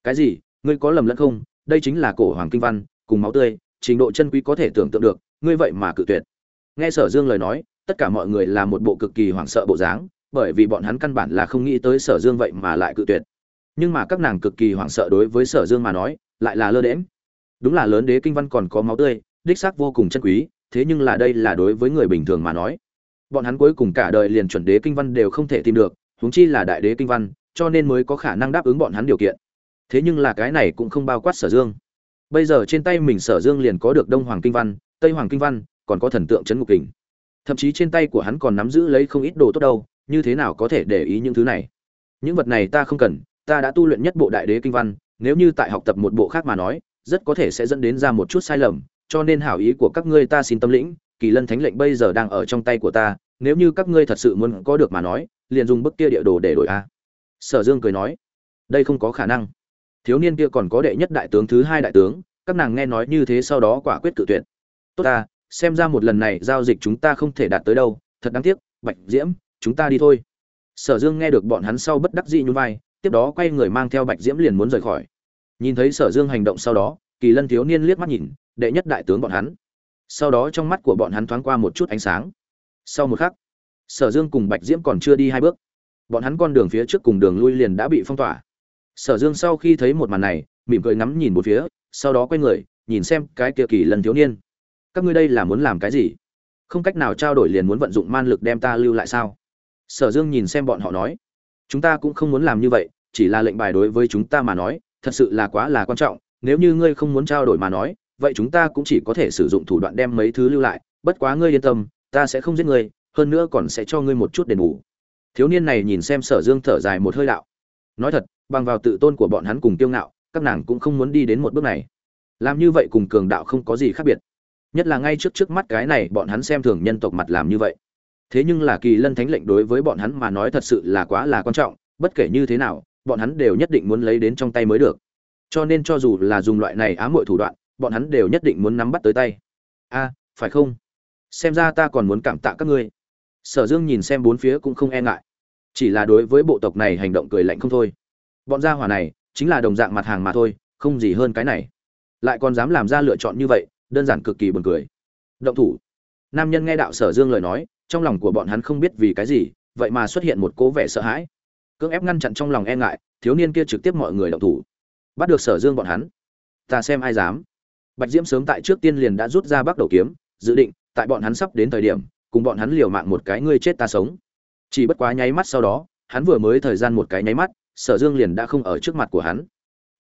Cái gì? Ngươi có lầm lẫn không? Đây chính là cổ hoàng kinh văn, cùng máu tươi, trình độ chân quý có thể tưởng tượng được, ngươi vậy mà cự tuyệt. Nghe sở dương lời nói, tất cả mọi người là một bộ cực kỳ hoảng sợ bộ dáng bởi vì bọn hắn căn bản là không nghĩ tới sở dương vậy mà lại cự tuyệt. Nhưng mà các nàng cực kỳ hoảng sợ đối với sở dương mà nói, lại là lơ đễm đúng là lớn đế kinh văn còn có máu tươi, đích xác vô cùng chân quý, thế nhưng là đây là đối với người bình thường mà nói. Bọn hắn cuối cùng cả đời liền chuẩn đế kinh văn đều không thể tìm được, huống chi là đại đế kinh văn, cho nên mới có khả năng đáp ứng bọn hắn điều kiện. Thế nhưng là cái này cũng không bao quát sở dương. Bây giờ trên tay mình sở dương liền có được đông hoàng kinh văn, tây hoàng kinh văn, còn có thần tượng trấn ngục kình. Thậm chí trên tay của hắn còn nắm giữ lấy không ít đồ tốt đâu như thế nào có thể để ý những thứ này? Những vật này ta không cần, ta đã tu luyện nhất bộ đại đế kinh văn, nếu như tại học tập một bộ khác mà nói, rất có thể sẽ dẫn đến ra một chút sai lầm, cho nên hảo ý của các ngươi ta xin tâm lĩnh, kỳ lân thánh lệnh bây giờ đang ở trong tay của ta, nếu như các ngươi thật sự muốn có được mà nói, liền dùng bức kia địa đồ để đổi a. Sở dương cười nói, đây không có khả năng. Thiếu niên kia còn có đệ nhất đại tướng thứ hai đại tướng, các nàng nghe nói như thế sau đó quả quyết cự tuyệt. Tốt ta, xem ra một lần này giao dịch chúng ta không thể đạt tới đâu, thật đáng tiếc, bạch diễm chúng ta đi thôi. Sở dương nghe được bọn hắn sau bất đắc dĩ nhún vai, tiếp đó quay người mang theo bạch diễm liền muốn rời khỏi. Nhìn thấy sở dương hành động sau đó, kỳ lân thiếu niên liếc mắt nhìn, đệ nhất đại tướng bọn hắn. Sau đó trong mắt của bọn hắn thoáng qua một chút ánh sáng. Sau một khắc, sở dương cùng bạch diễm còn chưa đi hai bước. Bọn hắn con đường phía trước cùng đường lui liền đã bị phong tỏa. Sở dương sau khi thấy một màn này, mỉm cười ngắm nhìn một phía, sau đó quay người, nhìn xem cái kia kỳ lân thiếu niên. Các ngươi đây là muốn làm cái gì? Không cách nào trao đổi liền muốn vận dụng man lực đem ta lưu lại sao? Sở dương nhìn xem bọn họ nói, chúng ta cũng không muốn làm như vậy, chỉ là lệnh bài đối với chúng ta mà nói, thật sự là quá là quan trọng. Nếu như ngươi không muốn trao đổi mà nói, vậy chúng ta cũng chỉ có thể sử dụng thủ đoạn đem mấy thứ lưu lại. Bất quá ngươi yên tâm, ta sẽ không giết ngươi, hơn nữa còn sẽ cho ngươi một chút đền bù. Thiếu niên này nhìn xem sở dương thở dài một hơi đạo, nói thật, bằng vào tự tôn của bọn hắn cùng kiêu ngạo, các nàng cũng không muốn đi đến một bước này. Làm như vậy cùng cường đạo không có gì khác biệt. Nhất là ngay trước trước mắt cái này, bọn hắn xem thường nhân tộc mặt làm như vậy thế nhưng là kỳ lân thánh lệnh đối với bọn hắn mà nói thật sự là quá là quan trọng, bất kể như thế nào, bọn hắn đều nhất định muốn lấy đến trong tay mới được. Cho nên cho dù là dùng loại này ám muội thủ đoạn, bọn hắn đều nhất định muốn nắm bắt tới tay. A, phải không? Xem ra ta còn muốn cảm tạ các ngươi. Sở dương nhìn xem bốn phía cũng không e ngại. Chỉ là đối với bộ tộc này hành động cười lạnh không thôi. Bọn gia hỏa này, chính là đồng dạng mặt hàng mà thôi, không gì hơn cái này. Lại còn dám làm ra lựa chọn như vậy, đơn giản cực kỳ buồn cười. Động thủ. Nam nhân nghe đạo sở dương lời nói trong lòng của bọn hắn không biết vì cái gì, vậy mà xuất hiện một cố vẻ sợ hãi. Cưỡng ép ngăn chặn trong lòng e ngại, thiếu niên kia trực tiếp mọi người động thủ. Bắt được sở dương bọn hắn. Ta xem ai dám. Bạch diễm sớm tại trước tiên liền đã rút ra bắc đầu kiếm, dự định, tại bọn hắn sắp đến thời điểm, cùng bọn hắn liều mạng một cái ngươi chết ta sống. Chỉ bất quá nháy mắt sau đó, hắn vừa mới thời gian một cái nháy mắt, sở dương liền đã không ở trước mặt của hắn.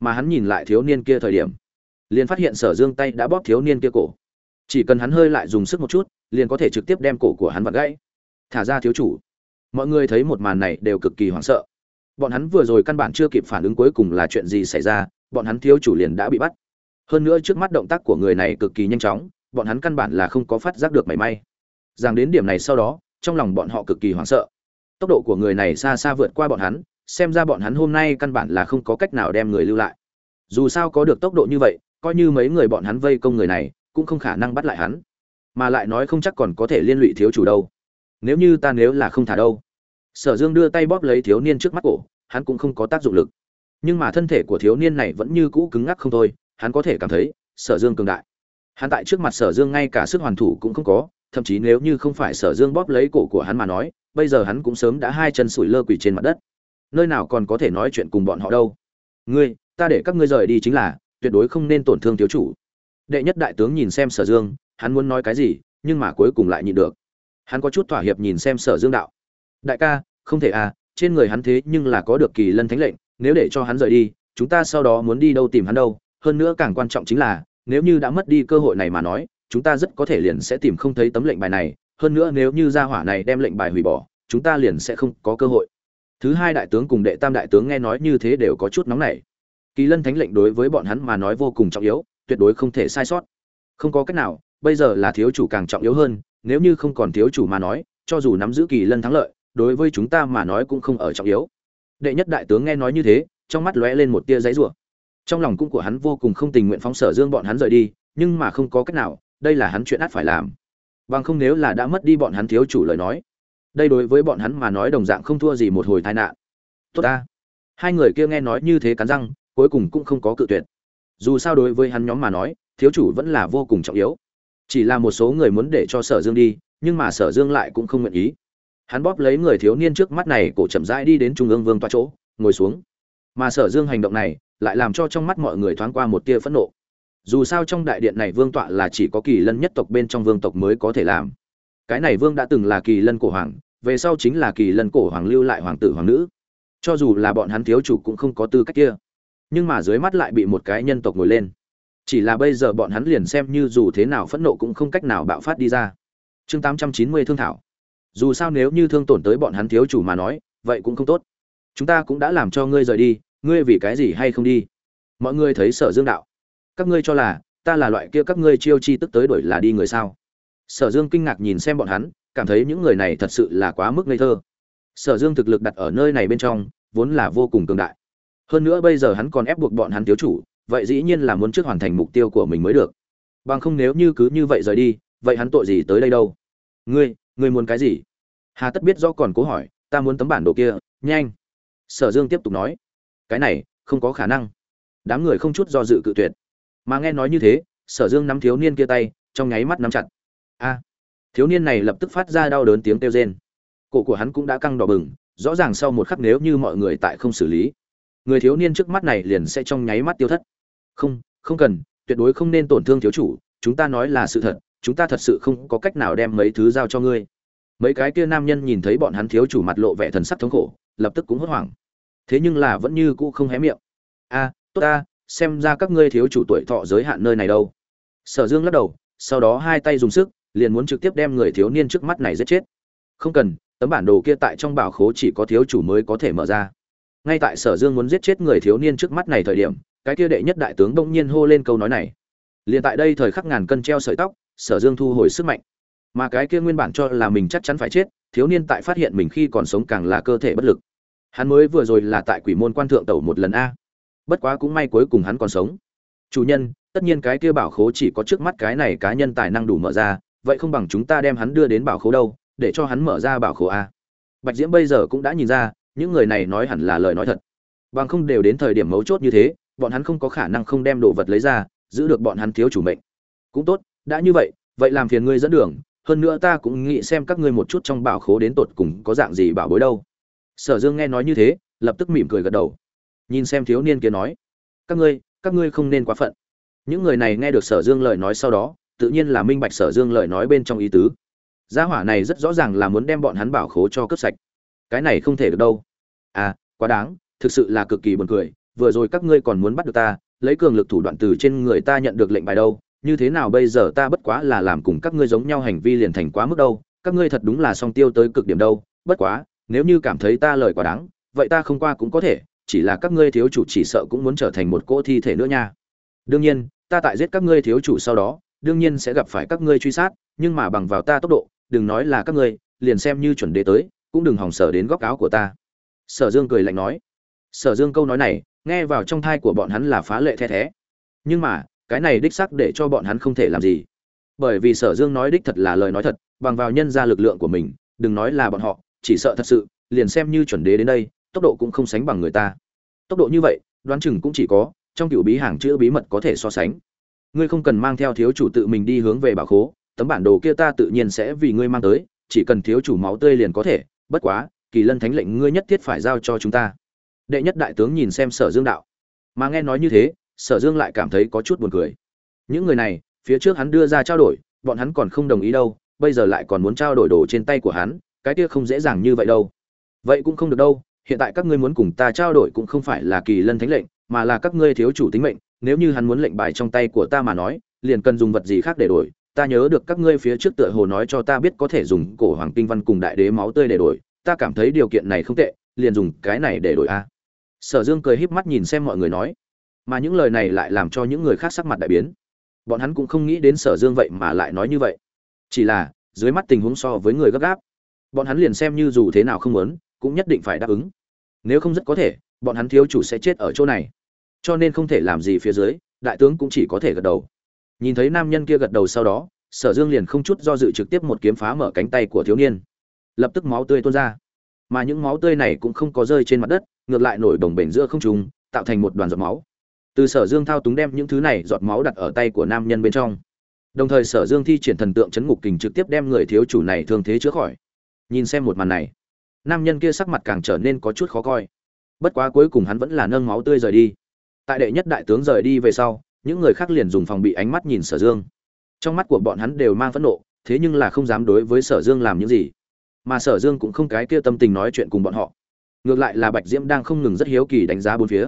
Mà hắn nhìn lại thiếu niên kia thời điểm, liền phát hiện sở dương tay đã bóp thiếu niên kia cổ chỉ cần hắn hơi lại dùng sức một chút, liền có thể trực tiếp đem cổ của hắn vặn gãy. Thả ra thiếu chủ. Mọi người thấy một màn này đều cực kỳ hoảng sợ. Bọn hắn vừa rồi căn bản chưa kịp phản ứng cuối cùng là chuyện gì xảy ra, bọn hắn thiếu chủ liền đã bị bắt. Hơn nữa trước mắt động tác của người này cực kỳ nhanh chóng, bọn hắn căn bản là không có phát giác được mảy may. Rằng đến điểm này sau đó, trong lòng bọn họ cực kỳ hoảng sợ. Tốc độ của người này xa xa vượt qua bọn hắn, xem ra bọn hắn hôm nay căn bản là không có cách nào đem người lưu lại. Dù sao có được tốc độ như vậy, coi như mấy người bọn hắn vây công người này cũng không khả năng bắt lại hắn, mà lại nói không chắc còn có thể liên lụy thiếu chủ đâu. Nếu như ta nếu là không thả đâu. Sở dương đưa tay bóp lấy thiếu niên trước mắt cổ, hắn cũng không có tác dụng lực. Nhưng mà thân thể của thiếu niên này vẫn như cũ cứng ngắc không thôi, hắn có thể cảm thấy sở dương cường đại. Hắn tại trước mặt sở dương ngay cả sức hoàn thủ cũng không có, thậm chí nếu như không phải sở dương bóp lấy cổ của hắn mà nói, bây giờ hắn cũng sớm đã hai chân sủi lơ quỳ trên mặt đất. Nơi nào còn có thể nói chuyện cùng bọn họ đâu. Ngươi, ta để các ngươi rời đi chính là, tuyệt đối không nên tổn thương thiếu chủ đệ nhất đại tướng nhìn xem sở dương, hắn muốn nói cái gì, nhưng mà cuối cùng lại nhịn được. Hắn có chút thỏa hiệp nhìn xem sở dương đạo. Đại ca, không thể à trên người hắn thế nhưng là có được kỳ lân thánh lệnh, nếu để cho hắn rời đi, chúng ta sau đó muốn đi đâu tìm hắn đâu. Hơn nữa càng quan trọng chính là, nếu như đã mất đi cơ hội này mà nói, chúng ta rất có thể liền sẽ tìm không thấy tấm lệnh bài này. Hơn nữa nếu như gia hỏa này đem lệnh bài hủy bỏ, chúng ta liền sẽ không có cơ hội. Thứ hai đại tướng cùng đệ tam đại tướng nghe nói như thế đều có chút nóng nảy. Kỳ lân thánh lệnh đối với bọn hắn mà nói vô cùng trọng yếu tuyệt đối không thể sai sót. Không có cách nào, bây giờ là thiếu chủ càng trọng yếu hơn, nếu như không còn thiếu chủ mà nói, cho dù nắm giữ kỳ lân thắng lợi, đối với chúng ta mà nói cũng không ở trọng yếu. Đệ nhất đại tướng nghe nói như thế, trong mắt lóe lên một tia giấy rủa. Trong lòng cũng của hắn vô cùng không tình nguyện phóng sở dương bọn hắn rời đi, nhưng mà không có cách nào, đây là hắn chuyện ắt phải làm. Bằng không nếu là đã mất đi bọn hắn thiếu chủ lời nói, đây đối với bọn hắn mà nói đồng dạng không thua gì một hồi tai nạn. Tốt ta. Hai người kia nghe nói như thế cắn răng, cuối cùng cũng không có cự tuyệt dù sao đối với hắn nhóm mà nói, thiếu chủ vẫn là vô cùng trọng yếu. Chỉ là một số người muốn để cho sở dương đi, nhưng mà sở dương lại cũng không nguyện ý. Hắn bóp lấy người thiếu niên trước mắt này, cổ chậm rãi đi đến trung ương vương toa chỗ, ngồi xuống. Mà sở dương hành động này, lại làm cho trong mắt mọi người thoáng qua một tia phẫn nộ. Dù sao trong đại điện này vương tọa là chỉ có kỳ lân nhất tộc bên trong vương tộc mới có thể làm. Cái này vương đã từng là kỳ lân cổ hoàng, về sau chính là kỳ lân cổ hoàng lưu lại hoàng tử hoàng nữ. Cho dù là bọn hắn thiếu chủ cũng không có tư cách kia nhưng mà dưới mắt lại bị một cái nhân tộc ngồi lên. Chỉ là bây giờ bọn hắn liền xem như dù thế nào phẫn nộ cũng không cách nào bạo phát đi ra. Chương tám trăm chín mươi thương thảo. Dù sao nếu như thương tổn tới bọn hắn thiếu chủ mà nói, vậy cũng không tốt. Chúng ta cũng đã làm cho ngươi rời đi, ngươi vì cái gì hay không đi? Mọi người thấy sở dương đạo. Các ngươi cho là, ta là loại kia các ngươi chiêu chi tức tới đuổi là đi người sao? Sở dương kinh ngạc nhìn xem bọn hắn, cảm thấy những người này thật sự là quá mức ngây thơ. Sở dương thực lực đặt ở nơi này bên trong, vốn là vô cùng cường đại hơn nữa bây giờ hắn còn ép buộc bọn hắn thiếu chủ, vậy dĩ nhiên là muốn trước hoàn thành mục tiêu của mình mới được. Bằng không nếu như cứ như vậy rời đi, vậy hắn tội gì tới đây đâu? Ngươi ngươi muốn cái gì? Hà tất biết do còn cố hỏi, ta muốn tấm bản đồ kia, nhanh. Sở dương tiếp tục nói, cái này, không có khả năng. Đám người không chút do dự cự tuyệt. Mà nghe nói như thế, sở dương nắm thiếu niên kia tay, trong nháy mắt nắm chặt. A, thiếu niên này lập tức phát ra đau đớn tiếng kêu rên. Cổ của hắn cũng đã căng đỏ bừng, rõ ràng sau một khắc nếu như mọi người tại không xử lý người thiếu niên trước mắt này liền sẽ trong nháy mắt tiêu thất. Không không cần, tuyệt đối không nên tổn thương thiếu chủ, chúng ta nói là sự thật, chúng ta thật sự không có cách nào đem mấy thứ giao cho ngươi. Mấy cái kia nam nhân nhìn thấy bọn hắn thiếu chủ mặt lộ vẻ thần sắc thống khổ, lập tức cũng hốt hoảng. Thế nhưng là vẫn như cũ không hé miệng. A, tốt ta, xem ra các ngươi thiếu chủ tuổi thọ giới hạn nơi này đâu. Sở dương lắc đầu, sau đó hai tay dùng sức, liền muốn trực tiếp đem người thiếu niên trước mắt này giết chết. Không cần, tấm bản đồ kia tại trong bảo khố chỉ có thiếu chủ mới có thể mở ra ngay tại sở dương muốn giết chết người thiếu niên trước mắt này thời điểm, cái kia đệ nhất đại tướng bỗng nhiên hô lên câu nói này. Liền tại đây thời khắc ngàn cân treo sợi tóc, sở dương thu hồi sức mạnh. Mà cái kia nguyên bản cho là mình chắc chắn phải chết, thiếu niên tại phát hiện mình khi còn sống càng là cơ thể bất lực. Hắn mới vừa rồi là tại quỷ môn quan thượng tẩu một lần a. Bất quá cũng may cuối cùng hắn còn sống. Chủ nhân, tất nhiên cái kia bảo khố chỉ có trước mắt cái này cá nhân tài năng đủ mở ra, vậy không bằng chúng ta đem hắn đưa đến bảo khố đâu, để cho hắn mở ra bảo khố a. Bạch diễm bây giờ cũng đã nhìn ra những người này nói hẳn là lời nói thật. Bằng không đều đến thời điểm mấu chốt như thế, bọn hắn không có khả năng không đem đồ vật lấy ra, giữ được bọn hắn thiếu chủ mệnh. Cũng tốt, đã như vậy vậy làm phiền ngươi dẫn đường, hơn nữa ta cũng nghĩ xem các ngươi một chút trong bảo khố đến tột cùng có dạng gì bảo bối đâu. Sở dương nghe nói như thế, lập tức mỉm cười gật đầu. Nhìn xem thiếu niên kia nói, các ngươi các ngươi không nên quá phận. Những người này nghe được sở dương lời nói sau đó, tự nhiên là minh bạch sở dương lời nói bên trong ý tứ. Gia hỏa này rất rõ ràng là muốn đem bọn hắn bảo khố cho cướp sạch cái này không thể được đâu. À quá đáng, thực sự là cực kỳ buồn cười, vừa rồi các ngươi còn muốn bắt được ta, lấy cường lực thủ đoạn từ trên người ta nhận được lệnh bài đâu, như thế nào bây giờ ta bất quá là làm cùng các ngươi giống nhau hành vi liền thành quá mức đâu, các ngươi thật đúng là song tiêu tới cực điểm đâu, bất quá, nếu như cảm thấy ta lời quá đáng, vậy ta không qua cũng có thể, chỉ là các ngươi thiếu chủ chỉ sợ cũng muốn trở thành một cỗ thi thể nữa nha. Đương nhiên, ta tại giết các ngươi thiếu chủ sau đó, đương nhiên sẽ gặp phải các ngươi truy sát, nhưng mà bằng vào ta tốc độ, đừng nói là các ngươi, liền xem như chuẩn đế tới cũng đừng hòng sở đến góc áo của ta. Sở dương cười lạnh nói. Sở dương câu nói này, nghe vào trong thai của bọn hắn là phá lệ the thé. Nhưng mà, cái này đích sắc để cho bọn hắn không thể làm gì. Bởi vì sở dương nói đích thật là lời nói thật, bằng vào nhân ra lực lượng của mình, đừng nói là bọn họ, chỉ sợ thật sự, liền xem như chuẩn đế đến đây, tốc độ cũng không sánh bằng người ta. Tốc độ như vậy, đoán chừng cũng chỉ có, trong cựu bí hàng chữ bí mật có thể so sánh. Ngươi không cần mang theo thiếu chủ tự mình đi hướng về bảo khố, tấm bản đồ kia ta tự nhiên sẽ vì ngươi mang tới, chỉ cần thiếu chủ máu tươi liền có thể bất quá, kỳ lân thánh lệnh ngươi nhất thiết phải giao cho chúng ta. Đệ nhất đại tướng nhìn xem sở dương đạo. Mà nghe nói như thế, sở dương lại cảm thấy có chút buồn cười. Những người này, phía trước hắn đưa ra trao đổi, bọn hắn còn không đồng ý đâu, bây giờ lại còn muốn trao đổi đồ trên tay của hắn, cái kia không dễ dàng như vậy đâu. Vậy cũng không được đâu, hiện tại các ngươi muốn cùng ta trao đổi cũng không phải là kỳ lân thánh lệnh, mà là các ngươi thiếu chủ tính mệnh, nếu như hắn muốn lệnh bài trong tay của ta mà nói, liền cần dùng vật gì khác để đổi ta nhớ được các ngươi phía trước tựa hồ nói cho ta biết có thể dùng cổ hoàng kinh văn cùng đại đế máu tươi để đổi, ta cảm thấy điều kiện này không tệ, liền dùng cái này để đổi a. Sở dương cười híp mắt nhìn xem mọi người nói, mà những lời này lại làm cho những người khác sắc mặt đại biến. Bọn hắn cũng không nghĩ đến sở dương vậy mà lại nói như vậy. Chỉ là, dưới mắt tình huống so với người gấp gáp, bọn hắn liền xem như dù thế nào không muốn, cũng nhất định phải đáp ứng. Nếu không rất có thể, bọn hắn thiếu chủ sẽ chết ở chỗ này. Cho nên không thể làm gì phía dưới, đại tướng cũng chỉ có thể gật đầu nhìn thấy nam nhân kia gật đầu sau đó, sở dương liền không chút do dự trực tiếp một kiếm phá mở cánh tay của thiếu niên. Lập tức máu tươi tuôn ra. Mà những máu tươi này cũng không có rơi trên mặt đất, ngược lại nổi đồng bể giữa không trùng tạo thành một đoàn giọt máu. Từ sở dương thao túng đem những thứ này giọt máu đặt ở tay của nam nhân bên trong. Đồng thời sở dương thi triển thần tượng chấn ngục kình trực tiếp đem người thiếu chủ này thương thế chữa khỏi. Nhìn xem một màn này, nam nhân kia sắc mặt càng trở nên có chút khó coi. Bất quá cuối cùng hắn vẫn là nâng máu tươi rời đi. Tại đệ nhất đại tướng rời đi về sau những người khác liền dùng phòng bị ánh mắt nhìn sở dương. Trong mắt của bọn hắn đều mang phẫn nộ, thế nhưng là không dám đối với sở dương làm những gì. Mà sở dương cũng không cái kia tâm tình nói chuyện cùng bọn họ. Ngược lại là bạch diễm đang không ngừng rất hiếu kỳ đánh giá bốn phía.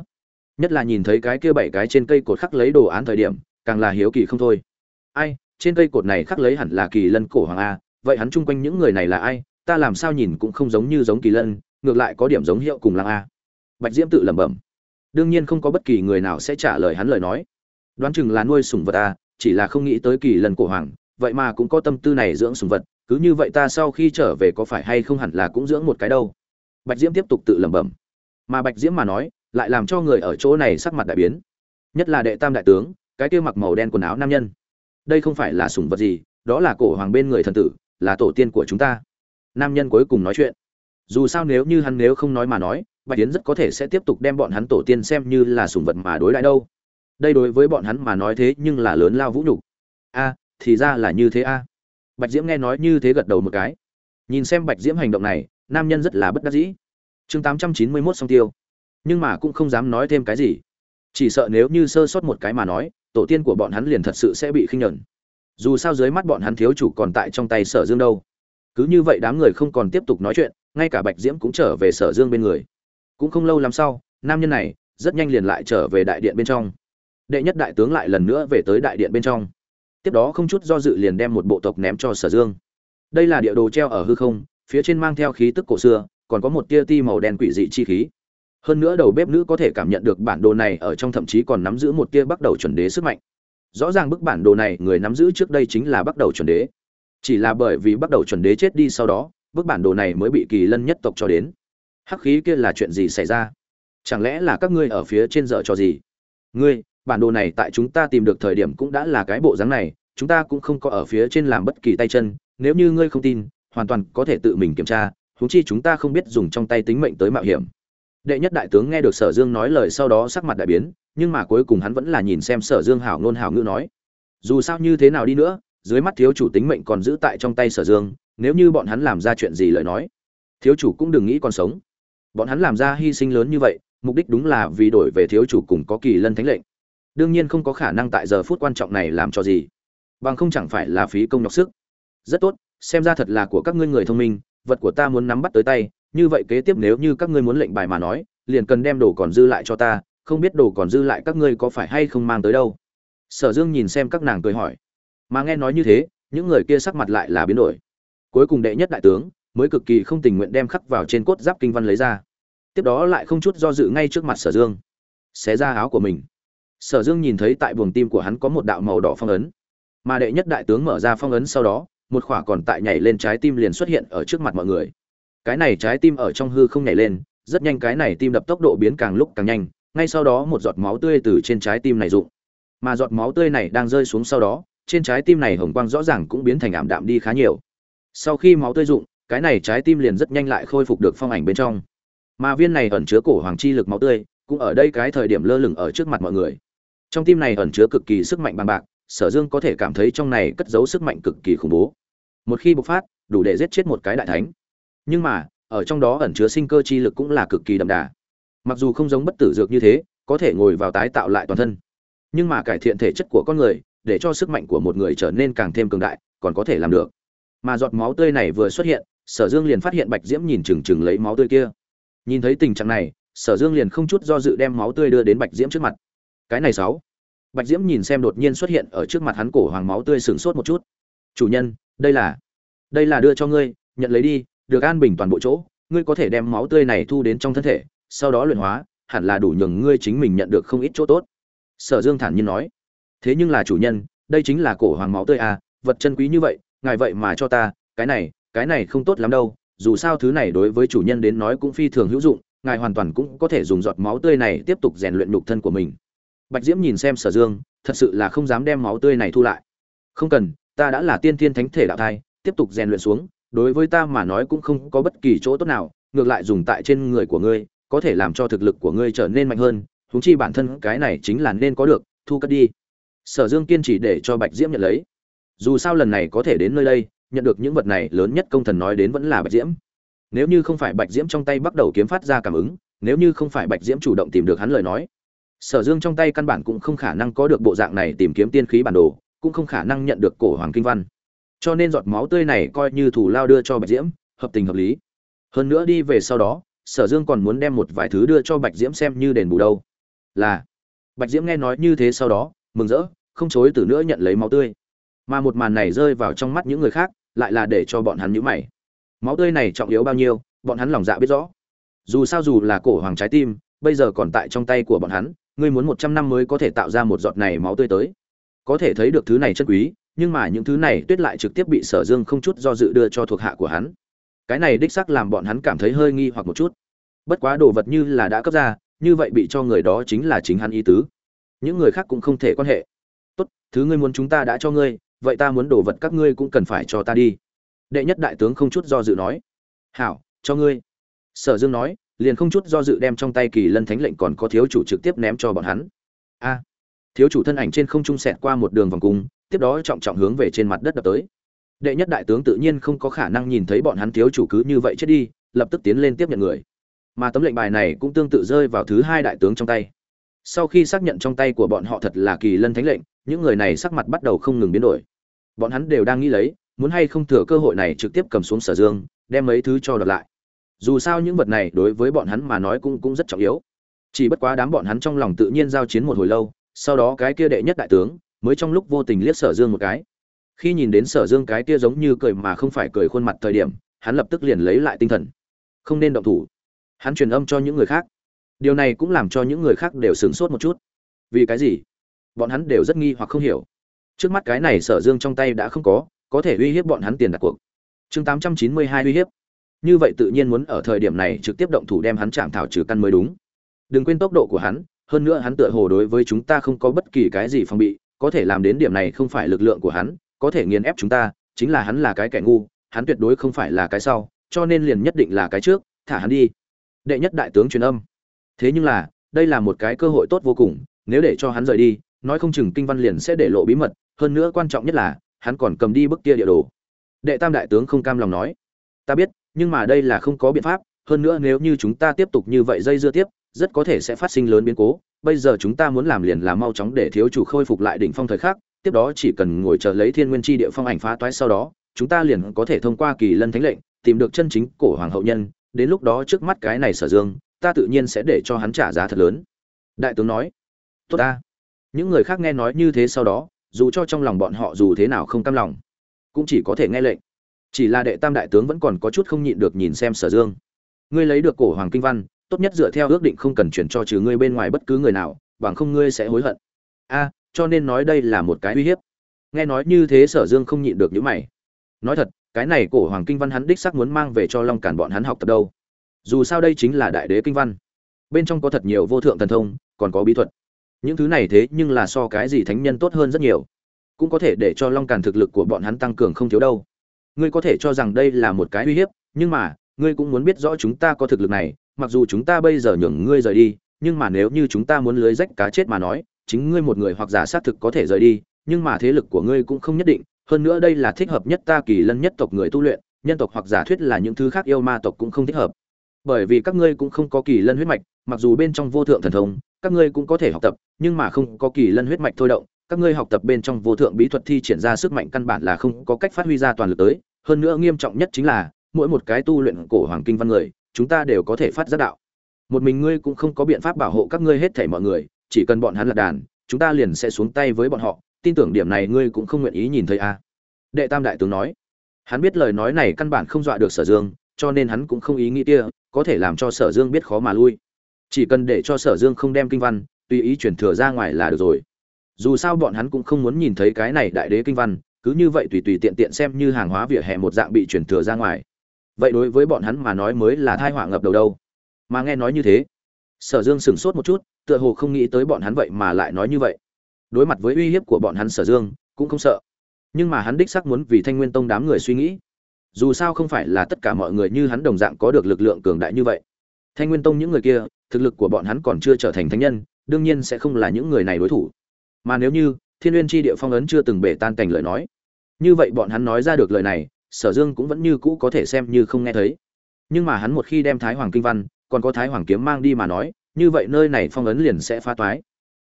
Nhất là nhìn thấy cái kia bảy cái trên cây cột khắc lấy đồ án thời điểm, càng là hiếu kỳ không thôi. Ai, trên cây cột này khắc lấy hẳn là kỳ lân cổ hoàng a, vậy hắn chung quanh những người này là ai? Ta làm sao nhìn cũng không giống như giống kỳ lân, ngược lại có điểm giống hiệu cùng lăng a. Bạch diễm tự lẩm bẩm. Đương nhiên không có bất kỳ người nào sẽ trả lời hắn lời nói đoán chừng là nuôi sủng vật à? chỉ là không nghĩ tới kỳ lần cổ hoàng, vậy mà cũng có tâm tư này dưỡng sủng vật, cứ như vậy ta sau khi trở về có phải hay không hẳn là cũng dưỡng một cái đâu? Bạch diễm tiếp tục tự lẩm bẩm. Mà bạch diễm mà nói, lại làm cho người ở chỗ này sắc mặt đại biến. Nhất là đệ tam đại tướng, cái kia mặc màu đen quần áo nam nhân. Đây không phải là sủng vật gì, đó là cổ hoàng bên người thần tử, là tổ tiên của chúng ta. Nam nhân cuối cùng nói chuyện. Dù sao nếu như hắn nếu không nói mà nói, bạch tiến rất có thể sẽ tiếp tục đem bọn hắn tổ tiên xem như là sủng vật mà đối lại đâu đây đối với bọn hắn mà nói thế nhưng là lớn lao vũ nhục. A, thì ra là như thế a. Bạch diễm nghe nói như thế gật đầu một cái. Nhìn xem bạch diễm hành động này, nam nhân rất là bất đắc dĩ. Chương tám trăm chín mươi mốt song tiêu. Nhưng mà cũng không dám nói thêm cái gì. Chỉ sợ nếu như sơ sót một cái mà nói, tổ tiên của bọn hắn liền thật sự sẽ bị khinh nhẫn. Dù sao dưới mắt bọn hắn thiếu chủ còn tại trong tay sở dương đâu. Cứ như vậy đám người không còn tiếp tục nói chuyện, ngay cả bạch diễm cũng trở về sở dương bên người. Cũng không lâu lắm sau, nam nhân này rất nhanh liền lại trở về đại điện bên trong đệ nhất đại tướng lại lần nữa về tới đại điện bên trong. Tiếp đó không chút do dự liền đem một bộ tộc ném cho sở dương. Đây là địa đồ treo ở hư không, phía trên mang theo khí tức cổ xưa, còn có một tia ti màu đen quỷ dị chi khí. Hơn nữa đầu bếp nữ có thể cảm nhận được bản đồ này ở trong thậm chí còn nắm giữ một tia bắt đầu chuẩn đế sức mạnh. Rõ ràng bức bản đồ này người nắm giữ trước đây chính là bắt đầu chuẩn đế. Chỉ là bởi vì bắt đầu chuẩn đế chết đi sau đó, bức bản đồ này mới bị kỳ lân nhất tộc cho đến. Hắc khí kia là chuyện gì xảy ra? Chẳng lẽ là các ngươi ở phía trên dở cho gì? Ngươi bản đồ này tại chúng ta tìm được thời điểm cũng đã là cái bộ dáng này, chúng ta cũng không có ở phía trên làm bất kỳ tay chân, nếu như ngươi không tin, hoàn toàn có thể tự mình kiểm tra, huống chi chúng ta không biết dùng trong tay tính mệnh tới mạo hiểm. Đệ nhất đại tướng nghe được sở dương nói lời sau đó sắc mặt đại biến, nhưng mà cuối cùng hắn vẫn là nhìn xem sở dương hảo ngôn hảo ngữ nói, dù sao như thế nào đi nữa, dưới mắt thiếu chủ tính mệnh còn giữ tại trong tay sở dương, nếu như bọn hắn làm ra chuyện gì lời nói, thiếu chủ cũng đừng nghĩ còn sống. Bọn hắn làm ra hy sinh lớn như vậy, mục đích đúng là vì đổi về thiếu chủ cùng có kỳ lân thánh lệnh đương nhiên không có khả năng tại giờ phút quan trọng này làm cho gì. Bằng không chẳng phải là phí công nhọc sức. Rất tốt, xem ra thật là của các ngươi người thông minh, vật của ta muốn nắm bắt tới tay, như vậy kế tiếp nếu như các ngươi muốn lệnh bài mà nói, liền cần đem đồ còn dư lại cho ta, không biết đồ còn dư lại các ngươi có phải hay không mang tới đâu. Sở dương nhìn xem các nàng cười hỏi. Mà nghe nói như thế, những người kia sắc mặt lại là biến đổi. Cuối cùng đệ nhất đại tướng, mới cực kỳ không tình nguyện đem khắc vào trên cốt giáp kinh văn lấy ra. Tiếp đó lại không chút do dự ngay trước mặt sở dương. Xé ra áo của mình sở dương nhìn thấy tại buồng tim của hắn có một đạo màu đỏ phong ấn. Mà đệ nhất đại tướng mở ra phong ấn sau đó, một khỏa còn tại nhảy lên trái tim liền xuất hiện ở trước mặt mọi người. Cái này trái tim ở trong hư không nhảy lên, rất nhanh cái này tim đập tốc độ biến càng lúc càng nhanh, ngay sau đó một giọt máu tươi từ trên trái tim này rụng. Mà giọt máu tươi này đang rơi xuống sau đó, trên trái tim này hồng quang rõ ràng cũng biến thành ảm đạm đi khá nhiều. Sau khi máu tươi rụng, cái này trái tim liền rất nhanh lại khôi phục được phong ảnh bên trong. Mà viên này ẩn chứa cổ hoàng chi lực máu tươi, cũng ở đây cái thời điểm lơ lửng ở trước mặt mọi người trong tim này ẩn chứa cực kỳ sức mạnh bằng bạc, sở dương có thể cảm thấy trong này cất giấu sức mạnh cực kỳ khủng bố. Một khi bộc phát, đủ để giết chết một cái đại thánh. Nhưng mà, ở trong đó ẩn chứa sinh cơ chi lực cũng là cực kỳ đậm đà. Mặc dù không giống bất tử dược như thế, có thể ngồi vào tái tạo lại toàn thân. Nhưng mà cải thiện thể chất của con người, để cho sức mạnh của một người trở nên càng thêm cường đại, còn có thể làm được. Mà giọt máu tươi này vừa xuất hiện, sở dương liền phát hiện bạch diễm nhìn chừng chừng lấy máu tươi kia. Nhìn thấy tình trạng này, sở dương liền không chút do dự đem máu tươi đưa đến bạch diễm trước mặt cái này sáu. Bạch diễm nhìn xem đột nhiên xuất hiện ở trước mặt hắn cổ hoàng máu tươi sửng sốt một chút. Chủ nhân, đây là đây là đưa cho ngươi, nhận lấy đi, được an bình toàn bộ chỗ, ngươi có thể đem máu tươi này thu đến trong thân thể, sau đó luyện hóa, hẳn là đủ nhường ngươi chính mình nhận được không ít chỗ tốt. Sở dương thản nhiên nói. Thế nhưng là chủ nhân, đây chính là cổ hoàng máu tươi à vật chân quý như vậy, ngài vậy mà cho ta, cái này cái này không tốt lắm đâu, dù sao thứ này đối với chủ nhân đến nói cũng phi thường hữu dụng, ngài hoàn toàn cũng có thể dùng giọt máu tươi này tiếp tục rèn luyện nhục thân của mình bạch diễm nhìn xem sở dương, thật sự là không dám đem máu tươi này thu lại. Không cần, ta đã là tiên thiên thánh thể đạo thai, tiếp tục rèn luyện xuống, đối với ta mà nói cũng không có bất kỳ chỗ tốt nào, ngược lại dùng tại trên người của ngươi, có thể làm cho thực lực của ngươi trở nên mạnh hơn húng chi bản thân cái này chính là nên có được, thu cất đi. Sở dương kiên trì để cho bạch diễm nhận lấy. Dù sao lần này có thể đến nơi đây, nhận được những vật này lớn nhất công thần nói đến vẫn là bạch diễm. Nếu như không phải bạch diễm trong tay bắt đầu kiếm phát ra cảm ứng, nếu như không phải bạch diễm chủ động tìm được hắn lời nói sở dương trong tay căn bản cũng không khả năng có được bộ dạng này tìm kiếm tiên khí bản đồ, cũng không khả năng nhận được cổ hoàng kinh văn. Cho nên giọt máu tươi này coi như thủ lao đưa cho bạch diễm, hợp tình hợp lý. Hơn nữa đi về sau đó, sở dương còn muốn đem một vài thứ đưa cho bạch diễm xem như đền bù đâu. Là, bạch diễm nghe nói như thế sau đó, mừng rỡ, không chối từ nữa nhận lấy máu tươi. Mà một màn này rơi vào trong mắt những người khác, lại là để cho bọn hắn nhũ mày. Máu tươi này trọng yếu bao nhiêu, bọn hắn lòng dạ biết rõ. Dù sao dù là cổ hoàng trái tim, bây giờ còn tại trong tay của bọn hắn ngươi muốn một trăm năm mới có thể tạo ra một giọt này máu tươi tới. Có thể thấy được thứ này chân quý, nhưng mà những thứ này tuyết lại trực tiếp bị sở dương không chút do dự đưa cho thuộc hạ của hắn. Cái này đích xác làm bọn hắn cảm thấy hơi nghi hoặc một chút. Bất quá đồ vật như là đã cấp ra, như vậy bị cho người đó chính là chính hắn ý tứ. Những người khác cũng không thể quan hệ. Tốt, thứ ngươi muốn chúng ta đã cho ngươi, vậy ta muốn đồ vật các ngươi cũng cần phải cho ta đi. Đệ nhất đại tướng không chút do dự nói. Hảo, cho ngươi. Sở dương nói liền không chút do dự đem trong tay kỳ lân thánh lệnh còn có thiếu chủ trực tiếp ném cho bọn hắn. A, thiếu chủ thân ảnh trên không trung sẹt qua một đường vòng cung, tiếp đó trọng trọng hướng về trên mặt đất đập tới. Đệ nhất đại tướng tự nhiên không có khả năng nhìn thấy bọn hắn thiếu chủ cứ như vậy chết đi, lập tức tiến lên tiếp nhận người. Mà tấm lệnh bài này cũng tương tự rơi vào thứ hai đại tướng trong tay. Sau khi xác nhận trong tay của bọn họ thật là kỳ lân thánh lệnh, những người này sắc mặt bắt đầu không ngừng biến đổi. Bọn hắn đều đang nghĩ lấy, muốn hay không thừa cơ hội này trực tiếp cầm xuống sở dương, đem mấy thứ cho đợt lại dù sao những vật này đối với bọn hắn mà nói cũng cũng rất trọng yếu. Chỉ bất quá đám bọn hắn trong lòng tự nhiên giao chiến một hồi lâu, sau đó cái kia đệ nhất đại tướng mới trong lúc vô tình liếc sở dương một cái. Khi nhìn đến sở dương cái kia giống như cười mà không phải cười khuôn mặt thời điểm, hắn lập tức liền lấy lại tinh thần. Không nên động thủ. Hắn truyền âm cho những người khác. Điều này cũng làm cho những người khác đều sửng sốt một chút. Vì cái gì? Bọn hắn đều rất nghi hoặc không hiểu. Trước mắt cái này sở dương trong tay đã không có có thể uy hiếp bọn hắn tiền đặt cuộc. Chương tám trăm chín mươi hai uy hiếp như vậy tự nhiên muốn ở thời điểm này trực tiếp động thủ đem hắn chạm thảo trừ căn mới đúng. Đừng quên tốc độ của hắn, hơn nữa hắn tựa hồ đối với chúng ta không có bất kỳ cái gì phòng bị, có thể làm đến điểm này không phải lực lượng của hắn, có thể nghiền ép chúng ta, chính là hắn là cái kẻ ngu, hắn tuyệt đối không phải là cái sau, cho nên liền nhất định là cái trước, thả hắn đi. Đệ nhất đại tướng truyền âm. Thế nhưng là, đây là một cái cơ hội tốt vô cùng, nếu để cho hắn rời đi, nói không chừng kinh văn liền sẽ để lộ bí mật, hơn nữa quan trọng nhất là, hắn còn cầm đi bức kia địa đồ. Đệ tam đại tướng không cam lòng nói. Ta biết nhưng mà đây là không có biện pháp, hơn nữa nếu như chúng ta tiếp tục như vậy dây dưa tiếp, rất có thể sẽ phát sinh lớn biến cố. Bây giờ chúng ta muốn làm liền là mau chóng để thiếu chủ khôi phục lại đỉnh phong thời khắc, tiếp đó chỉ cần ngồi chờ lấy thiên nguyên chi địa phong ảnh phá toái sau đó, chúng ta liền có thể thông qua kỳ lân thánh lệnh, tìm được chân chính cổ hoàng hậu nhân. Đến lúc đó trước mắt cái này sở dương, ta tự nhiên sẽ để cho hắn trả giá thật lớn. Đại tướng nói. Tốt ta. Những người khác nghe nói như thế sau đó, dù cho trong lòng bọn họ dù thế nào không cam lòng, cũng chỉ có thể nghe lệnh chỉ là đệ tam đại tướng vẫn còn có chút không nhịn được nhìn xem sở dương. Ngươi lấy được cổ hoàng kinh văn, tốt nhất dựa theo ước định không cần chuyển cho trừ ngươi bên ngoài bất cứ người nào, bằng không ngươi sẽ hối hận. A, cho nên nói đây là một cái uy hiếp. Nghe nói như thế sở dương không nhịn được những mày. Nói thật, cái này cổ hoàng kinh văn hắn đích sắc muốn mang về cho long cản bọn hắn học tập đâu. Dù sao đây chính là đại đế kinh văn. Bên trong có thật nhiều vô thượng thần thông, còn có bí thuật. Những thứ này thế nhưng là so cái gì thánh nhân tốt hơn rất nhiều. Cũng có thể để cho long càn thực lực của bọn hắn tăng cường không thiếu đâu ngươi có thể cho rằng đây là một cái uy hiếp, nhưng mà, ngươi cũng muốn biết rõ chúng ta có thực lực này, mặc dù chúng ta bây giờ nhường ngươi rời đi, nhưng mà nếu như chúng ta muốn lưới rách cá chết mà nói, chính ngươi một người hoặc giả xác thực có thể rời đi, nhưng mà thế lực của ngươi cũng không nhất định. Hơn nữa đây là thích hợp nhất ta kỳ lân nhất tộc người tu luyện, nhân tộc hoặc giả thuyết là những thứ khác yêu ma tộc cũng không thích hợp. Bởi vì các ngươi cũng không có kỳ lân huyết mạch, mặc dù bên trong vô thượng thần thông, các ngươi cũng có thể học tập, nhưng mà không có kỳ lân huyết mạch thôi động các ngươi học tập bên trong vô thượng bí thuật thi triển ra sức mạnh căn bản là không có cách phát huy ra toàn lực tới, hơn nữa nghiêm trọng nhất chính là, mỗi một cái tu luyện cổ hoàng kinh văn người, chúng ta đều có thể phát giác đạo. Một mình ngươi cũng không có biện pháp bảo hộ các ngươi hết thảy mọi người, chỉ cần bọn hắn là đàn, chúng ta liền sẽ xuống tay với bọn họ, tin tưởng điểm này ngươi cũng không nguyện ý nhìn thấy a. À. đệ tam đại tướng nói. Hắn biết lời nói này căn bản không dọa được sở dương, cho nên hắn cũng không ý nghĩ kia, có thể làm cho sở dương biết khó mà lui. Chỉ cần để cho sở dương không đem kinh văn, tùy ý chuyển thừa ra ngoài là được rồi dù sao bọn hắn cũng không muốn nhìn thấy cái này đại đế kinh văn, cứ như vậy tùy tùy tiện tiện xem như hàng hóa vỉa hè một dạng bị chuyển thừa ra ngoài. Vậy đối với bọn hắn mà nói mới là thai họa ngập đầu đâu. Mà nghe nói như thế, sở dương sửng sốt một chút, tựa hồ không nghĩ tới bọn hắn vậy mà lại nói như vậy. Đối mặt với uy hiếp của bọn hắn sở dương, cũng không sợ. Nhưng mà hắn đích xác muốn vì thanh nguyên tông đám người suy nghĩ. Dù sao không phải là tất cả mọi người như hắn đồng dạng có được lực lượng cường đại như vậy. Thanh nguyên tông những người kia, thực lực của bọn hắn còn chưa trở thành thánh nhân, đương nhiên sẽ không là những người này đối thủ mà nếu như, thiên n g u y ê n tri địa phong ấn chưa từng bể tan cảnh lời nói, như vậy bọn hắn nói ra được lời này, sở dương cũng vẫn như cũ có thể xem như không nghe thấy. Nhưng mà hắn một khi đem thái hoàng kinh văn, còn có thái hoàng kiếm mang đi mà nói, như vậy nơi này phong ấn liền sẽ phá toái.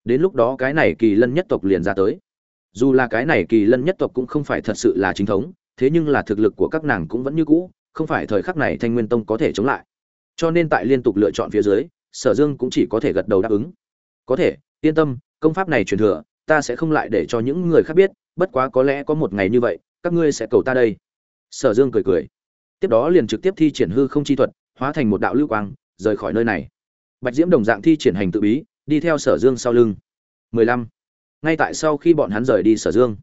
Đến lúc đó cái này kỳ lân nhất tộc liền ra tới. Dù là cái này kỳ lân nhất tộc cũng không phải thật sự là chính thống, thế nhưng là thực lực của các nàng cũng vẫn như cũ, không phải thời khắc này thanh nguyên tông có thể chống lại. Cho nên tại liên tục lựa chọn phía dưới, sở dương cũng chỉ có thể gật đầu đáp ứng. Có thể, yên tâm công pháp này truyền thừa, ta sẽ không lại để cho những người khác biết, bất quá có lẽ có một ngày như vậy, các ngươi sẽ cầu ta đây. Sở dương cười cười. Tiếp đó liền trực tiếp thi triển hư không chi thuật, hóa thành một đạo lưu quang, rời khỏi nơi này. Bạch diễm đồng dạng thi triển hành tự bí, đi theo sở dương sau lưng. 15. ngay tại sau khi bọn hắn rời đi sở dương,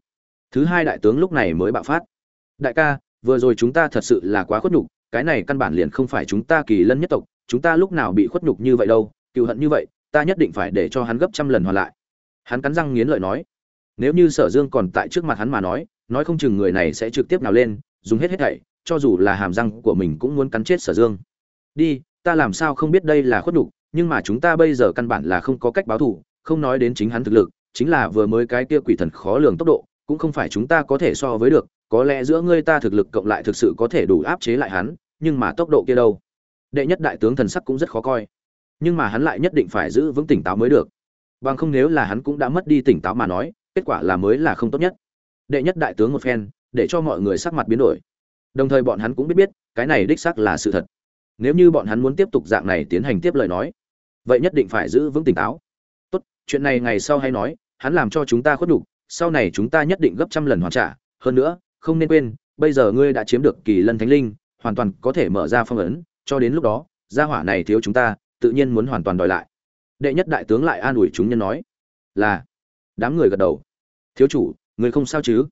thứ hai đại tướng lúc này mới bạo phát. Đại ca, vừa rồi chúng ta thật sự là quá khuất nhục, cái này căn bản liền không phải chúng ta kỳ lân nhất tộc, chúng ta lúc nào bị khuất nhục như vậy đâu cựu hận như vậy, ta nhất định phải để cho hắn gấp trăm lần hoàn lại hắn cắn răng nghiến lợi nói, nếu như sở dương còn tại trước mặt hắn mà nói nói không chừng người này sẽ trực tiếp nào lên, dùng hết hết thảy, cho dù là hàm răng của mình cũng muốn cắn chết sở dương. Đi, ta làm sao không biết đây là khuất đục nhưng mà chúng ta bây giờ căn bản là không có cách báo thù, không nói đến chính hắn thực lực, chính là vừa mới cái kia quỷ thần khó lường tốc độ, cũng không phải chúng ta có thể so với được, có lẽ giữa ngươi ta thực lực cộng lại thực sự có thể đủ áp chế lại hắn, nhưng mà tốc độ kia đâu? Đệ nhất đại tướng thần sắc cũng rất khó coi, nhưng mà hắn lại nhất định phải giữ vững tỉnh táo mới được bằng không nếu là hắn cũng đã mất đi tỉnh táo mà nói, kết quả là mới là không tốt nhất. Đệ nhất đại tướng một phen, để cho mọi người sắc mặt biến đổi. Đồng thời bọn hắn cũng biết biết, cái này đích xác là sự thật. Nếu như bọn hắn muốn tiếp tục dạng này tiến hành tiếp lời nói, vậy nhất định phải giữ vững tỉnh táo. Tốt, chuyện này ngày sau hay nói, hắn làm cho chúng ta khuất đủ sau này chúng ta nhất định gấp trăm lần hoàn trả. Hơn nữa, không nên quên, bây giờ ngươi đã chiếm được kỳ lân thánh linh, hoàn toàn có thể mở ra phong ấn, cho đến lúc đó, gia hỏa này thiếu chúng ta, tự nhiên muốn hoàn toàn đòi lại đệ nhất đại tướng lại an ủi chúng nhân nói, là. Đám người gật đầu. Thiếu chủ, người không sao chứ?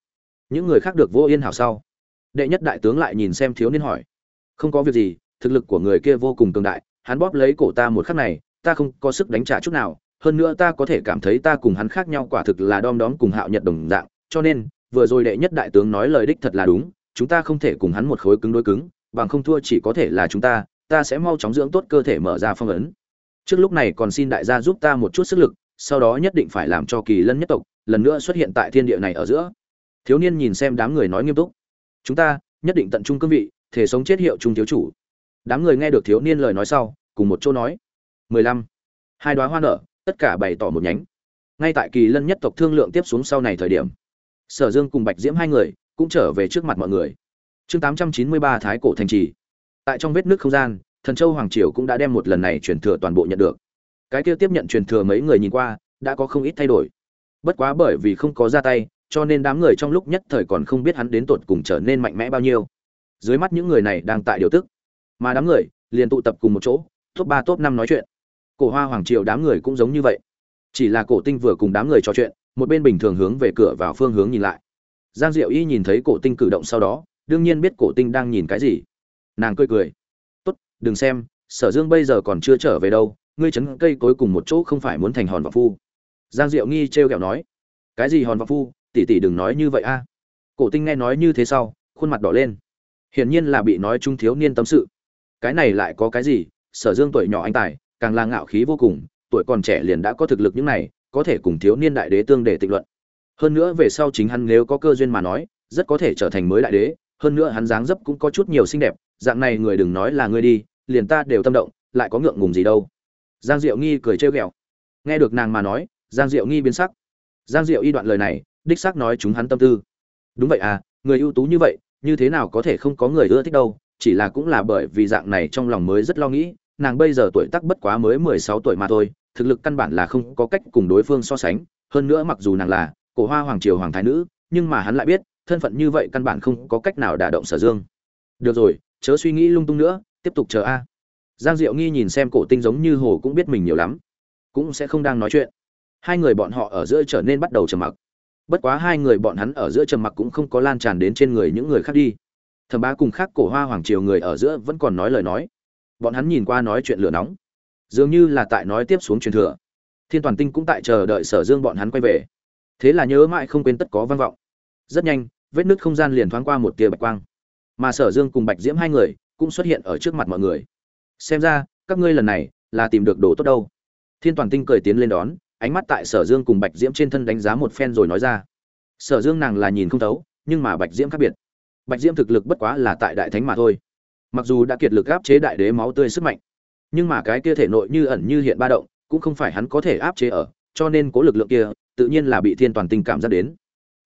Những người khác được vô yên hảo sau. Đệ nhất đại tướng lại nhìn xem thiếu niên hỏi, không có việc gì, thực lực của người kia vô cùng cường đại, hắn bóp lấy cổ ta một khắc này, ta không có sức đánh trả chút nào, hơn nữa ta có thể cảm thấy ta cùng hắn khác nhau quả thực là đom đóm cùng hạo nhật đồng dạng, cho nên, vừa rồi đệ nhất đại tướng nói lời đích thật là đúng, chúng ta không thể cùng hắn một khối cứng đối cứng, bằng không thua chỉ có thể là chúng ta ta sẽ mau chóng dưỡng tốt cơ thể mở ra phong ấn trước lúc này còn xin đại gia giúp ta một chút sức lực, sau đó nhất định phải làm cho kỳ lân nhất tộc lần nữa xuất hiện tại thiên địa này ở giữa. Thiếu niên nhìn xem đám người nói nghiêm túc. Chúng ta nhất định tận trung cương vị, thể sống chết hiệu trung thiếu chủ. Đám người nghe được thiếu niên lời nói sau, cùng một chỗ nói. Mười lăm. Hai đoá hoa nở, tất cả bày tỏ một nhánh. Ngay tại kỳ lân nhất tộc thương lượng tiếp xuống sau này thời điểm, sở dương cùng bạch diễm hai người cũng trở về trước mặt mọi người. Chương tám trăm chín mươi ba thái cổ thành trì. Tại trong vết nước không gian thần châu hoàng triều cũng đã đem một lần này truyền thừa toàn bộ nhận được. Cái kia tiếp nhận truyền thừa mấy người nhìn qua, đã có không ít thay đổi. Bất quá bởi vì không có ra tay, cho nên đám người trong lúc nhất thời còn không biết hắn đến tột cùng trở nên mạnh mẽ bao nhiêu. Dưới mắt những người này đang tại điều tức. Mà đám người liền tụ tập cùng một chỗ, top ba, top năm nói chuyện. Cổ hoa hoàng triều đám người cũng giống như vậy. Chỉ là cổ tinh vừa cùng đám người trò chuyện, một bên bình thường hướng về cửa vào phương hướng nhìn lại. Giang diệu y nhìn thấy cổ tinh cử động sau đó, đương nhiên biết cổ tinh đang nhìn cái gì. Nàng cười cười đừng xem, sở dương bây giờ còn chưa trở về đâu, ngươi chấn cây cối cùng một chỗ không phải muốn thành hòn và phu. Giang diệu nghi t r e o kẹo nói. Cái gì hòn và phu? Tỉ tỉ đừng nói như vậy a. Cổ tinh nghe nói như thế sau, khuôn mặt đỏ lên. Hiển nhiên là bị nói trung thiếu niên tâm sự. Cái này lại có cái gì? Sở dương tuổi nhỏ anh tài, càng là ngạo khí vô cùng, tuổi còn trẻ liền đã có thực lực những này, có thể cùng thiếu niên đại đế tương để tịnh luận. Hơn nữa về sau chính hắn nếu có cơ duyên mà nói, rất có thể trở thành mới đại đế, hơn nữa hắn dáng dấp cũng có chút nhiều xinh đẹp, dạng này người đừng nói là ngươi đi liền ta đều tâm động, lại có ngượng ngùng gì đâu. Giang diệu nghi cười trêu ghẹo. Nghe được nàng mà nói, giang diệu nghi biến sắc. Giang diệu y đoạn lời này, đích xác nói chúng hắn tâm tư. Đúng vậy à người ưu tú như vậy, như thế nào có thể không có người ưa thích đâu, chỉ là cũng là bởi vì dạng này trong lòng mới rất lo nghĩ, nàng bây giờ tuổi tác bất quá mới mười sáu tuổi mà thôi, thực lực căn bản là không có cách cùng đối phương so sánh, hơn nữa mặc dù nàng là cổ hoa hoàng triều hoàng thái nữ, nhưng mà hắn lại biết, thân phận như vậy căn bản không có cách nào đả động sở dương. Được rồi, chớ suy nghĩ lung tung nữa tiếp tục chờ a. Giang diệu nghi nhìn xem cổ tinh giống như hồ cũng biết mình nhiều lắm, cũng sẽ không đang nói chuyện. Hai người bọn họ ở giữa trở nên bắt đầu trầm mặc. Bất quá hai người bọn hắn ở giữa trầm mặc cũng không có lan tràn đến trên người những người khác đi. Thẩm bá cùng khác cổ hoa hoàng triều người ở giữa vẫn còn nói lời nói. Bọn hắn nhìn qua nói chuyện lửa nóng. Dường như là tại nói tiếp xuống truyền thừa. Thiên toàn tinh cũng tại chờ đợi sở dương bọn hắn quay về. Thế là nhớ mãi không quên tất có văn vọng. Rất nhanh, vết nứt không gian liền thoáng qua một tia bạch quang. Mà sở dương cùng bạch diễm hai người cũng xuất hiện ở trước mặt mọi người. Xem ra, các ngươi lần này là tìm được đồ tốt đâu. Thiên toàn tinh cười tiến lên đón, ánh mắt tại sở dương cùng bạch diễm trên thân đánh giá một phen rồi nói ra. Sở dương nàng là nhìn không thấu, nhưng mà bạch diễm khác biệt. Bạch diễm thực lực bất quá là tại đại thánh mà thôi. Mặc dù đã kiệt lực áp chế đại đế máu tươi sức mạnh, nhưng mà cái kia thể nội như ẩn như hiện ba động, cũng không phải hắn có thể áp chế ở, cho nên cố lực lượng kia tự nhiên là bị thiên toàn tinh cảm giác đến.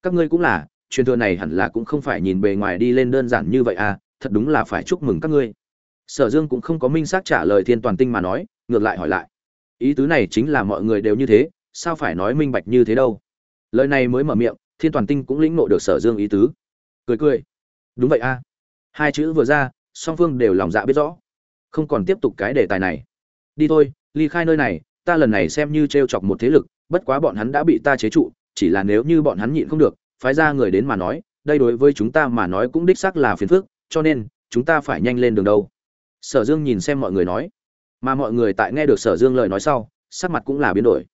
Các ngươi cũng là, truyền thừa này hẳn là cũng không phải nhìn bề ngoài đi lên đơn giản như vậy à thật đúng là phải chúc mừng các ngươi. Sở dương cũng không có minh xác trả lời thiên toàn tinh mà nói, ngược lại hỏi lại. Ý tứ này chính là mọi người đều như thế, sao phải nói minh bạch như thế đâu? Lời này mới mở miệng, thiên toàn tinh cũng lĩnh nộ được sở dương ý tứ. Cười cười. Đúng vậy a. Hai chữ vừa ra, song phương đều lòng dạ biết rõ. Không còn tiếp tục cái đề tài này. Đi thôi, ly khai nơi này, ta lần này xem như t r e o chọc một thế lực, bất quá bọn hắn đã bị ta chế trụ, chỉ là nếu như bọn hắn nhịn không được, phái ra người đến mà nói, đây đối với chúng ta mà nói cũng đích xác là phiền phức cho nên, chúng ta phải nhanh lên đường đâu. Sở dương nhìn xem mọi người nói. Mà mọi người tại nghe được sở dương lời nói sau, sắc mặt cũng là biến đổi.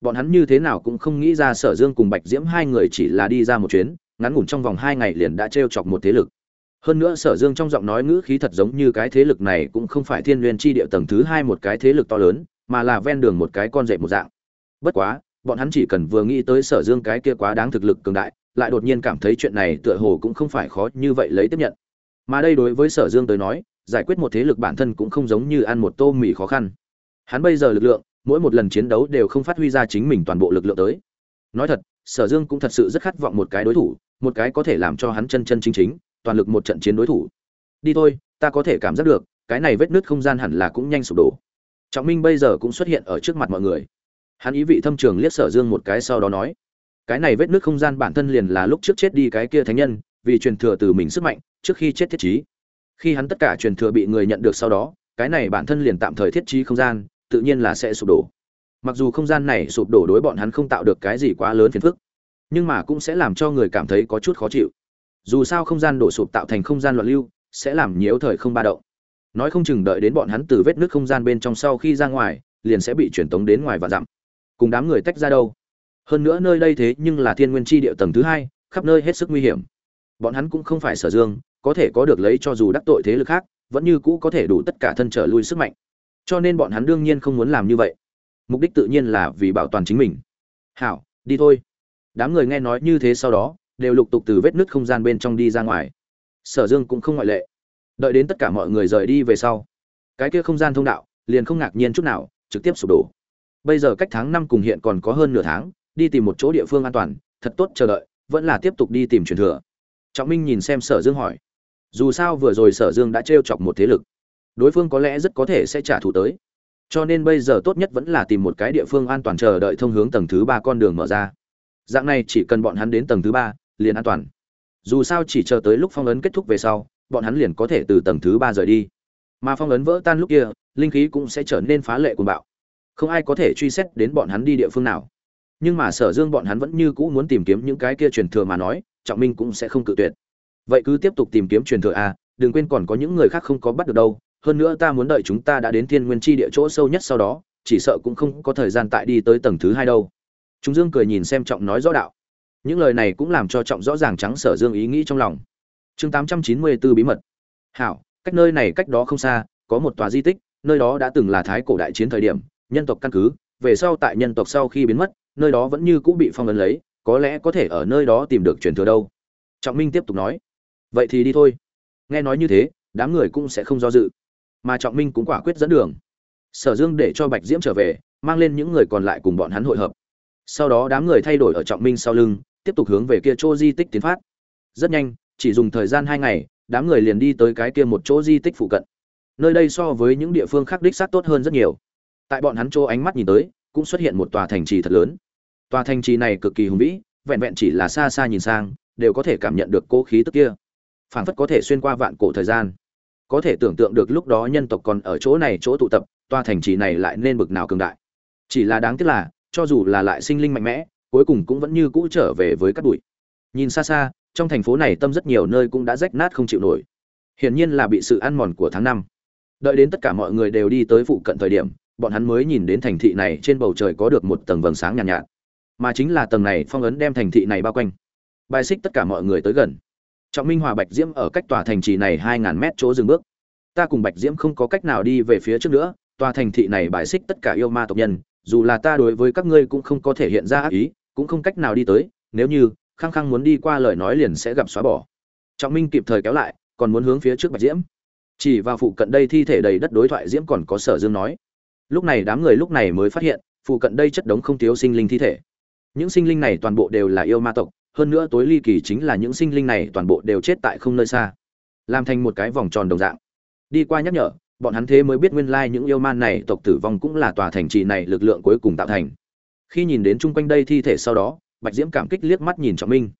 Bọn hắn như thế nào cũng không nghĩ ra sở dương cùng bạch diễm hai người chỉ là đi ra một chuyến, ngắn ngủn trong vòng hai ngày liền đã t r e o chọc một thế lực. Hơn nữa sở dương trong giọng nói ngữ khí thật giống như cái thế lực này cũng không phải thiên liên tri địa tầng thứ hai một cái thế lực to lớn, mà là ven đường một cái con rệ một dạng. Bất quá, bọn hắn chỉ cần vừa nghĩ tới sở dương cái kia quá đáng thực lực cường đại, lại đột nhiên cảm thấy chuyện này tựa hồ cũng không phải khó như vậy lấy tiếp nhận mà đây đối với sở dương tới nói, giải quyết một thế lực bản thân cũng không giống như ăn một tô mì khó khăn. Hắn bây giờ lực lượng, mỗi một lần chiến đấu đều không phát huy ra chính mình toàn bộ lực lượng tới. Nói thật, sở dương cũng thật sự rất khát vọng một cái đối thủ, một cái có thể làm cho hắn chân chân chính chính, toàn lực một trận chiến đối thủ. Đi thôi, ta có thể cảm giác được, cái này vết nứt không gian hẳn là cũng nhanh sụp đổ. Trọng minh bây giờ cũng xuất hiện ở trước mặt mọi người. Hắn ý vị thâm trường liếc sở dương một cái sau đó nói, cái này vết nứt không gian bản thân liền là lúc trước chết đi cái kia thánh nhân vì truyền thừa từ mình sức mạnh, trước khi chết thiết trí. Khi hắn tất cả truyền thừa bị người nhận được sau đó, cái này bản thân liền tạm thời thiết trí không gian, tự nhiên là sẽ sụp đổ. Mặc dù không gian này sụp đổ đối bọn hắn không tạo được cái gì quá lớn phiền phức, nhưng mà cũng sẽ làm cho người cảm thấy có chút khó chịu. Dù sao không gian đổ sụp tạo thành không gian loạn lưu, sẽ làm nhiễu thời không ba động. Nói không chừng đợi đến bọn hắn từ vết nước không gian bên trong sau khi ra ngoài, liền sẽ bị truyền tống đến ngoài và dặm. Cùng đám người tách ra đâu? Hơn nữa nơi đây thế nhưng là thiên nguyên chi địa tầng thứ hai, khắp nơi hết sức nguy hiểm bọn hắn cũng không phải sở dương, có thể có được lấy cho dù đắc tội thế lực khác, vẫn như cũ có thể đủ tất cả thân trở lui sức mạnh. Cho nên bọn hắn đương nhiên không muốn làm như vậy. Mục đích tự nhiên là vì bảo toàn chính mình. Hảo, đi thôi. Đám người nghe nói như thế sau đó, đều lục tục từ vết nứt không gian bên trong đi ra ngoài. Sở dương cũng không ngoại lệ. Đợi đến tất cả mọi người rời đi về sau, cái kia không gian thông đạo liền không ngạc nhiên chút nào, trực tiếp sụp đổ. Bây giờ cách tháng năm cùng hiện còn có hơn nửa tháng, đi tìm một chỗ địa phương an toàn, thật tốt chờ đợi, vẫn là tiếp tục đi tìm truyền thừa trọng minh nhìn xem sở dương hỏi. Dù sao vừa rồi sở dương đã t chọc một thế lực, đối phương có lẽ rất có thể sẽ trả thù tới. Cho nên bây giờ tốt nhất vẫn là tìm một cái địa phương an toàn chờ đợi thông hướng tầng thứ ba con đường mở ra. Dạng này chỉ cần bọn hắn đến tầng thứ ba, liền an toàn. Dù sao chỉ chờ tới lúc phong ấn kết thúc về sau, bọn hắn liền có thể từ tầng thứ ba rời đi. Mà phong ấn vỡ tan lúc kia, linh khí cũng sẽ trở nên phá lệ cuồng bạo. Không ai có thể truy xét đến bọn hắn đi địa phương nào. Nhưng mà sở dương bọn hắn vẫn như cũ muốn tìm kiếm những cái kia truyền thừa mà nói trọng minh cũng sẽ không cự tuyệt. Vậy cứ tiếp tục tìm kiếm truyền thừa a đừng quên còn có những người khác không có bắt được đâu. Hơn nữa ta muốn đợi chúng ta đã đến thiên nguyên chi địa chỗ sâu nhất sau đó, chỉ sợ cũng không có thời gian tại đi tới tầng thứ hai đâu. Chúng dương cười nhìn xem trọng nói rõ đạo. Những lời này cũng làm cho trọng rõ ràng trắng sở dương ý nghĩ trong lòng. Chương tám trăm chín mươi 894 bí mật. Hảo, cách nơi này cách đó không xa, có một tòa di tích, nơi đó đã từng là thái cổ đại chiến thời điểm, nhân tộc căn cứ, về sau tại nhân tộc sau khi biến mất, nơi đó vẫn như cũ bị phong ấn lấy có lẽ có thể ở nơi đó tìm được truyền thừa đâu. Trọng minh tiếp tục nói, vậy thì đi thôi. Nghe nói như thế, đám người cũng sẽ không do dự. Mà trọng minh cũng quả quyết dẫn đường. Sở dương để cho bạch diễm trở về, mang lên những người còn lại cùng bọn hắn hội hợp. Sau đó đám người thay đổi ở trọng minh sau lưng, tiếp tục hướng về kia chỗ di tích tiến phát. Rất nhanh, chỉ dùng thời gian hai ngày, đám người liền đi tới cái kia một chỗ di tích phụ cận. Nơi đây so với những địa phương khác đích xác tốt hơn rất nhiều. Tại bọn hắn chỗ ánh mắt nhìn tới, cũng xuất hiện một tòa thành trì thật lớn tòa thành trì này cực kỳ hùng vĩ vẹn vẹn chỉ là xa xa nhìn sang đều có thể cảm nhận được cố khí tức kia. Phảng phất có thể xuyên qua vạn cổ thời gian. Có thể tưởng tượng được lúc đó nhân tộc còn ở chỗ này chỗ tụ tập tòa thành trì này lại nên bực nào cường đại. Chỉ là đáng tiếc là cho dù là lại sinh linh mạnh mẽ cuối cùng cũng vẫn như cũ trở về với các bụi. Nhìn xa xa trong thành phố này tâm rất nhiều nơi cũng đã rách nát không chịu nổi. Hiển nhiên là bị sự ăn mòn của tháng năm. Đợi đến tất cả mọi người đều đi tới phụ cận thời điểm bọn hắn mới nhìn đến thành thị này trên bầu trời có được một tầng vầng sáng nhàn nhạt, nhạt mà chính là tầng này phong ấn đem thành thị này bao quanh. Bài xích tất cả mọi người tới gần. Trọng minh hòa bạch diễm ở cách tòa thành trì này hai ngàn mét chỗ dừng bước. Ta cùng bạch diễm không có cách nào đi về phía trước nữa, tòa thành thị này bài xích tất cả yêu ma tộc nhân, dù là ta đối với các ngươi cũng không có thể hiện ra ác ý, cũng không cách nào đi tới, nếu như khăng khăng muốn đi qua lời nói liền sẽ gặp xóa bỏ. Trọng minh kịp thời kéo lại, còn muốn hướng phía trước bạch diễm. Chỉ vào phụ cận đây thi thể đầy đất đối thoại diễm còn có sở dương nói. Lúc này đám người lúc này mới phát hiện, phụ cận đây chất đống không thiếu sinh linh thi thể những sinh linh này toàn bộ đều là yêu ma tộc, hơn nữa tối ly kỳ chính là những sinh linh này toàn bộ đều chết tại không nơi xa. Làm thành một cái vòng tròn đồng dạng. Đi qua nhắc nhở, bọn hắn thế mới biết nguyên lai những yêu ma này tộc tử vong cũng là tòa thành trì này lực lượng cuối cùng tạo thành. Khi nhìn đến chung quanh đây thi thể sau đó, bạch diễm cảm kích liếc mắt nhìn trọng minh.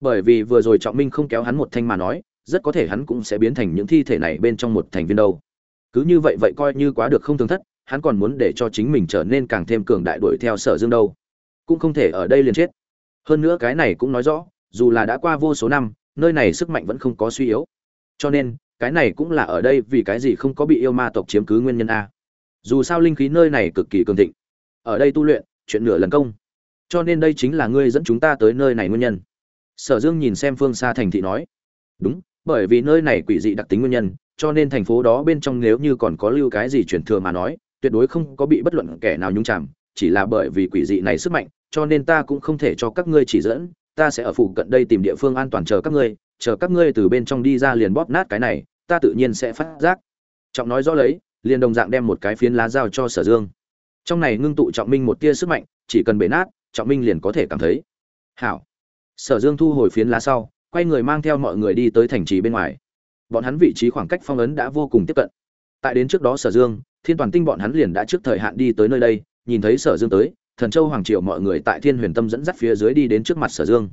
Bởi vì vừa rồi trọng minh không kéo hắn một thanh mà nói, rất có thể hắn cũng sẽ biến thành những thi thể này bên trong một thành viên đâu. Cứ như vậy vậy coi như quá được không thường thất, hắn còn muốn để cho chính mình trở nên càng thêm cường đại đuổi theo sở dương đâu cũng không thể ở đây liền chết. Hơn nữa cái này cũng nói rõ, dù là đã qua vô số năm, nơi này sức mạnh vẫn không có suy yếu. Cho nên, cái này cũng là ở đây vì cái gì không có bị yêu ma tộc chiếm cứ nguyên nhân a. Dù sao linh khí nơi này cực kỳ cường thịnh. Ở đây tu luyện, chuyện nửa lần công. Cho nên đây chính là ngươi dẫn chúng ta tới nơi này nguyên nhân. Sở dương nhìn xem phương xa thành thị nói. Đúng, bởi vì nơi này quỷ dị đặc tính nguyên nhân, cho nên thành phố đó bên trong nếu như còn có lưu cái gì truyền thừa mà nói, tuyệt đối không có bị bất luận kẻ nào nhúng chạm chỉ là bởi vì quỷ dị này sức mạnh cho nên ta cũng không thể cho các ngươi chỉ dẫn, ta sẽ ở phụ cận đây tìm địa phương an toàn chờ các ngươi, chờ các ngươi từ bên trong đi ra liền bóp nát cái này, ta tự nhiên sẽ phát giác. Trọng nói rõ lấy, liền đồng dạng đem một cái phiến lá dao cho sở dương. Trong này ngưng tụ trọng minh một tia sức mạnh, chỉ cần bể nát, trọng minh liền có thể cảm thấy. Hảo. Sở dương thu hồi phiến lá sau, quay người mang theo mọi người đi tới thành trì bên ngoài. Bọn hắn vị trí khoảng cách phong ấn đã vô cùng tiếp cận. Tại đến trước đó sở dương, thiên toàn tinh bọn hắn liền đã trước thời hạn đi tới nơi đây, nhìn thấy sở dương tới thần châu hoàng triều mọi người tại thiên huyền tâm dẫn dắt phía dưới đi đến trước mặt sở dương.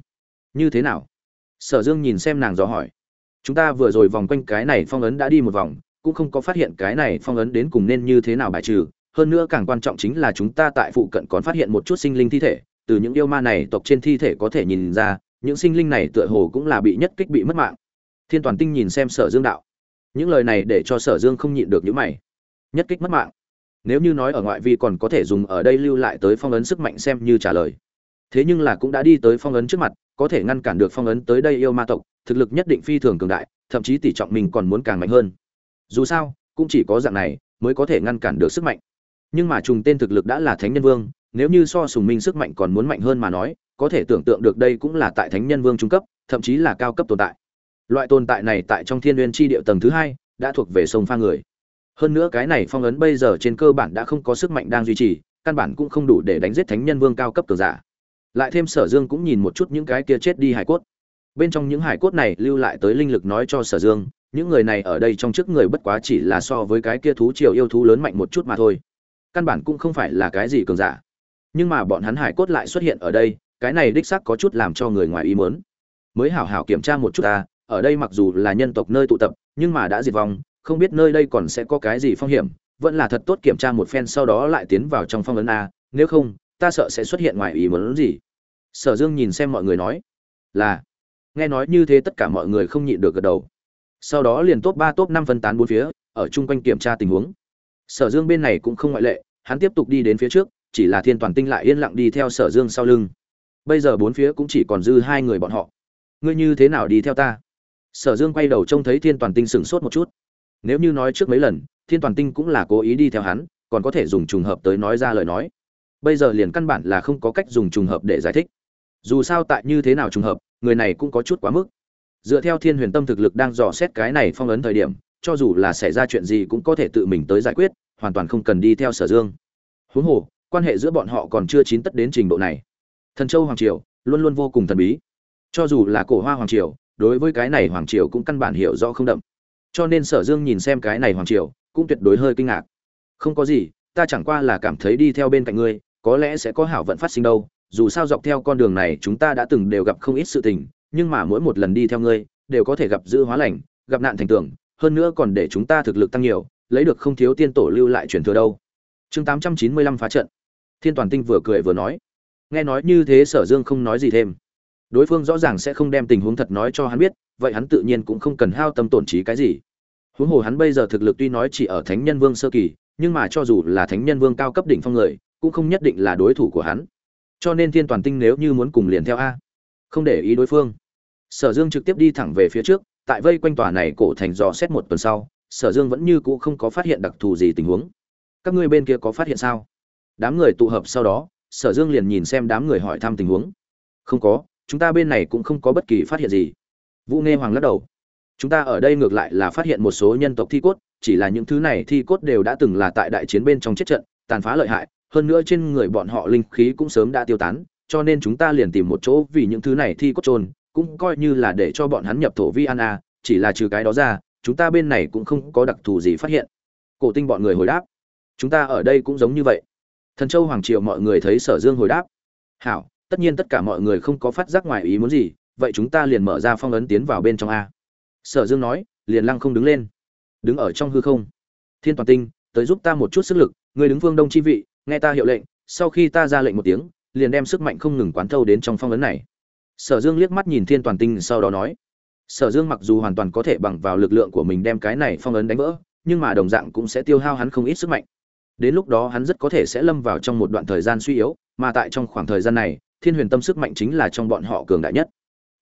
Như thế nào? Sở dương nhìn xem nàng dò hỏi. Chúng ta vừa rồi vòng quanh cái này phong ấn đã đi một vòng, cũng không có phát hiện cái này phong ấn đến cùng nên như thế nào bài trừ. Hơn nữa càng quan trọng chính là chúng ta tại phụ cận còn phát hiện một chút sinh linh thi thể, từ những yêu ma này tộc trên thi thể có thể nhìn ra, những sinh linh này tựa hồ cũng là bị nhất kích bị mất mạng. Thiên toàn tinh nhìn xem sở dương đạo. Những lời này để cho sở dương không nhịn được những mày. Nhất kích mất mạng? Nếu như nói ở ngoại vi còn có thể dùng ở đây lưu lại tới phong ấn sức mạnh xem như trả lời. Thế nhưng là cũng đã đi tới phong ấn trước mặt, có thể ngăn cản được phong ấn tới đây yêu ma tộc, thực lực nhất định phi thường cường đại, thậm chí tỷ trọng mình còn muốn càng mạnh hơn. Dù sao, cũng chỉ có dạng này mới có thể ngăn cản được sức mạnh. Nhưng mà trùng tên thực lực đã là thánh nhân vương, nếu như so sùng minh sức mạnh còn muốn mạnh hơn mà nói, có thể tưởng tượng được đây cũng là tại thánh nhân vương trung cấp, thậm chí là cao cấp tồn tại. Loại tồn tại này tại trong thiên n g u y ê n tri địa tầng thứ hai, đã thuộc về sông pha người hơn nữa cái này phong ấn bây giờ trên cơ bản đã không có sức mạnh đang duy trì, căn bản cũng không đủ để đánh giết thánh nhân vương cao cấp cường giả. Lại thêm sở dương cũng nhìn một chút những cái kia chết đi hải cốt. Bên trong những hải cốt này lưu lại tới linh lực nói cho sở dương, những người này ở đây trong trước người bất quá chỉ là so với cái kia thú triều yêu thú lớn mạnh một chút mà thôi. Căn bản cũng không phải là cái gì cường giả. Nhưng mà bọn hắn hải cốt lại xuất hiện ở đây, cái này đích xác có chút làm cho người ngoài ý muốn. Mới hảo hảo kiểm tra một chút ta, ở đây mặc dù là nhân tộc nơi tụ tập, nhưng mà đã diệt vong không biết nơi đây còn sẽ có cái gì phong hiểm, vẫn là thật tốt kiểm tra một phen sau đó lại tiến vào trong phong ấn a, nếu không, ta sợ sẽ xuất hiện ngoài ý muốn gì. Sở dương nhìn xem mọi người nói, là. Nghe nói như thế tất cả mọi người không nhịn được gật đầu. Sau đó liền top ba, top năm phân tán bốn phía, ở chung quanh kiểm tra tình huống. Sở dương bên này cũng không ngoại lệ, hắn tiếp tục đi đến phía trước, chỉ là thiên toàn tinh lại yên lặng đi theo sở dương sau lưng. Bây giờ bốn phía cũng chỉ còn dư hai người bọn họ. Ngươi như thế nào đi theo ta? Sở dương quay đầu trông thấy thiên toàn tinh sửng sốt một chút nếu như nói trước mấy lần, thiên toàn tinh cũng là cố ý đi theo hắn, còn có thể dùng trùng hợp tới nói ra lời nói. Bây giờ liền căn bản là không có cách dùng trùng hợp để giải thích. Dù sao tại như thế nào trùng hợp, người này cũng có chút quá mức. Dựa theo thiên huyền tâm thực lực đang dò xét cái này phong ấn thời điểm, cho dù là xảy ra chuyện gì cũng có thể tự mình tới giải quyết, hoàn toàn không cần đi theo sở dương. Huống hồ, quan hệ giữa bọn họ còn chưa chín tất đến trình độ này. Thần châu hoàng triều luôn luôn vô cùng thần bí. Cho dù là cổ hoa hoàng triều, đối với cái này hoàng triều cũng căn bản hiểu rõ không đậm cho nên sở dương nhìn xem cái này hoàng triều, cũng tuyệt đối hơi kinh ngạc. Không có gì, ta chẳng qua là cảm thấy đi theo bên cạnh ngươi, có lẽ sẽ có hảo vận phát sinh đâu, dù sao dọc theo con đường này chúng ta đã từng đều gặp không ít sự tình, nhưng mà mỗi một lần đi theo ngươi, đều có thể gặp dữ hóa lành, gặp nạn thành tưởng hơn nữa còn để chúng ta thực lực tăng nhiều, lấy được không thiếu tiên tổ lưu lại truyền thừa đâu. Chương tám trăm chín mươi lăm phá trận. Thiên toàn tinh vừa cười vừa nói. Nghe nói như thế, sở dương không nói gì thêm đối phương rõ ràng sẽ không đem tình huống thật nói cho hắn biết, vậy hắn tự nhiên cũng không cần hao tâm tổn trí cái gì. Huống hồ hắn bây giờ thực lực tuy nói chỉ ở thánh nhân vương sơ kỳ, nhưng mà cho dù là thánh nhân vương cao cấp đỉnh phong người, cũng không nhất định là đối thủ của hắn. Cho nên thiên toàn tinh nếu như muốn cùng liền theo a. Không để ý đối phương. Sở dương trực tiếp đi thẳng về phía trước, tại vây quanh tòa này cổ thành dò xét một tuần sau, sở dương vẫn như cũ không có phát hiện đặc thù gì tình huống. Các ngươi bên kia có phát hiện sao? Đám người tụ hợp sau đó, sở dương liền nhìn xem đám người hỏi thăm tình huống. Không có chúng ta bên này cũng không có bất kỳ phát hiện gì. Vũ nghe hoàng lắc đầu. Chúng ta ở đây ngược lại là phát hiện một số nhân tộc thi cốt, chỉ là những thứ này thi cốt đều đã từng là tại đại chiến bên trong chết trận, tàn phá lợi hại, hơn nữa trên người bọn họ linh khí cũng sớm đã tiêu tán, cho nên chúng ta liền tìm một chỗ vì những thứ này thi cốt trôn cũng coi như là để cho bọn hắn nhập thổ vi an a, chỉ là trừ cái đó ra, chúng ta bên này cũng không có đặc thù gì phát hiện. Cổ tinh bọn người hồi đáp. Chúng ta ở đây cũng giống như vậy. Thần châu hoàng triều mọi người thấy sở dương hồi đáp. Hảo tất nhiên tất cả mọi người không có phát giác ngoài ý muốn gì, vậy chúng ta liền mở ra phong ấn tiến vào bên trong a. Sở dương nói, liền lăng không đứng lên. Đứng ở trong hư không. Thiên toàn tinh, tới giúp ta một chút sức lực người đứng phương đông chi vị, nghe ta hiệu lệnh, sau khi ta ra lệnh một tiếng, liền đem sức mạnh không ngừng quán thâu đến trong phong ấn này. Sở dương liếc mắt nhìn thiên toàn tinh sau đó nói, sở dương mặc dù hoàn toàn có thể bằng vào lực lượng của mình đem cái này phong ấn đánh vỡ, nhưng mà đồng dạng cũng sẽ tiêu hao hắn không ít sức mạnh. Đến lúc đó hắn rất có thể sẽ lâm vào trong một đoạn thời gian suy yếu, mà tại trong khoảng thời gian này thiên huyền tâm sức mạnh chính là trong bọn họ cường đại nhất.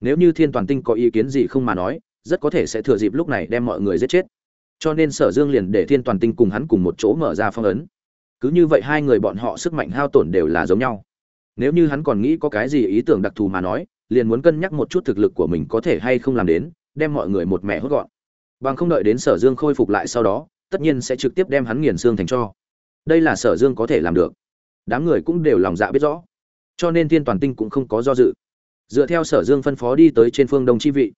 Nếu như thiên toàn tinh có ý kiến gì không mà nói, rất có thể sẽ thừa dịp lúc này đem mọi người giết chết. Cho nên sở dương liền để thiên toàn tinh cùng hắn cùng một chỗ mở ra phong ấn. Cứ như vậy hai người bọn họ sức mạnh hao tổn đều là giống nhau. Nếu như hắn còn nghĩ có cái gì ý tưởng đặc thù mà nói, liền muốn cân nhắc một chút thực lực của mình có thể hay không làm đến, đem mọi người một mẹ hốt gọn. Bằng không đợi đến sở dương khôi phục lại sau đó, tất nhiên sẽ trực tiếp đem hắn nghiền xương thành cho. Đây là sở dương có thể làm được. Đám người cũng đều lòng dạ biết rõ cho nên thiên toàn tinh cũng không có do dự. Dựa theo sở dương phân phó đi tới trên phương đông chi vị.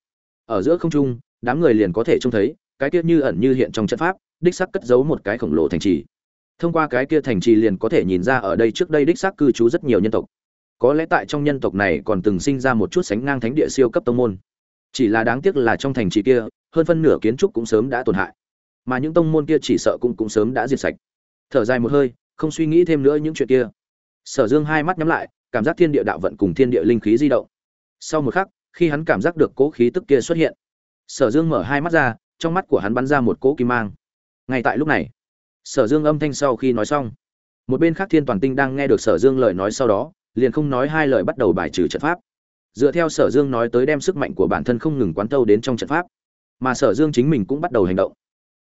Ở giữa không trung, đám người liền có thể trông thấy, cái kia như ẩn như hiện trong trận pháp, đích sắc cất giấu một cái khổng lồ thành trì. Thông qua cái kia thành trì liền có thể nhìn ra ở đây trước đây đích xác cư trú rất nhiều nhân tộc. Có lẽ tại trong nhân tộc này còn từng sinh ra một chút sánh ngang thánh địa siêu cấp tông môn. Chỉ là đáng tiếc là trong thành trì kia, hơn phân nửa kiến trúc cũng sớm đã tổn hại. Mà những tông môn kia chỉ sợ cũng cũng sớm đã diệt sạch. Thở dài một hơi, không suy nghĩ thêm nữa những chuyện kia. Sở dương hai mắt nhắm lại cảm giác thiên địa đạo vận cùng thiên địa linh khí di động. Sau một khắc, khi hắn cảm giác được cố khí tức kia xuất hiện, sở dương mở hai mắt ra, trong mắt của hắn bắn ra một cỗ kim mang. Ngay tại lúc này, sở dương âm thanh sau khi nói xong, một bên khác thiên toàn tinh đang nghe được sở dương lời nói sau đó, liền không nói hai lời bắt đầu bài trừ trận pháp. Dựa theo sở dương nói tới đem sức mạnh của bản thân không ngừng quán thâu đến trong trận pháp, mà sở dương chính mình cũng bắt đầu hành động.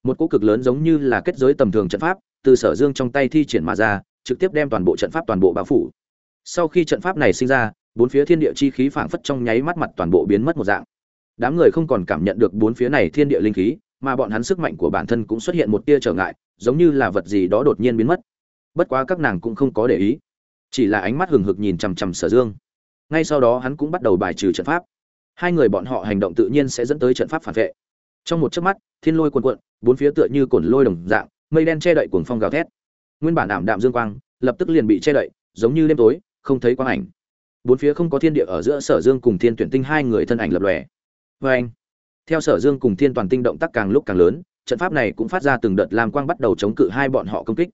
Một cỗ cực lớn giống như là kết giới tầm thường trận pháp, từ sở dương trong tay thi triển mà ra, trực tiếp đem toàn bộ trận pháp toàn bộ bao phủ sau khi trận pháp này sinh ra, bốn phía thiên địa chi khí phảng phất trong nháy mắt mặt toàn bộ biến mất một dạng. Đám người không còn cảm nhận được bốn phía này thiên địa linh khí, mà bọn hắn sức mạnh của bản thân cũng xuất hiện một tia trở ngại, giống như là vật gì đó đột nhiên biến mất. Bất quá các nàng cũng không có để ý, chỉ là ánh mắt hừng hực nhìn chằm chằm sở dương. Ngay sau đó hắn cũng bắt đầu bài trừ trận pháp. Hai người bọn họ hành động tự nhiên sẽ dẫn tới trận pháp phản vệ. Trong một chớp mắt, thiên lôi cuồn cuộn, bốn phía tựa như cồn lôi đồng dạng, mây đen che đậy cuồng phong gào thét. Nguyên bản ảm đạm dương quang, lập tức liền bị che đậy, giống như đêm tối không thấy quang ảnh. Bốn phía không có thiên địa, ở giữa sở dương cùng thiên tuyển tinh hai người thân ảnh lập lòe. Vê anh, theo sở dương cùng thiên toàn tinh động tác càng lúc càng lớn, trận pháp này cũng phát ra từng đợt làm quang bắt đầu chống cự hai bọn họ công kích.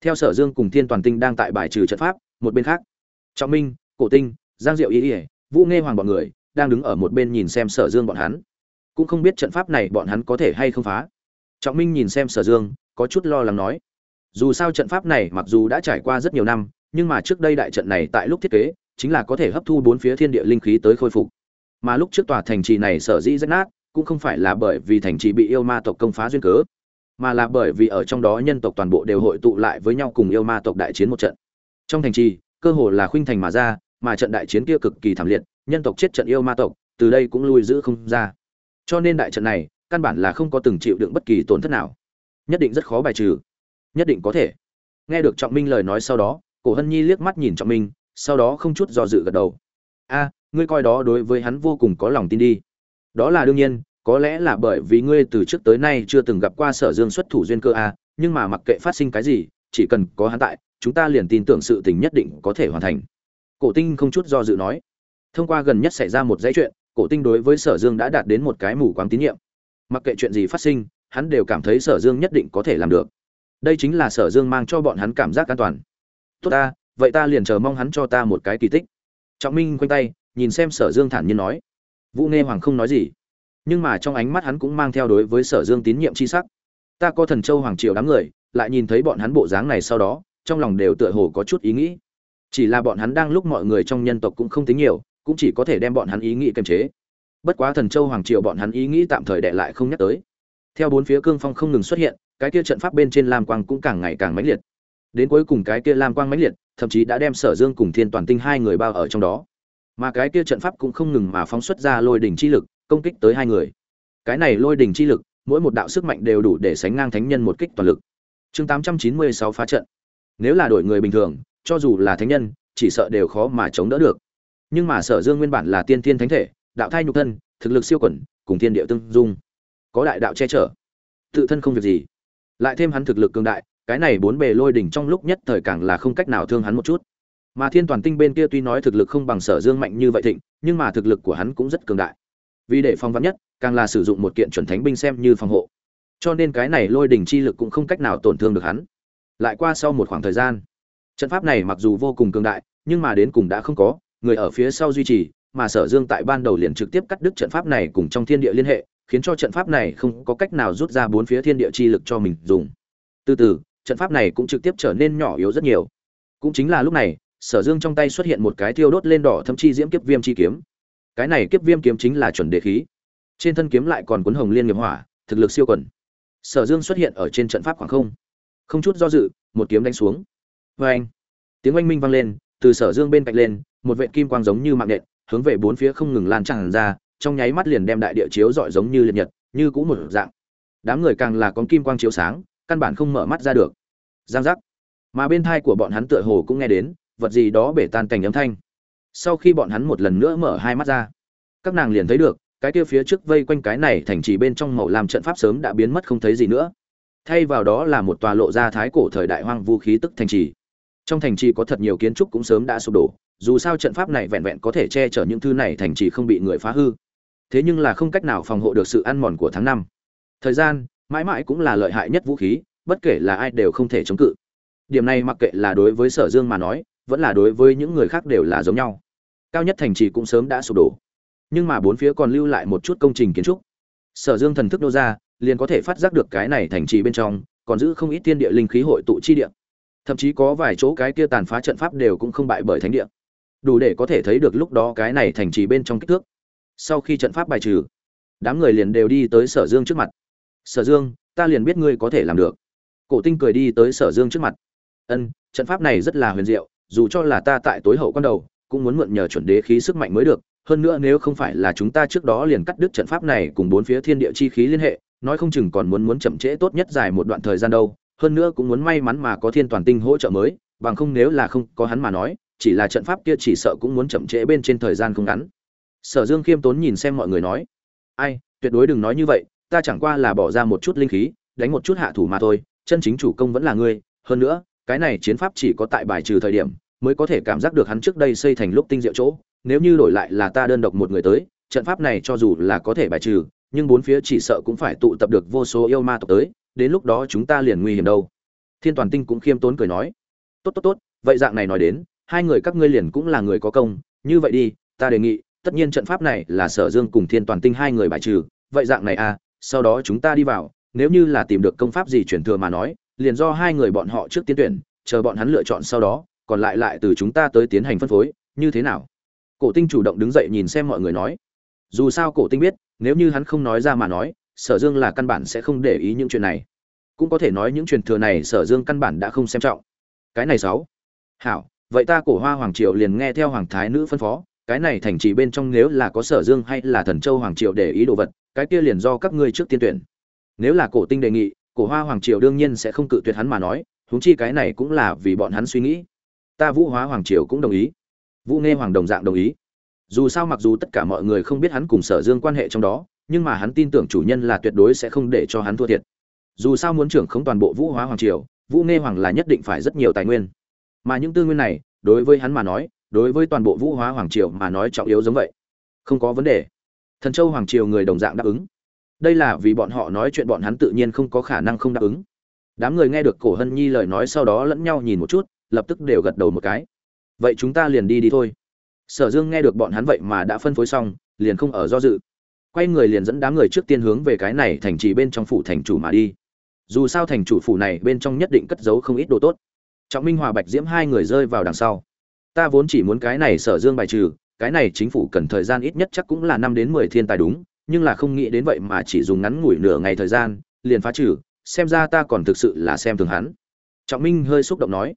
Theo sở dương cùng thiên toàn tinh đang tại bài trừ trận pháp, một bên khác, trọng minh, cổ tinh, giang diệu ý ỉa vũ nghe hoàng bọn người đang đứng ở một bên nhìn xem sở dương bọn hắn. Cũng không biết trận pháp này bọn hắn có thể hay không phá. Trọng minh nhìn xem sở dương, có chút lo lắng nói, dù sao trận pháp này mặc dù đã trải qua rất nhiều năm nhưng mà trước đây đại trận này tại lúc thiết kế, chính là có thể hấp thu bốn phía thiên địa linh khí tới khôi phục. Mà lúc trước tòa thành trì này sở dĩ rách nát, cũng không phải là bởi vì thành trì bị yêu ma tộc công phá duyên cớ, mà là bởi vì ở trong đó nhân tộc toàn bộ đều hội tụ lại với nhau cùng yêu ma tộc đại chiến một trận. Trong thành trì, cơ hồ là khuynh thành mà ra, mà trận đại chiến kia cực kỳ thảm liệt, nhân tộc chết trận yêu ma tộc, từ đây cũng lui giữ không ra. Cho nên đại trận này, căn bản là không có từng chịu đựng bất kỳ tổn thất nào. Nhất định rất khó bài trừ. Nhất định có thể. Nghe được trọng minh lời nói sau đó cổ hân nhi liếc mắt nhìn trọng minh, sau đó không chút do dự gật đầu. A, ngươi coi đó đối với hắn vô cùng có lòng tin đi. Đó là đương nhiên, có lẽ là bởi vì ngươi từ trước tới nay chưa từng gặp qua sở dương xuất thủ duyên cơ a, nhưng mà mặc kệ phát sinh cái gì, chỉ cần có hắn tại, chúng ta liền tin tưởng sự tình nhất định có thể hoàn thành. Cổ tinh không chút do dự nói. Thông qua gần nhất xảy ra một dãy chuyện, cổ tinh đối với sở dương đã đạt đến một cái mù quáng tín nhiệm. Mặc kệ chuyện gì phát sinh, hắn đều cảm thấy sở dương nhất định có thể làm được. Đây chính là sở dương mang cho bọn hắn cảm giác an toàn tốt ta, vậy ta liền chờ mong hắn cho ta một cái kỳ tích. Trọng minh quanh tay, nhìn xem sở dương thản nhiên nói. Vũ nghe hoàng không nói gì, nhưng mà trong ánh mắt hắn cũng mang theo đối với sở dương tín nhiệm c h i sắc. Ta có thần châu hoàng triều đám người, lại nhìn thấy bọn hắn bộ dáng này sau đó, trong lòng đều tựa hồ có chút ý nghĩ. Chỉ là bọn hắn đang lúc mọi người trong nhân tộc cũng không tính nhiều, cũng chỉ có thể đem bọn hắn ý nghĩ kiềm chế. Bất quá thần châu hoàng triều bọn hắn ý nghĩ tạm thời đệ lại không nhắc tới. Theo bốn phía cương phong không ngừng xuất hiện, cái kia trận pháp bên trên lam quang cũng càng ngày càng mãnh liệt đến cuối cùng cái kia lam quang mãnh liệt, thậm chí đã đem sở dương cùng thiên toàn tinh hai người bao ở trong đó. Mà cái kia trận pháp cũng không ngừng mà phóng xuất ra lôi đỉnh chi lực, công kích tới hai người. Cái này lôi đỉnh chi lực, mỗi một đạo sức mạnh đều đủ để sánh ngang thánh nhân một kích toàn lực. Chương tám trăm chín mươi sáu phá trận. Nếu là đổi người bình thường, cho dù là thánh nhân, chỉ sợ đều khó mà chống đỡ được. Nhưng mà sở dương nguyên bản là tiên thiên thánh thể, đạo thai nhục thân, thực lực siêu quẩn, cùng thiên địa tương dung. Có đại đạo che chở. Tự thân không việc gì. Lại thêm hắn thực lực cường đại cái này bốn bề lôi đỉnh trong lúc nhất thời càng là không cách nào thương hắn một chút. Mà thiên toàn tinh bên kia tuy nói thực lực không bằng sở dương mạnh như vậy thịnh, nhưng mà thực lực của hắn cũng rất cường đại. Vì để phòng vắn nhất, càng là sử dụng một kiện chuẩn thánh binh xem như phòng hộ. Cho nên cái này lôi đỉnh chi lực cũng không cách nào tổn thương được hắn. Lại qua sau một khoảng thời gian, trận pháp này mặc dù vô cùng cường đại, nhưng mà đến cùng đã không có, người ở phía sau duy trì, mà sở dương tại ban đầu liền trực tiếp cắt đứt trận pháp này cùng trong thiên địa liên hệ, khiến cho trận pháp này không có cách nào rút ra bốn phía thiên địa chi lực cho mình dùng. Từ từ trận pháp này cũng trực tiếp trở nên nhỏ yếu rất nhiều. Cũng chính là lúc này, sở dương trong tay xuất hiện một cái thiêu đốt lên đỏ thâm chi diễm kiếp viêm chi kiếm. Cái này kiếp viêm kiếm chính là chuẩn đề khí. Trên thân kiếm lại còn cuốn hồng liên nghiệp hỏa, thực lực siêu quần. Sở dương xuất hiện ở trên trận pháp khoảng không. Không chút do dự, một kiếm đánh xuống. Vê anh, tiếng oanh minh vang lên, từ sở dương bên cạnh lên, một vệ kim quang giống như mạng nện, hướng về bốn phía không ngừng lan tràn ra, trong nháy mắt liền đem đại địa chiếu rọi giống như liệt nhật, như cũ một dạng. Đám người càng là con kim quang chiếu sáng căn bản không mở mắt ra được. Giang giác. Mà bên thai của bọn hắn tựa hồ cũng nghe đến, vật gì đó bể tan cảnh âm thanh. Sau khi bọn hắn một lần nữa mở hai mắt ra, các nàng liền thấy được, cái kia phía trước vây quanh cái này thành trì bên trong màu làm trận pháp sớm đã biến mất không thấy gì nữa. Thay vào đó là một tòa lộ ra thái cổ thời đại hoang vũ khí tức thành trì. Trong thành trì có thật nhiều kiến trúc cũng sớm đã sụp đổ, dù sao trận pháp này vẹn vẹn có thể che chở những thứ này thành trì không bị người phá hư. Thế nhưng là không cách nào phòng hộ được sự ăn mòn của tháng năm. Thời gian mãi mãi cũng là lợi hại nhất vũ khí, bất kể là ai đều không thể chống cự. Điểm này mặc kệ là đối với sở dương mà nói, vẫn là đối với những người khác đều là giống nhau. Cao nhất thành trì cũng sớm đã sụp đổ. Nhưng mà bốn phía còn lưu lại một chút công trình kiến trúc. Sở dương thần thức đô ra, liền có thể phát giác được cái này thành trì bên trong, còn giữ không ít tiên địa linh khí hội tụ chi địa. Thậm chí có vài chỗ cái kia tàn phá trận pháp đều cũng không bại bởi thánh địa. Đủ để có thể thấy được lúc đó cái này thành trì bên trong kích thước. Sau khi trận pháp bài trừ, đám người liền đều đi tới sở dương trước mặt sở dương, ta liền biết ngươi có thể làm được. Cổ tinh cười đi tới sở dương trước mặt. Ân, trận pháp này rất là huyền diệu, dù cho là ta tại tối hậu con đầu, cũng muốn mượn nhờ chuẩn đế khí sức mạnh mới được. Hơn nữa nếu không phải là chúng ta trước đó liền cắt đứt trận pháp này cùng bốn phía thiên địa chi khí liên hệ, nói không chừng còn muốn muốn chậm trễ tốt nhất dài một đoạn thời gian đâu. Hơn nữa cũng muốn may mắn mà có thiên toàn tinh hỗ trợ mới, bằng không nếu là không có hắn mà nói, chỉ là trận pháp kia chỉ sợ cũng muốn chậm trễ bên trên thời gian không ngắn. Sở dương khiêm tốn nhìn xem mọi người nói. Ai, tuyệt đối đừng nói như vậy ta chẳng qua là bỏ ra một chút linh khí, đánh một chút hạ thủ mà thôi, chân chính chủ công vẫn là ngươi. Hơn nữa, cái này chiến pháp chỉ có tại bài trừ thời điểm mới có thể cảm giác được hắn trước đây xây thành lúc tinh diệu chỗ. Nếu như đổi lại là ta đơn độc một người tới, trận pháp này cho dù là có thể bài trừ, nhưng bốn phía chỉ sợ cũng phải tụ tập được vô số yêu ma tộc tới, đến lúc đó chúng ta liền nguy hiểm đâu. Thiên toàn tinh cũng khiêm tốn cười nói. Tốt tốt tốt, vậy dạng này nói đến, hai người các ngươi liền cũng là người có công. Như vậy đi, ta đề nghị, tất nhiên trận pháp này là sở dương cùng thiên toàn tinh hai người bài trừ, vậy dạng này à sau đó chúng ta đi vào, nếu như là tìm được công pháp gì chuyển thừa mà nói, liền do hai người bọn họ trước tiến tuyển, chờ bọn hắn lựa chọn sau đó, còn lại lại từ chúng ta tới tiến hành phân phối, như thế nào? Cổ tinh chủ động đứng dậy nhìn xem mọi người nói. Dù sao cổ tinh biết, nếu như hắn không nói ra mà nói, sở dương là căn bản sẽ không để ý những chuyện này. Cũng có thể nói những truyền thừa này sở dương căn bản đã không xem trọng. Cái này sáu. Hảo, vậy ta cổ hoa hoàng triều liền nghe theo hoàng thái nữ phân phó, cái này thành trì bên trong nếu là có sở dương hay là thần châu hoàng triều để ý đồ vật cái kia liền do các ngươi trước tiên tuyển. Nếu là cổ tinh đề nghị, cổ hoa hoàng triều đương nhiên sẽ không cự tuyệt hắn mà nói, huống chi cái này cũng là vì bọn hắn suy nghĩ. Ta vũ hóa hoàng triều cũng đồng ý. Vũ nghe hoàng đồng dạng đồng ý. Dù sao mặc dù tất cả mọi người không biết hắn cùng sở dương quan hệ trong đó, nhưng mà hắn tin tưởng chủ nhân là tuyệt đối sẽ không để cho hắn thua thiệt. Dù sao muốn trưởng không toàn bộ vũ hóa hoàng triều, vũ nghe hoàng là nhất định phải rất nhiều tài nguyên. Mà những tư nguyên này, đối với hắn mà nói, đối với toàn bộ vũ hóa hoàng triều mà nói trọng yếu giống vậy. Không có vấn đề thần châu hoàng triều người đồng dạng đáp ứng. Đây là vì bọn họ nói chuyện bọn hắn tự nhiên không có khả năng không đáp ứng. Đám người nghe được cổ hân nhi lời nói sau đó lẫn nhau nhìn một chút, lập tức đều gật đầu một cái. Vậy chúng ta liền đi đi thôi. Sở dương nghe được bọn hắn vậy mà đã phân phối xong, liền không ở do dự. Quay người liền dẫn đám người trước tiên hướng về cái này thành trì bên trong phủ thành chủ mà đi. Dù sao thành chủ phủ này bên trong nhất định cất giấu không ít đồ tốt. Trọng minh hòa bạch diễm hai người rơi vào đằng sau. Ta vốn chỉ muốn cái này sở dương bài trừ cái này chính phủ cần thời gian ít nhất chắc cũng là năm đến mười thiên tài đúng, nhưng là không nghĩ đến vậy mà chỉ dùng ngắn ngủi nửa ngày thời gian, liền phá trừ, xem ra ta còn thực sự là xem thường hắn. Trọng minh hơi xúc động nói,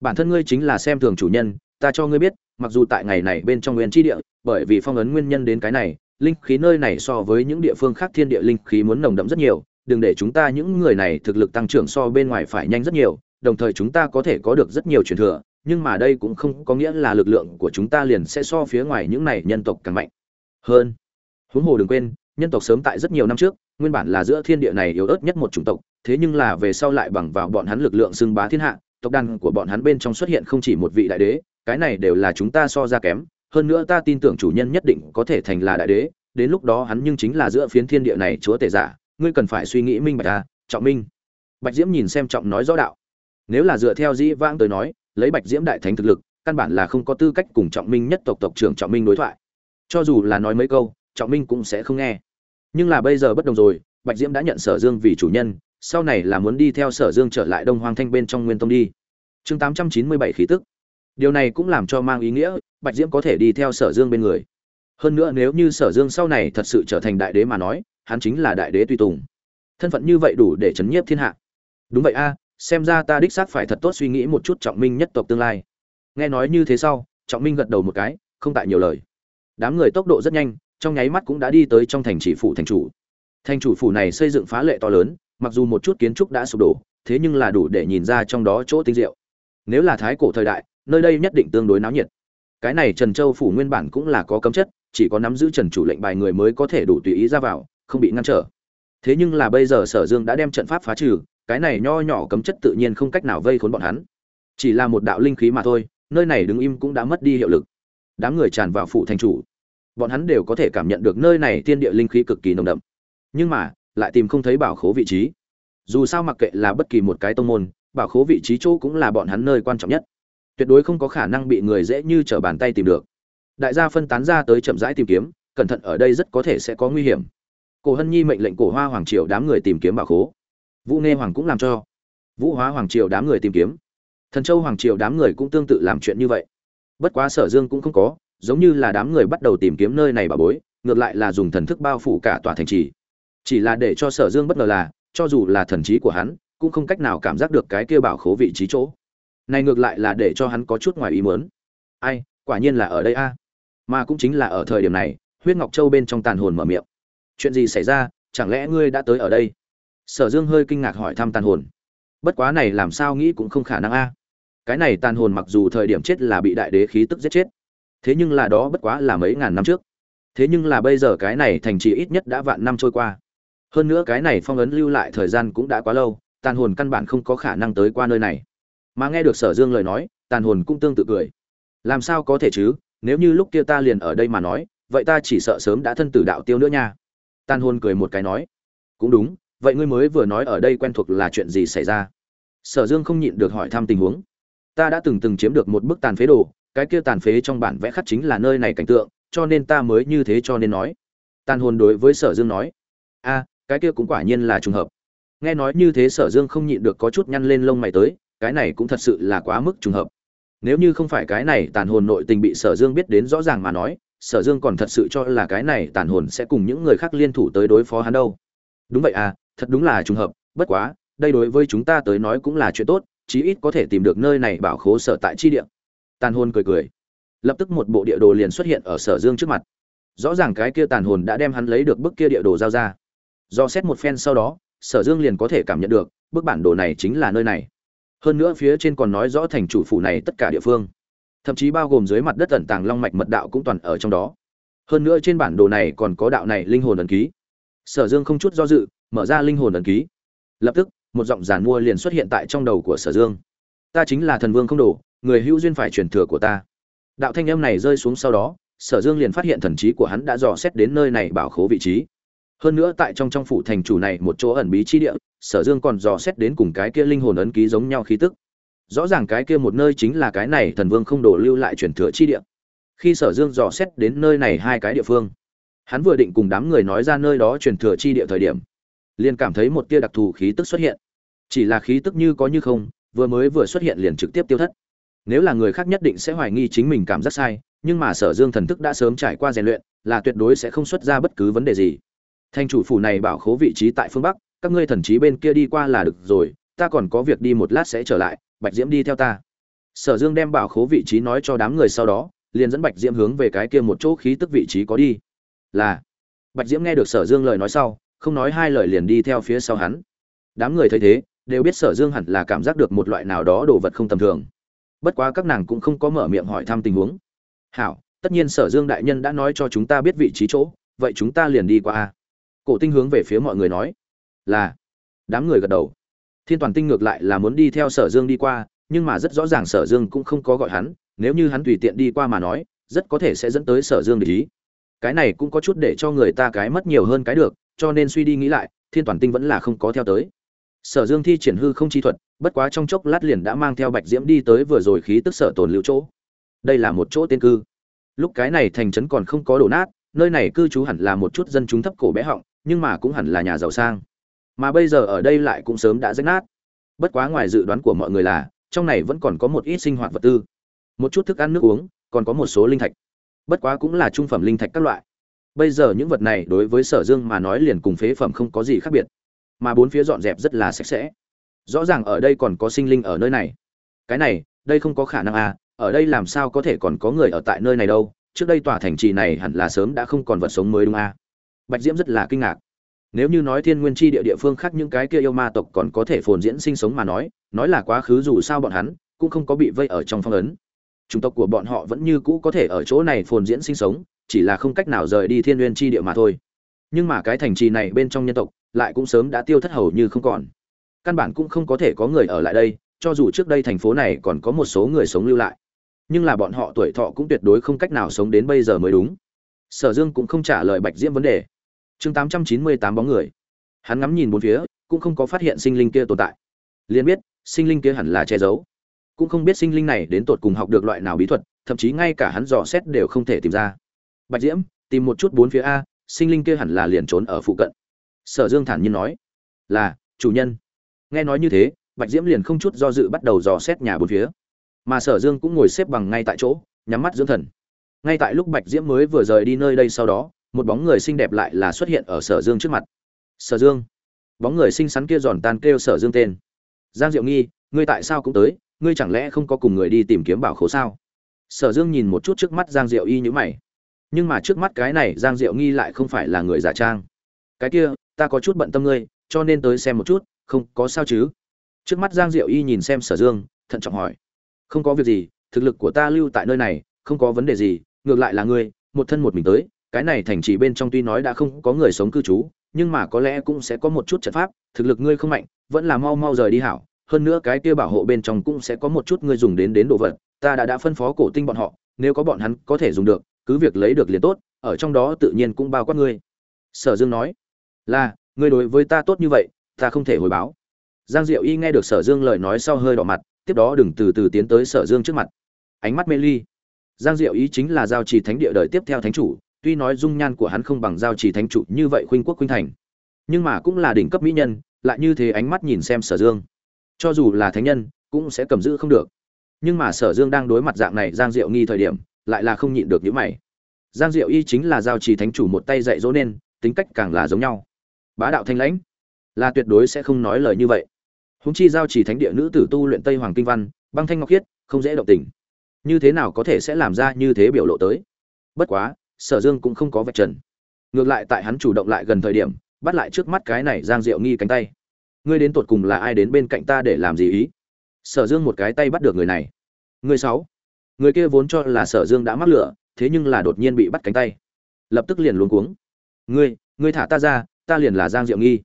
bản thân ngươi chính là xem thường chủ nhân, ta cho ngươi biết, mặc dù tại ngày này bên trong nguyên tri địa, bởi vì phong ấn nguyên nhân đến cái này, linh khí nơi này so với những địa phương khác thiên địa linh khí muốn nồng đậm rất nhiều, đừng để chúng ta những người này thực lực tăng trưởng so bên ngoài phải nhanh rất nhiều, đồng thời chúng ta có thể có được rất nhiều truyền thừa nhưng mà đây cũng không có nghĩa là lực lượng của chúng ta liền sẽ so phía ngoài những này nhân tộc càng mạnh. Hơn, huống hồ đừng quên, nhân tộc sớm tại rất nhiều năm trước, nguyên bản là giữa thiên địa này yếu ớt nhất một chủng tộc, thế nhưng là về sau lại bằng vào bọn hắn lực lượng xưng bá thiên hạ, tộc đàn của bọn hắn bên trong xuất hiện không chỉ một vị đại đế, cái này đều là chúng ta so ra kém, hơn nữa ta tin tưởng chủ nhân nhất định có thể thành là đại đế, đến lúc đó hắn nhưng chính là giữa phiến thiên địa này chúa tể giả, ngươi cần phải suy nghĩ minh bạch ta, trọng minh. Bạch diễm nhìn xem trọng nói rõ đạo. Nếu là dựa theo dĩ vãng tới nói lấy bạch diễm đại thánh thực lực, căn bản là không có tư cách cùng trọng minh nhất tộc tộc trưởng trọng minh đối thoại. Cho dù là nói mấy câu, trọng minh cũng sẽ không nghe. Nhưng là bây giờ bất đồng rồi, bạch diễm đã nhận sở dương vì chủ nhân, sau này là muốn đi theo sở dương trở lại đông hoàng thanh bên trong nguyên tông đi. Chương tám trăm chín mươi bảy khí tức. Điều này cũng làm cho mang ý nghĩa, bạch diễm có thể đi theo sở dương bên người. Hơn nữa nếu như sở dương sau này thật sự trở thành đại đế mà nói, hắn chính là đại đế tùy tùng. Thân phận như vậy đủ để chấn nhiếp thiên hạ. Đúng vậy a xem ra ta đích xác phải thật tốt suy nghĩ một chút trọng minh nhất tộc tương lai. Nghe nói như thế sau, trọng minh gật đầu một cái, không tại nhiều lời. Đám người tốc độ rất nhanh, trong nháy mắt cũng đã đi tới trong thành chỉ phủ thành chủ. Thành chủ phủ này xây dựng phá lệ to lớn, mặc dù một chút kiến trúc đã sụp đổ, thế nhưng là đủ để nhìn ra trong đó chỗ tinh diệu. Nếu là thái cổ thời đại, nơi đây nhất định tương đối náo nhiệt. Cái này trần châu phủ nguyên bản cũng là có cấm chất, chỉ có nắm giữ trần chủ lệnh bài người mới có thể đủ tùy ý ra vào, không bị ngăn trở. Thế nhưng là bây giờ sở dương đã đem trận pháp phá trừ cái này nho nhỏ cấm chất tự nhiên không cách nào vây khốn bọn hắn. Chỉ là một đạo linh khí mà thôi, nơi này đứng im cũng đã mất đi hiệu lực. Đám người tràn vào phụ thành chủ. Bọn hắn đều có thể cảm nhận được nơi này thiên địa linh khí cực kỳ nồng đậm. Nhưng mà, lại tìm không thấy bảo khố vị trí. Dù sao mặc kệ là bất kỳ một cái tông môn, bảo khố vị trí chỗ cũng là bọn hắn nơi quan trọng nhất. Tuyệt đối không có khả năng bị người dễ như trở bàn tay tìm được. Đại gia phân tán ra tới chậm rãi tìm kiếm, cẩn thận ở đây rất có thể sẽ có nguy hiểm. Cổ hân nhi mệnh lệnh cổ hoa hoàng triều đám người tìm kiếm bảo khố vũ nghe hoàng cũng làm cho. Vũ hóa hoàng triều đám người tìm kiếm. Thần châu hoàng triều đám người cũng tương tự làm chuyện như vậy. Bất quá sở dương cũng không có, giống như là đám người bắt đầu tìm kiếm nơi này bà bối, ngược lại là dùng thần thức bao phủ cả tòa thành trì. Chỉ là để cho sở dương bất ngờ là, cho dù là thần trí của hắn, cũng không cách nào cảm giác được cái kia bảo khố vị trí chỗ. Này ngược lại là để cho hắn có chút ngoài ý muốn. Ai, quả nhiên là ở đây a. À. Mà cũng chính là ở thời điểm này, huyết ngọc châu bên trong tàn hồn mở miệng. Chuyện gì xảy ra? Chẳng lẽ ngươi đã tới ở đây? Sở dương hơi kinh ngạc hỏi thăm tàn hồn. Bất quá này làm sao nghĩ cũng không khả năng a. Cái này tàn hồn mặc dù thời điểm chết là bị đại đế khí tức giết chết, thế nhưng là đó bất quá là mấy ngàn năm trước. Thế nhưng là bây giờ cái này thành trì ít nhất đã vạn năm trôi qua. Hơn nữa cái này phong ấn lưu lại thời gian cũng đã quá lâu, tàn hồn căn bản không có khả năng tới qua nơi này. Mà nghe được sở dương lời nói, tàn hồn cũng tương tự cười. Làm sao có thể chứ? Nếu như lúc kia ta liền ở đây mà nói, vậy ta chỉ sợ sớm đã thân tử đạo tiêu nữa nha. Tàn hồn cười một cái nói. Cũng đúng vậy ngươi mới vừa nói ở đây quen thuộc là chuyện gì xảy ra? Sở dương không nhịn được hỏi thăm tình huống. Ta đã từng từng chiếm được một bức tàn phế đồ, cái kia tàn phế trong bản vẽ khắc chính là nơi này cảnh tượng, cho nên ta mới như thế cho nên nói. Tàn hồn đối với sở dương nói. A, cái kia cũng quả nhiên là trùng hợp. Nghe nói như thế sở dương không nhịn được có chút nhăn lên lông mày tới, cái này cũng thật sự là quá mức trùng hợp. Nếu như không phải cái này tàn hồn nội tình bị sở dương biết đến rõ ràng mà nói, sở dương còn thật sự cho là cái này tàn hồn sẽ cùng những người khác liên thủ tới đối phó hắn đâu. Đúng vậy à thật đúng là trùng hợp, bất quá, đây đối với chúng ta tới nói cũng là chuyện tốt, chí ít có thể tìm được nơi này bảo khố sở tại chi địa. Tàn hồn cười cười. Lập tức một bộ địa đồ liền xuất hiện ở sở dương trước mặt. Rõ ràng cái kia tàn hồn đã đem hắn lấy được bức kia địa đồ giao ra. Do xét một phen sau đó, sở dương liền có thể cảm nhận được, bức bản đồ này chính là nơi này. Hơn nữa phía trên còn nói rõ thành chủ phủ này tất cả địa phương. Thậm chí bao gồm dưới mặt đất tận tàng long mạch mật đạo cũng toàn ở trong đó. Hơn nữa trên bản đồ này còn có đạo này linh hồn ấn ký. Sở dương không chút do dự mở ra linh hồn ấn ký. Lập tức, một giọng giản mua liền xuất hiện tại trong đầu của sở dương. Ta chính là thần vương không đủ người hữu duyên phải truyền thừa của ta. Đạo thanh âm này rơi xuống sau đó, sở dương liền phát hiện thần trí của hắn đã dò xét đến nơi này bảo khố vị trí. Hơn nữa tại trong trong phủ thành chủ này một chỗ ẩn bí chi địa, sở dương còn dò xét đến cùng cái kia linh hồn ấn ký giống nhau khí tức. Rõ ràng cái kia một nơi chính là cái này thần vương không đổ lưu lại truyền thừa chi địa. Khi sở dương dò xét đến nơi này hai cái địa phương, hắn vừa định cùng đám người nói ra nơi đó truyền thừa chi địa thời điểm liền cảm thấy một tia đặc thù khí tức xuất hiện. Chỉ là khí tức như có như không, vừa mới vừa xuất hiện liền trực tiếp tiêu thất. Nếu là người khác nhất định sẽ hoài nghi chính mình cảm giác sai, nhưng mà sở dương thần thức đã sớm trải qua rèn luyện, là tuyệt đối sẽ không xuất ra bất cứ vấn đề gì. Thành chủ phủ này bảo khố vị trí tại phương bắc, các ngươi thần trí bên kia đi qua là được rồi, ta còn có việc đi một lát sẽ trở lại, bạch diễm đi theo ta. Sở dương đem bảo khố vị trí nói cho đám người sau đó, liền dẫn bạch diễm hướng về cái kia một chỗ khí tức vị trí có đi. Là, bạch diễm nghe được sở dương lời nói sau không nói hai lời liền đi theo phía sau hắn. Đám người thấy thế, đều biết sở dương hẳn là cảm giác được một loại nào đó đồ vật không tầm thường. Bất quá các nàng cũng không có mở miệng hỏi thăm tình huống. Hảo, tất nhiên sở dương đại nhân đã nói cho chúng ta biết vị trí chỗ, vậy chúng ta liền đi qua a. Cổ tinh hướng về phía mọi người nói. Là. Đám người gật đầu. Thiên toàn tinh ngược lại là muốn đi theo sở dương đi qua, nhưng mà rất rõ ràng sở dương cũng không có gọi hắn, nếu như hắn tùy tiện đi qua mà nói, rất có thể sẽ dẫn tới sở dương để ý. Cái này cũng có chút để cho người ta cái mất nhiều hơn cái được cho nên suy đi nghĩ lại, thiên toàn tinh vẫn là không có theo tới. Sở dương thi triển hư không chi thuật, bất quá trong chốc lát liền đã mang theo bạch diễm đi tới vừa rồi khí tức sở tồn lưu chỗ. Đây là một chỗ tên cư. Lúc cái này thành trấn còn không có đổ nát, nơi này cư trú hẳn là một chút dân chúng thấp cổ bé họng, nhưng mà cũng hẳn là nhà giàu sang. Mà bây giờ ở đây lại cũng sớm đã rách nát. Bất quá ngoài dự đoán của mọi người là, trong này vẫn còn có một ít sinh hoạt vật tư. Một chút thức ăn nước uống, còn có một số linh thạch. Bất quá cũng là trung phẩm linh thạch các loại bây giờ những vật này đối với sở dương mà nói liền cùng phế phẩm không có gì khác biệt, mà bốn phía dọn dẹp rất là sạch sẽ. Rõ ràng ở đây còn có sinh linh ở nơi này. Cái này, đây không có khả năng à ở đây làm sao có thể còn có người ở tại nơi này đâu, trước đây tòa thành trì này hẳn là sớm đã không còn vật sống mới đúng à. Bạch diễm rất là kinh ngạc. Nếu như nói thiên nguyên chi địa địa phương khác những cái kia yêu ma tộc còn có thể phồn diễn sinh sống mà nói nói là quá khứ dù sao bọn hắn cũng không có bị vây ở trong phong ấn. Chủng tộc của bọn họ vẫn như cũ có thể ở chỗ này phồn diễn sinh sống chỉ là không cách nào rời đi thiên nguyên chi địa mà thôi. Nhưng mà cái thành trì này bên trong nhân tộc, lại cũng sớm đã tiêu thất hầu như không còn. Căn bản cũng không có thể có người ở lại đây, cho dù trước đây thành phố này còn có một số người sống lưu lại. Nhưng là bọn họ tuổi thọ cũng tuyệt đối không cách nào sống đến bây giờ mới đúng. Sở dương cũng không trả lời bạch diễm vấn đề. Chương tám trăm chín mươi tám bóng người. Hắn ngắm nhìn bốn phía, cũng không có phát hiện sinh linh kia tồn tại. Liền biết, sinh linh kia hẳn là che giấu. Cũng không biết sinh linh này đến tột cùng học được loại nào bí thuật, thậm chí ngay cả hắn dò xét đều không thể tìm ra bạch diễm, tìm một chút bốn phía a, sinh linh kia hẳn là liền trốn ở phụ cận. Sở dương thản nhiên nói, là, chủ nhân. Nghe nói như thế, bạch diễm liền không chút do dự bắt đầu dò xét nhà bốn phía. Mà sở dương cũng ngồi xếp bằng ngay tại chỗ, nhắm mắt dưỡng thần. Ngay tại lúc bạch diễm mới vừa rời đi nơi đây sau đó, một bóng người xinh đẹp lại là xuất hiện ở sở dương trước mặt. Sở dương. Bóng người xinh xắn kia giòn tan kêu sở dương tên. Giang diệu nghi, ngươi tại sao cũng tới? Ngươi chẳng lẽ không có cùng người đi tìm kiếm bảo khố sao? Sở dương nhìn một chút trước mắt giang diệu y như mày nhưng mà trước mắt cái này giang diệu nghi lại không phải là người giả trang. Cái kia, ta có chút bận tâm ngươi, cho nên tới xem một chút, không có sao chứ? Trước mắt giang diệu y nhìn xem sở dương, thận trọng hỏi. Không có việc gì, thực lực của ta lưu tại nơi này, không có vấn đề gì, ngược lại là ngươi, một thân một mình tới, cái này thành trì bên trong tuy nói đã không có người sống cư trú, nhưng mà có lẽ cũng sẽ có một chút trận pháp, thực lực ngươi không mạnh, vẫn là mau mau rời đi hảo, hơn nữa cái kia bảo hộ bên trong cũng sẽ có một chút ngươi dùng đến đến đồ vật, ta đã đã phân phó cổ tinh bọn họ, nếu có bọn hắn có thể dùng được cứ việc lấy được liền tốt, ở trong đó tự nhiên cũng bao quát ngươi. Sở dương nói. Là, ngươi đối với ta tốt như vậy, ta không thể hồi báo. Giang diệu y nghe được sở dương lời nói sau hơi đỏ mặt, tiếp đó đừng từ từ tiến tới sở dương trước mặt. Ánh mắt mê ly. Giang diệu Y chính là giao trì thánh địa đời tiếp theo thánh chủ, tuy nói dung nhan của hắn không bằng giao trì thánh chủ như vậy khuynh quốc khuynh thành. Nhưng mà cũng là đỉnh cấp mỹ nhân, lại như thế ánh mắt nhìn xem sở dương. Cho dù là thánh nhân, cũng sẽ cầm giữ không được. Nhưng mà sở dương đang đối mặt dạng này giang diệu nghi thời điểm lại là không nhịn được những mày. Giang diệu y chính là giao trì thánh chủ một tay dạy dỗ nên, tính cách càng là giống nhau. Bá đạo thanh lãnh, là tuyệt đối sẽ không nói lời như vậy. Húng chi giao trì thánh địa nữ tử tu luyện tây hoàng kinh văn, băng thanh ngọc khiết, không dễ động tình. Như thế nào có thể sẽ làm ra như thế biểu lộ tới? Bất quá, sở dương cũng không có vạch trần. Ngược lại tại hắn chủ động lại gần thời điểm, bắt lại trước mắt cái này giang diệu nghi cánh tay. Ngươi đến tột cùng là ai đến bên cạnh ta để làm gì ý? Sở dương một cái tay bắt được người này. Người sáu người kia vốn cho là sở dương đã mắc lửa, thế nhưng là đột nhiên bị bắt cánh tay. Lập tức liền luống cuống. Ngươi ngươi thả ta ra, ta liền là giang diệu nghi.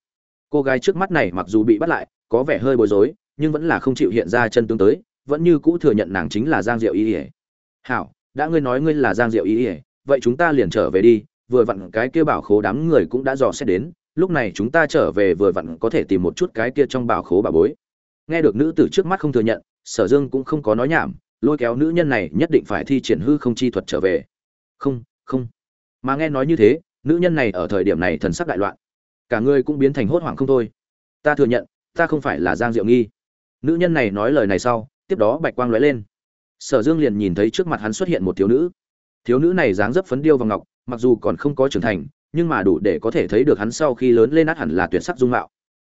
Cô gái trước mắt này mặc dù bị bắt lại, có vẻ hơi bối rối, nhưng vẫn là không chịu hiện ra chân tướng tới, vẫn như cũ thừa nhận nàng chính là giang diệu y ỉa hảo, đã ngươi nói ngươi là giang diệu y ỉa vậy chúng ta liền trở về đi, vừa vặn cái kia bảo khố đám người cũng đã dò xét đến, lúc này chúng ta trở về vừa vặn có thể tìm một chút cái kia trong bảo khố bà bối. Nghe được nữ tử trước mắt không thừa nhận, sở dương cũng không có nói nhảm lôi kéo nữ nhân này nhất định phải thi triển hư không chi thuật trở về. Không không. Mà nghe nói như thế, nữ nhân này ở thời điểm này thần sắc đại loạn. Cả ngươi cũng biến thành hốt hoảng không thôi. Ta thừa nhận, ta không phải là giang diệu nghi. Nữ nhân này nói lời này sau, tiếp đó bạch quang lóe lên. Sở dương liền nhìn thấy trước mặt hắn xuất hiện một thiếu nữ. Thiếu nữ này dáng dấp phấn điêu và ngọc, mặc dù còn không có trưởng thành, nhưng mà đủ để có thể thấy được hắn sau khi lớn lên át hẳn là tuyệt sắc dung mạo.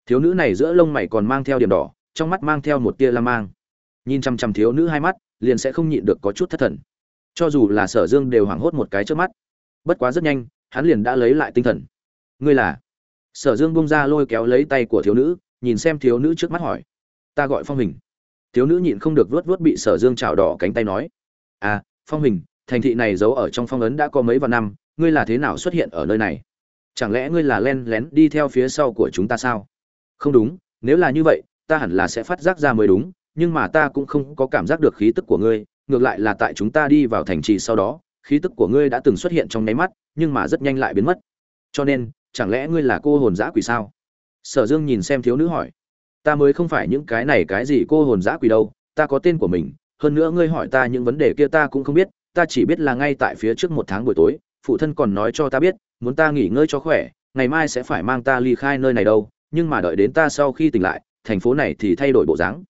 Thiếu nữ này giữa lông mày còn mang theo điểm đỏ, trong mắt mang theo một tia la mang. Nhìn chăm chăm thiếu nữ hai mắt liền sẽ không nhịn được có chút thất thần. Cho dù là sở dương đều hoảng hốt một cái trước mắt. Bất quá rất nhanh, hắn liền đã lấy lại tinh thần. Ngươi là? Sở dương bung ra lôi kéo lấy tay của thiếu nữ, nhìn xem thiếu nữ trước mắt hỏi. Ta gọi phong hình thiếu nữ nhịn không được vuốt vuốt bị sở dương chảo đỏ cánh tay nói. À phong hình thành thị này giấu ở trong phong ấn đã có mấy vạn năm, ngươi là thế nào xuất hiện ở nơi này? Chẳng lẽ ngươi là len lén đi theo phía sau của chúng ta sao? Không đúng, nếu là như vậy, ta hẳn là sẽ phát giác ra mới đúng nhưng mà ta cũng không có cảm giác được khí tức của ngươi, ngược lại là tại chúng ta đi vào thành trì sau đó, khí tức của ngươi đã từng xuất hiện trong nháy mắt, nhưng mà rất nhanh lại biến mất. Cho nên, chẳng lẽ ngươi là cô hồn dã quỷ sao? Sở dương nhìn xem thiếu nữ hỏi. Ta mới không phải những cái này cái gì cô hồn dã quỷ đâu, ta có tên của mình, hơn nữa ngươi hỏi ta những vấn đề kia ta cũng không biết, ta chỉ biết là ngay tại phía trước một tháng buổi tối, phụ thân còn nói cho ta biết, muốn ta nghỉ ngơi cho khỏe, ngày mai sẽ phải mang ta ly khai nơi này đâu, nhưng mà đợi đến ta sau khi tỉnh lại, thành phố này thì thay đổi bộ dáng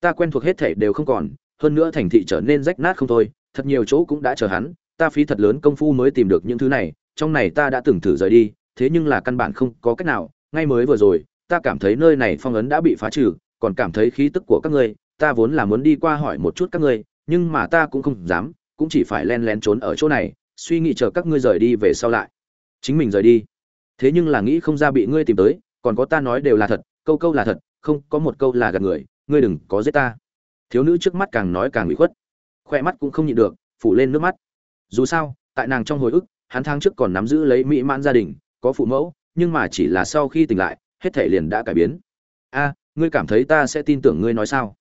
ta quen thuộc hết thảy đều không còn, hơn nữa thành thị trở nên rách nát không thôi, thật nhiều chỗ cũng đã chờ hắn, ta phí thật lớn công phu mới tìm được những thứ này, trong này ta đã từng thử rời đi, thế nhưng là căn bản không có cách nào, ngay mới vừa rồi, ta cảm thấy nơi này phong ấn đã bị phá trừ, còn cảm thấy khí tức của các ngươi, ta vốn là muốn đi qua hỏi một chút các ngươi, nhưng mà ta cũng không dám, cũng chỉ phải len lén trốn ở chỗ này, suy nghĩ chờ các ngươi rời đi về sau lại. Chính mình rời đi. Thế nhưng là nghĩ không ra bị ngươi tìm tới, còn có ta nói đều là thật, câu câu là thật, không có một câu là gạt người ngươi đừng có giết ta. Thiếu nữ trước mắt càng nói càng bị khuất. Khoe mắt cũng không nhịn được, phủ lên nước mắt. Dù sao, tại nàng trong hồi ức, hắn tháng trước còn nắm giữ lấy mỹ mãn gia đình, có phụ mẫu, nhưng mà chỉ là sau khi tỉnh lại, hết thể liền đã cải biến. A, ngươi cảm thấy ta sẽ tin tưởng ngươi nói sao?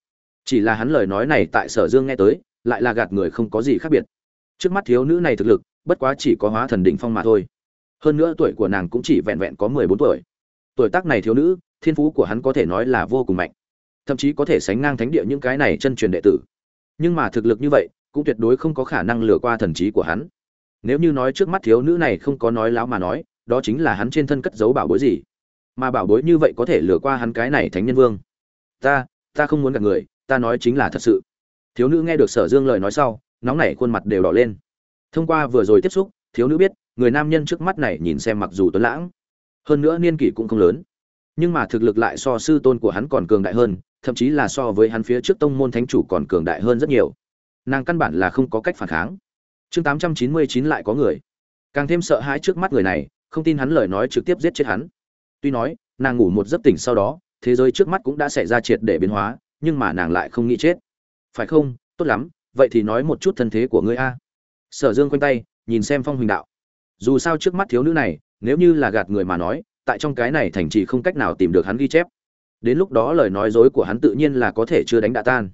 Chỉ là hắn lời nói này tại sở dương nghe tới, lại là gạt người không có gì khác biệt. Trước mắt thiếu nữ này thực lực, bất quá chỉ có hóa thần đỉnh phong mà thôi. Hơn nữa tuổi của nàng cũng chỉ vẹn vẹn có mười bốn tuổi. Tuổi tác này thiếu nữ, thiên phú của hắn có thể nói là vô cùng mạnh thậm chí có thể sánh ngang thánh địa những cái này chân truyền đệ tử. Nhưng mà thực lực như vậy, cũng tuyệt đối không có khả năng lừa qua thần trí của hắn. Nếu như nói trước mắt thiếu nữ này không có nói láo mà nói, đó chính là hắn trên thân cất giấu bảo bối gì? Mà bảo bối như vậy có thể lừa qua hắn cái này thánh nhân vương? Ta ta không muốn gặp người, ta nói chính là thật sự. Thiếu nữ nghe được sở dương lời nói sau, nóng nảy khuôn mặt đều đỏ lên. Thông qua vừa rồi tiếp xúc, thiếu nữ biết, người nam nhân trước mắt này nhìn xem mặc dù tuấn lãng. Hơn nữa niên kỷ cũng không lớn nhưng mà thực lực lại so sư tôn của hắn còn cường đại hơn, thậm chí là so với hắn phía trước tông môn thánh chủ còn cường đại hơn rất nhiều. Nàng căn bản là không có cách phản kháng. Chương tám trăm chín mươi chín lại có người. Càng thêm sợ hãi trước mắt người này, không tin hắn lời nói trực tiếp giết chết hắn. Tuy nói, nàng ngủ một giấc tỉnh sau đó, thế giới trước mắt cũng đã xảy ra triệt để biến hóa, nhưng mà nàng lại không nghĩ chết. Phải không? Tốt lắm, vậy thì nói một chút thân thế của ngươi a. Sở dương quanh tay, nhìn xem phong huỳnh đạo. Dù sao trước mắt thiếu nữ này, nếu như là gạt người mà nói tại trong cái này thành trì không cách nào tìm được hắn ghi chép. Đến lúc đó lời nói dối của hắn tự nhiên là có thể chưa đánh đã tan.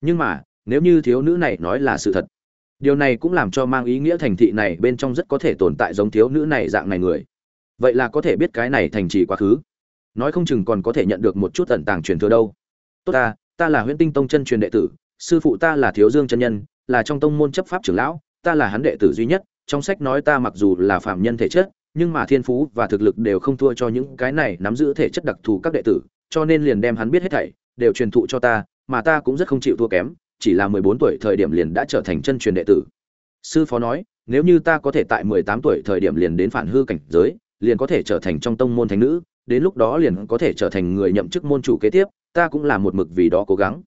Nhưng mà, nếu như thiếu nữ này nói là sự thật, điều này cũng làm cho mang ý nghĩa thành thị này bên trong rất có thể tồn tại giống thiếu nữ này dạng này người. Vậy là có thể biết cái này thành trì quá khứ. Nói không chừng còn có thể nhận được một chút tận tàng truyền thừa đâu. Tốt ta ta là huyễn tinh tông chân truyền đệ tử, sư phụ ta là thiếu dương chân nhân, là trong tông môn chấp pháp trưởng lão, ta là hắn đệ tử duy nhất, trong sách nói ta mặc dù là phạm nhân thể chất nhưng mà thiên phú và thực lực đều không thua cho những cái này nắm giữ thể chất đặc thù các đệ tử, cho nên liền đem hắn biết hết thảy, đều truyền thụ cho ta, mà ta cũng rất không chịu thua kém, chỉ là mười bốn tuổi thời điểm liền đã trở thành chân truyền đệ tử. Sư phó nói, nếu như ta có thể tại mười tám tuổi thời điểm liền đến phản hư cảnh giới, liền có thể trở thành trong tông môn thánh nữ, đến lúc đó liền có thể trở thành người nhậm chức môn chủ kế tiếp, ta cũng là một mực vì đó cố gắng.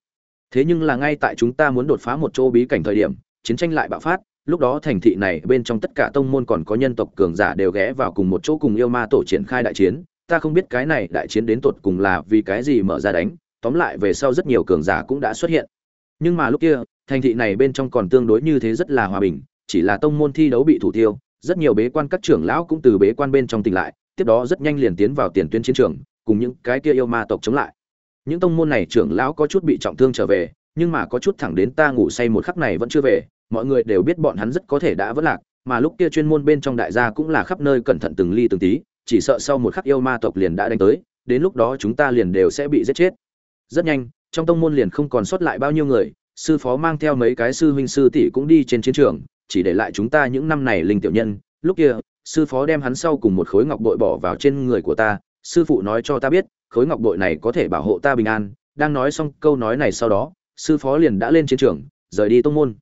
Thế nhưng là ngay tại chúng ta muốn đột phá một chỗ bí cảnh thời điểm, chiến tranh lại bạo phát lúc đó thành thị này bên trong tất cả tông môn còn có nhân tộc cường giả đều ghé vào cùng một chỗ cùng yêu ma tổ triển khai đại chiến. Ta không biết cái này đại chiến đến tột cùng là vì cái gì mở ra đánh, tóm lại về sau rất nhiều cường giả cũng đã xuất hiện. Nhưng mà lúc kia, thành thị này bên trong còn tương đối như thế rất là hòa bình, chỉ là tông môn thi đấu bị thủ tiêu, rất nhiều bế quan các trưởng lão cũng từ bế quan bên trong tỉnh lại, tiếp đó rất nhanh liền tiến vào tiền tuyến chiến trường, cùng những cái kia yêu ma tộc chống lại. Những tông môn này trưởng lão có chút bị trọng thương trở về, nhưng mà có chút thẳng đến ta ngủ say một khắc này vẫn chưa về mọi người đều biết bọn hắn rất có thể đã vất lạc, mà lúc kia chuyên môn bên trong đại gia cũng là khắp nơi cẩn thận từng ly từng tí, chỉ sợ sau một khắc yêu ma tộc liền đã đánh tới, đến lúc đó chúng ta liền đều sẽ bị giết chết. Rất nhanh, trong tông môn liền không còn sót lại bao nhiêu người, sư phó mang theo mấy cái sư huynh sư tỷ cũng đi trên chiến trường, chỉ để lại chúng ta những năm này linh tiểu nhân. Lúc kia, sư phó đem hắn sau cùng một khối ngọc bội bỏ vào trên người của ta, sư phụ nói cho ta biết, khối ngọc bội này có thể bảo hộ ta bình an. Đang nói xong câu nói này sau đó, sư phó liền đã lên chiến trường, rời đi tông môn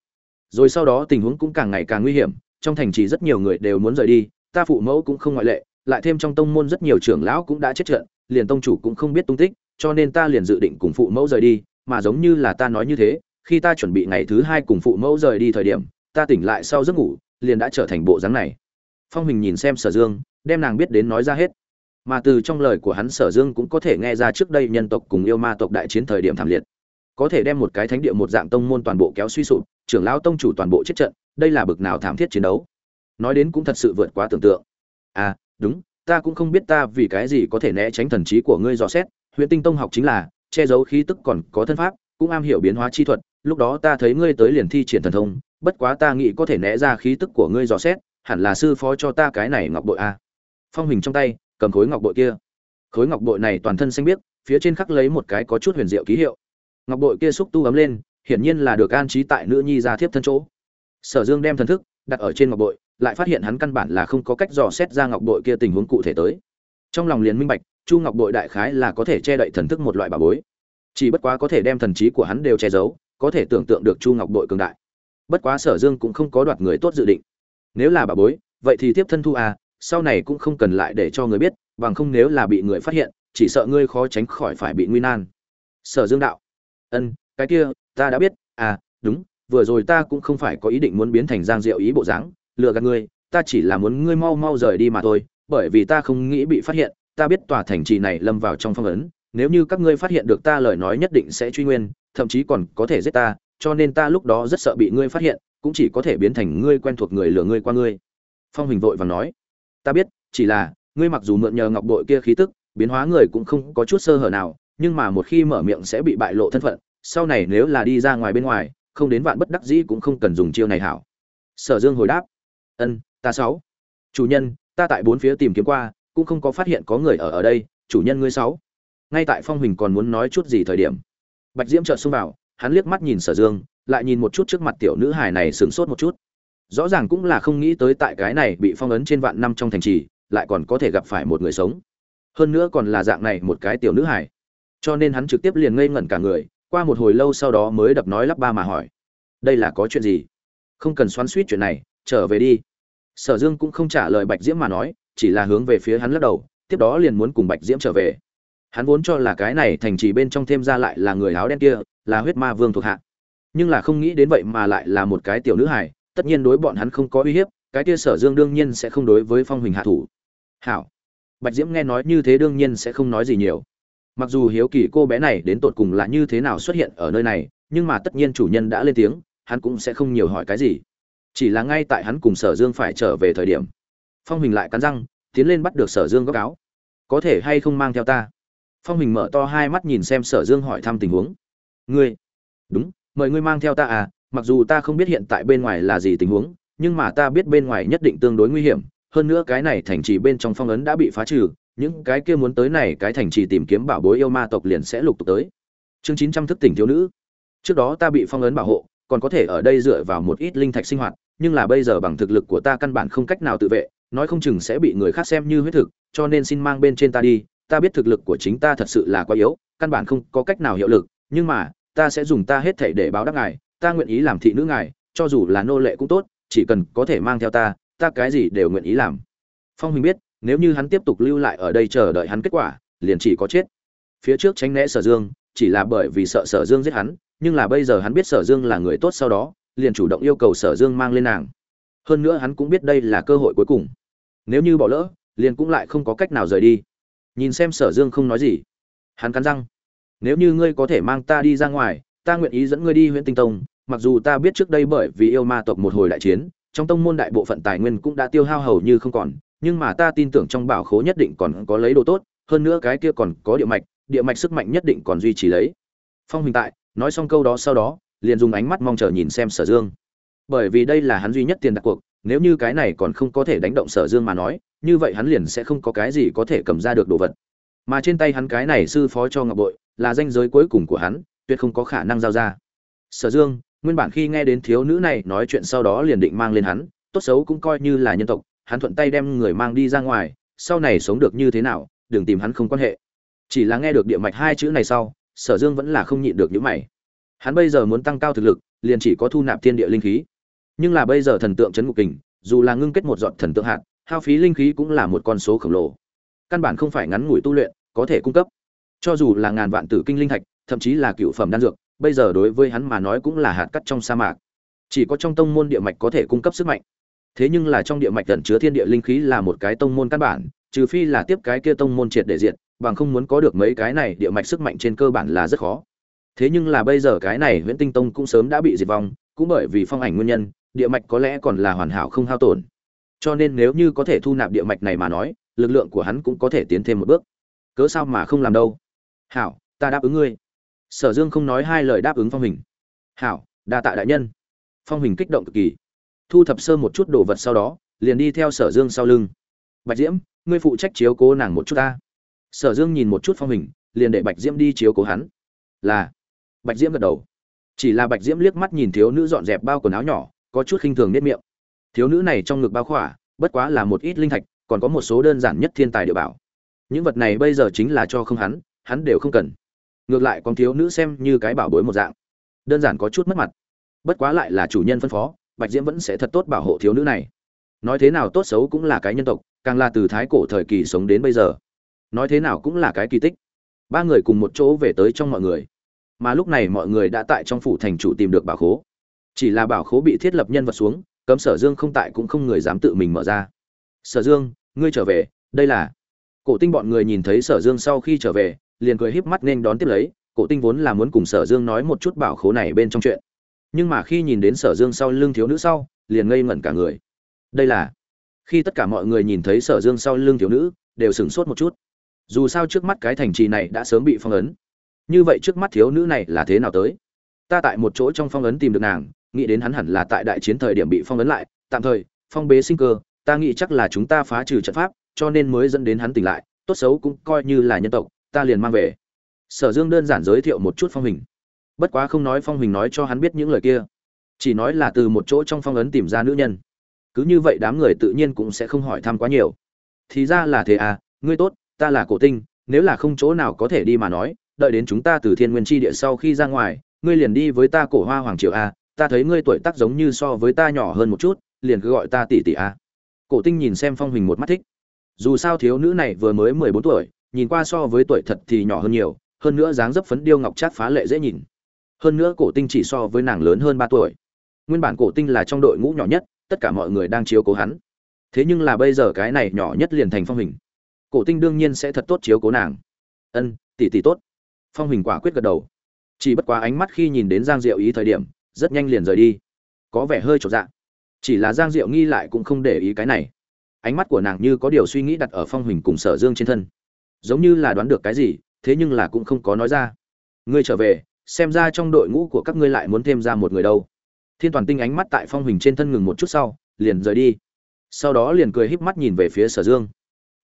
rồi sau đó tình huống cũng càng ngày càng nguy hiểm, trong thành trì rất nhiều người đều muốn rời đi, ta phụ mẫu cũng không ngoại lệ, lại thêm trong tông môn rất nhiều trưởng lão cũng đã chết trận, liền tông chủ cũng không biết tung tích, cho nên ta liền dự định cùng phụ mẫu rời đi, mà giống như là ta nói như thế, khi ta chuẩn bị ngày thứ hai cùng phụ mẫu rời đi thời điểm, ta tỉnh lại sau giấc ngủ, liền đã trở thành bộ dáng này. Phong hình nhìn xem sở dương, đem nàng biết đến nói ra hết. Mà từ trong lời của hắn sở dương cũng có thể nghe ra trước đây nhân tộc cùng yêu ma tộc đại chiến thời điểm thảm liệt có thể đem một cái thánh địa một dạng tông môn toàn bộ kéo suy sụp, trưởng lão tông chủ toàn bộ chết trận, đây là bực nào thảm thiết chiến đấu. Nói đến cũng thật sự vượt quá tưởng tượng. À đúng, ta cũng không biết ta vì cái gì có thể né tránh thần trí của ngươi dò xét, huyện tinh tông học chính là, che giấu khí tức còn có thân pháp, cũng am hiểu biến hóa chi thuật, lúc đó ta thấy ngươi tới liền thi triển thần thông, bất quá ta nghĩ có thể né ra khí tức của ngươi dò xét, hẳn là sư phó cho ta cái này ngọc bội a phong hình trong tay, cầm khối ngọc bội kia. Khối ngọc bội này toàn thân xanh biếc, phía trên khắc lấy một cái có chút huyền diệu ký hiệu ngọc bội kia xúc tu ấm lên, hiển nhiên là được an trí tại nữ nhi ra thiếp thân chỗ. Sở dương đem thần thức đặt ở trên ngọc bội lại phát hiện hắn căn bản là không có cách dò xét ra ngọc bội kia tình huống cụ thể tới. Trong lòng liền minh bạch, chu ngọc bội đại khái là có thể che đậy thần thức một loại bà bối. Chỉ bất quá có thể đem thần trí của hắn đều che giấu, có thể tưởng tượng được chu ngọc bội cường đại. Bất quá sở dương cũng không có đoạt người tốt dự định. Nếu là bà bối, vậy thì tiếp thân thu à sau này cũng không cần lại để cho người biết, bằng không nếu là bị người phát hiện, chỉ sợ ngươi khó tránh khỏi phải bị nguy nan. Sở dương đạo ân, cái kia, ta đã biết à đúng, vừa rồi ta cũng không phải có ý định muốn biến thành giang diệu ý bộ dáng, lừa gạt ngươi, ta chỉ là muốn ngươi mau mau rời đi mà thôi, bởi vì ta không nghĩ bị phát hiện, ta biết tòa thành trì này lâm vào trong phong ấn, nếu như các ngươi phát hiện được ta lời nói nhất định sẽ truy nguyên, thậm chí còn có thể giết ta, cho nên ta lúc đó rất sợ bị ngươi phát hiện, cũng chỉ có thể biến thành ngươi quen thuộc người lừa ngươi qua ngươi. Phong hình vội vàng nói. Ta biết, chỉ là, ngươi mặc dù mượn nhờ ngọc bội kia khí tức, biến hóa người cũng không có chút sơ hở nào nhưng mà một khi mở miệng sẽ bị bại lộ thân phận, sau này nếu là đi ra ngoài bên ngoài, không đến vạn bất đắc dĩ cũng không cần dùng chiêu này hảo. Sở dương hồi đáp, ân, ta sáu. Chủ nhân, ta tại bốn phía tìm kiếm qua, cũng không có phát hiện có người ở ở đây, chủ nhân ngươi sáu. Ngay tại phong huỳnh còn muốn nói chút gì thời điểm, bạch diễm chợt xông vào, hắn liếc mắt nhìn sở dương, lại nhìn một chút trước mặt tiểu nữ hài này sửng sốt một chút. Rõ ràng cũng là không nghĩ tới tại cái này bị phong ấn trên vạn năm trong thành trì, lại còn có thể gặp phải một người sống. Hơn nữa còn là dạng này một cái tiểu nữ hài cho nên hắn trực tiếp liền ngây ngẩn cả người, qua một hồi lâu sau đó mới đập nói lắp ba mà hỏi, đây là có chuyện gì? Không cần xoắn suýt chuyện này, trở về đi. Sở dương cũng không trả lời bạch diễm mà nói, chỉ là hướng về phía hắn lắc đầu, tiếp đó liền muốn cùng bạch diễm trở về. Hắn vốn cho là cái này thành trì bên trong thêm ra lại là người áo đen kia, là huyết ma vương thuộc hạ. Nhưng là không nghĩ đến vậy mà lại là một cái tiểu nữ hài, tất nhiên đối bọn hắn không có uy hiếp, cái kia sở dương đương nhiên sẽ không đối với phong huỳnh hạ thủ. Hảo. Bạch diễm nghe nói như thế đương nhiên sẽ không nói gì nhiều mặc dù hiếu kỳ cô bé này đến tột cùng là như thế nào xuất hiện ở nơi này, nhưng mà tất nhiên chủ nhân đã lên tiếng, hắn cũng sẽ không nhiều hỏi cái gì. Chỉ là ngay tại hắn cùng sở dương phải trở về thời điểm, phong hình lại cắn răng, tiến lên bắt được sở dương góc áo. Có thể hay không mang theo ta? Phong hình mở to hai mắt nhìn xem sở dương hỏi thăm tình huống. Ngươi? Đúng, mời ngươi mang theo ta à mặc dù ta không biết hiện tại bên ngoài là gì tình huống, nhưng mà ta biết bên ngoài nhất định tương đối nguy hiểm, hơn nữa cái này thành trì bên trong phong ấn đã bị phá trừ những cái kia muốn tới này cái thành trì tìm kiếm bảo bối yêu ma tộc liền sẽ lục tục tới. Chương chín trăm thức tỉnh thiếu nữ. Trước đó ta bị phong ấn bảo hộ, còn có thể ở đây dựa vào một ít linh thạch sinh hoạt, nhưng là bây giờ bằng thực lực của ta căn bản không cách nào tự vệ, nói không chừng sẽ bị người khác xem như huyết thực, cho nên xin mang bên trên ta đi, ta biết thực lực của chính ta thật sự là quá yếu, căn bản không có cách nào hiệu lực, nhưng mà, ta sẽ dùng ta hết thảy để báo đáp ngài, ta nguyện ý làm thị nữ ngài, cho dù là nô lệ cũng tốt, chỉ cần có thể mang theo ta ta cái gì đều nguyện ý làm. Phong huỳnh biết nếu như hắn tiếp tục lưu lại ở đây chờ đợi hắn kết quả, liền chỉ có chết. Phía trước tránh né sở dương, chỉ là bởi vì sợ sở dương giết hắn, nhưng là bây giờ hắn biết sở dương là người tốt sau đó, liền chủ động yêu cầu sở dương mang lên nàng. Hơn nữa hắn cũng biết đây là cơ hội cuối cùng. Nếu như bỏ lỡ, liền cũng lại không có cách nào rời đi. Nhìn xem sở dương không nói gì. Hắn cắn răng. Nếu như ngươi có thể mang ta đi ra ngoài, ta nguyện ý dẫn ngươi đi huyện tinh tông, mặc dù ta biết trước đây bởi vì yêu ma tộc một hồi đại chiến, trong tông môn đại bộ phận tài nguyên cũng đã tiêu hao hầu như không còn nhưng mà ta tin tưởng trong bảo khố nhất định còn có lấy đồ tốt, hơn nữa cái kia còn có địa mạch địa mạch sức mạnh nhất định còn duy trì lấy. Phong huỳnh tại nói xong câu đó sau đó, liền dùng ánh mắt mong chờ nhìn xem sở dương. Bởi vì đây là hắn duy nhất tiền đặt cuộc, nếu như cái này còn không có thể đánh động sở dương mà nói, như vậy hắn liền sẽ không có cái gì có thể cầm ra được đồ vật. Mà trên tay hắn cái này sư phó cho ngọc bội, là danh giới cuối cùng của hắn, tuyệt không có khả năng giao ra. Sở dương, nguyên bản khi nghe đến thiếu nữ này nói chuyện sau đó liền định mang lên hắn, tốt xấu cũng coi như là nhân tộc hắn thuận tay đem người mang đi ra ngoài, sau này sống được như thế nào, đừng tìm hắn không quan hệ. Chỉ là nghe được địa mạch hai chữ này sau, sở dương vẫn là không nhịn được những mày. Hắn bây giờ muốn tăng cao thực lực, liền chỉ có thu nạp thiên địa linh khí. Nhưng là bây giờ thần tượng chấn ngục kình, dù là ngưng kết một giọt thần tượng hạt, hao phí linh khí cũng là một con số khổng lồ. Căn bản không phải ngắn ngủi tu luyện, có thể cung cấp. Cho dù là ngàn vạn tử kinh linh thạch, thậm chí là cựu phẩm đan dược, bây giờ đối với hắn mà nói cũng là hạt cắt trong sa mạc. Chỉ có trong tông môn địa mạch có thể cung cấp sức mạnh thế nhưng là trong địa mạch tận chứa thiên địa linh khí là một cái tông môn căn bản trừ phi là tiếp cái kia tông môn triệt để diệt, bằng không muốn có được mấy cái này địa mạch sức mạnh trên cơ bản là rất khó. Thế nhưng là bây giờ cái này nguyễn tinh tông cũng sớm đã bị diệt vong cũng bởi vì phong ảnh nguyên nhân địa mạch có lẽ còn là hoàn hảo không hao tổn. Cho nên nếu như có thể thu nạp địa mạch này mà nói lực lượng của hắn cũng có thể tiến thêm một bước. Cớ sao mà không làm đâu? Hảo ta đáp ứng ngươi. Sở dương không nói hai lời đáp ứng phong hình hảo đa tạ đại nhân. Phong hình kích động cực kỳ thu thập sơ một chút đồ vật sau đó, liền đi theo sở dương sau lưng. Bạch diễm, ngươi phụ trách chiếu cố nàng một chút ta. Sở dương nhìn một chút phong hình, liền để bạch diễm đi chiếu cố hắn. Là. Bạch diễm gật đầu. Chỉ là bạch diễm liếc mắt nhìn thiếu nữ dọn dẹp bao quần áo nhỏ, có chút khinh thường nết miệng. Thiếu nữ này trong ngực bao khỏa, bất quá là một ít linh thạch, còn có một số đơn giản nhất thiên tài địa bảo. Những vật này bây giờ chính là cho không hắn hắn đều không cần. Ngược lại còn thiếu nữ xem như cái bảo bối một dạng. Đơn giản có chút mất mặt. Bất quá lại là chủ nhân phân phó bạch diễm vẫn sẽ thật tốt bảo hộ thiếu nữ này. Nói thế nào tốt xấu cũng là cái nhân tộc, càng là từ thái cổ thời kỳ sống đến bây giờ. Nói thế nào cũng là cái kỳ tích. Ba người cùng một chỗ về tới trong mọi người. Mà lúc này mọi người đã tại trong phủ thành chủ tìm được bảo khố. Chỉ là bảo khố bị thiết lập nhân vật xuống, cấm sở dương không tại cũng không người dám tự mình mở ra. Sở dương, ngươi trở về, đây là. Cổ tinh bọn người nhìn thấy sở dương sau khi trở về, liền cười híp mắt nên đón tiếp lấy. Cổ tinh vốn là muốn cùng sở dương nói một chút bảo khố này bên trong chuyện nhưng mà khi nhìn đến sở dương sau lưng thiếu nữ sau, liền ngây ngẩn cả người. Đây là, khi tất cả mọi người nhìn thấy sở dương sau lưng thiếu nữ, đều sửng sốt một chút. Dù sao trước mắt cái thành trì này đã sớm bị phong ấn. Như vậy trước mắt thiếu nữ này là thế nào tới? Ta tại một chỗ trong phong ấn tìm được nàng, nghĩ đến hắn hẳn là tại đại chiến thời điểm bị phong ấn lại. Tạm thời, phong bế sinh cơ, ta nghĩ chắc là chúng ta phá trừ trận pháp, cho nên mới dẫn đến hắn tỉnh lại. Tốt xấu cũng coi như là nhân tộc, ta liền mang về. Sở dương đơn giản giới thiệu một chút phong hình bất quá không nói phong huỳnh nói cho hắn biết những lời kia, chỉ nói là từ một chỗ trong phong ấn tìm ra nữ nhân. Cứ như vậy đám người tự nhiên cũng sẽ không hỏi thăm quá nhiều. Thì ra là thế à ngươi tốt, ta là cổ tinh, nếu là không chỗ nào có thể đi mà nói, đợi đến chúng ta từ thiên nguyên tri địa sau khi ra ngoài, ngươi liền đi với ta cổ hoa hoàng triều a, ta thấy ngươi tuổi tác giống như so với ta nhỏ hơn một chút, liền cứ gọi ta tỷ tỷ a. Cổ tinh nhìn xem phong huỳnh một mắt thích. Dù sao thiếu nữ này vừa mới mười bốn tuổi, nhìn qua so với tuổi thật thì nhỏ hơn nhiều, hơn nữa dáng dấp phấn điêu ngọc chát phá lệ dễ nhìn hơn nữa cổ tinh chỉ so với nàng lớn hơn ba tuổi. Nguyên bản cổ tinh là trong đội ngũ nhỏ nhất, tất cả mọi người đang chiếu cố hắn. Thế nhưng là bây giờ cái này nhỏ nhất liền thành phong hình. Cổ tinh đương nhiên sẽ thật tốt chiếu cố nàng. Ân, tỷ tỷ tốt. Phong hình quả quyết gật đầu. Chỉ bất quá ánh mắt khi nhìn đến giang diệu ý thời điểm, rất nhanh liền rời đi. Có vẻ hơi trột dạ. Chỉ là giang diệu nghi lại cũng không để ý cái này. Ánh mắt của nàng như có điều suy nghĩ đặt ở phong hình cùng sở dương trên thân. Giống như là đoán được cái gì, thế nhưng là cũng không có nói ra. Ngươi trở về xem ra trong đội ngũ của các ngươi lại muốn thêm ra một người đâu. Thiên toàn tinh ánh mắt tại phong hình trên thân ngừng một chút sau, liền rời đi. Sau đó liền cười híp mắt nhìn về phía sở dương.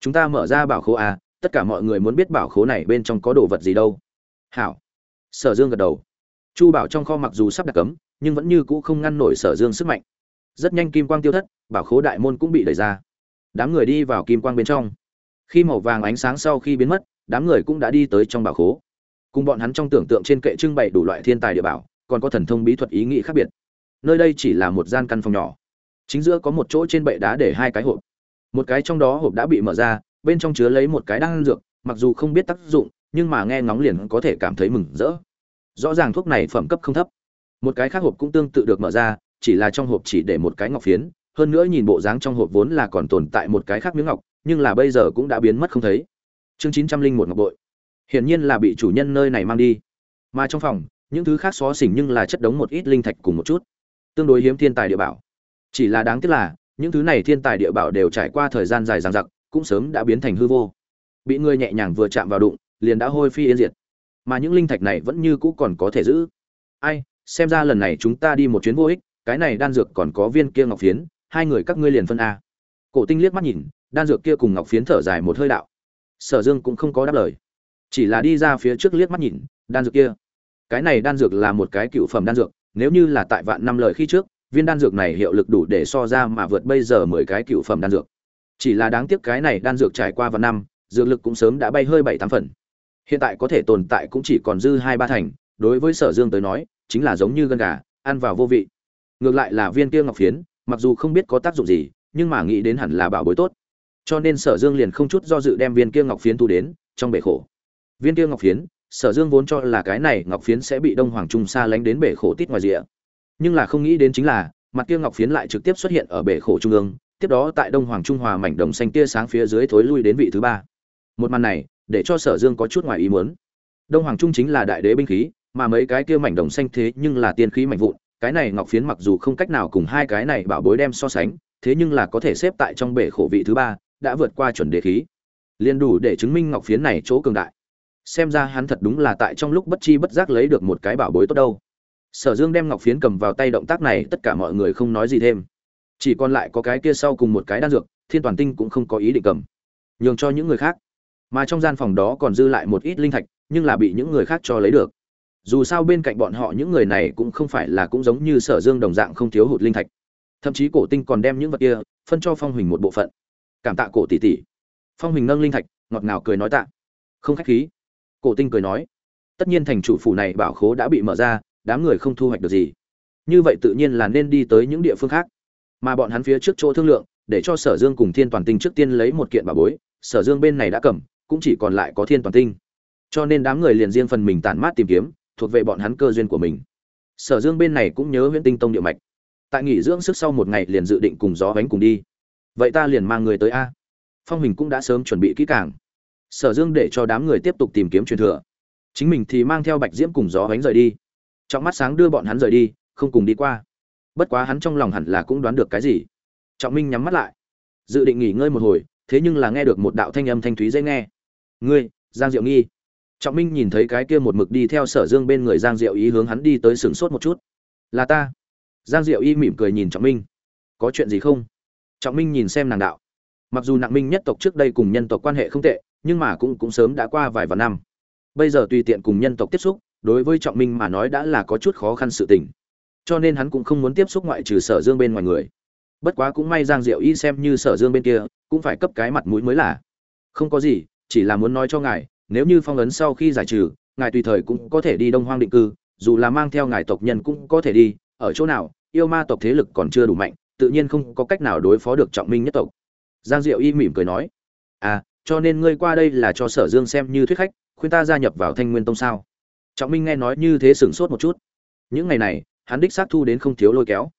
Chúng ta mở ra bảo khố à tất cả mọi người muốn biết bảo khố này bên trong có đồ vật gì đâu. Hảo. Sở dương gật đầu. Chu bảo trong kho mặc dù sắp đặt cấm, nhưng vẫn như cũ không ngăn nổi sở dương sức mạnh. Rất nhanh kim quang tiêu thất, bảo khố đại môn cũng bị đẩy ra. Đám người đi vào kim quang bên trong. Khi màu vàng ánh sáng sau khi biến mất, đám người cũng đã đi tới trong bảo khố cùng bọn hắn trong tưởng tượng trên kệ trưng bày đủ loại thiên tài địa bảo, còn có thần thông bí thuật ý nghĩ khác biệt. Nơi đây chỉ là một gian căn phòng nhỏ. Chính giữa có một chỗ trên bệ đá để hai cái hộp. Một cái trong đó hộp đã bị mở ra, bên trong chứa lấy một cái đan dược, mặc dù không biết tác dụng, nhưng mà nghe ngóng liền có thể cảm thấy mừng rỡ. Rõ ràng thuốc này phẩm cấp không thấp. Một cái khác hộp cũng tương tự được mở ra, chỉ là trong hộp chỉ để một cái ngọc phiến, hơn nữa nhìn bộ dáng trong hộp vốn là còn tồn tại một cái khác miếng ngọc, nhưng là bây giờ cũng đã biến mất không thấy. Chương chín trăm linh một ngọc bội hiển nhiên là bị chủ nhân nơi này mang đi. Mà trong phòng, những thứ khác xó xỉnh nhưng là chất đống một ít linh thạch cùng một chút. Tương đối hiếm thiên tài địa bảo. Chỉ là đáng tiếc là, những thứ này thiên tài địa bảo đều trải qua thời gian dài dằng dặc, cũng sớm đã biến thành hư vô. Bị người nhẹ nhàng vừa chạm vào đụng, liền đã hôi phi yên diệt. Mà những linh thạch này vẫn như cũ còn có thể giữ. Ai, xem ra lần này chúng ta đi một chuyến vô ích, cái này đan dược còn có viên kia ngọc phiến, hai người các ngươi liền phân a. Cổ tinh liếc mắt nhìn, đan dược kia cùng ngọc phiến thở dài một hơi đạo. Sở dương cũng không có đáp lời chỉ là đi ra phía trước liếc mắt nhìn, đan dược kia. Cái này đan dược là một cái cựu phẩm đan dược, nếu như là tại vạn năm lời khi trước, viên đan dược này hiệu lực đủ để so ra mà vượt bây giờ mười cái cựu phẩm đan dược. Chỉ là đáng tiếc cái này đan dược trải qua vạn năm, dược lực cũng sớm đã bay hơi bảy tám phần. Hiện tại có thể tồn tại cũng chỉ còn dư hai ba thành, đối với sở dương tới nói, chính là giống như gân gà, ăn vào vô vị. Ngược lại là viên kia ngọc phiến, mặc dù không biết có tác dụng gì, nhưng mà nghĩ đến hẳn là bảo bối tốt. Cho nên sở dương liền không chút do dự đem viên kia ngọc phiến thu đến, trong bể khổ viên kia ngọc phiến, sở dương vốn cho là cái này ngọc phiến sẽ bị đông hoàng trung xa lánh đến bể khổ tít ngoài rìa. Nhưng là không nghĩ đến chính là, mặt kia ngọc phiến lại trực tiếp xuất hiện ở bể khổ trung ương, tiếp đó tại đông hoàng trung hòa mảnh đồng xanh tia sáng phía dưới thối lui đến vị thứ ba. Một màn này, để cho sở dương có chút ngoài ý muốn. Đông hoàng trung chính là đại đế binh khí, mà mấy cái kia mảnh đồng xanh thế nhưng là tiên khí mạnh vụn, cái này ngọc phiến mặc dù không cách nào cùng hai cái này bảo bối đem so sánh, thế nhưng là có thể xếp tại trong bể khổ vị thứ ba, đã vượt qua chuẩn đề khí. Liền đủ để chứng minh ngọc phiến này chỗ cường đại xem ra hắn thật đúng là tại trong lúc bất chi bất giác lấy được một cái bảo bối tốt đâu. Sở dương đem ngọc phiến cầm vào tay động tác này, tất cả mọi người không nói gì thêm. Chỉ còn lại có cái kia sau cùng một cái đan dược, thiên toàn tinh cũng không có ý định cầm. Nhường cho những người khác. Mà trong gian phòng đó còn dư lại một ít linh thạch, nhưng là bị những người khác cho lấy được. Dù sao bên cạnh bọn họ những người này cũng không phải là cũng giống như sở dương đồng dạng không thiếu hụt linh thạch. Thậm chí cổ tinh còn đem những vật kia phân cho phong huỳnh một bộ phận. Cảm tạ cổ tỷ tỷ. Phong huỳnh nâng linh thạch, ngọt ngào cười nói tạ. Không khách khí cổ tinh cười nói, tất nhiên thành chủ phủ này bảo khố đã bị mở ra, đám người không thu hoạch được gì. Như vậy tự nhiên là nên đi tới những địa phương khác. Mà bọn hắn phía trước chỗ thương lượng, để cho sở dương cùng thiên toàn tinh trước tiên lấy một kiện bà bối, sở dương bên này đã cầm, cũng chỉ còn lại có thiên toàn tinh. Cho nên đám người liền riêng phần mình tản mát tìm kiếm, thuộc về bọn hắn cơ duyên của mình. Sở dương bên này cũng nhớ huyễn tinh tông địa mạch. Tại nghỉ dưỡng sức sau một ngày liền dự định cùng gió bánh cùng đi. Vậy ta liền mang người tới a. Phong hình cũng đã sớm chuẩn bị kỹ càng sở dương để cho đám người tiếp tục tìm kiếm truyền thừa. Chính mình thì mang theo bạch diễm cùng gió bánh rời đi. Trọng mắt sáng đưa bọn hắn rời đi, không cùng đi qua. Bất quá hắn trong lòng hẳn là cũng đoán được cái gì. Trọng minh nhắm mắt lại. Dự định nghỉ ngơi một hồi, thế nhưng là nghe được một đạo thanh âm thanh thúy dễ nghe. Ngươi, giang diệu nghi. Trọng minh nhìn thấy cái kia một mực đi theo sở dương bên người giang diệu ý hướng hắn đi tới sừng sốt một chút. Là ta. Giang diệu y mỉm cười nhìn trọng minh. Có chuyện gì không? Trọng minh nhìn xem nàng đạo. Mặc dù nặng minh nhất tộc trước đây cùng nhân tộc quan hệ không tệ nhưng mà cũng cũng sớm đã qua vài vạn năm. Bây giờ tùy tiện cùng nhân tộc tiếp xúc, đối với trọng minh mà nói đã là có chút khó khăn sự tình. Cho nên hắn cũng không muốn tiếp xúc ngoại trừ sở dương bên ngoài người. Bất quá cũng may giang diệu y xem như sở dương bên kia, cũng phải cấp cái mặt mũi mới là. Không có gì, chỉ là muốn nói cho ngài, nếu như phong ấn sau khi giải trừ, ngài tùy thời cũng có thể đi đông hoang định cư, dù là mang theo ngài tộc nhân cũng có thể đi, ở chỗ nào, yêu ma tộc thế lực còn chưa đủ mạnh, tự nhiên không có cách nào đối phó được trọng minh nhất tộc. Giang diệu y mỉm cười nói à cho nên ngươi qua đây là cho sở dương xem như thuyết khách, khuyên ta gia nhập vào thanh nguyên tông sao? Trọng minh nghe nói như thế sửng sốt một chút. Những ngày này, hắn đích xác thu đến không thiếu lôi kéo.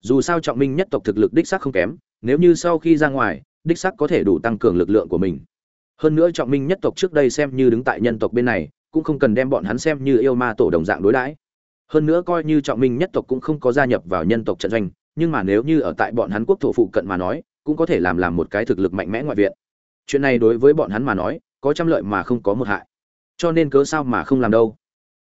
Dù sao trọng minh nhất tộc thực lực đích xác không kém, nếu như sau khi ra ngoài, đích xác có thể đủ tăng cường lực lượng của mình. Hơn nữa trọng minh nhất tộc trước đây xem như đứng tại nhân tộc bên này, cũng không cần đem bọn hắn xem như yêu ma tổ đồng dạng đối đãi. Hơn nữa coi như trọng minh nhất tộc cũng không có gia nhập vào nhân tộc trận doanh, nhưng mà nếu như ở tại bọn hắn quốc thổ phụ cận mà nói, cũng có thể làm làm một cái thực lực mạnh mẽ ngoại viện chuyện này đối với bọn hắn mà nói, có trăm lợi mà không có một hại. Cho nên cớ sao mà không làm đâu?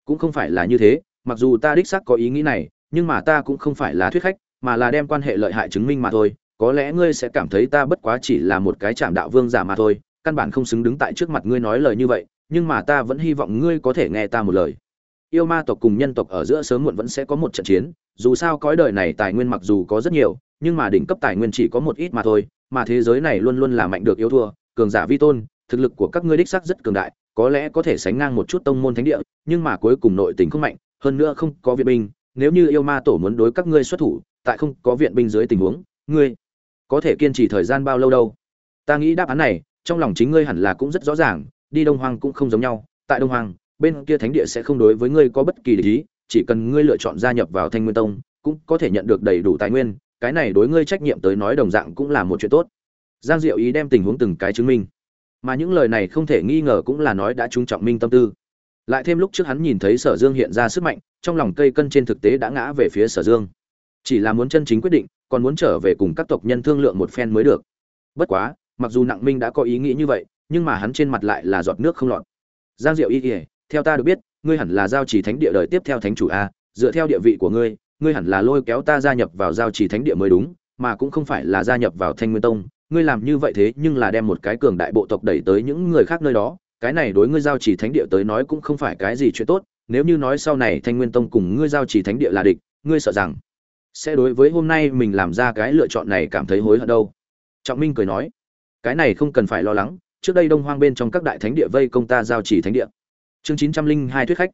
Cũng không phải là như thế, mặc dù ta đích xác có ý nghĩ này, nhưng mà ta cũng không phải là thuyết khách, mà là đem quan hệ lợi hại chứng minh mà thôi. Có lẽ ngươi sẽ cảm thấy ta bất quá chỉ là một cái chạm đạo vương giả mà thôi, căn bản không xứng đứng tại trước mặt ngươi nói lời như vậy, nhưng mà ta vẫn hy vọng ngươi có thể nghe ta một lời. Yêu ma tộc cùng nhân tộc ở giữa sớm muộn vẫn sẽ có một trận chiến, dù sao cõi đời này tài nguyên mặc dù có rất nhiều, nhưng mà đỉnh cấp tài nguyên chỉ có một ít mà thôi, mà thế giới này luôn luôn là mạnh được yêu thua cường giả vi tôn, thực lực của các ngươi đích sắc rất cường đại, có lẽ có thể sánh ngang một chút tông môn thánh địa, nhưng mà cuối cùng nội tình không mạnh, hơn nữa không có viện binh, nếu như yêu ma tổ muốn đối các ngươi xuất thủ, tại không có viện binh dưới tình huống, ngươi có thể kiên trì thời gian bao lâu đâu? Ta nghĩ đáp án này, trong lòng chính ngươi hẳn là cũng rất rõ ràng, đi đông hoang cũng không giống nhau, tại đông hoang, bên kia thánh địa sẽ không đối với ngươi có bất kỳ lý chỉ cần ngươi lựa chọn gia nhập vào thanh nguyên tông, cũng có thể nhận được đầy đủ tài nguyên, cái này đối ngươi trách nhiệm tới nói đồng dạng cũng là một chuyện tốt giang diệu ý đem tình huống từng cái chứng minh. Mà những lời này không thể nghi ngờ cũng là nói đã trúng trọng minh tâm tư. Lại thêm lúc trước hắn nhìn thấy sở dương hiện ra sức mạnh, trong lòng cây cân trên thực tế đã ngã về phía sở dương. Chỉ là muốn chân chính quyết định, còn muốn trở về cùng các tộc nhân thương lượng một phen mới được. Bất quá, mặc dù nặng minh đã có ý nghĩ như vậy, nhưng mà hắn trên mặt lại là giọt nước không lọt. Giang diệu y ỉa theo ta được biết, ngươi hẳn là giao chỉ thánh địa đời tiếp theo thánh chủ a, dựa theo địa vị của ngươi ngươi hẳn là lôi kéo ta gia nhập vào giao chỉ thánh địa mới đúng, mà cũng không phải là gia nhập vào thanh nguyên tông ngươi làm như vậy thế nhưng là đem một cái cường đại bộ tộc đẩy tới những người khác nơi đó, cái này đối ngươi giao chỉ thánh địa tới nói cũng không phải cái gì chuyện tốt, nếu như nói sau này thanh nguyên tông cùng ngươi giao chỉ thánh địa là địch, ngươi sợ rằng sẽ đối với hôm nay mình làm ra cái lựa chọn này cảm thấy hối hận đâu. Trọng minh cười nói, cái này không cần phải lo lắng, trước đây đông hoang bên trong các đại thánh địa vây công ta giao chỉ thánh địa. Chương chín trăm linh hai thuyết khách.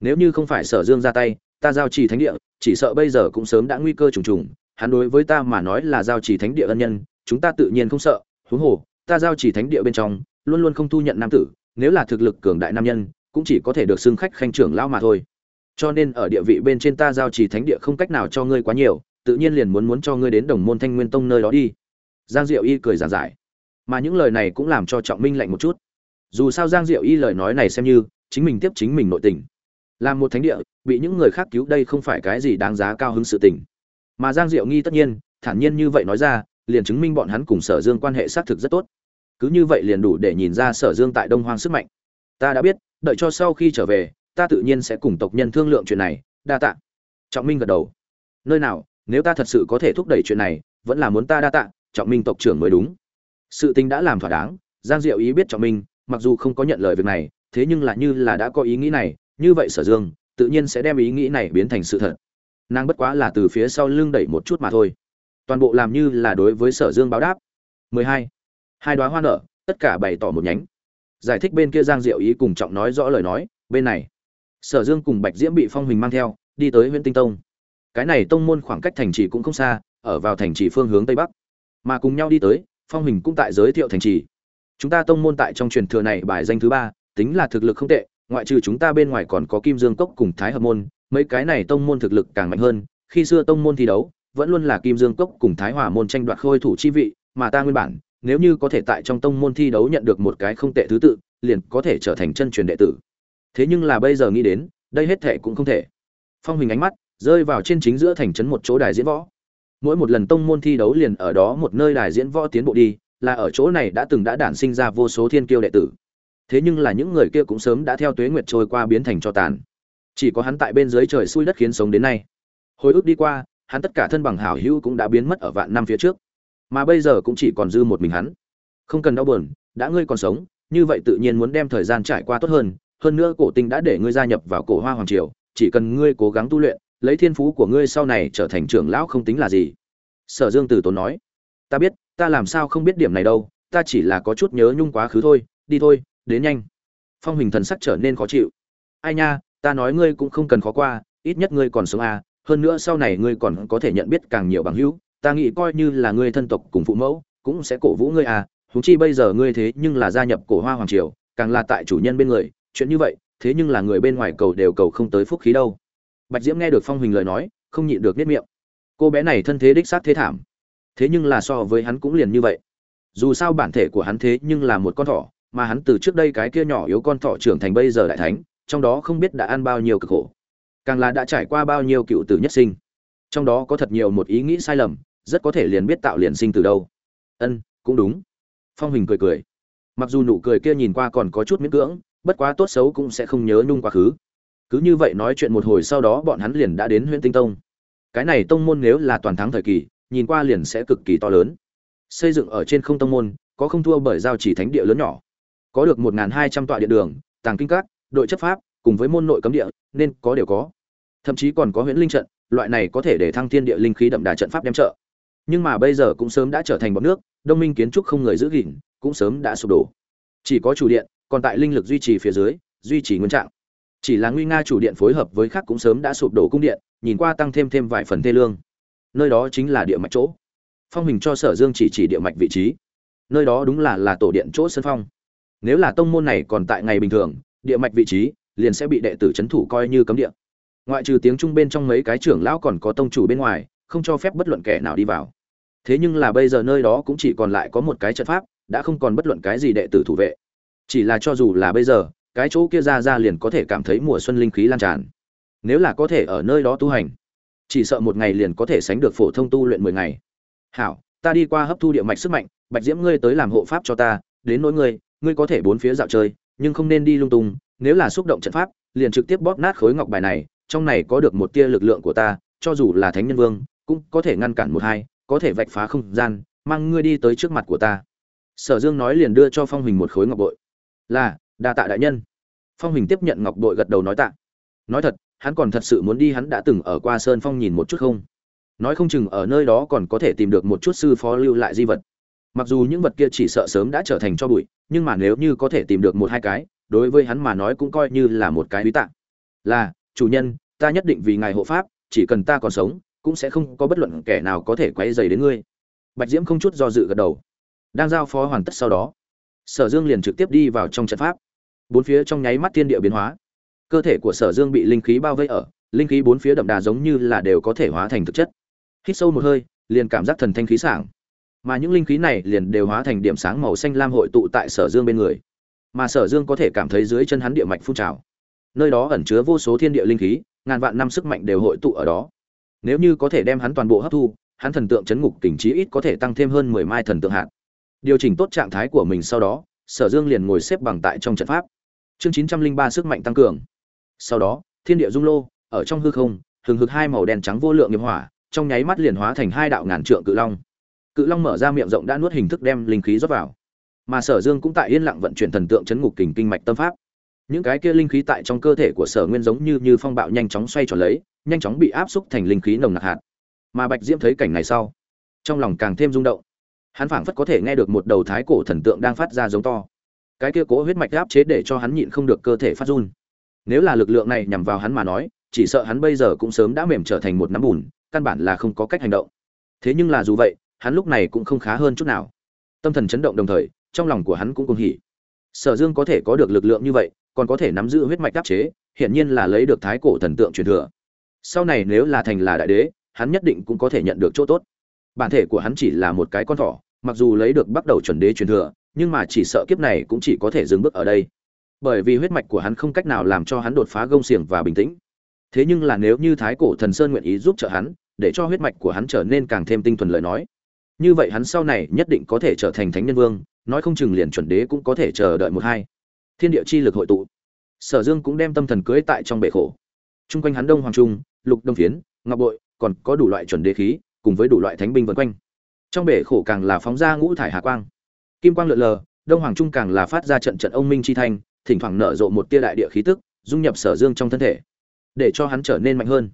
Nếu như không phải sở dương ra tay, ta giao chỉ thánh địa, chỉ sợ bây giờ cũng sớm đã nguy cơ trùng trùng, hắn đối với ta mà nói là giao chỉ thánh địa ân nhân chúng ta tự nhiên không sợ, huống hồ, ta giao chỉ thánh địa bên trong, luôn luôn không thu nhận nam tử, nếu là thực lực cường đại nam nhân, cũng chỉ có thể được xưng khách khanh trưởng lão mà thôi. Cho nên ở địa vị bên trên ta giao chỉ thánh địa không cách nào cho ngươi quá nhiều, tự nhiên liền muốn muốn cho ngươi đến đồng môn thanh nguyên tông nơi đó đi. Giang diệu y cười giảng giải. Mà những lời này cũng làm cho trọng minh lạnh một chút. Dù sao giang diệu y lời nói này xem như, chính mình tiếp chính mình nội tình. Làm một thánh địa, bị những người khác cứu đây không phải cái gì đáng giá cao hứng sự tình. Mà giang diệu nghi tất nhiên, thản nhiên như vậy nói ra liền chứng minh bọn hắn cùng sở dương quan hệ xác thực rất tốt. Cứ như vậy liền đủ để nhìn ra sở dương tại đông hoang sức mạnh. Ta đã biết, đợi cho sau khi trở về, ta tự nhiên sẽ cùng tộc nhân thương lượng chuyện này. Đa tạ. Trọng minh gật đầu. Nơi nào, nếu ta thật sự có thể thúc đẩy chuyện này, vẫn là muốn ta đa tạ, trọng minh tộc trưởng mới đúng. Sự tình đã làm thỏa đáng, giang diệu ý biết trọng minh, mặc dù không có nhận lời việc này, thế nhưng là như là đã có ý nghĩ này, như vậy sở dương, tự nhiên sẽ đem ý nghĩ này biến thành sự thật. Nàng bất quá là từ phía sau lưng đẩy một chút mà thôi toàn bộ làm như là đối với sở dương báo đáp. 12. hai. Đoá hoa nở, tất cả bày tỏ một nhánh. Giải thích bên kia giang diệu ý cùng trọng nói rõ lời nói, bên này, sở dương cùng bạch diễm bị phong huỳnh mang theo, đi tới huyện tinh tông. Cái này tông môn khoảng cách thành trì cũng không xa, ở vào thành trì phương hướng tây bắc. Mà cùng nhau đi tới, phong huỳnh cũng tại giới thiệu thành trì. Chúng ta tông môn tại trong truyền thừa này bài danh thứ ba, tính là thực lực không tệ, ngoại trừ chúng ta bên ngoài còn có kim dương cốc cùng thái hợp môn, mấy cái này tông môn thực lực càng mạnh hơn, khi xưa tông môn thi đấu vẫn luôn là kim dương cốc cùng thái hòa môn tranh đoạt khôi thủ chi vị, mà ta nguyên bản, nếu như có thể tại trong tông môn thi đấu nhận được một cái không tệ thứ tự, liền có thể trở thành chân truyền đệ tử. Thế nhưng là bây giờ nghĩ đến, đây hết thệ cũng không thể. Phong hình ánh mắt rơi vào trên chính giữa thành trấn một chỗ đài diễn võ. Mỗi một lần tông môn thi đấu liền ở đó một nơi đài diễn võ tiến bộ đi, là ở chỗ này đã từng đã đản sinh ra vô số thiên kiêu đệ tử. Thế nhưng là những người kia cũng sớm đã theo tuế nguyệt trôi qua biến thành cho tàn. Chỉ có hắn tại bên dưới trời xui đất khiến sống đến nay. Hồi ức đi qua hắn tất cả thân bằng hảo hữu cũng đã biến mất ở vạn năm phía trước. Mà bây giờ cũng chỉ còn dư một mình hắn. Không cần đau buồn, đã ngươi còn sống, như vậy tự nhiên muốn đem thời gian trải qua tốt hơn. Hơn nữa cổ tinh đã để ngươi gia nhập vào cổ hoa hoàng triều, chỉ cần ngươi cố gắng tu luyện, lấy thiên phú của ngươi sau này trở thành trưởng lão không tính là gì. Sở dương từ tốn nói, ta biết, ta làm sao không biết điểm này đâu, ta chỉ là có chút nhớ nhung quá khứ thôi, đi thôi, đến nhanh. Phong hình thần sắc trở nên khó chịu. Ai nha, ta nói ngươi cũng không cần khó qua, ít nhất ngươi còn sống à hơn nữa sau này ngươi còn có thể nhận biết càng nhiều bằng hữu, ta nghĩ coi như là ngươi thân tộc cùng phụ mẫu, cũng sẽ cổ vũ ngươi à huống chi bây giờ ngươi thế nhưng là gia nhập cổ hoa hoàng triều, càng là tại chủ nhân bên người, chuyện như vậy, thế nhưng là người bên ngoài cầu đều cầu không tới phúc khí đâu. Bạch diễm nghe được phong huỳnh lời nói, không nhịn được nếp miệng. Cô bé này thân thế đích xác thế thảm, thế nhưng là so với hắn cũng liền như vậy. Dù sao bản thể của hắn thế nhưng là một con thỏ, mà hắn từ trước đây cái kia nhỏ yếu con thỏ trưởng thành bây giờ đại thánh, trong đó không biết đã ăn bao nhiêu cực khổ càng là đã trải qua bao nhiêu cựu tử nhất sinh. Trong đó có thật nhiều một ý nghĩ sai lầm, rất có thể liền biết tạo liền sinh từ đâu. Ân, cũng đúng. Phong huỳnh cười cười. Mặc dù nụ cười kia nhìn qua còn có chút miễn cưỡng, bất quá tốt xấu cũng sẽ không nhớ nhung quá khứ. Cứ như vậy nói chuyện một hồi sau đó bọn hắn liền đã đến huyện tinh tông. Cái này tông môn nếu là toàn thắng thời kỳ, nhìn qua liền sẽ cực kỳ to lớn. Xây dựng ở trên không tông môn, có không thua bởi giao chỉ thánh địa lớn nhỏ. Có được một hai trăm tọa điện đường, tàng kinh các, đội chấp pháp cùng với môn nội cấm địa, nên có đều có. Thậm chí còn có huyễn linh trận, loại này có thể để thăng thiên địa linh khí đậm đà trận pháp đem trợ. Nhưng mà bây giờ cũng sớm đã trở thành bọn nước, đông minh kiến trúc không người giữ gìn, cũng sớm đã sụp đổ. Chỉ có chủ điện, còn tại linh lực duy trì phía dưới, duy trì nguyên trạng. Chỉ là nguy nga chủ điện phối hợp với khác cũng sớm đã sụp đổ cung điện, nhìn qua tăng thêm thêm vài phần thê lương. Nơi đó chính là địa mạch chỗ. Phong hình cho sở dương chỉ chỉ địa mạch vị trí. Nơi đó đúng là là tổ điện chỗ sân phong. Nếu là tông môn này còn tại ngày bình thường, địa mạch vị trí liền sẽ bị đệ tử c thủ coi như cấm địa. Ngoại trừ tiếng trung bên trong mấy cái trưởng lão còn có tông chủ bên ngoài, không cho phép bất luận kẻ nào đi vào. Thế nhưng là bây giờ nơi đó cũng chỉ còn lại có một cái trận pháp, đã không còn bất luận cái gì đệ tử thủ vệ. Chỉ là cho dù là bây giờ, cái chỗ kia ra ra liền có thể cảm thấy mùa xuân linh khí lan tràn. Nếu là có thể ở nơi đó tu hành, chỉ sợ một ngày liền có thể sánh được phổ thông tu luyện mười ngày. Hảo, ta đi qua hấp thu địa mạch sức mạnh, bạch diễm ngươi tới làm hộ pháp cho ta, đến nỗi ngươi ngươi có thể bốn phía dạo chơi, nhưng không nên đi lung tung nếu là xúc động trận pháp, liền trực tiếp bóp nát khối ngọc bài này, trong này có được một tia lực lượng của ta, cho dù là thánh nhân vương, cũng có thể ngăn cản một hai, có thể vạch phá không gian, mang ngươi đi tới trước mặt của ta. Sở dương nói liền đưa cho phong hình một khối ngọc bội. Là, đa tạ đại nhân. Phong hình tiếp nhận ngọc bội gật đầu nói tạ. Nói thật, hắn còn thật sự muốn đi, hắn đã từng ở qua sơn phong nhìn một chút không? Nói không chừng ở nơi đó còn có thể tìm được một chút sư phó lưu lại di vật. Mặc dù những vật kia chỉ sợ sớm đã trở thành cho bụi, nhưng mà nếu như có thể tìm được một hai cái đối với hắn mà nói cũng coi như là một cái bí tạng. Là, chủ nhân, ta nhất định vì ngài hộ pháp, chỉ cần ta còn sống, cũng sẽ không có bất luận kẻ nào có thể quấy dày đến ngươi. Bạch diễm không chút do dự gật đầu. Đang giao phó hoàn tất sau đó, sở dương liền trực tiếp đi vào trong trận pháp. Bốn phía trong nháy mắt thiên địa biến hóa. Cơ thể của sở dương bị linh khí bao vây ở, linh khí bốn phía đậm đà giống như là đều có thể hóa thành thực chất. Hít sâu một hơi, liền cảm giác thần thanh khí sảng. Mà những linh khí này liền đều hóa thành điểm sáng màu xanh lam hội tụ tại sở dương bên người mà sở dương có thể cảm thấy dưới chân hắn địa mạch phun trào. Nơi đó ẩn chứa vô số thiên địa linh khí, ngàn vạn năm sức mạnh đều hội tụ ở đó. Nếu như có thể đem hắn toàn bộ hấp thu, hắn thần tượng chấn ngục kình trí ít có thể tăng thêm hơn mười mai thần tượng hạt. Điều chỉnh tốt trạng thái của mình sau đó, sở dương liền ngồi xếp bằng tại trong trận pháp. Chương chín trăm linh ba sức mạnh tăng cường. Sau đó, thiên địa dung lô, ở trong hư không, hừng hực hai màu đen trắng vô lượng nghiệp hỏa, trong nháy mắt liền hóa thành hai đạo ngàn trượng cự long. Cự long mở ra miệng rộng đã nuốt hình thức đem linh khí rót vào mà sở dương cũng tại yên lặng vận chuyển thần tượng chấn ngục kình kinh mạch tâm pháp. Những cái kia linh khí tại trong cơ thể của sở nguyên giống như như phong bạo nhanh chóng xoay tròn lấy, nhanh chóng bị áp xúc thành linh khí nồng nặc hạt. Mà bạch diễm thấy cảnh này sau, trong lòng càng thêm rung động. Hắn phảng phất có thể nghe được một đầu thái cổ thần tượng đang phát ra giống to. Cái kia cố huyết mạch áp chế để cho hắn nhịn không được cơ thể phát run. Nếu là lực lượng này nhằm vào hắn mà nói, chỉ sợ hắn bây giờ cũng sớm đã mềm trở thành một nắm bùn, căn bản là không có cách hành động. Thế nhưng là dù vậy, hắn lúc này cũng không khá hơn chút nào. Tâm thần chấn động đồng thời trong lòng của hắn cũng cùng hỉ. Sở dương có thể có được lực lượng như vậy, còn có thể nắm giữ huyết mạch áp chế, hiển nhiên là lấy được thái cổ thần tượng truyền thừa. Sau này nếu là thành là đại đế, hắn nhất định cũng có thể nhận được chỗ tốt. Bản thể của hắn chỉ là một cái con thỏ, mặc dù lấy được bắt đầu chuẩn đế truyền thừa, nhưng mà chỉ sợ kiếp này cũng chỉ có thể dừng bước ở đây. Bởi vì huyết mạch của hắn không cách nào làm cho hắn đột phá gông xiềng và bình tĩnh. Thế nhưng là nếu như thái cổ thần sơn nguyện ý giúp trợ hắn, để cho huyết mạch của hắn trở nên càng thêm tinh thuần lời nói, như vậy hắn sau này nhất định có thể trở thành thánh nhân vương nói không chừng liền chuẩn đế cũng có thể chờ đợi một hai. Thiên địa chi lực hội tụ. Sở dương cũng đem tâm thần cưới tại trong bể khổ. Chung quanh hắn đông hoàng trung, lục đông phiến, ngọc bội, còn có đủ loại chuẩn đế khí, cùng với đủ loại thánh binh vân quanh. Trong bể khổ càng là phóng ra ngũ thải hà quang. Kim quang lượn lờ, đông hoàng trung càng là phát ra trận trận ông minh chi thanh, thỉnh thoảng nở rộ một tia đại địa khí tức, dung nhập sở dương trong thân thể, để cho hắn trở nên mạnh hơn.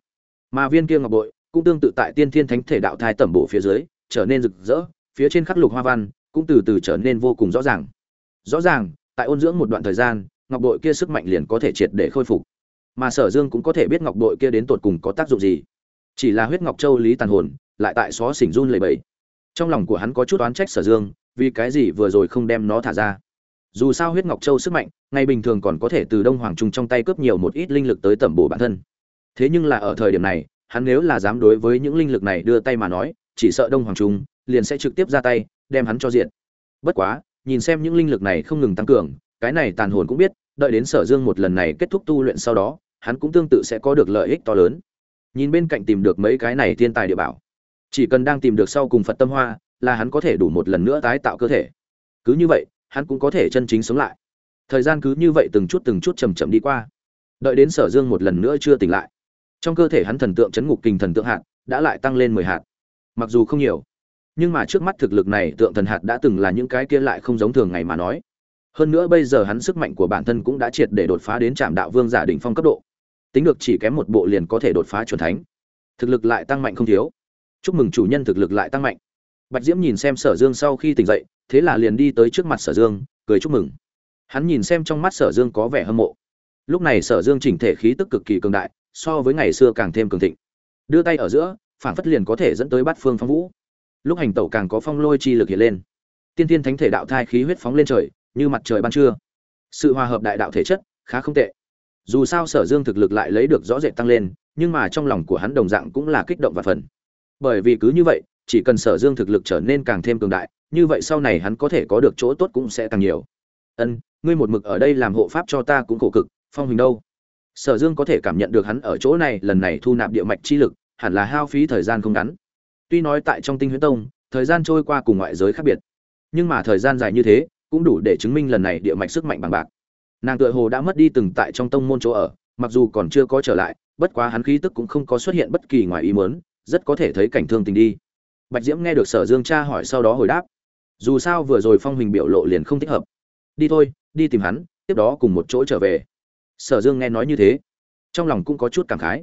Mà viên kia ngọc bội cũng tương tự tại tiên thiên thánh thể đạo thai tẩm bổ phía dưới, trở nên rực rỡ, phía trên khắc lục hoa văn cũng từ từ trở nên vô cùng rõ ràng. Rõ ràng, tại ôn dưỡng một đoạn thời gian, ngọc bội kia sức mạnh liền có thể triệt để khôi phục. Mà sở dương cũng có thể biết ngọc bội kia đến tột cùng có tác dụng gì. Chỉ là huyết ngọc châu lý tàn hồn, lại tại xó xỉnh run lầy bẫy trong lòng của hắn có chút oán trách sở dương, vì cái gì vừa rồi không đem nó thả ra. Dù sao huyết ngọc châu sức mạnh ngày bình thường còn có thể từ đông hoàng trung trong tay cướp nhiều một ít linh lực tới tẩm bổ bản thân. Thế nhưng là ở thời điểm này, hắn nếu là dám đối với những linh lực này đưa tay mà nói, chỉ sợ đông hoàng trung liền sẽ trực tiếp ra tay đem hắn cho diện bất quá, nhìn xem những linh lực này không ngừng tăng cường, cái này tàn hồn cũng biết, đợi đến sở dương một lần này kết thúc tu luyện sau đó, hắn cũng tương tự sẽ có được lợi ích to lớn. Nhìn bên cạnh tìm được mấy cái này thiên tài địa bảo. Chỉ cần đang tìm được sau cùng phật tâm hoa, là hắn có thể đủ một lần nữa tái tạo cơ thể. Cứ như vậy, hắn cũng có thể chân chính sống lại. Thời gian cứ như vậy từng chút từng chút chầm chậm đi qua. Đợi đến sở dương một lần nữa chưa tỉnh lại, trong cơ thể hắn thần tượng chấn ngục kình thần tượng hạt đã lại tăng lên mười hạt. Mặc dù không nhiều nhưng mà trước mắt thực lực này, tượng thần hạt đã từng là những cái kia lại không giống thường ngày mà nói. Hơn nữa bây giờ hắn sức mạnh của bản thân cũng đã triệt để đột phá đến trạm đạo vương giả đỉnh phong cấp độ. Tính được chỉ kém một bộ liền có thể đột phá chuẩn thánh. Thực lực lại tăng mạnh không thiếu. Chúc mừng chủ nhân thực lực lại tăng mạnh. Bạch diễm nhìn xem sở dương sau khi tỉnh dậy, thế là liền đi tới trước mặt sở dương, cười chúc mừng. Hắn nhìn xem trong mắt sở dương có vẻ hâm mộ. Lúc này sở dương chỉnh thể khí tức cực kỳ cường đại, so với ngày xưa càng thêm cường thịnh. Đưa tay ở giữa phản phất liền có thể dẫn tới bát phương phong vũ lúc hành tẩu càng có phong lôi chi lực hiện lên. Tiên tiên thánh thể đạo thai khí huyết phóng lên trời, như mặt trời ban trưa. Sự hòa hợp đại đạo thể chất, khá không tệ. Dù sao sở dương thực lực lại lấy được rõ rệt tăng lên, nhưng mà trong lòng của hắn đồng dạng cũng là kích động và phần. Bởi vì cứ như vậy, chỉ cần sở dương thực lực trở nên càng thêm cường đại, như vậy sau này hắn có thể có được chỗ tốt cũng sẽ càng nhiều. Ân, ngươi một mực ở đây làm hộ pháp cho ta cũng khổ cực, phong hình đâu? Sở dương có thể cảm nhận được hắn ở chỗ này, lần này thu nạp địa mạch chi lực, hẳn là hao phí thời gian không ngắn tuy nói tại trong tinh huyễn tông, thời gian trôi qua cùng ngoại giới khác biệt, nhưng mà thời gian dài như thế cũng đủ để chứng minh lần này địa mạch sức mạnh bằng bạc. Nàng tựa hồ đã mất đi từng tại trong tông môn chỗ ở, mặc dù còn chưa có trở lại, bất quá hắn khí tức cũng không có xuất hiện bất kỳ ngoài ý muốn, rất có thể thấy cảnh thương tình đi. Bạch diễm nghe được sở dương tra hỏi sau đó hồi đáp, dù sao vừa rồi phong hình biểu lộ liền không thích hợp. Đi thôi, đi tìm hắn, tiếp đó cùng một chỗ trở về. Sở dương nghe nói như thế, trong lòng cũng có chút cảm khái.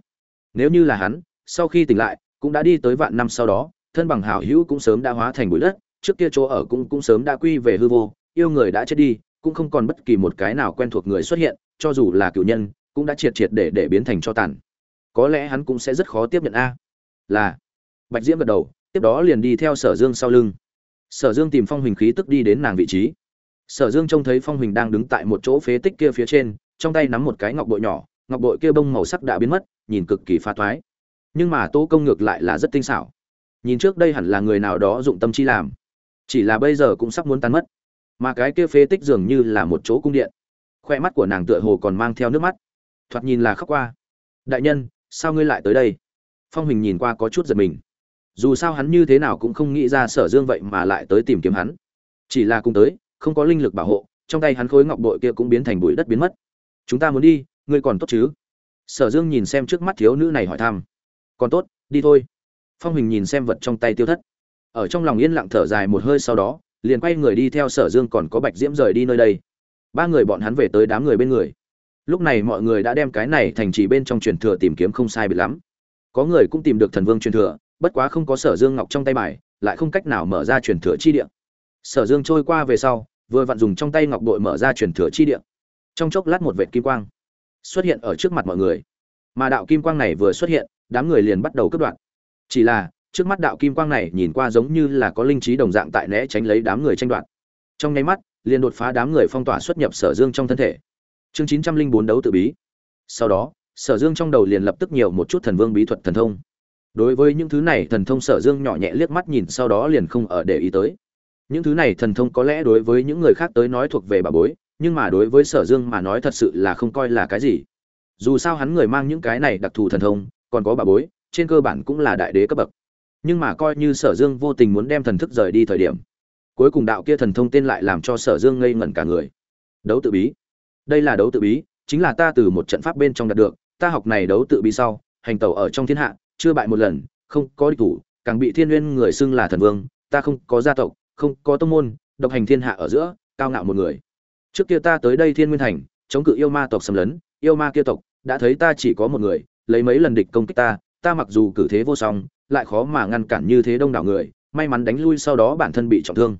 Nếu như là hắn, sau khi tỉnh lại cũng đã đi tới vạn năm sau đó, thân bằng hảo hữu cũng sớm đã hóa thành bụi đất, trước kia chỗ ở cũng cũng sớm đã quy về hư vô, yêu người đã chết đi, cũng không còn bất kỳ một cái nào quen thuộc người xuất hiện, cho dù là cựu nhân, cũng đã triệt triệt để để biến thành cho tàn. Có lẽ hắn cũng sẽ rất khó tiếp nhận a. Là, bạch diễm gật đầu, tiếp đó liền đi theo sở dương sau lưng. Sở dương tìm phong huỳnh khí tức đi đến nàng vị trí. Sở dương trông thấy phong huỳnh đang đứng tại một chỗ phế tích kia phía trên, trong tay nắm một cái ngọc bội nhỏ, ngọc bội kia bông màu sắc đã biến mất, nhìn cực kỳ pha thoái nhưng mà tô công ngược lại là rất tinh xảo. Nhìn trước đây hẳn là người nào đó dụng tâm chi làm, chỉ là bây giờ cũng sắp muốn tan mất. Mà cái kia phế tích dường như là một chỗ cung điện. Khoe mắt của nàng tựa hồ còn mang theo nước mắt. Thoạt nhìn là khóc qua. Đại nhân, sao ngươi lại tới đây? Phong huỳnh nhìn qua có chút giật mình. Dù sao hắn như thế nào cũng không nghĩ ra sở dương vậy mà lại tới tìm kiếm hắn. Chỉ là cùng tới, không có linh lực bảo hộ, trong tay hắn khối ngọc bội kia cũng biến thành bụi đất biến mất. Chúng ta muốn đi, ngươi còn tốt chứ? Sở dương nhìn xem trước mắt thiếu nữ này hỏi thăm còn tốt, đi thôi. Phong hình nhìn xem vật trong tay tiêu thất. Ở trong lòng yên lặng thở dài một hơi sau đó, liền quay người đi theo sở dương còn có bạch diễm rời đi nơi đây. Ba người bọn hắn về tới đám người bên người. Lúc này mọi người đã đem cái này thành trì bên trong truyền thừa tìm kiếm không sai biệt lắm. Có người cũng tìm được thần vương truyền thừa, bất quá không có sở dương ngọc trong tay bài, lại không cách nào mở ra truyền thừa chi địa. Sở dương trôi qua về sau, vừa vặn dùng trong tay ngọc bội mở ra truyền thừa chi địa. Trong chốc lát một vệt kim quang xuất hiện ở trước mặt mọi người. Mà đạo kim quang này vừa xuất hiện đám người liền bắt đầu cướp đoạn chỉ là, trước mắt đạo kim quang này nhìn qua giống như là có linh trí đồng dạng tại né tránh lấy đám người tranh đoạt. Trong nháy mắt, liền đột phá đám người phong tỏa xuất nhập sở dương trong thân thể. Chương chín trăm linh bốn đấu tự bí. Sau đó, sở dương trong đầu liền lập tức nhiều một chút thần vương bí thuật thần thông. Đối với những thứ này thần thông sở dương nhỏ nhẹ liếc mắt nhìn sau đó liền không ở để ý tới. Những thứ này thần thông có lẽ đối với những người khác tới nói thuộc về bà bối, nhưng mà đối với sở dương mà nói thật sự là không coi là cái gì. Dù sao hắn người mang những cái này đặc thù thần thông còn có bà bối, trên cơ bản cũng là đại đế cấp bậc. Nhưng mà coi như sở dương vô tình muốn đem thần thức rời đi thời điểm, cuối cùng đạo kia thần thông tên lại làm cho sở dương ngây ngẩn cả người. Đấu tự bí. Đây là đấu tự bí, chính là ta từ một trận pháp bên trong đạt được, ta học này đấu tự bí sau, hành tẩu ở trong thiên hạ, chưa bại một lần, không có địch thủ, càng bị thiên nguyên người xưng là thần vương, ta không có gia tộc, không có tông môn, độc hành thiên hạ ở giữa, cao ngạo một người. Trước kia ta tới đây thiên nguyên thành, chống cự yêu ma tộc xâm lấn, yêu ma kia tộc, đã thấy ta chỉ có một người lấy mấy lần địch công kích ta ta mặc dù cử thế vô song, lại khó mà ngăn cản như thế đông đảo người, may mắn đánh lui sau đó bản thân bị trọng thương.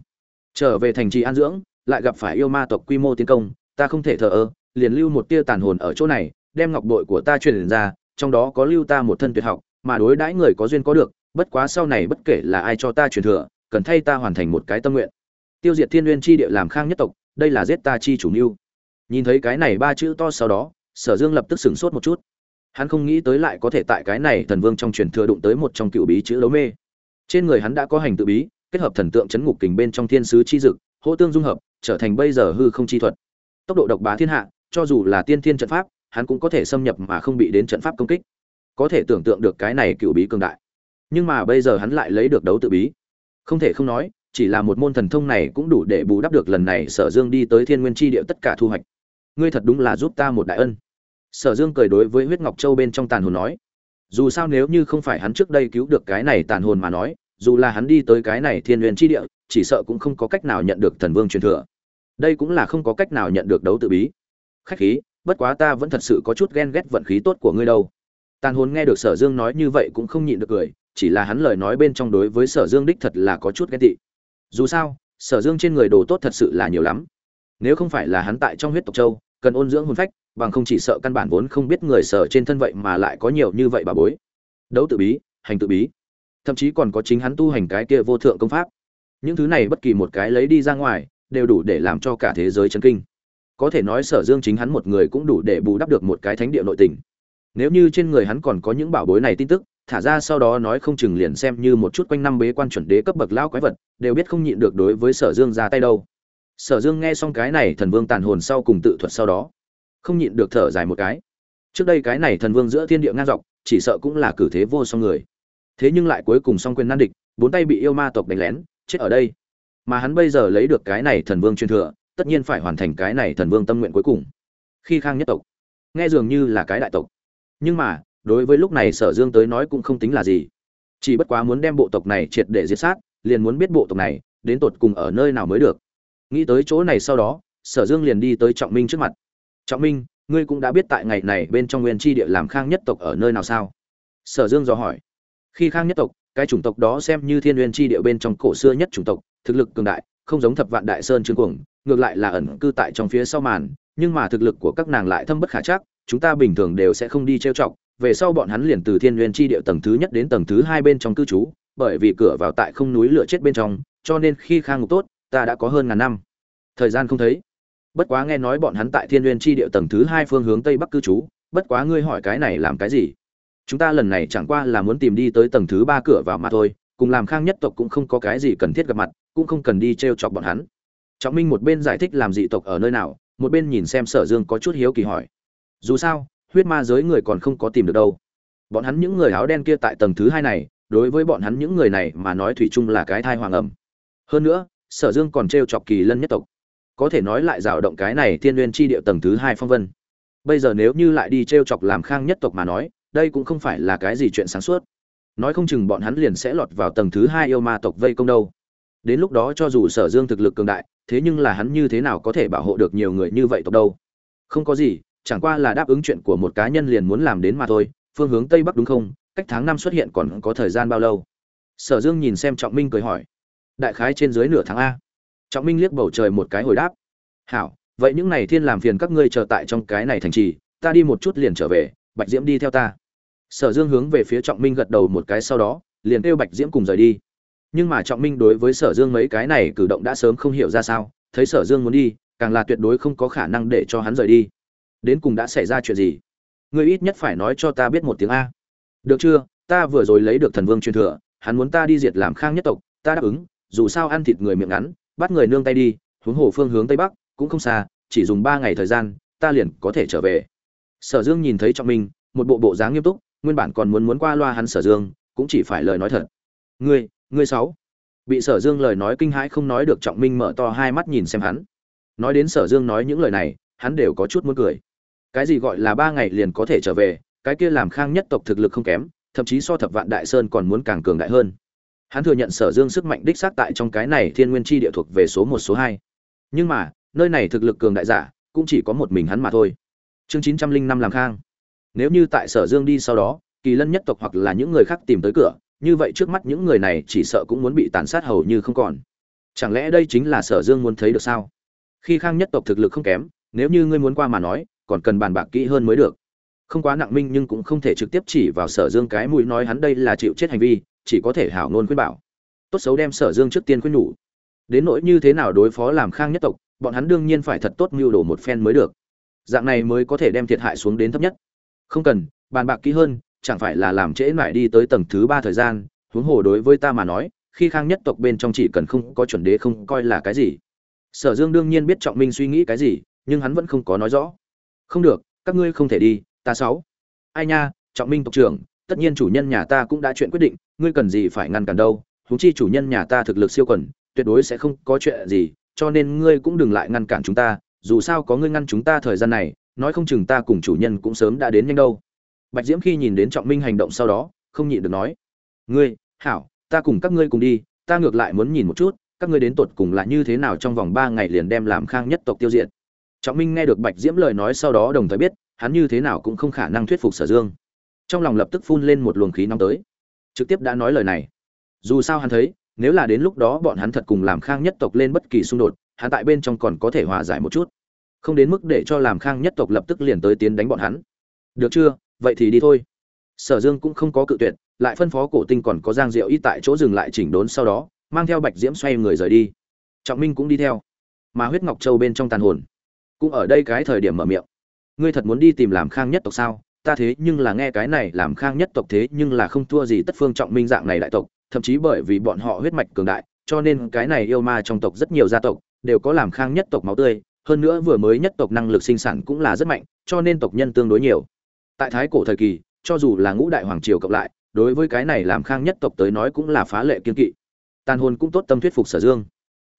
Trở về thành trì an dưỡng, lại gặp phải yêu ma tộc quy mô tiến công, ta không thể thờ ơ, liền lưu một tia tàn hồn ở chỗ này, đem ngọc bội của ta truyền ra, trong đó có lưu ta một thân tuyệt học, mà đối đãi người có duyên có được, bất quá sau này bất kể là ai cho ta truyền thừa, cần thay ta hoàn thành một cái tâm nguyện. Tiêu diệt thiên nguyên chi địa làm khang nhất tộc, đây là giết ta chi chủ mưu. Nhìn thấy cái này ba chữ to sau đó, sở dương lập tức sửng sốt một chút hắn không nghĩ tới lại có thể tại cái này thần vương trong truyền thừa đụng tới một trong cựu bí chữ đấu mê. Trên người hắn đã có hành tự bí, kết hợp thần tượng chấn ngục kình bên trong thiên sứ chi dực hỗ tương dung hợp, trở thành bây giờ hư không chi thuật. Tốc độ độc bá thiên hạ, cho dù là tiên thiên trận pháp, hắn cũng có thể xâm nhập mà không bị đến trận pháp công kích. Có thể tưởng tượng được cái này cựu bí cường đại. Nhưng mà bây giờ hắn lại lấy được đấu tự bí. Không thể không nói, chỉ là một môn thần thông này cũng đủ để bù đắp được lần này sở dương đi tới thiên nguyên tri địa tất cả thu hoạch. Ngươi thật đúng là giúp ta một đại ân sở dương cười đối với huyết ngọc châu bên trong tàn hồn nói, dù sao nếu như không phải hắn trước đây cứu được cái này tàn hồn mà nói, dù là hắn đi tới cái này thiên nguyên tri địa, chỉ sợ cũng không có cách nào nhận được thần vương truyền thừa. Đây cũng là không có cách nào nhận được đấu tự bí. Khách khí, bất quá ta vẫn thật sự có chút ghen ghét vận khí tốt của ngươi đâu. Tàn hồn nghe được sở dương nói như vậy cũng không nhịn được cười, chỉ là hắn lời nói bên trong đối với sở dương đích thật là có chút ghen tị. Dù sao, sở dương trên người đồ tốt thật sự là nhiều lắm. Nếu không phải là hắn tại trong huyết tộc châu, cần ôn dưỡng hồn phách bằng không chỉ sợ căn bản vốn không biết người sở trên thân vậy mà lại có nhiều như vậy bà bối. Đấu tự bí, hành tự bí. Thậm chí còn có chính hắn tu hành cái kia vô thượng công pháp. Những thứ này bất kỳ một cái lấy đi ra ngoài, đều đủ để làm cho cả thế giới chấn kinh. Có thể nói sở dương chính hắn một người cũng đủ để bù đắp được một cái thánh địa nội tình. Nếu như trên người hắn còn có những bảo bối này tin tức, thả ra sau đó nói không chừng liền xem như một chút quanh năm bế quan chuẩn đế cấp bậc lao quái vật, đều biết không nhịn được đối với sở dương ra tay đâu. Sở dương nghe xong cái này thần vương tàn hồn sau cùng tự thuật sau đó không nhịn được thở dài một cái. Trước đây cái này thần vương giữa thiên địa ngang dọc, chỉ sợ cũng là cử thế vô song người. Thế nhưng lại cuối cùng song quyền nan địch, bốn tay bị yêu ma tộc đánh lén, chết ở đây. Mà hắn bây giờ lấy được cái này thần vương truyền thừa, tất nhiên phải hoàn thành cái này thần vương tâm nguyện cuối cùng. Khi khang nhất tộc, nghe dường như là cái đại tộc. Nhưng mà, đối với lúc này sở dương tới nói cũng không tính là gì. Chỉ bất quá muốn đem bộ tộc này triệt để diệt sát, liền muốn biết bộ tộc này đến tột cùng ở nơi nào mới được. Nghĩ tới chỗ này sau đó, sở dương liền đi tới trọng minh trước mặt trọng minh, ngươi cũng đã biết tại ngày này bên trong nguyên tri địa làm khang nhất tộc ở nơi nào sao? Sở dương dò hỏi. Khi khang nhất tộc, cái chủng tộc đó xem như thiên nguyên tri địa bên trong cổ xưa nhất chủng tộc, thực lực cường đại, không giống thập vạn đại sơn trương cuồng, ngược lại là ẩn cư tại trong phía sau màn, nhưng mà thực lực của các nàng lại thâm bất khả chắc, chúng ta bình thường đều sẽ không đi trêu chọc, về sau bọn hắn liền từ thiên nguyên tri địa tầng thứ nhất đến tầng thứ hai bên trong cư trú, bởi vì cửa vào tại không núi lửa chết bên trong, cho nên khi khang ngục tốt, ta đã có hơn ngàn năm. Thời gian không thấy bất quá nghe nói bọn hắn tại thiên nguyên tri địa tầng thứ hai phương hướng tây bắc cư trú, bất quá ngươi hỏi cái này làm cái gì? Chúng ta lần này chẳng qua là muốn tìm đi tới tầng thứ ba cửa vào mà thôi, cùng làm khang nhất tộc cũng không có cái gì cần thiết gặp mặt, cũng không cần đi t r e o chọc bọn hắn. Trọng minh một bên giải thích làm dị tộc ở nơi nào, một bên nhìn xem sở dương có chút hiếu kỳ hỏi. Dù sao, huyết ma giới người còn không có tìm được đâu. Bọn hắn những người áo đen kia tại tầng thứ hai này, đối với bọn hắn những người này mà nói thủy chung là cái thai hoàng ẩm. Hơn nữa, sở dương còn t r e o chọc kỳ lân nhất tộc có thể nói lại rào động cái này thiên nguyên chi địa tầng thứ hai phong vân. Bây giờ nếu như lại đi t r e o chọc làm khang nhất tộc mà nói, đây cũng không phải là cái gì chuyện sáng suốt. Nói không chừng bọn hắn liền sẽ lọt vào tầng thứ hai yêu ma tộc vây công đâu. Đến lúc đó cho dù sở dương thực lực cường đại, thế nhưng là hắn như thế nào có thể bảo hộ được nhiều người như vậy tộc đâu? Không có gì, chẳng qua là đáp ứng chuyện của một cá nhân liền muốn làm đến mà thôi, phương hướng tây bắc đúng không? Cách tháng năm xuất hiện còn có thời gian bao lâu? Sở dương nhìn xem trọng minh cười hỏi. Đại khái trên dưới nửa tháng a trọng minh liếc bầu trời một cái hồi đáp. Hảo, vậy những này thiên làm phiền các ngươi chờ tại trong cái này thành trì, ta đi một chút liền trở về, bạch diễm đi theo ta. Sở dương hướng về phía trọng minh gật đầu một cái sau đó, liền kêu bạch diễm cùng rời đi. Nhưng mà trọng minh đối với sở dương mấy cái này cử động đã sớm không hiểu ra sao, thấy sở dương muốn đi, càng là tuyệt đối không có khả năng để cho hắn rời đi. Đến cùng đã xảy ra chuyện gì? Ngươi ít nhất phải nói cho ta biết một tiếng a. Được chưa? Ta vừa rồi lấy được thần vương truyền thừa, hắn muốn ta đi diệt làm khang nhất tộc, ta đáp ứng, dù sao ăn thịt người miệng ngắn bắt người nương tay đi, huống hồ phương hướng tây bắc, cũng không xa, chỉ dùng ba ngày thời gian, ta liền có thể trở về. Sở dương nhìn thấy trọng minh, một bộ bộ dáng nghiêm túc, nguyên bản còn muốn muốn qua loa hắn sở dương, cũng chỉ phải lời nói thật. Ngươi ngươi sáu. Bị sở dương lời nói kinh hãi không nói được trọng minh mở to hai mắt nhìn xem hắn. Nói đến sở dương nói những lời này, hắn đều có chút muốn cười. Cái gì gọi là ba ngày liền có thể trở về, cái kia làm khang nhất tộc thực lực không kém, thậm chí so thập vạn đại sơn còn muốn càng cường đại hơn hắn thừa nhận sở dương sức mạnh đích xác tại trong cái này thiên nguyên chi địa thuộc về số một, số hai. Nhưng mà, nơi này thực lực cường đại giả, cũng chỉ có một mình hắn mà thôi. Chương chín trăm linh năm làm khang. Nếu như tại sở dương đi sau đó, kỳ lân nhất tộc hoặc là những người khác tìm tới cửa, như vậy trước mắt những người này chỉ sợ cũng muốn bị tàn sát hầu như không còn. Chẳng lẽ đây chính là sở dương muốn thấy được sao? Khi khang nhất tộc thực lực không kém, nếu như ngươi muốn qua mà nói, còn cần bàn bạc kỹ hơn mới được. Không quá nặng minh nhưng cũng không thể trực tiếp chỉ vào sở dương cái mũi nói hắn đây là chịu chết hành vi chỉ có thể hảo ngôn khuyên bảo. Tốt xấu đem sở dương trước tiên khuyên nhủ. Đến nỗi như thế nào đối phó làm khang nhất tộc, bọn hắn đương nhiên phải thật tốt mưu đồ một phen mới được. Dạng này mới có thể đem thiệt hại xuống đến thấp nhất. Không cần, bàn bạc kỹ hơn, chẳng phải là làm trễ mãi đi tới tầng thứ ba thời gian, huống hồ đối với ta mà nói, khi khang nhất tộc bên trong chỉ cần không có chuẩn đế không coi là cái gì. Sở dương đương nhiên biết trọng minh suy nghĩ cái gì, nhưng hắn vẫn không có nói rõ. Không được, các ngươi không thể đi, ta sáu. Ai nha, trọng minh tộc trưởng tất nhiên chủ nhân nhà ta cũng đã chuyện quyết định, ngươi cần gì phải ngăn cản đâu, huống chi chủ nhân nhà ta thực lực siêu quần, tuyệt đối sẽ không có chuyện gì, cho nên ngươi cũng đừng lại ngăn cản chúng ta, dù sao có ngươi ngăn chúng ta thời gian này, nói không chừng ta cùng chủ nhân cũng sớm đã đến nhanh đâu. Bạch diễm khi nhìn đến trọng minh hành động sau đó, không nhịn được nói, ngươi, hảo, ta cùng các ngươi cùng đi, ta ngược lại muốn nhìn một chút, các ngươi đến tột cùng là như thế nào trong vòng ba ngày liền đem làm khang nhất tộc tiêu diệt. Trọng minh nghe được bạch diễm lời nói sau đó đồng thời biết, hắn như thế nào cũng không khả năng thuyết phục sở dương trong lòng lập tức phun lên một luồng khí nóng tới. Trực tiếp đã nói lời này. Dù sao hắn thấy, nếu là đến lúc đó bọn hắn thật cùng làm khang nhất tộc lên bất kỳ xung đột, hắn tại bên trong còn có thể hòa giải một chút. Không đến mức để cho làm khang nhất tộc lập tức liền tới tiến đánh bọn hắn. Được chưa? Vậy thì đi thôi. Sở dương cũng không có cự tuyệt, lại phân phó cổ tinh còn có giang diệu y tại chỗ dừng lại chỉnh đốn sau đó, mang theo bạch diễm xoay người rời đi. Trọng minh cũng đi theo. Mà huyết ngọc châu bên trong tàn hồn cũng ở đây cái thời điểm mở miệng. Ngươi thật muốn đi tìm làm khang nhất tộc sao? Ta thế nhưng là nghe cái này làm khang nhất tộc thế nhưng là không thua gì tất phương trọng minh dạng này đại tộc, thậm chí bởi vì bọn họ huyết mạch cường đại, cho nên cái này yêu ma trong tộc rất nhiều gia tộc đều có làm khang nhất tộc máu tươi, hơn nữa vừa mới nhất tộc năng lực sinh sản cũng là rất mạnh, cho nên tộc nhân tương đối nhiều. Tại thái cổ thời kỳ, cho dù là ngũ đại hoàng triều cộng lại, đối với cái này làm khang nhất tộc tới nói cũng là phá lệ kiên kỵ. Tàn hồn cũng tốt tâm thuyết phục sở dương.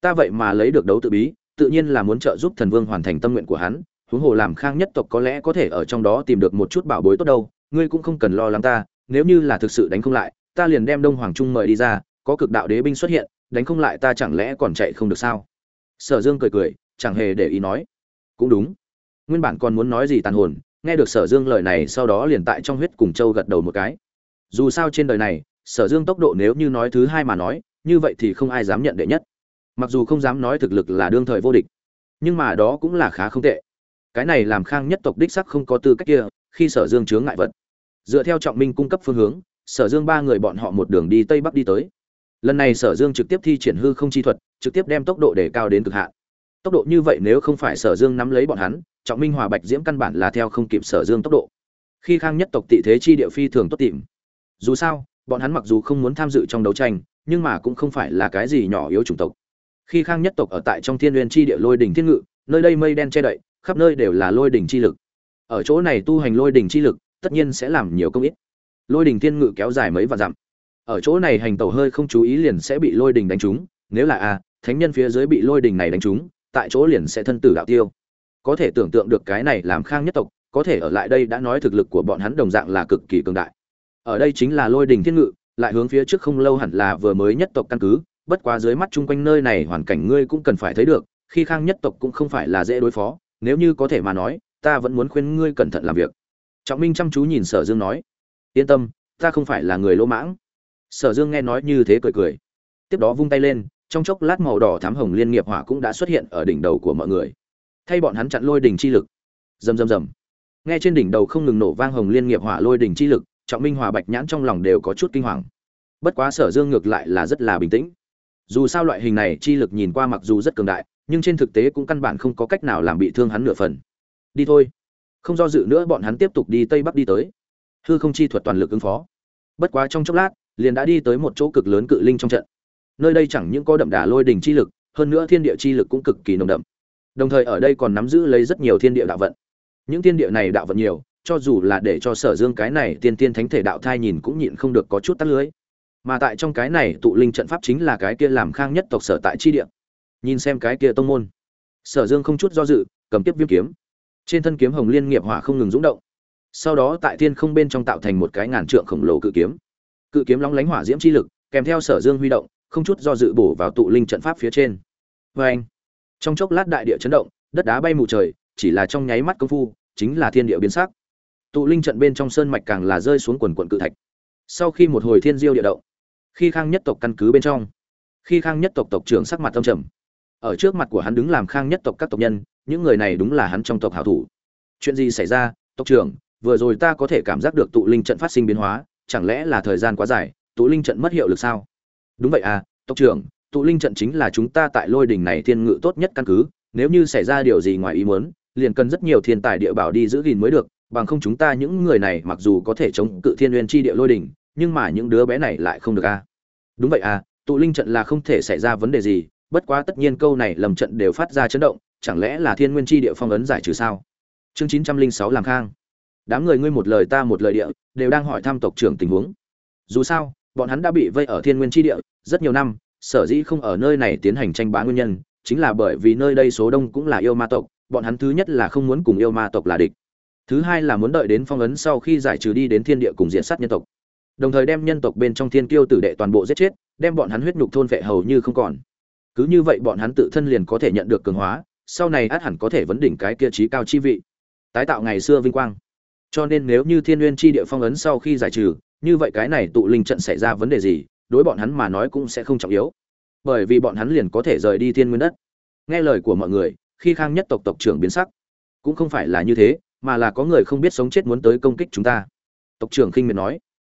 Ta vậy mà lấy được đấu tự bí, tự nhiên là muốn trợ giúp thần vương hoàn thành tâm nguyện của hắn huống hồ làm khang nhất tộc có lẽ có thể ở trong đó tìm được một chút bảo bối tốt đâu, ngươi cũng không cần lo lắng ta, nếu như là thực sự đánh không lại, ta liền đem đông hoàng trung mời đi ra, có cực đạo đế binh xuất hiện, đánh không lại ta chẳng lẽ còn chạy không được sao? Sở dương cười cười, chẳng hề để ý nói. Cũng đúng. Nguyên bản còn muốn nói gì tàn hồn, nghe được sở dương lời này sau đó liền tại trong huyết cùng châu gật đầu một cái. Dù sao trên đời này, sở dương tốc độ nếu như nói thứ hai mà nói, như vậy thì không ai dám nhận đệ nhất. Mặc dù không dám nói thực lực là đương thời vô địch, nhưng mà đó cũng là khá không tệ cái này làm khang nhất tộc đích sắc không có tư cách kia, khi sở dương chướng ngại vật. Dựa theo trọng minh cung cấp phương hướng, sở dương ba người bọn họ một đường đi tây bắc đi tới. Lần này sở dương trực tiếp thi triển hư không chi thuật, trực tiếp đem tốc độ để cao đến cực hạn. Tốc độ như vậy nếu không phải sở dương nắm lấy bọn hắn, trọng minh hòa bạch diễm căn bản là theo không kịp sở dương tốc độ. Khi khang nhất tộc tị thế chi địa phi thường tốt tìm. Dù sao, bọn hắn mặc dù không muốn tham dự trong đấu tranh, nhưng mà cũng không phải là cái gì nhỏ yếu chủng tộc. Khi khang nhất tộc ở tại trong thiên nguyên chi địa lôi đỉnh thiên ngự, nơi đây mây đen che đậy khắp nơi đều là lôi đỉnh chi lực. Ở chỗ này tu hành lôi đỉnh chi lực, tất nhiên sẽ làm nhiều công ít. Lôi đỉnh thiên ngự kéo dài mấy vạn dặm. Ở chỗ này hành tẩu hơi không chú ý liền sẽ bị lôi đỉnh đánh trúng, nếu là a, thánh nhân phía dưới bị lôi đỉnh này đánh trúng, tại chỗ liền sẽ thân tử đạo tiêu. Có thể tưởng tượng được cái này làm khang nhất tộc, có thể ở lại đây đã nói thực lực của bọn hắn đồng dạng là cực kỳ cường đại. Ở đây chính là lôi đỉnh thiên ngự, lại hướng phía trước không lâu hẳn là vừa mới nhất tộc căn cứ, bất quá dưới mắt chung quanh nơi này hoàn cảnh ngươi cũng cần phải thấy được, khi khang nhất tộc cũng không phải là dễ đối phó nếu như có thể mà nói, ta vẫn muốn khuyên ngươi cẩn thận làm việc. Trọng minh chăm chú nhìn sở dương nói, yên tâm, ta không phải là người lỗ mãng. Sở dương nghe nói như thế cười cười. Tiếp đó vung tay lên, trong chốc lát màu đỏ thám hồng liên nghiệp hỏa cũng đã xuất hiện ở đỉnh đầu của mọi người. Thay bọn hắn chặn lôi đỉnh chi lực. Rầm rầm rầm. Nghe trên đỉnh đầu không ngừng nổ vang hồng liên nghiệp hỏa lôi đỉnh chi lực, trọng minh hòa bạch nhãn trong lòng đều có chút kinh hoàng. Bất quá sở dương ngược lại là rất là bình tĩnh. Dù sao loại hình này chi lực nhìn qua mặc dù rất cường đại nhưng trên thực tế cũng căn bản không có cách nào làm bị thương hắn nửa phần. Đi thôi. Không do dự nữa bọn hắn tiếp tục đi tây bắc đi tới. Hư không chi thuật toàn lực ứng phó. Bất quá trong chốc lát, liền đã đi tới một chỗ cực lớn cự linh trong trận. Nơi đây chẳng những có đậm đà lôi đỉnh chi lực, hơn nữa thiên địa chi lực cũng cực kỳ nồng đậm. Đồng thời ở đây còn nắm giữ lấy rất nhiều thiên địa đạo vận. Những thiên địa này đạo vận nhiều, cho dù là để cho sở dương cái này tiên tiên thánh thể đạo thai nhìn cũng nhịn không được có chút tắt lưới. Mà tại trong cái này tụ linh trận pháp chính là cái kia làm khang nhất tộc sở tại chi địa nhìn xem cái kia tông môn. Sở dương không chút do dự, cầm tiếp viêm kiếm. Trên thân kiếm hồng liên nghiệp hỏa không ngừng rúng động. Sau đó tại thiên không bên trong tạo thành một cái ngàn trượng khổng lồ cự kiếm. Cự kiếm lóng lánh hỏa diễm chi lực, kèm theo sở dương huy động, không chút do dự bổ vào tụ linh trận pháp phía trên. Vê anh trong chốc lát đại địa chấn động, đất đá bay mù trời, chỉ là trong nháy mắt công phu, chính là thiên địa biến sắc. Tụ linh trận bên trong sơn mạch càng là rơi xuống quần quận cự thạch. Sau khi một hồi thiên diêu địa động, khi khang nhất tộc căn cứ bên trong, khi khang nhất tộc tộc trưởng sắc mặt tâm trầm ở trước mặt của hắn đứng làm khang nhất tộc các tộc nhân, những người này đúng là hắn trong tộc hảo thủ chuyện gì xảy ra, tộc trưởng, vừa rồi ta có thể cảm giác được tụ linh trận phát sinh biến hóa, chẳng lẽ là thời gian quá dài, tụ linh trận mất hiệu lực sao đúng vậy à tộc trưởng, tụ linh trận chính là chúng ta tại lôi đỉnh này thiên ngự tốt nhất căn cứ, nếu như xảy ra điều gì ngoài ý muốn, liền cần rất nhiều thiên tài địa bảo đi giữ gìn mới được, bằng không chúng ta những người này mặc dù có thể chống cự thiên nguyên chi địa lôi đỉnh, nhưng mà những đứa bé này lại không được a à. đúng vậy à tụ linh trận là không thể xảy ra vấn đề gì bất quá tất nhiên câu này lầm trận đều phát ra chấn động, chẳng lẽ là thiên nguyên chi địa phong ấn giải trừ sao? Chương chín trăm linh sáu làm khang. Đám người ngươi một lời ta một lời địa, đều đang hỏi thăm tộc trưởng tình huống. Dù sao, bọn hắn đã bị vây ở thiên nguyên chi địa rất nhiều năm, sở dĩ không ở nơi này tiến hành tranh bá nguyên nhân, chính là bởi vì nơi đây số đông cũng là yêu ma tộc, bọn hắn thứ nhất là không muốn cùng yêu ma tộc là địch. Thứ hai là muốn đợi đến phong ấn sau khi giải trừ đi đến thiên địa cùng diện sát nhân tộc. Đồng thời đem nhân tộc bên trong thiên kiêu tử đệ toàn bộ giết chết, đem bọn hắn huyết nhục thôn vệ hầu như không còn cứ như vậy bọn hắn tự thân liền có thể nhận được cường hóa, sau này át hẳn có thể vấn đỉnh cái kia trí cao chi vị. Tái tạo ngày xưa vinh quang. Cho nên nếu như thiên nguyên chi địa phong ấn sau khi giải trừ, như vậy cái này tụ linh trận xảy ra vấn đề gì, đối bọn hắn mà nói cũng sẽ không trọng yếu. Bởi vì bọn hắn liền có thể rời đi thiên nguyên đất. Nghe lời của mọi người, khi khang nhất tộc tộc trưởng biến sắc, cũng không phải là như thế, mà là có người không biết sống chết muốn tới công kích chúng ta. Tộc trưởng khinh miệt nói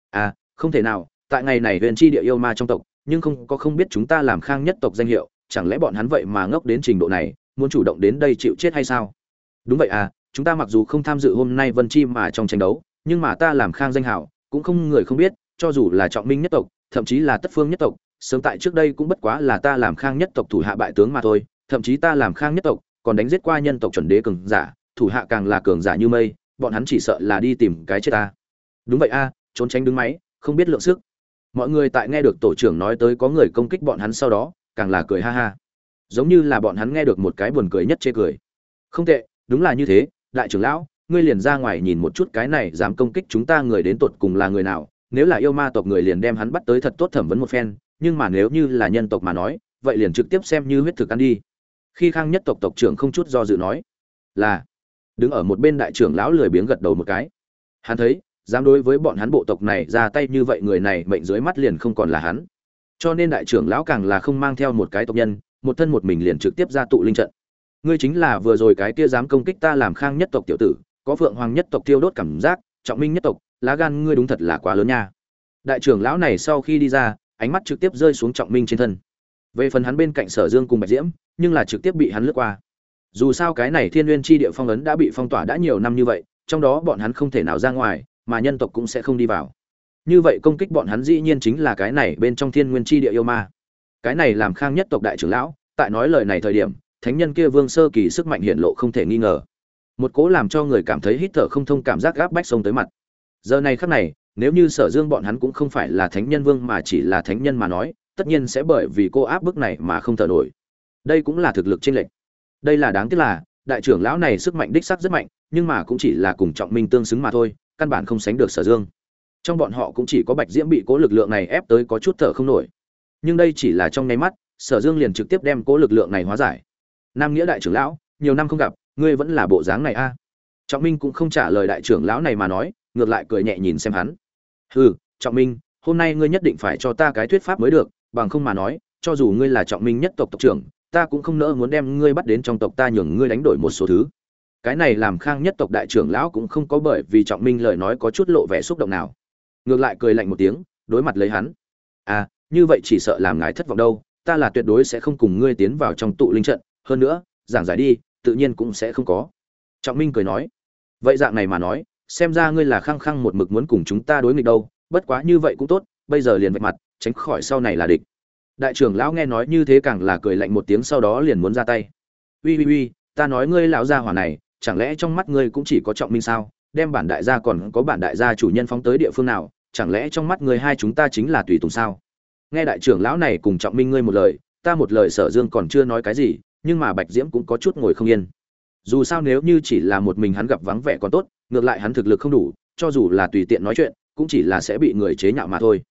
à không thể nào, tại ngày này huyền chi địa yêu ma trong tộc nhưng không có không biết chúng ta làm khang nhất tộc danh hiệu, chẳng lẽ bọn hắn vậy mà ngốc đến trình độ này, muốn chủ động đến đây chịu chết hay sao? Đúng vậy à chúng ta mặc dù không tham dự hôm nay vân chi mà trong tranh đấu, nhưng mà ta làm khang danh hảo, cũng không người không biết, cho dù là trọng minh nhất tộc, thậm chí là tất phương nhất tộc, sớm tại trước đây cũng bất quá là ta làm khang nhất tộc thủ hạ bại tướng mà thôi, thậm chí ta làm khang nhất tộc, còn đánh giết qua nhân tộc chuẩn đế cường giả, thủ hạ càng là cường giả như mây, bọn hắn chỉ sợ là đi tìm cái chết ta. Đúng vậy a trốn tránh đứng máy, không biết lượng sức mọi người tại nghe được tổ trưởng nói tới có người công kích bọn hắn sau đó, càng là cười ha ha. Giống như là bọn hắn nghe được một cái buồn cười nhất chê cười. Không tệ, đúng là như thế, đại trưởng lão, ngươi liền ra ngoài nhìn một chút cái này dám công kích chúng ta người đến tột cùng là người nào. Nếu là yêu ma tộc người liền đem hắn bắt tới thật tốt thẩm vấn một phen, nhưng mà nếu như là nhân tộc mà nói, vậy liền trực tiếp xem như huyết thực ăn đi. Khi khang nhất tộc tộc trưởng không chút do dự nói, là, đứng ở một bên đại trưởng lão lười biếng gật đầu một cái. Hắn thấy dám đối với bọn hắn bộ tộc này ra tay như vậy, người này mệnh dưới mắt liền không còn là hắn. Cho nên đại trưởng lão càng là không mang theo một cái tộc nhân, một thân một mình liền trực tiếp ra tụ linh trận. Ngươi chính là vừa rồi cái kia dám công kích ta làm khang nhất tộc tiểu tử, có phượng hoàng nhất tộc tiêu đốt cảm giác, trọng minh nhất tộc, lá gan ngươi đúng thật là quá lớn nha. Đại trưởng lão này sau khi đi ra, ánh mắt trực tiếp rơi xuống trọng minh trên thân. Về phần hắn bên cạnh sở dương cùng bạch diễm, nhưng là trực tiếp bị hắn lướt qua. Dù sao cái này thiên nguyên chi địa phong ấn đã bị phong tỏa đã nhiều năm như vậy, trong đó bọn hắn không thể nào ra ngoài mà nhân tộc cũng sẽ không đi vào. Như vậy công kích bọn hắn dĩ nhiên chính là cái này bên trong thiên nguyên chi địa yêu ma. Cái này làm khang nhất tộc đại trưởng lão, tại nói lời này thời điểm, thánh nhân kia vương sơ kỳ sức mạnh hiện lộ không thể nghi ngờ. Một cố làm cho người cảm thấy hít thở không thông cảm giác gáp bách sông tới mặt. Giờ này khắc này, nếu như sở dương bọn hắn cũng không phải là thánh nhân vương mà chỉ là thánh nhân mà nói, tất nhiên sẽ bởi vì cô áp bức này mà không thở nổi. Đây cũng là thực lực chênh lệch. Đây là đáng tiếc là, đại trưởng lão này sức mạnh đích sắc rất mạnh, nhưng mà cũng chỉ là cùng trọng minh tương xứng mà thôi căn bản không sánh được sở dương. Trong bọn họ cũng chỉ có bạch diễm bị cố lực lượng này ép tới có chút thở không nổi. Nhưng đây chỉ là trong nháy mắt, sở dương liền trực tiếp đem cố lực lượng này hóa giải. Nam nghĩa đại trưởng lão, nhiều năm không gặp, ngươi vẫn là bộ dáng này a. À? trọng minh cũng không trả lời đại trưởng lão này mà nói, ngược lại cười nhẹ nhìn xem hắn. Hừ, trọng minh, hôm nay ngươi nhất định phải cho ta cái thuyết pháp mới được, bằng không mà nói, cho dù ngươi là trọng minh nhất tộc tộc trưởng, ta cũng không nỡ muốn đem ngươi bắt đến trong tộc ta nhường ngươi đánh đổi một số thứ cái này làm khang nhất tộc đại trưởng lão cũng không có bởi vì trọng minh lời nói có chút lộ vẻ xúc động nào. Ngược lại cười lạnh một tiếng, đối mặt lấy hắn. À như vậy chỉ sợ làm ngài thất vọng đâu, ta là tuyệt đối sẽ không cùng ngươi tiến vào trong tụ linh trận, hơn nữa, giảng giải đi, tự nhiên cũng sẽ không có. Trọng minh cười nói. Vậy dạng này mà nói, xem ra ngươi là khăng khăng một mực muốn cùng chúng ta đối nghịch đâu, bất quá như vậy cũng tốt, bây giờ liền vạch mặt, tránh khỏi sau này là địch. Đại trưởng lão nghe nói như thế càng là cười lạnh một tiếng sau đó liền muốn ra tay. Uy uy uy, ta nói ngươi lão gia hỏa này chẳng lẽ trong mắt ngươi cũng chỉ có trọng minh sao? Đem bản đại gia còn có bản đại gia chủ nhân phóng tới địa phương nào? Chẳng lẽ trong mắt ngươi hai chúng ta chính là tùy tùng sao? Nghe đại trưởng lão này cùng trọng minh ngươi một lời, ta một lời sở dương còn chưa nói cái gì, nhưng mà bạch diễm cũng có chút ngồi không yên. Dù sao nếu như chỉ là một mình hắn gặp vắng vẻ còn tốt, ngược lại hắn thực lực không đủ, cho dù là tùy tiện nói chuyện, cũng chỉ là sẽ bị người chế nhạo mà thôi.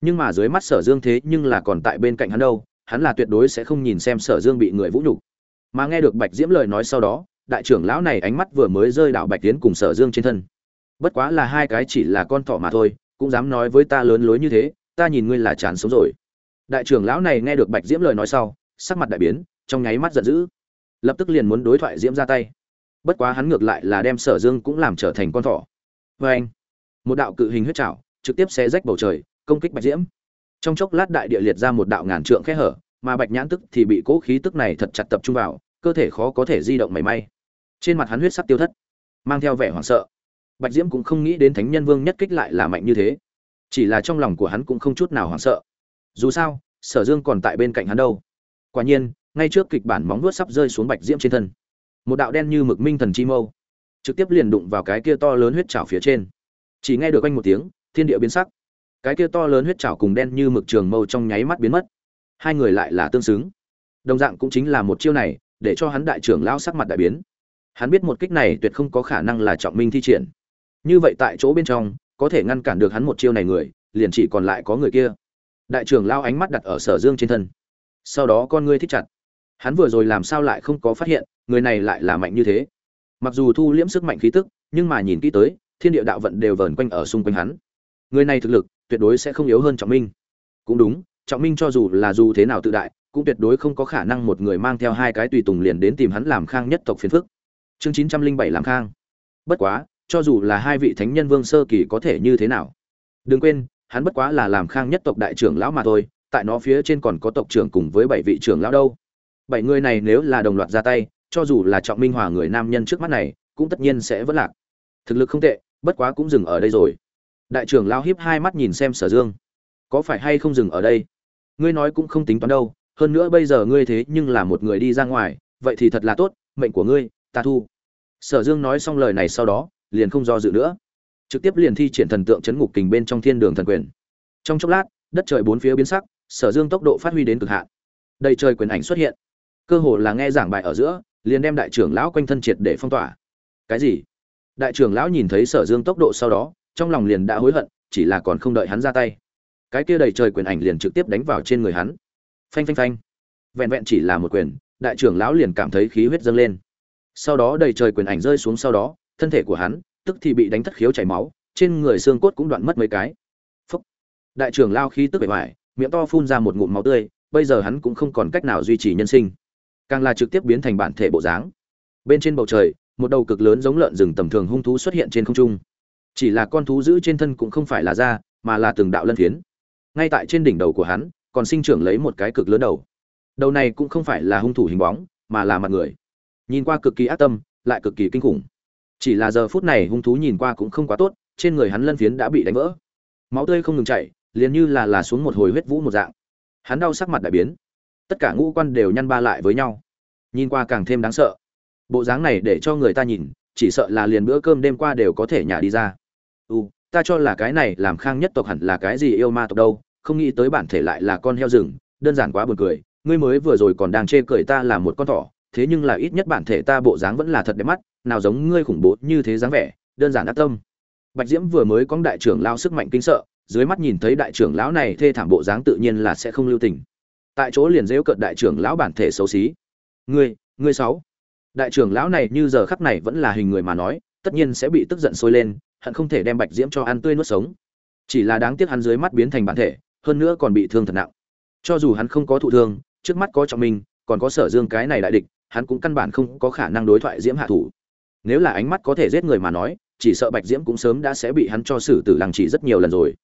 Nhưng mà dưới mắt sở dương thế nhưng là còn tại bên cạnh hắn đâu, hắn là tuyệt đối sẽ không nhìn xem sở dương bị người vũ nhục. Mà nghe được bạch diễm lời nói sau đó đại trưởng lão này ánh mắt vừa mới rơi đảo bạch tiến cùng sở dương trên thân. Bất quá là hai cái chỉ là con thỏ mà thôi, cũng dám nói với ta lớn lối như thế, ta nhìn ngươi là chán sống rồi. Đại trưởng lão này nghe được bạch diễm lời nói sau, sắc mặt đại biến, trong nháy mắt giận dữ. Lập tức liền muốn đối thoại diễm ra tay. Bất quá hắn ngược lại là đem sở dương cũng làm trở thành con thỏ. Vê anh, một đạo cự hình huyết trảo, trực tiếp xé rách bầu trời, công kích bạch diễm. Trong chốc lát đại địa liệt ra một đạo ngàn trượng khe hở, mà bạch nhãn tức thì bị cố khí tức này thật chặt tập trung vào, cơ thể khó có thể di động mảy may trên mặt hắn huyết sắc tiêu thất, mang theo vẻ hoảng sợ. Bạch diễm cũng không nghĩ đến thánh nhân vương nhất kích lại là mạnh như thế. Chỉ là trong lòng của hắn cũng không chút nào hoảng sợ. Dù sao, sở dương còn tại bên cạnh hắn đâu. Quả nhiên, ngay trước kịch bản móng vuốt sắp rơi xuống bạch diễm trên thân, một đạo đen như mực minh thần chi mâu trực tiếp liền đụng vào cái kia to lớn huyết trào phía trên. Chỉ nghe được quanh một tiếng, thiên địa biến sắc. Cái kia to lớn huyết trào cùng đen như mực trường mâu trong nháy mắt biến mất. Hai người lại là tương xứng. Đồng dạng cũng chính là một chiêu này, để cho hắn đại trưởng lao sắc mặt đại biến hắn biết một kích này tuyệt không có khả năng là trọng minh thi triển. Như vậy tại chỗ bên trong, có thể ngăn cản được hắn một chiêu này người, liền chỉ còn lại có người kia. Đại trưởng lao ánh mắt đặt ở sở dương trên thân. Sau đó con ngươi thích chặt. Hắn vừa rồi làm sao lại không có phát hiện, người này lại là mạnh như thế. Mặc dù thu liễm sức mạnh khí tức, nhưng mà nhìn kỹ tới, thiên địa đạo vận đều vờn quanh ở xung quanh hắn. Người này thực lực, tuyệt đối sẽ không yếu hơn trọng minh. Cũng đúng, trọng minh cho dù là dù thế nào tự đại, cũng tuyệt đối không có khả năng một người mang theo hai cái tùy tùng liền đến tìm hắn làm khang nhất tộc phiền phức chương chín trăm linh bảy làm khang. Bất quá, cho dù là hai vị thánh nhân vương sơ kỳ có thể như thế nào? Đừng quên, hắn bất quá là làm khang nhất tộc đại trưởng lão mà thôi, tại nó phía trên còn có tộc trưởng cùng với bảy vị trưởng lão đâu. Bảy người này nếu là đồng loạt ra tay, cho dù là trọng minh hòa người nam nhân trước mắt này, cũng tất nhiên sẽ vẫn lạc. Thực lực không tệ, bất quá cũng dừng ở đây rồi. Đại trưởng lão hiếp hai mắt nhìn xem sở dương. Có phải hay không dừng ở đây? Ngươi nói cũng không tính toán đâu, hơn nữa bây giờ ngươi thế nhưng là một người đi ra ngoài, vậy thì thật là tốt, mệnh của ngươi ta thu. Sở dương nói xong lời này sau đó, liền không do dự nữa. Trực tiếp liền thi triển thần tượng chấn ngục kình bên trong thiên đường thần quyền. Trong chốc lát, đất trời bốn phía biến sắc, sở dương tốc độ phát huy đến cực hạn. Đầy trời quyền ảnh xuất hiện. Cơ hồ là nghe giảng bài ở giữa, liền đem đại trưởng lão quanh thân triệt để phong tỏa. Cái gì? Đại trưởng lão nhìn thấy sở dương tốc độ sau đó, trong lòng liền đã hối hận, chỉ là còn không đợi hắn ra tay. Cái kia đầy trời quyền ảnh liền trực tiếp đánh vào trên người hắn. Phanh phanh phanh. Vẹn vẹn chỉ là một quyền, đại trưởng lão liền cảm thấy khí huyết dâng lên sau đó đầy trời quyền ảnh rơi xuống sau đó, thân thể của hắn, tức thì bị đánh thất khiếu chảy máu, trên người xương cốt cũng đoạn mất mấy cái. Phúc. đại trưởng lao khí tức bề ngoài miệng to phun ra một ngụm máu tươi, bây giờ hắn cũng không còn cách nào duy trì nhân sinh. Càng là trực tiếp biến thành bản thể bộ dáng. Bên trên bầu trời, một đầu cực lớn giống lợn rừng tầm thường hung thú xuất hiện trên không trung. Chỉ là con thú giữ trên thân cũng không phải là da, mà là từng đạo lân phiến. Ngay tại trên đỉnh đầu của hắn, còn sinh trưởng lấy một cái cực lớn đầu. Đầu này cũng không phải là hung thủ hình bóng, mà là mặt người nhìn qua cực kỳ ác tâm, lại cực kỳ kinh khủng. Chỉ là giờ phút này hung thú nhìn qua cũng không quá tốt, trên người hắn lân phiến đã bị đánh vỡ. Máu tươi không ngừng chảy, liền như là là xuống một hồi huyết vũ một dạng. Hắn đau sắc mặt đại biến. Tất cả ngũ quan đều nhăn ba lại với nhau. Nhìn qua càng thêm đáng sợ. Bộ dáng này để cho người ta nhìn, chỉ sợ là liền bữa cơm đêm qua đều có thể nhả đi ra. U ta cho là cái này làm khang nhất tộc hẳn là cái gì yêu ma tộc đâu, không nghĩ tới bản thể lại là con heo rừng, đơn giản quá buồn cười. Ngươi mới vừa rồi còn đang chê cười ta là một con thỏ thế nhưng là ít nhất bản thể ta bộ dáng vẫn là thật đẹp mắt, nào giống ngươi khủng bố như thế dáng vẻ, đơn giản ác tâm. Bạch diễm vừa mới có đại trưởng lao sức mạnh kinh sợ, dưới mắt nhìn thấy đại trưởng lão này thê thảm bộ dáng tự nhiên là sẽ không lưu tình. Tại chỗ liền dễu cợt đại trưởng lão bản thể xấu xí. Ngươi ngươi sáu. Đại trưởng lão này như giờ khắc này vẫn là hình người mà nói, tất nhiên sẽ bị tức giận sôi lên, hận không thể đem bạch diễm cho ăn tươi nuốt sống. Chỉ là đáng tiếc hắn dưới mắt biến thành bản thể, hơn nữa còn bị thương thật nặng. Cho dù hắn không có thụ thương, trước mắt có trọng minh còn có sở dương cái này đại địch hắn cũng căn bản không có khả năng đối thoại diễm hạ thủ. Nếu là ánh mắt có thể giết người mà nói, chỉ sợ bạch diễm cũng sớm đã sẽ bị hắn cho xử tử lăng chỉ rất nhiều lần rồi.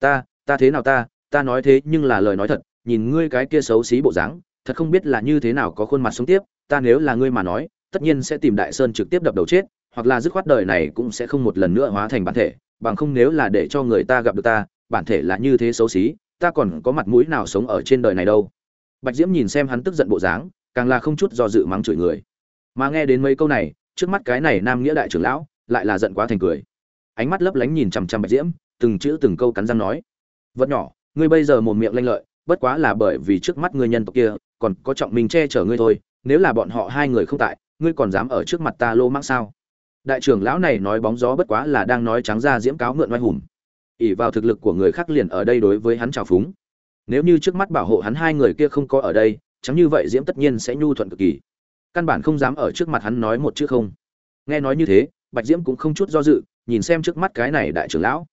Ta ta thế nào ta? Ta nói thế nhưng là lời nói thật, nhìn ngươi cái kia xấu xí bộ dáng, thật không biết là như thế nào có khuôn mặt sống tiếp, ta nếu là ngươi mà nói, tất nhiên sẽ tìm đại sơn trực tiếp đập đầu chết, hoặc là dứt khoát đời này cũng sẽ không một lần nữa hóa thành bản thể, bằng không nếu là để cho người ta gặp được ta, bản thể là như thế xấu xí, ta còn có mặt mũi nào sống ở trên đời này đâu? Bạch diễm nhìn xem hắn tức giận bộ dáng càng là không chút do dự mắng chửi người. Mà nghe đến mấy câu này, trước mắt cái này nam nghĩa đại trưởng lão, lại là giận quá thành cười. Ánh mắt lấp lánh nhìn chằm chằm bạch diễm, từng chữ từng câu cắn răng nói, vật nhỏ, ngươi bây giờ mồm miệng lanh lợi, bất quá là bởi vì trước mắt ngươi nhân tộc kia, còn có trọng mình che chở ngươi thôi, nếu là bọn họ hai người không tại, ngươi còn dám ở trước mặt ta lô mãng sao? Đại trưởng lão này nói bóng gió bất quá là đang nói trắng ra diễm cáo mượn oai hùng. Ỉ vào thực lực của người khác liền ở đây đối với hắn trào phúng. Nếu như trước mắt bảo hộ hắn hai người kia không có ở đây chẳng như vậy diễm tất nhiên sẽ nhu thuận cực kỳ. Căn bản không dám ở trước mặt hắn nói một chữ không. Nghe nói như thế, bạch diễm cũng không chút do dự, nhìn xem trước mắt cái này đại trưởng lão.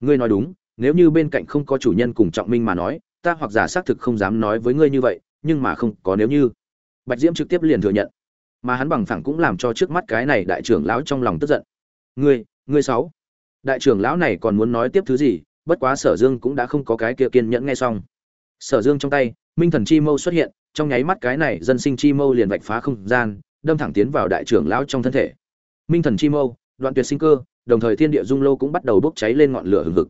Ngươi nói đúng, nếu như bên cạnh không có chủ nhân cùng trọng minh mà nói, ta hoặc giả xác thực không dám nói với ngươi như vậy, nhưng mà không có nếu như. Bạch diễm trực tiếp liền thừa nhận. Mà hắn bằng phẳng cũng làm cho trước mắt cái này đại trưởng lão trong lòng tức giận. Ngươi ngươi sáu. Đại trưởng lão này còn muốn nói tiếp thứ gì, bất quá sở dương cũng đã không có cái kia kiên nhẫn nghe xong. Sở dương trong tay, minh thần chi mâu xuất hiện trong nháy mắt cái này dân sinh chi mâu liền vạch phá không gian, đâm thẳng tiến vào đại trưởng lão trong thân thể. Minh thần chi mâu, đoạn tuyệt sinh cơ, đồng thời thiên địa dung lô cũng bắt đầu bốc cháy lên ngọn lửa hừng hực.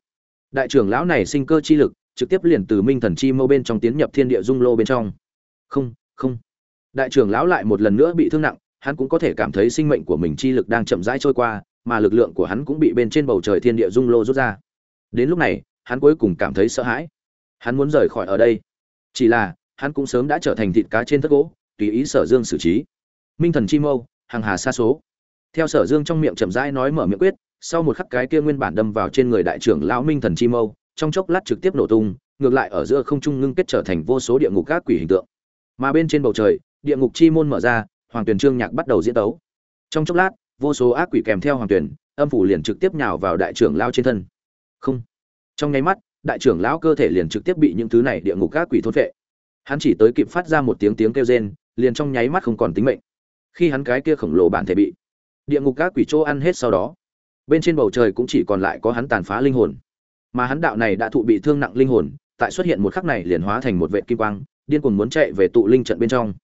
Đại trưởng lão này sinh cơ chi lực, trực tiếp liền từ minh thần chi mâu bên trong tiến nhập thiên địa dung lô bên trong. Không không. Đại trưởng lão lại một lần nữa bị thương nặng, hắn cũng có thể cảm thấy sinh mệnh của mình chi lực đang chậm rãi trôi qua, mà lực lượng của hắn cũng bị bên trên bầu trời thiên địa dung lô rút ra. Đến lúc này, hắn cuối cùng cảm thấy sợ hãi. Hắn muốn rời khỏi ở đây. Chỉ là hắn cũng sớm đã trở thành thịt cá trên thất gỗ, tùy ý sở dương xử trí. Minh thần chi mâu, hàng hà xa số. Theo sở dương trong miệng chậm rãi nói mở miệng quyết, sau một khắc cái kia nguyên bản đâm vào trên người đại trưởng lão minh thần chi mâu, trong chốc lát trực tiếp nổ tung, ngược lại ở giữa không trung ngưng kết trở thành vô số địa ngục các quỷ hình tượng. Mà bên trên bầu trời, địa ngục chi môn mở ra, hoàng tuyển trương nhạc bắt đầu diễn tấu. Trong chốc lát, vô số ác quỷ kèm theo hoàng tuyển âm phủ liền trực tiếp nhào vào đại trưởng lao trên thân. Không. Trong nháy mắt, đại trưởng lão cơ thể liền trực tiếp bị những thứ này địa ngục ác quỷ thôn vệ hắn chỉ tới kịp phát ra một tiếng tiếng kêu rên, liền trong nháy mắt không còn tính mệnh. Khi hắn cái kia khổng lồ bản thể bị địa ngục các quỷ chỗ ăn hết sau đó, bên trên bầu trời cũng chỉ còn lại có hắn tàn phá linh hồn. Mà hắn đạo này đã thụ bị thương nặng linh hồn, tại xuất hiện một khắc này liền hóa thành một vệ kim quang, điên cuồng muốn chạy về tụ linh trận bên trong.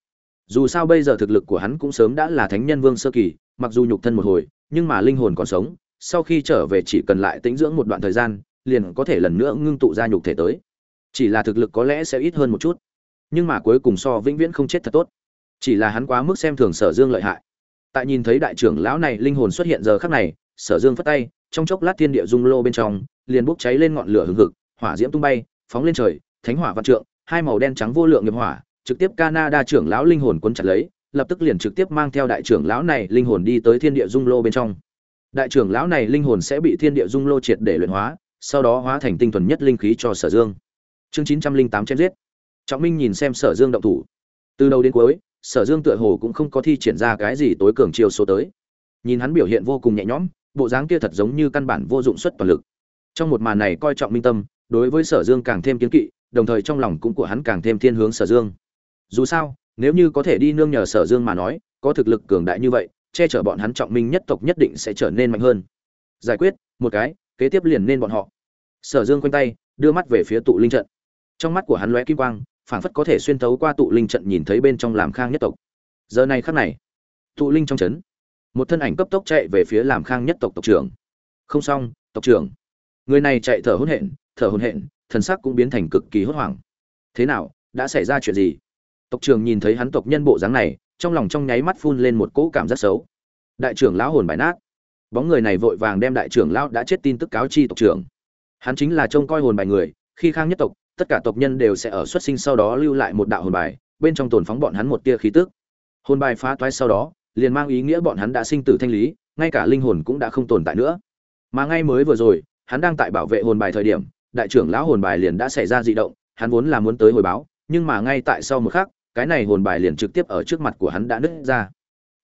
Dù sao bây giờ thực lực của hắn cũng sớm đã là thánh nhân vương sơ kỳ, mặc dù nhục thân một hồi, nhưng mà linh hồn còn sống, sau khi trở về chỉ cần lại tĩnh dưỡng một đoạn thời gian, liền có thể lần nữa ngưng tụ ra nhục thể tới. Chỉ là thực lực có lẽ sẽ ít hơn một chút nhưng mà cuối cùng so vĩnh viễn không chết thật tốt. Chỉ là hắn quá mức xem thường sở dương lợi hại. Tại nhìn thấy đại trưởng lão này linh hồn xuất hiện giờ khắc này, sở dương phất tay, trong chốc lát thiên địa dung lô bên trong, liền bốc cháy lên ngọn lửa hừng hực, hỏa diễm tung bay, phóng lên trời, thánh hỏa văn trượng, hai màu đen trắng vô lượng nghiệp hỏa, trực tiếp canada trưởng lão linh hồn cuốn chặt lấy, lập tức liền trực tiếp mang theo đại trưởng lão này linh hồn đi tới thiên địa dung lô bên trong. Đại trưởng lão này linh hồn sẽ bị thiên địa dung lô triệt để luyện hóa, sau đó hóa thành tinh thuần nhất linh khí cho sở dương. Chương chín trăm linh tám chém giết trọng minh nhìn xem sở dương động thủ. Từ đầu đến cuối, sở dương tựa hồ cũng không có thi triển ra cái gì tối cường chiêu số tới. Nhìn hắn biểu hiện vô cùng nhẹ nhõm, bộ dáng kia thật giống như căn bản vô dụng xuất toàn lực. Trong một màn này coi trọng minh tâm, đối với sở dương càng thêm kiến kỵ, đồng thời trong lòng cũng của hắn càng thêm thiên hướng sở dương. Dù sao, nếu như có thể đi nương nhờ sở dương mà nói, có thực lực cường đại như vậy, che chở bọn hắn trọng minh nhất tộc nhất định sẽ trở nên mạnh hơn. Giải quyết, một cái, kế tiếp liền nên bọn họ. Sở dương quanh tay, đưa mắt về phía tụ linh trận. Trong mắt của hắn lóe kim quang phảng phất có thể xuyên thấu qua tụ linh trận nhìn thấy bên trong làm khang nhất tộc. Giờ này khắc này, tụ linh trong trấn, một thân ảnh cấp tốc chạy về phía làm khang nhất tộc tộc trưởng. Không xong, tộc trưởng. Người này chạy thở hổn hển, thở hổn hển, thần sắc cũng biến thành cực kỳ hốt hoảng. Thế nào, đã xảy ra chuyện gì? Tộc trưởng nhìn thấy hắn tộc nhân bộ dáng này, trong lòng trong nháy mắt phun lên một cỗ cảm giác xấu. Đại trưởng lão hồn bài nát. Bóng người này vội vàng đem đại trưởng lão đã chết tin tức cáo chi tộc trưởng. Hắn chính là trông coi hồn bài người, khi khang nhất tộc tất cả tộc nhân đều sẽ ở xuất sinh sau đó lưu lại một đạo hồn bài, bên trong tồn phóng bọn hắn một tia khí tức. Hồn bài phá toái sau đó, liền mang ý nghĩa bọn hắn đã sinh tử thanh lý, ngay cả linh hồn cũng đã không tồn tại nữa. Mà ngay mới vừa rồi, hắn đang tại bảo vệ hồn bài thời điểm, đại trưởng lão hồn bài liền đã xảy ra dị động, hắn vốn là muốn tới hồi báo, nhưng mà ngay tại sau một khắc, cái này hồn bài liền trực tiếp ở trước mặt của hắn đã nứt ra.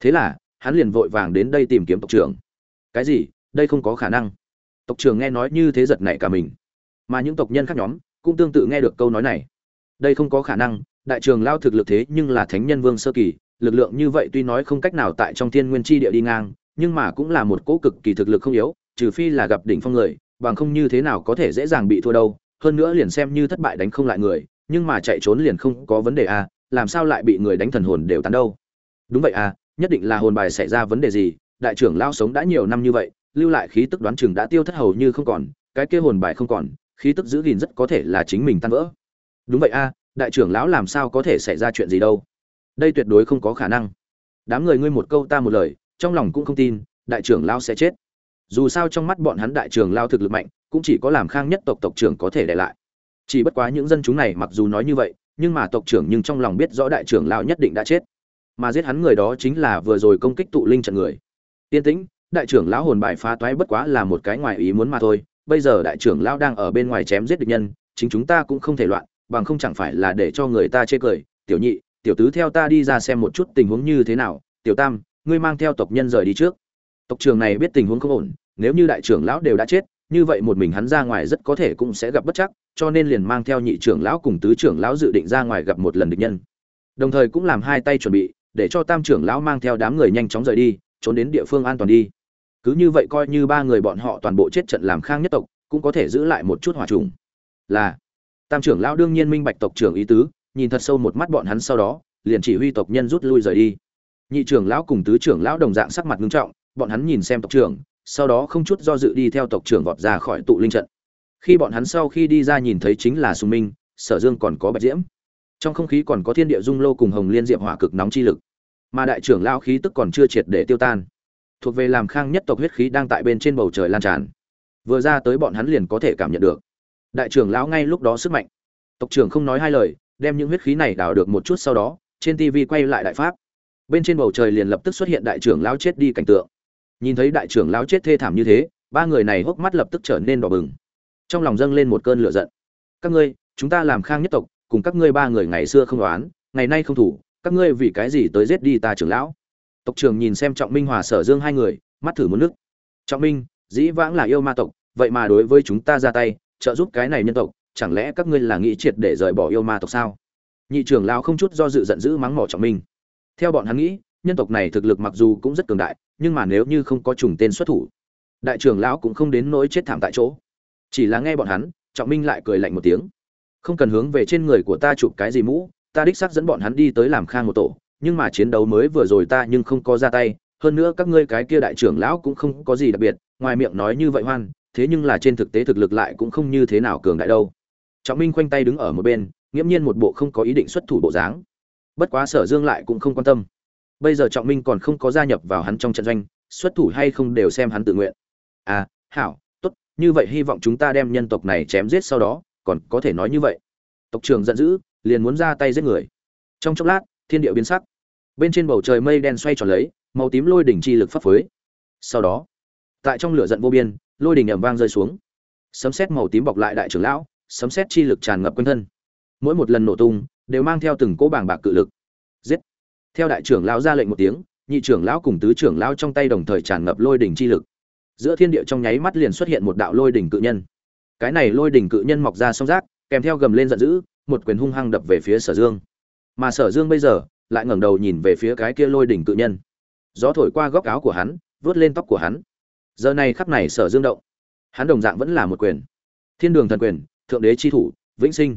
Thế là, hắn liền vội vàng đến đây tìm kiếm tộc trưởng. Cái gì? Đây không có khả năng. Tộc trưởng nghe nói như thế giật nảy cả mình. Mà những tộc nhân khác nhóm cũng tương tự nghe được câu nói này. Đây không có khả năng, đại trường lao thực lực thế nhưng là thánh nhân vương sơ kỳ, lực lượng như vậy tuy nói không cách nào tại trong thiên nguyên chi địa đi ngang, nhưng mà cũng là một cỗ cực kỳ thực lực không yếu, trừ phi là gặp đỉnh phong người, bằng không như thế nào có thể dễ dàng bị thua đâu. Hơn nữa liền xem như thất bại đánh không lại người, nhưng mà chạy trốn liền không có vấn đề à làm sao lại bị người đánh thần hồn đều tán đâu? Đúng vậy à nhất định là hồn bài xảy ra vấn đề gì, đại trưởng lao sống đã nhiều năm như vậy, lưu lại khí tức đoán chừng đã tiêu thất hầu như không còn, cái kia hồn bài không còn khí tức giữ gìn rất có thể là chính mình tan vỡ. Đúng vậy a, đại trưởng lão làm sao có thể xảy ra chuyện gì đâu? Đây tuyệt đối không có khả năng. Đám người ngươi một câu ta một lời, trong lòng cũng không tin, đại trưởng lão sẽ chết. Dù sao trong mắt bọn hắn đại trưởng lão thực lực mạnh, cũng chỉ có làm khang nhất tộc tộc trưởng có thể để lại. Chỉ bất quá những dân chúng này mặc dù nói như vậy, nhưng mà tộc trưởng nhưng trong lòng biết rõ đại trưởng lão nhất định đã chết. Mà giết hắn người đó chính là vừa rồi công kích tụ linh trận người. Tiên tĩnh, đại trưởng lão hồn bài phá toái bất quá là một cái ngoài ý muốn mà thôi bây giờ đại trưởng lão đang ở bên ngoài chém giết địch nhân, chính chúng ta cũng không thể loạn, bằng không chẳng phải là để cho người ta chê cười. Tiểu nhị, tiểu tứ theo ta đi ra xem một chút tình huống như thế nào. Tiểu tam, ngươi mang theo tộc nhân rời đi trước. Tộc trưởng này biết tình huống không ổn, nếu như đại trưởng lão đều đã chết, như vậy một mình hắn ra ngoài rất có thể cũng sẽ gặp bất chắc, cho nên liền mang theo nhị trưởng lão cùng tứ trưởng lão dự định ra ngoài gặp một lần địch nhân. Đồng thời cũng làm hai tay chuẩn bị, để cho tam trưởng lão mang theo đám người nhanh chóng rời đi, trốn đến địa phương an toàn đi cứ như vậy coi như ba người bọn họ toàn bộ chết trận làm khang nhất tộc, cũng có thể giữ lại một chút hòa trùng. Là, tam trưởng lão đương nhiên minh bạch tộc trưởng ý tứ, nhìn thật sâu một mắt bọn hắn sau đó, liền chỉ huy tộc nhân rút lui rời đi. Nhị trưởng lão cùng tứ trưởng lão đồng dạng sắc mặt nghiêm trọng, bọn hắn nhìn xem tộc trưởng, sau đó không chút do dự đi theo tộc trưởng vọt ra khỏi tụ linh trận. Khi bọn hắn sau khi đi ra nhìn thấy chính là sùng minh, sở dương còn có bạch diễm. Trong không khí còn có thiên địa dung lô cùng hồng liên diệm hỏa cực nóng chi lực. Mà đại trưởng lão khí tức còn chưa triệt để tiêu tan thuộc về làm khang nhất tộc huyết khí đang tại bên trên bầu trời lan tràn. Vừa ra tới bọn hắn liền có thể cảm nhận được. Đại trưởng lão ngay lúc đó sức mạnh. Tộc trưởng không nói hai lời, đem những huyết khí này đào được một chút sau đó, trên tv quay lại đại pháp. Bên trên bầu trời liền lập tức xuất hiện đại trưởng lão chết đi cảnh tượng. Nhìn thấy đại trưởng lão chết thê thảm như thế, ba người này hốc mắt lập tức trở nên đỏ bừng. Trong lòng dâng lên một cơn lửa giận. Các ngươi, chúng ta làm khang nhất tộc, cùng các ngươi ba người ngày xưa không đoán, ngày nay không thủ, các ngươi vì cái gì tới giết đi ta trưởng lão? Tộc trưởng nhìn xem trọng minh hòa sở dương hai người, mắt thử muốn nước. Trọng minh, dĩ vãng là yêu ma tộc, vậy mà đối với chúng ta ra tay, trợ giúp cái này nhân tộc, chẳng lẽ các ngươi là nghĩ triệt để rời bỏ yêu ma tộc sao? Nhị trưởng lão không chút do dự giận dữ mắng mỏ trọng minh. Theo bọn hắn nghĩ, nhân tộc này thực lực mặc dù cũng rất cường đại, nhưng mà nếu như không có trùng tên xuất thủ, đại trưởng lão cũng không đến nỗi chết thảm tại chỗ. Chỉ là nghe bọn hắn, trọng minh lại cười lạnh một tiếng. Không cần hướng về trên người của ta chụp cái gì mũ, ta đích xác dẫn bọn hắn đi tới làm khang một tổ nhưng mà chiến đấu mới vừa rồi ta nhưng không có ra tay, hơn nữa các ngươi cái kia đại trưởng lão cũng không có gì đặc biệt, ngoài miệng nói như vậy hoan, thế nhưng là trên thực tế thực lực lại cũng không như thế nào cường đại đâu. Trọng minh khoanh tay đứng ở một bên, nghiễm nhiên một bộ không có ý định xuất thủ bộ dáng. Bất quá sở dương lại cũng không quan tâm. Bây giờ trọng minh còn không có gia nhập vào hắn trong trận doanh, xuất thủ hay không đều xem hắn tự nguyện. À hảo, tốt, như vậy hy vọng chúng ta đem nhân tộc này chém giết sau đó, còn có thể nói như vậy. Tộc trưởng giận dữ, liền muốn ra tay giết người. Trong chốc lát thiên địa biến sắc. Bên trên bầu trời mây đen xoay tròn lấy, màu tím lôi đỉnh chi lực phấp phới. Sau đó, tại trong lửa giận vô biên, lôi đỉnh ầm vang rơi xuống. Sấm sét màu tím bọc lại đại trưởng lão, sấm sét chi lực tràn ngập quanh thân. Mỗi một lần nổ tung, đều mang theo từng cỗ bảng bạc cự lực. Giết! Theo đại trưởng lão ra lệnh một tiếng, nhị trưởng lão cùng tứ trưởng lão trong tay đồng thời tràn ngập lôi đỉnh chi lực. Giữa thiên địa trong nháy mắt liền xuất hiện một đạo lôi đỉnh cự nhân. Cái này lôi đỉnh cự nhân mọc ra song rác, kèm theo gầm lên giận dữ, một quyền hung hăng đập về phía sở dương mà sở dương bây giờ lại ngẩng đầu nhìn về phía cái kia lôi đỉnh cự nhân. Gió thổi qua góc áo của hắn, vớt lên tóc của hắn. Giờ này khắp này sở dương động. Hắn đồng dạng vẫn là một quyền. Thiên đường thần quyền, thượng đế chi thủ, vĩnh sinh.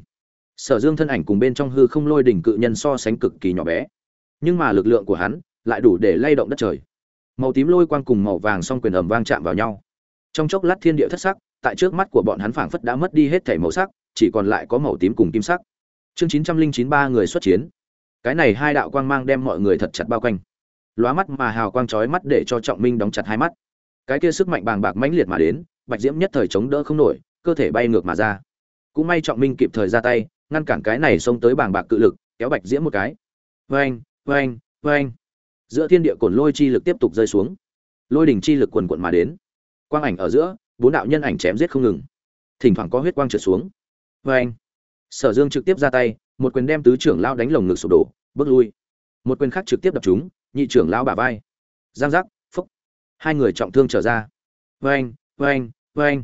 Sở dương thân ảnh cùng bên trong hư không lôi đỉnh cự nhân so sánh cực kỳ nhỏ bé. Nhưng mà lực lượng của hắn lại đủ để lay động đất trời. Màu tím lôi quang cùng màu vàng song quyền ầm vang chạm vào nhau. Trong chốc lát thiên địa thất sắc, tại trước mắt của bọn hắn phảng phất đã mất đi hết thảy màu sắc, chỉ còn lại có màu tím cùng kim sắc chương chín trăm linh chín ba người xuất chiến. Cái này hai đạo quang mang đem mọi người thật chặt bao quanh. Lóa mắt mà hào quang chói mắt để cho trọng minh đóng chặt hai mắt. Cái kia sức mạnh bàng bạc mãnh liệt mà đến, bạch diễm nhất thời chống đỡ không nổi, cơ thể bay ngược mà ra. Cũng may trọng minh kịp thời ra tay, ngăn cản cái này xông tới bàng bạc cự lực, kéo bạch diễm một cái. Vênh vênh vênh giữa thiên địa cồn lôi chi lực tiếp tục rơi xuống. Lôi đỉnh chi lực quần quận mà đến. Quang ảnh ở giữa, bốn đạo nhân ảnh chém giết không ngừng. Thỉnh thoảng có huyết quang trượt xuống. Vênh sở dương trực tiếp ra tay, một quyền đem tứ trưởng lao đánh lồng ngực sụp đổ, bước lui. Một quyền khác trực tiếp đập chúng nhị trưởng lao bả vai. Giang giác, phúc. Hai người trọng thương trở ra. Vênh vê anh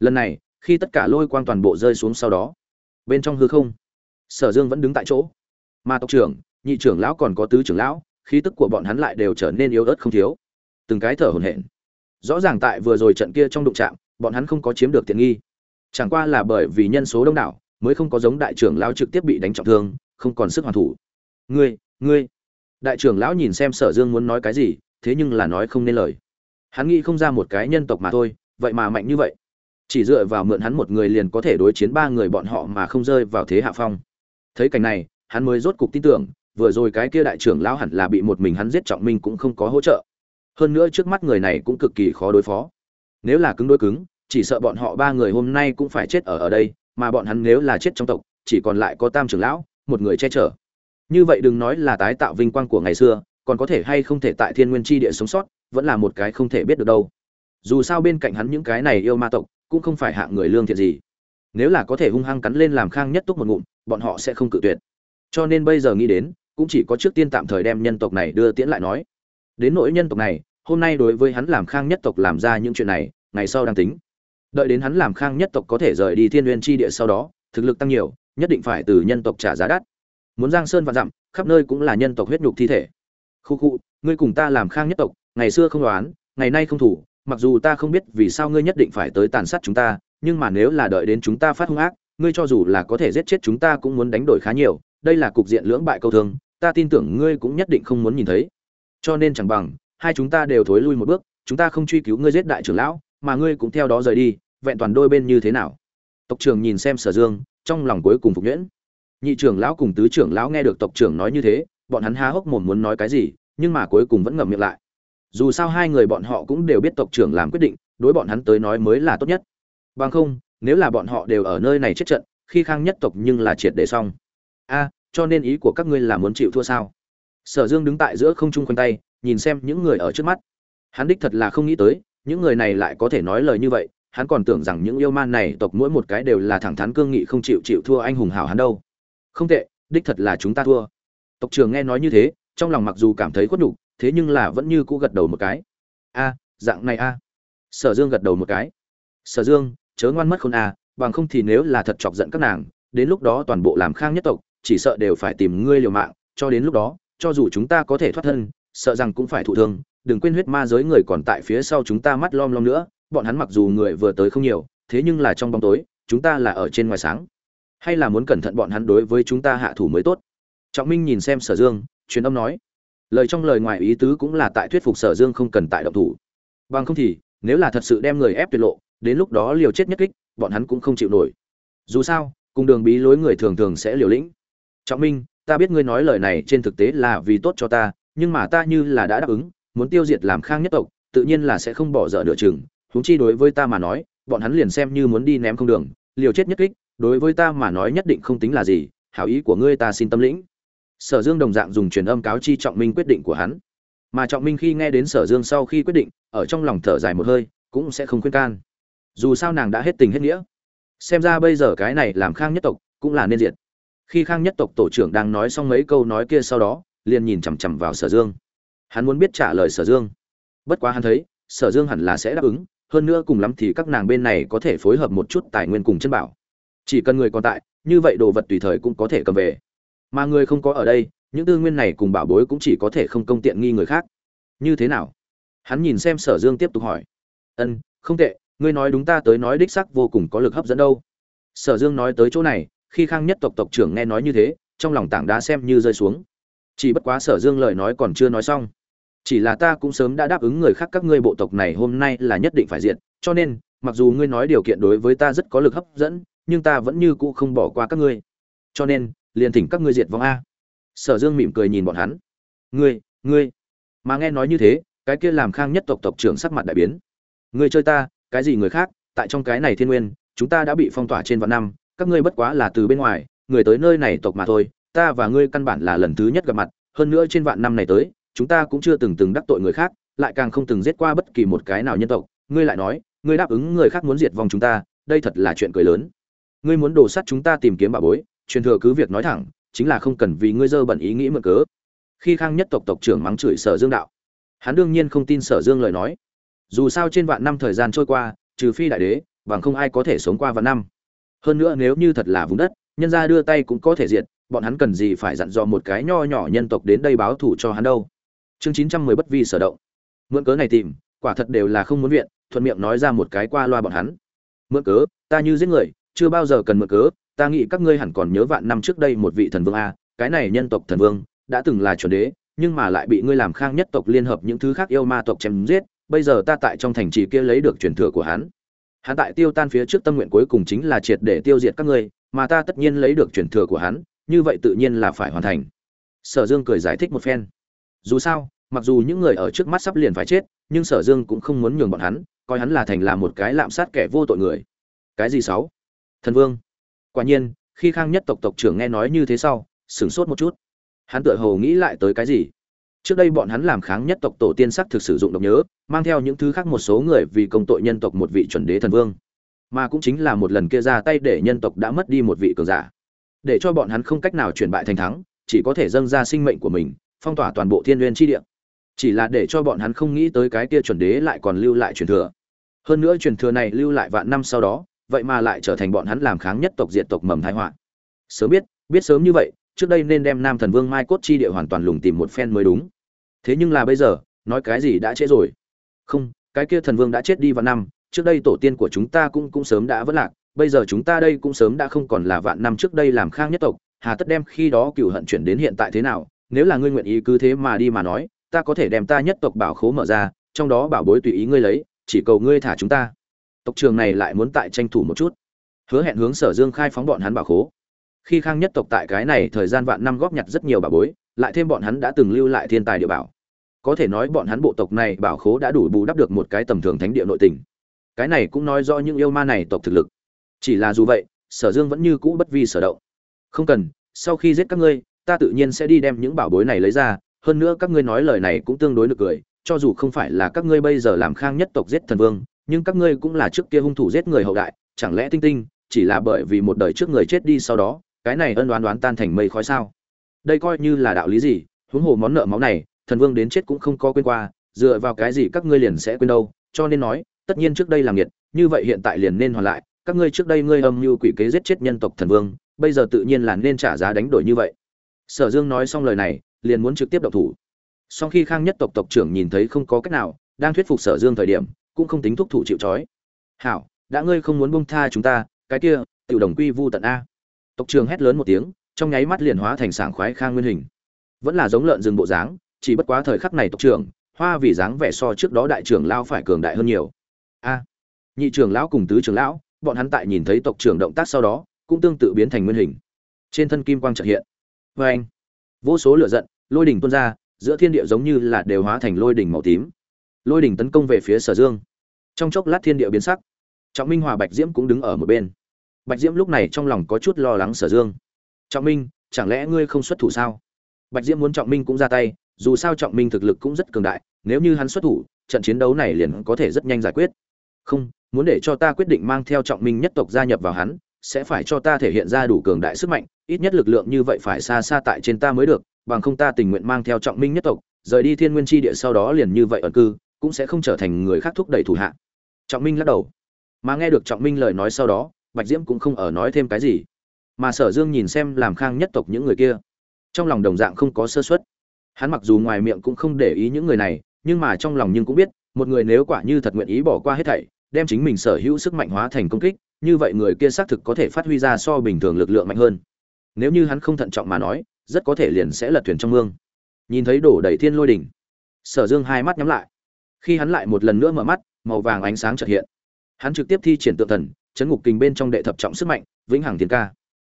lần này, khi tất cả lôi quang toàn bộ rơi xuống sau đó, bên trong hư không, sở dương vẫn đứng tại chỗ. Mà tộc trưởng, nhị trưởng lão còn có tứ trưởng lão, khí tức của bọn hắn lại đều trở nên yếu ớt không thiếu. Từng cái thở hổn hển. Rõ ràng tại vừa rồi trận kia trong đụng trạm bọn hắn không có chiếm được tiện nghi. Chẳng qua là bởi vì nhân số đông đảo mới không có giống đại trưởng lão trực tiếp bị đánh trọng thương, không còn sức hoàn thủ. Ngươi ngươi. Đại trưởng lão nhìn xem sở dương muốn nói cái gì, thế nhưng là nói không nên lời. Hắn nghĩ không ra một cái nhân tộc mà thôi, vậy mà mạnh như vậy. Chỉ dựa vào mượn hắn một người liền có thể đối chiến ba người bọn họ mà không rơi vào thế hạ phong. Thấy cảnh này, hắn mới rốt cục tin tưởng, vừa rồi cái kia đại trưởng lão hẳn là bị một mình hắn giết trọng minh cũng không có hỗ trợ. Hơn nữa trước mắt người này cũng cực kỳ khó đối phó. Nếu là cứng đối cứng, chỉ sợ bọn họ ba người hôm nay cũng phải chết ở ở đây mà bọn hắn nếu là chết trong tộc, chỉ còn lại có tam trưởng lão, một người che chở. Như vậy đừng nói là tái tạo vinh quang của ngày xưa, còn có thể hay không thể tại thiên nguyên tri địa sống sót, vẫn là một cái không thể biết được đâu. Dù sao bên cạnh hắn những cái này yêu ma tộc, cũng không phải hạng người lương thiện gì. Nếu là có thể hung hăng cắn lên làm khang nhất túc một ngụm, bọn họ sẽ không cự tuyệt. Cho nên bây giờ nghĩ đến, cũng chỉ có trước tiên tạm thời đem nhân tộc này đưa tiễn lại nói. Đến nỗi nhân tộc này, hôm nay đối với hắn làm khang nhất tộc làm ra những chuyện này, ngày sau đang tính đợi đến hắn làm khang nhất tộc có thể rời đi thiên nguyên tri địa sau đó, thực lực tăng nhiều, nhất định phải từ nhân tộc trả giá đắt. Muốn giang sơn và dặm, khắp nơi cũng là nhân tộc huyết nhục thi thể. Khu khu, ngươi cùng ta làm khang nhất tộc, ngày xưa không đoán, ngày nay không thủ, mặc dù ta không biết vì sao ngươi nhất định phải tới tàn sát chúng ta, nhưng mà nếu là đợi đến chúng ta phát hung ác, ngươi cho dù là có thể giết chết chúng ta cũng muốn đánh đổi khá nhiều, đây là cục diện lưỡng bại câu thương ta tin tưởng ngươi cũng nhất định không muốn nhìn thấy. Cho nên chẳng bằng, hai chúng ta đều thối lui một bước, chúng ta không truy cứu ngươi giết đại trưởng lão mà ngươi cũng theo đó rời đi, vẹn toàn đôi bên như thế nào? Tộc trưởng nhìn xem sở dương, trong lòng cuối cùng phục nhuyễn. Nhị trưởng lão cùng tứ trưởng lão nghe được tộc trưởng nói như thế, bọn hắn há hốc mồm muốn nói cái gì, nhưng mà cuối cùng vẫn ngậm miệng lại. Dù sao hai người bọn họ cũng đều biết tộc trưởng làm quyết định, đối bọn hắn tới nói mới là tốt nhất. Bằng không, nếu là bọn họ đều ở nơi này chết trận, khi khang nhất tộc nhưng là triệt để xong. A, cho nên ý của các ngươi là muốn chịu thua sao? Sở dương đứng tại giữa không trung quanh tay, nhìn xem những người ở trước mắt. Hắn đích thật là không nghĩ tới những người này lại có thể nói lời như vậy, hắn còn tưởng rằng những yêu man này tộc mỗi một cái đều là thẳng thắn cương nghị không chịu chịu thua anh hùng hảo hắn đâu. Không tệ, đích thật là chúng ta thua. Tộc trưởng nghe nói như thế, trong lòng mặc dù cảm thấy khuất nhục, thế nhưng là vẫn như cũ gật đầu một cái. A, dạng này a. Sở dương gật đầu một cái. Sở dương, chớ ngoan mất khôn a, bằng không thì nếu là thật chọc giận các nàng, đến lúc đó toàn bộ làm khang nhất tộc, chỉ sợ đều phải tìm ngươi liều mạng, cho đến lúc đó, cho dù chúng ta có thể thoát thân, sợ rằng cũng phải thụ thương đừng quên huyết ma giới người còn tại phía sau chúng ta mắt lom lom nữa, bọn hắn mặc dù người vừa tới không nhiều, thế nhưng là trong bóng tối, chúng ta là ở trên ngoài sáng. Hay là muốn cẩn thận bọn hắn đối với chúng ta hạ thủ mới tốt. Trọng minh nhìn xem sở dương, truyền âm nói. Lời trong lời ngoài ý tứ cũng là tại thuyết phục sở dương không cần tại động thủ. Bằng không thì, nếu là thật sự đem người ép tuyệt lộ, đến lúc đó liều chết nhất kích, bọn hắn cũng không chịu nổi. Dù sao, cùng đường bí lối người thường thường sẽ liều lĩnh. Trọng minh, ta biết ngươi nói lời này trên thực tế là vì tốt cho ta, nhưng mà ta như là đã đáp ứng muốn tiêu diệt làm khang nhất tộc, tự nhiên là sẽ không bỏ dở nửa chừng. Huống chi đối với ta mà nói, bọn hắn liền xem như muốn đi ném không đường, liều chết nhất kích, đối với ta mà nói nhất định không tính là gì, hảo ý của ngươi ta xin tâm lĩnh. Sở dương đồng dạng dùng truyền âm cáo chi trọng minh quyết định của hắn. Mà trọng minh khi nghe đến sở dương sau khi quyết định, ở trong lòng thở dài một hơi, cũng sẽ không khuyên can. Dù sao nàng đã hết tình hết nghĩa. Xem ra bây giờ cái này làm khang nhất tộc, cũng là nên diệt. Khi khang nhất tộc tổ trưởng đang nói xong mấy câu nói kia sau đó, liền nhìn chằm chằm vào sở dương hắn muốn biết trả lời sở dương. Bất quá hắn thấy, sở dương hẳn là sẽ đáp ứng, hơn nữa cùng lắm thì các nàng bên này có thể phối hợp một chút tài nguyên cùng chân bảo. Chỉ cần người còn tại, như vậy đồ vật tùy thời cũng có thể cầm về. Mà người không có ở đây, những tư nguyên này cùng bảo bối cũng chỉ có thể không công tiện nghi người khác. Như thế nào? Hắn nhìn xem sở dương tiếp tục hỏi. Ân, không tệ, ngươi nói đúng ta tới nói đích sắc vô cùng có lực hấp dẫn đâu. Sở dương nói tới chỗ này, khi khang nhất tộc tộc trưởng nghe nói như thế, trong lòng tảng đá xem như rơi xuống. Chỉ bất quá sở dương lời nói còn chưa nói xong chỉ là ta cũng sớm đã đáp ứng người khác các ngươi bộ tộc này hôm nay là nhất định phải diện cho nên, mặc dù ngươi nói điều kiện đối với ta rất có lực hấp dẫn, nhưng ta vẫn như cũ không bỏ qua các ngươi. Cho nên, liền thỉnh các ngươi diệt vong a. Sở dương mỉm cười nhìn bọn hắn. Ngươi ngươi. Mà nghe nói như thế, cái kia làm khang nhất tộc tộc trưởng sắc mặt đại biến. Ngươi chơi ta, cái gì người khác, tại trong cái này thiên nguyên, chúng ta đã bị phong tỏa trên vạn năm, các ngươi bất quá là từ bên ngoài, người tới nơi này tộc mà thôi, ta và ngươi căn bản là lần thứ nhất gặp mặt, hơn nữa trên vạn năm này tới chúng ta cũng chưa từng từng đắc tội người khác, lại càng không từng giết qua bất kỳ một cái nào nhân tộc. Ngươi lại nói, ngươi đáp ứng người khác muốn diệt vong chúng ta, đây thật là chuyện cười lớn. Ngươi muốn đổ sắt chúng ta tìm kiếm bà bối, truyền thừa cứ việc nói thẳng, chính là không cần vì ngươi dơ bẩn ý nghĩ mượn cớ. Khi khang nhất tộc tộc trưởng mắng chửi sở dương đạo, hắn đương nhiên không tin sở dương lời nói. Dù sao trên vạn năm thời gian trôi qua, trừ phi đại đế, bằng không ai có thể sống qua vạn năm. Hơn nữa nếu như thật là vùng đất, nhân ra đưa tay cũng có thể diệt, bọn hắn cần gì phải dặn dò một cái nho nhỏ nhân tộc đến đây báo thủ cho hắn đâu? Chương chín trăm mười bất vi sở động. Mượn cớ này tìm, quả thật đều là không muốn viện, thuận miệng nói ra một cái qua loa bọn hắn. Mượn cớ, ta như giết người, chưa bao giờ cần mượn cớ, ta nghĩ các ngươi hẳn còn nhớ vạn năm trước đây một vị thần vương a, cái này nhân tộc thần vương, đã từng là chuẩn đế, nhưng mà lại bị ngươi làm khang nhất tộc liên hợp những thứ khác yêu ma tộc chém giết, bây giờ ta tại trong thành trì kia lấy được truyền thừa của hắn. Hắn tại tiêu tan phía trước tâm nguyện cuối cùng chính là triệt để tiêu diệt các ngươi, mà ta tất nhiên lấy được truyền thừa của hắn, như vậy tự nhiên là phải hoàn thành. Sở dương cười giải thích một phen dù sao, mặc dù những người ở trước mắt sắp liền phải chết, nhưng sở dương cũng không muốn nhường bọn hắn, coi hắn là thành là một cái lạm sát kẻ vô tội người. Cái gì sáu? Thần vương. Quả nhiên, khi khang nhất tộc tộc trưởng nghe nói như thế sau, sửng sốt một chút. Hắn tựa hồ nghĩ lại tới cái gì? Trước đây bọn hắn làm kháng nhất tộc tổ tiên sắc thực sử dụng độc nhớ, mang theo những thứ khác một số người vì công tội nhân tộc một vị chuẩn đế thần vương. Mà cũng chính là một lần kia ra tay để nhân tộc đã mất đi một vị cường giả. Để cho bọn hắn không cách nào chuyển bại thành thắng, chỉ có thể dâng ra sinh mệnh của mình phong tỏa toàn bộ thiên nguyên chi địa. Chỉ là để cho bọn hắn không nghĩ tới cái kia chuẩn đế lại còn lưu lại truyền thừa. Hơn nữa truyền thừa này lưu lại vạn năm sau đó, vậy mà lại trở thành bọn hắn làm kháng nhất tộc diện tộc mầm thái họa. Sớm biết biết sớm như vậy, trước đây nên đem nam thần vương mai cốt chi địa hoàn toàn lùng tìm một phen mới đúng. Thế nhưng là bây giờ, nói cái gì đã trễ rồi. Không, cái kia thần vương đã chết đi vạn năm, trước đây tổ tiên của chúng ta cũng cũng sớm đã vất lạc, bây giờ chúng ta đây cũng sớm đã không còn là vạn năm trước đây làm khang nhất tộc. Hà tất đem khi đó cựu hận chuyển đến hiện tại thế nào nếu là ngươi nguyện ý cứ thế mà đi mà nói, ta có thể đem ta nhất tộc bảo khố mở ra, trong đó bảo bối tùy ý ngươi lấy, chỉ cầu ngươi thả chúng ta. Tộc trường này lại muốn tại tranh thủ một chút. Hứa hẹn hướng sở dương khai phóng bọn hắn bảo khố. Khi khang nhất tộc tại cái này thời gian vạn năm góp nhặt rất nhiều bảo bối, lại thêm bọn hắn đã từng lưu lại thiên tài địa bảo. Có thể nói bọn hắn bộ tộc này bảo khố đã đủ bù đắp được một cái tầm thường thánh địa nội tình. Cái này cũng nói rõ những yêu ma này tộc thực lực. Chỉ là dù vậy, sở dương vẫn như cũ bất vi sở động. Không cần, sau khi giết các ngươi ta tự nhiên sẽ đi đem những bảo bối này lấy ra, hơn nữa các ngươi nói lời này cũng tương đối được cười, cho dù không phải là các ngươi bây giờ làm khang nhất tộc giết thần vương, nhưng các ngươi cũng là trước kia hung thủ giết người hậu đại, chẳng lẽ tinh tinh chỉ là bởi vì một đời trước người chết đi sau đó, cái này ân đoán đoán tan thành mây khói sao? Đây coi như là đạo lý gì? Huống hồ món nợ máu này, thần vương đến chết cũng không có quên qua, dựa vào cái gì các ngươi liền sẽ quên đâu? Cho nên nói, tất nhiên trước đây làm nghiệt, như vậy hiện tại liền nên hoàn lại, các ngươi trước đây ngươi âm mưu quỷ kế giết chết nhân tộc thần vương, bây giờ tự nhiên là nên trả giá đánh đổi như vậy sở dương nói xong lời này, liền muốn trực tiếp động thủ. Sau khi khang nhất tộc tộc trưởng nhìn thấy không có cách nào, đang thuyết phục sở dương thời điểm, cũng không tính thúc thủ chịu trói. Hảo, đã ngươi không muốn buông tha chúng ta, cái kia, tiểu đồng quy vu tận a. Tộc trưởng hét lớn một tiếng, trong nháy mắt liền hóa thành sảng khoái khang nguyên hình. Vẫn là giống lợn rừng bộ dáng, chỉ bất quá thời khắc này tộc trưởng, hoa vì dáng vẻ so trước đó đại trưởng lao phải cường đại hơn nhiều. A, nhị trưởng lão cùng tứ trưởng lão, bọn hắn tại nhìn thấy tộc trưởng động tác sau đó, cũng tương tự biến thành nguyên hình. Trên thân kim quang trợ hiện vê anh, vô số lửa giận, lôi đỉnh tuôn ra, giữa thiên địa giống như là đều hóa thành lôi đỉnh màu tím. Lôi đỉnh tấn công về phía sở dương. Trong chốc lát thiên địa biến sắc. Trọng minh, hòa bạch diễm cũng đứng ở một bên. Bạch diễm lúc này trong lòng có chút lo lắng sở dương. Trọng minh, chẳng lẽ ngươi không xuất thủ sao? Bạch diễm muốn trọng minh cũng ra tay, dù sao trọng minh thực lực cũng rất cường đại, nếu như hắn xuất thủ, trận chiến đấu này liền có thể rất nhanh giải quyết. Không, muốn để cho ta quyết định mang theo trọng minh nhất tộc gia nhập vào hắn sẽ phải cho ta thể hiện ra đủ cường đại sức mạnh, ít nhất lực lượng như vậy phải xa xa tại trên ta mới được, bằng không ta tình nguyện mang theo trọng minh nhất tộc, rời đi thiên nguyên tri địa sau đó liền như vậy ẩn cư, cũng sẽ không trở thành người khác thúc đẩy thủ hạ. Trọng minh lắc đầu. Mà nghe được trọng minh lời nói sau đó, bạch diễm cũng không ở nói thêm cái gì. Mà sở dương nhìn xem làm khang nhất tộc những người kia, trong lòng đồng dạng không có sơ xuất hắn mặc dù ngoài miệng cũng không để ý những người này, nhưng mà trong lòng nhưng cũng biết, một người nếu quả như thật nguyện ý bỏ qua hết thảy, đem chính mình sở hữu sức mạnh hóa thành công kích như vậy người kia xác thực có thể phát huy ra so bình thường lực lượng mạnh hơn. Nếu như hắn không thận trọng mà nói rất có thể liền sẽ lật thuyền trong mương. Nhìn thấy đổ đầy thiên lôi đỉnh sở dương hai mắt nhắm lại. Khi hắn lại một lần nữa mở mắt màu vàng ánh sáng chợt hiện. Hắn trực tiếp thi triển tượng thần chấn ngục kình bên trong đệ thập trọng sức mạnh vĩnh hằng thiên ca.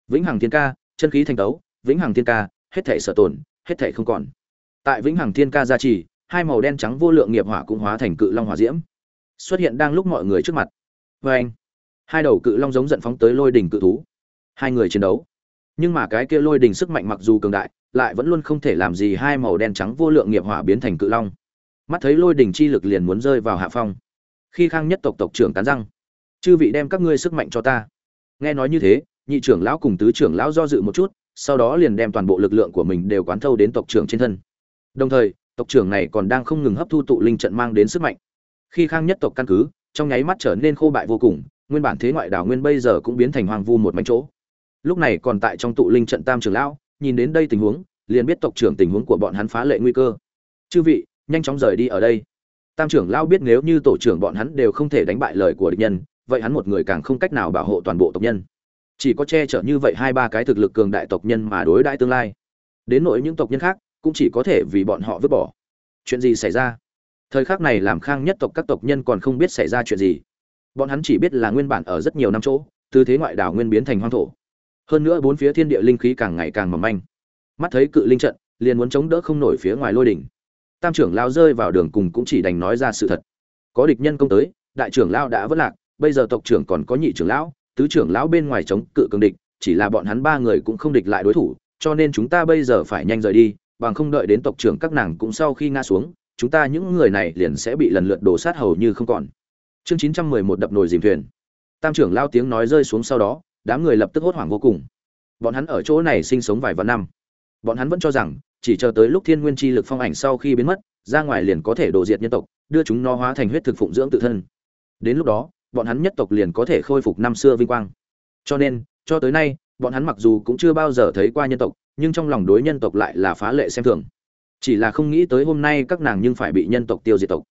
Vĩnh hằng thiên ca chân khí thành tấu vĩnh hằng thiên ca hết thể sở tổn, hết thể không còn. Tại vĩnh hằng thiên ca gia trì hai màu đen trắng vô lượng nghiệp hỏa cũng hóa thành cự long hỏa diễm. Xuất hiện đang lúc mọi người trước mặt. Vê anh hai đầu cự long giống giận phóng tới lôi đỉnh cự thú. Hai người chiến đấu. Nhưng mà cái kia lôi đỉnh sức mạnh mặc dù cường đại, lại vẫn luôn không thể làm gì hai màu đen trắng vô lượng nghiệp hỏa biến thành cự long. Mắt thấy lôi đỉnh chi lực liền muốn rơi vào hạ phong. Khi khang nhất tộc tộc trưởng cắn răng. Chư vị đem các ngươi sức mạnh cho ta. Nghe nói như thế, nhị trưởng lão cùng tứ trưởng lão do dự một chút, sau đó liền đem toàn bộ lực lượng của mình đều quán thâu đến tộc trưởng trên thân. Đồng thời, tộc trưởng này còn đang không ngừng hấp thu tụ linh trận mang đến sức mạnh. Khi khang nhất tộc căn cứ, trong nháy mắt trở nên khô bại vô cùng nguyên bản thế ngoại đảo nguyên bây giờ cũng biến thành hoang vu một mảnh chỗ. Lúc này còn tại trong tụ linh trận tam trưởng lão, nhìn đến đây tình huống, liền biết tộc trưởng tình huống của bọn hắn phá lệ nguy cơ. Chư vị, nhanh chóng rời đi ở đây. Tam trưởng lão biết nếu như tổ trưởng bọn hắn đều không thể đánh bại lời của địch nhân, vậy hắn một người càng không cách nào bảo hộ toàn bộ tộc nhân. Chỉ có che chở như vậy hai ba cái thực lực cường đại tộc nhân mà đối đãi tương lai. Đến nỗi những tộc nhân khác, cũng chỉ có thể vì bọn họ vứt bỏ. Chuyện gì xảy ra? Thời khắc này làm khang nhất tộc các tộc nhân còn không biết xảy ra chuyện gì bọn hắn chỉ biết là nguyên bản ở rất nhiều năm chỗ, từ thế ngoại đảo nguyên biến thành hoang thổ. Hơn nữa bốn phía thiên địa linh khí càng ngày càng mỏng manh. Mắt thấy cự linh trận, liền muốn chống đỡ không nổi phía ngoài lôi đỉnh. Tam trưởng lao rơi vào đường cùng cũng chỉ đành nói ra sự thật. Có địch nhân công tới, đại trưởng lao đã vất lạc, bây giờ tộc trưởng còn có nhị trưởng lão, tứ trưởng lão bên ngoài chống cự cường địch, chỉ là bọn hắn ba người cũng không địch lại đối thủ, cho nên chúng ta bây giờ phải nhanh rời đi, bằng không đợi đến tộc trưởng các nàng cũng sau khi ngã xuống, chúng ta những người này liền sẽ bị lần lượt đổ sát hầu như không còn chương chín trăm mười một đập nồi dìm thuyền. Tam trưởng lao tiếng nói rơi xuống sau đó, đám người lập tức hốt hoảng vô cùng. Bọn hắn ở chỗ này sinh sống vài vạn năm. Bọn hắn vẫn cho rằng, chỉ chờ tới lúc thiên nguyên chi lực phong ảnh sau khi biến mất, ra ngoài liền có thể đổ diệt nhân tộc, đưa chúng nó hóa thành huyết thực phụng dưỡng tự thân. Đến lúc đó, bọn hắn nhất tộc liền có thể khôi phục năm xưa vinh quang. Cho nên, cho tới nay, bọn hắn mặc dù cũng chưa bao giờ thấy qua nhân tộc, nhưng trong lòng đối nhân tộc lại là phá lệ xem thường. Chỉ là không nghĩ tới hôm nay các nàng nhưng phải bị nhân tộc tiêu diệt tộc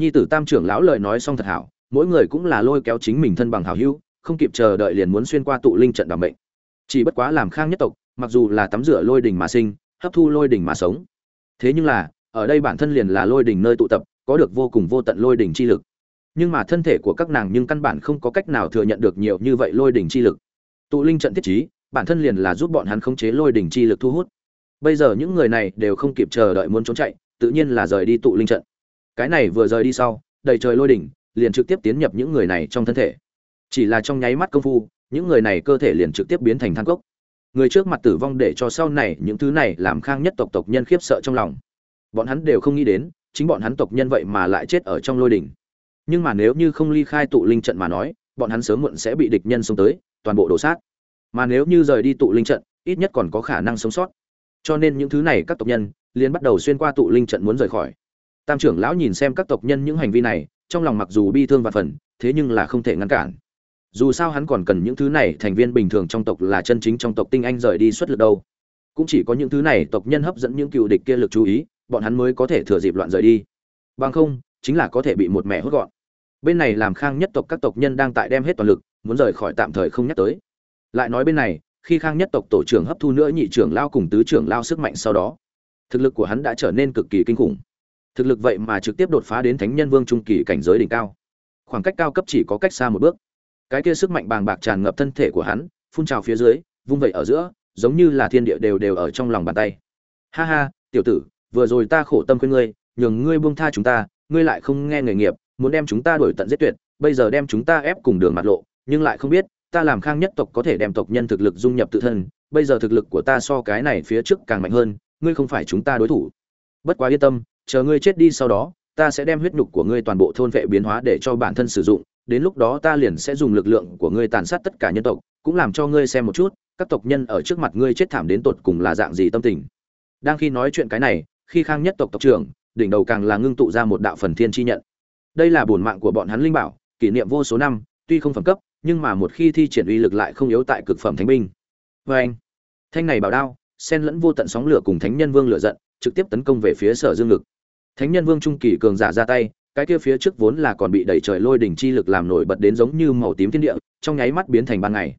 nhi tử tam trưởng lão lời nói xong thật hảo, mỗi người cũng là lôi kéo chính mình thân bằng hảo hữu, không kịp chờ đợi liền muốn xuyên qua tụ linh trận đảm mệnh. Chỉ bất quá làm khang nhất tộc, mặc dù là tắm rửa lôi đỉnh mà sinh, hấp thu lôi đỉnh mà sống. Thế nhưng là, ở đây bản thân liền là lôi đỉnh nơi tụ tập, có được vô cùng vô tận lôi đỉnh chi lực. Nhưng mà thân thể của các nàng nhưng căn bản không có cách nào thừa nhận được nhiều như vậy lôi đỉnh chi lực. Tụ linh trận thiết trí, bản thân liền là giúp bọn hắn khống chế lôi đỉnh chi lực thu hút. Bây giờ những người này đều không kịp chờ đợi muốn trốn chạy, tự nhiên là rời đi tụ linh trận cái này vừa rời đi sau, đầy trời lôi đỉnh, liền trực tiếp tiến nhập những người này trong thân thể. Chỉ là trong nháy mắt công phu, những người này cơ thể liền trực tiếp biến thành than cốc. Người trước mặt tử vong để cho sau này những thứ này làm khang nhất tộc tộc nhân khiếp sợ trong lòng. Bọn hắn đều không nghĩ đến, chính bọn hắn tộc nhân vậy mà lại chết ở trong lôi đỉnh. Nhưng mà nếu như không ly khai tụ linh trận mà nói, bọn hắn sớm muộn sẽ bị địch nhân xông tới, toàn bộ đổ sát mà nếu như rời đi tụ linh trận, ít nhất còn có khả năng sống sót. Cho nên những thứ này các tộc nhân liền bắt đầu xuyên qua tụ linh trận muốn rời khỏi tam trưởng lão nhìn xem các tộc nhân những hành vi này, trong lòng mặc dù bi thương và phần, thế nhưng là không thể ngăn cản. Dù sao hắn còn cần những thứ này, thành viên bình thường trong tộc là chân chính trong tộc tinh anh rời đi xuất lực đâu. Cũng chỉ có những thứ này tộc nhân hấp dẫn những cựu địch kia lực chú ý, bọn hắn mới có thể thừa dịp loạn rời đi. Bằng không, chính là có thể bị một mẹ hốt gọn. Bên này làm khang nhất tộc các tộc nhân đang tại đem hết toàn lực, muốn rời khỏi tạm thời không nhắc tới. Lại nói bên này, khi khang nhất tộc tổ trưởng hấp thu nữa nhị trưởng lao cùng tứ trưởng lao sức mạnh sau đó, thực lực của hắn đã trở nên cực kỳ kinh khủng thực lực vậy mà trực tiếp đột phá đến thánh nhân vương trung kỳ cảnh giới đỉnh cao. Khoảng cách cao cấp chỉ có cách xa một bước. Cái kia sức mạnh bàng bạc tràn ngập thân thể của hắn, phun trào phía dưới, vung vẩy ở giữa, giống như là thiên địa đều đều ở trong lòng bàn tay. Ha ha, tiểu tử, vừa rồi ta khổ tâm khuyên ngươi, nhường ngươi buông tha chúng ta, ngươi lại không nghe nghề nghiệp, muốn đem chúng ta đuổi tận giết tuyệt, bây giờ đem chúng ta ép cùng đường mặt lộ, nhưng lại không biết, ta làm khang nhất tộc có thể đem tộc nhân thực lực dung nhập tự thân, bây giờ thực lực của ta so cái này phía trước càng mạnh hơn, ngươi không phải chúng ta đối thủ. Bất quá yên tâm chờ ngươi chết đi sau đó, ta sẽ đem huyết nhục của ngươi toàn bộ thôn vệ biến hóa để cho bản thân sử dụng, đến lúc đó ta liền sẽ dùng lực lượng của ngươi tàn sát tất cả nhân tộc, cũng làm cho ngươi xem một chút, các tộc nhân ở trước mặt ngươi chết thảm đến tột cùng là dạng gì tâm tình. Đang khi nói chuyện cái này, khi khang nhất tộc tộc trưởng, đỉnh đầu càng là ngưng tụ ra một đạo phần thiên chi nhận. Đây là bổn mạng của bọn hắn linh bảo, kỷ niệm vô số năm, tuy không phẩm cấp, nhưng mà một khi thi triển uy lực lại không yếu tại cực phẩm thánh binh. Vê anh, thanh này bảo đao sen lẫn vô tận sóng lửa cùng thánh nhân vương lửa giận, trực tiếp tấn công về phía sở dương lực thánh nhân vương trung kỳ cường giả ra tay, cái kia phía trước vốn là còn bị đẩy trời lôi đỉnh chi lực làm nổi bật đến giống như màu tím thiên địa, trong nháy mắt biến thành ban ngày.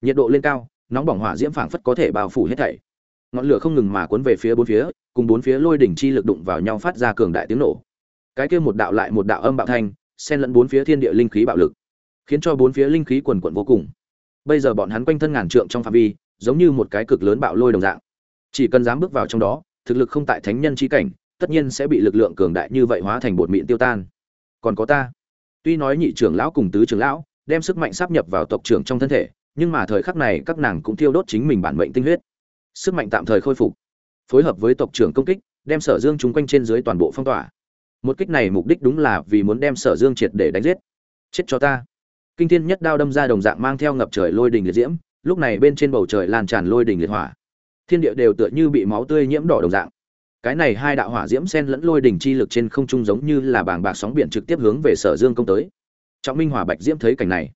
Nhiệt độ lên cao, nóng bỏng hỏa diễm phảng phất có thể bao phủ hết thảy. Ngọn lửa không ngừng mà cuốn về phía bốn phía, cùng bốn phía lôi đỉnh chi lực đụng vào nhau phát ra cường đại tiếng nổ. Cái kia một đạo lại một đạo âm bạo thanh, xen lẫn bốn phía thiên địa linh khí bạo lực, khiến cho bốn phía linh khí quần quận vô cùng. Bây giờ bọn hắn quanh thân ngàn trượng trong phạm vi, giống như một cái cực lớn bạo lôi đồng dạng. Chỉ cần dám bước vào trong đó, thực lực không tại thánh nhân chi cảnh tất nhiên sẽ bị lực lượng cường đại như vậy hóa thành bột mịn tiêu tan. Còn có ta. Tuy nói nhị trưởng lão cùng tứ trưởng lão đem sức mạnh sáp nhập vào tộc trưởng trong thân thể, nhưng mà thời khắc này các nàng cũng thiêu đốt chính mình bản mệnh tinh huyết. Sức mạnh tạm thời khôi phục. Phối hợp với tộc trưởng công kích, đem sở dương chúng quanh trên dưới toàn bộ phong tỏa. Một kích này mục đích đúng là vì muốn đem sở dương triệt để đánh giết. Chết cho ta. Kinh thiên nhất đao đâm ra đồng dạng mang theo ngập trời lôi đình liệt diễm, lúc này bên trên bầu trời lan tràn lôi đình liệt hỏa. Thiên địa đều tựa như bị máu tươi nhiễm đỏ đồng dạng cái này hai đạo hỏa diễm sen lẫn lôi đỉnh chi lực trên không trung giống như là bảng bạc sóng biển trực tiếp hướng về sở dương công tới. Trọng minh hỏa bạch diễm thấy cảnh này,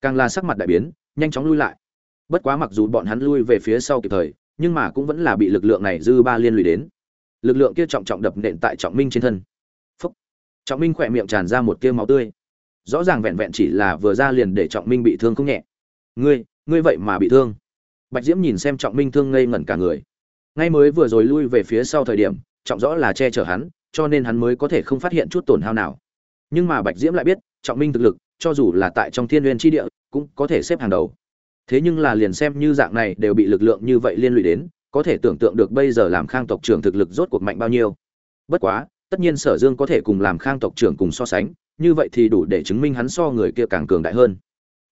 càng là sắc mặt đại biến, nhanh chóng lui lại. Bất quá mặc dù bọn hắn lui về phía sau kịp thời, nhưng mà cũng vẫn là bị lực lượng này dư ba liên lụy đến. Lực lượng kia trọng trọng đập nện tại trọng minh trên thân. Phúc! Trọng minh khỏe miệng tràn ra một tia máu tươi. Rõ ràng vẹn vẹn chỉ là vừa ra liền để trọng minh bị thương không nhẹ. Ngươi ngươi vậy mà bị thương. Bạch diễm nhìn xem trọng minh thương ngây ngẩn cả người ngay mới vừa rồi lui về phía sau thời điểm, trọng rõ là che chở hắn, cho nên hắn mới có thể không phát hiện chút tổn hao nào. Nhưng mà bạch diễm lại biết, trọng minh thực lực, cho dù là tại trong thiên n tri địa, cũng có thể xếp hàng đầu. Thế nhưng là liền xem như dạng này đều bị lực lượng như vậy liên lụy đến, có thể tưởng tượng được bây giờ làm khang tộc trưởng thực lực rốt cuộc mạnh bao nhiêu. Bất quá, tất nhiên sở dương có thể cùng làm khang tộc trưởng cùng so sánh, như vậy thì đủ để chứng minh hắn so người kia càng cường đại hơn.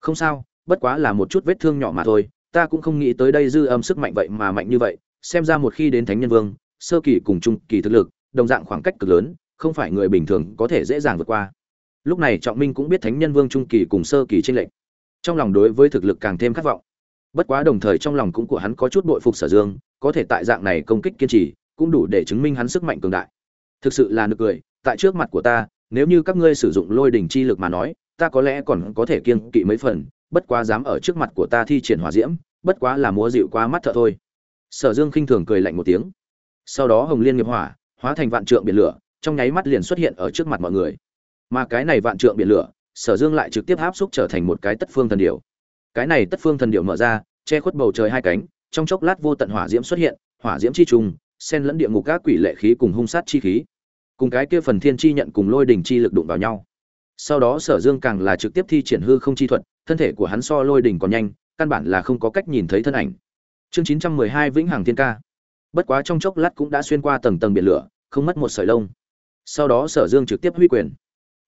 Không sao, bất quá là một chút vết thương nhỏ mà thôi, ta cũng không nghĩ tới đây dư âm sức mạnh vậy mà mạnh như vậy xem ra một khi đến thánh nhân vương, sơ kỳ cùng trung kỳ thực lực, đồng dạng khoảng cách cực lớn, không phải người bình thường có thể dễ dàng vượt qua. Lúc này trọng minh cũng biết thánh nhân vương trung kỳ cùng sơ kỳ tranh lệch. Trong lòng đối với thực lực càng thêm khát vọng. Bất quá đồng thời trong lòng cũng của hắn có chút bội phục sở dương, có thể tại dạng này công kích kiên trì, cũng đủ để chứng minh hắn sức mạnh cường đại. Thực sự là nực cười, tại trước mặt của ta, nếu như các ngươi sử dụng lôi đỉnh chi lực mà nói, ta có lẽ còn có thể kiên kỵ mấy phần, bất quá dám ở trước mặt của ta thi triển hỏa diễm, bất quá là múa dịu quá mắt thợ thôi sở dương khinh thường cười lạnh một tiếng. Sau đó hồng liên nghiệp hỏa, hóa thành vạn trượng biển lửa, trong nháy mắt liền xuất hiện ở trước mặt mọi người. Mà cái này vạn trượng biển lửa, sở dương lại trực tiếp áp xúc trở thành một cái tất phương thần điểu. Cái này tất phương thần điểu mở ra, che khuất bầu trời hai cánh, trong chốc lát vô tận hỏa diễm xuất hiện, hỏa diễm chi trùng, xen lẫn địa ngục các quỷ lệ khí cùng hung sát chi khí. Cùng cái kia phần thiên chi nhận cùng lôi đỉnh chi lực đụng vào nhau. Sau đó sở dương càng là trực tiếp thi triển hư không chi thuật, thân thể của hắn so lôi đỉnh còn nhanh, căn bản là không có cách nhìn thấy thân ảnh chương chín trăm mười hai vĩnh hằng thiên ca. Bất quá trong chốc lát cũng đã xuyên qua tầng tầng biển lửa, không mất một sợi lông. Sau đó sở dương trực tiếp huy quyền.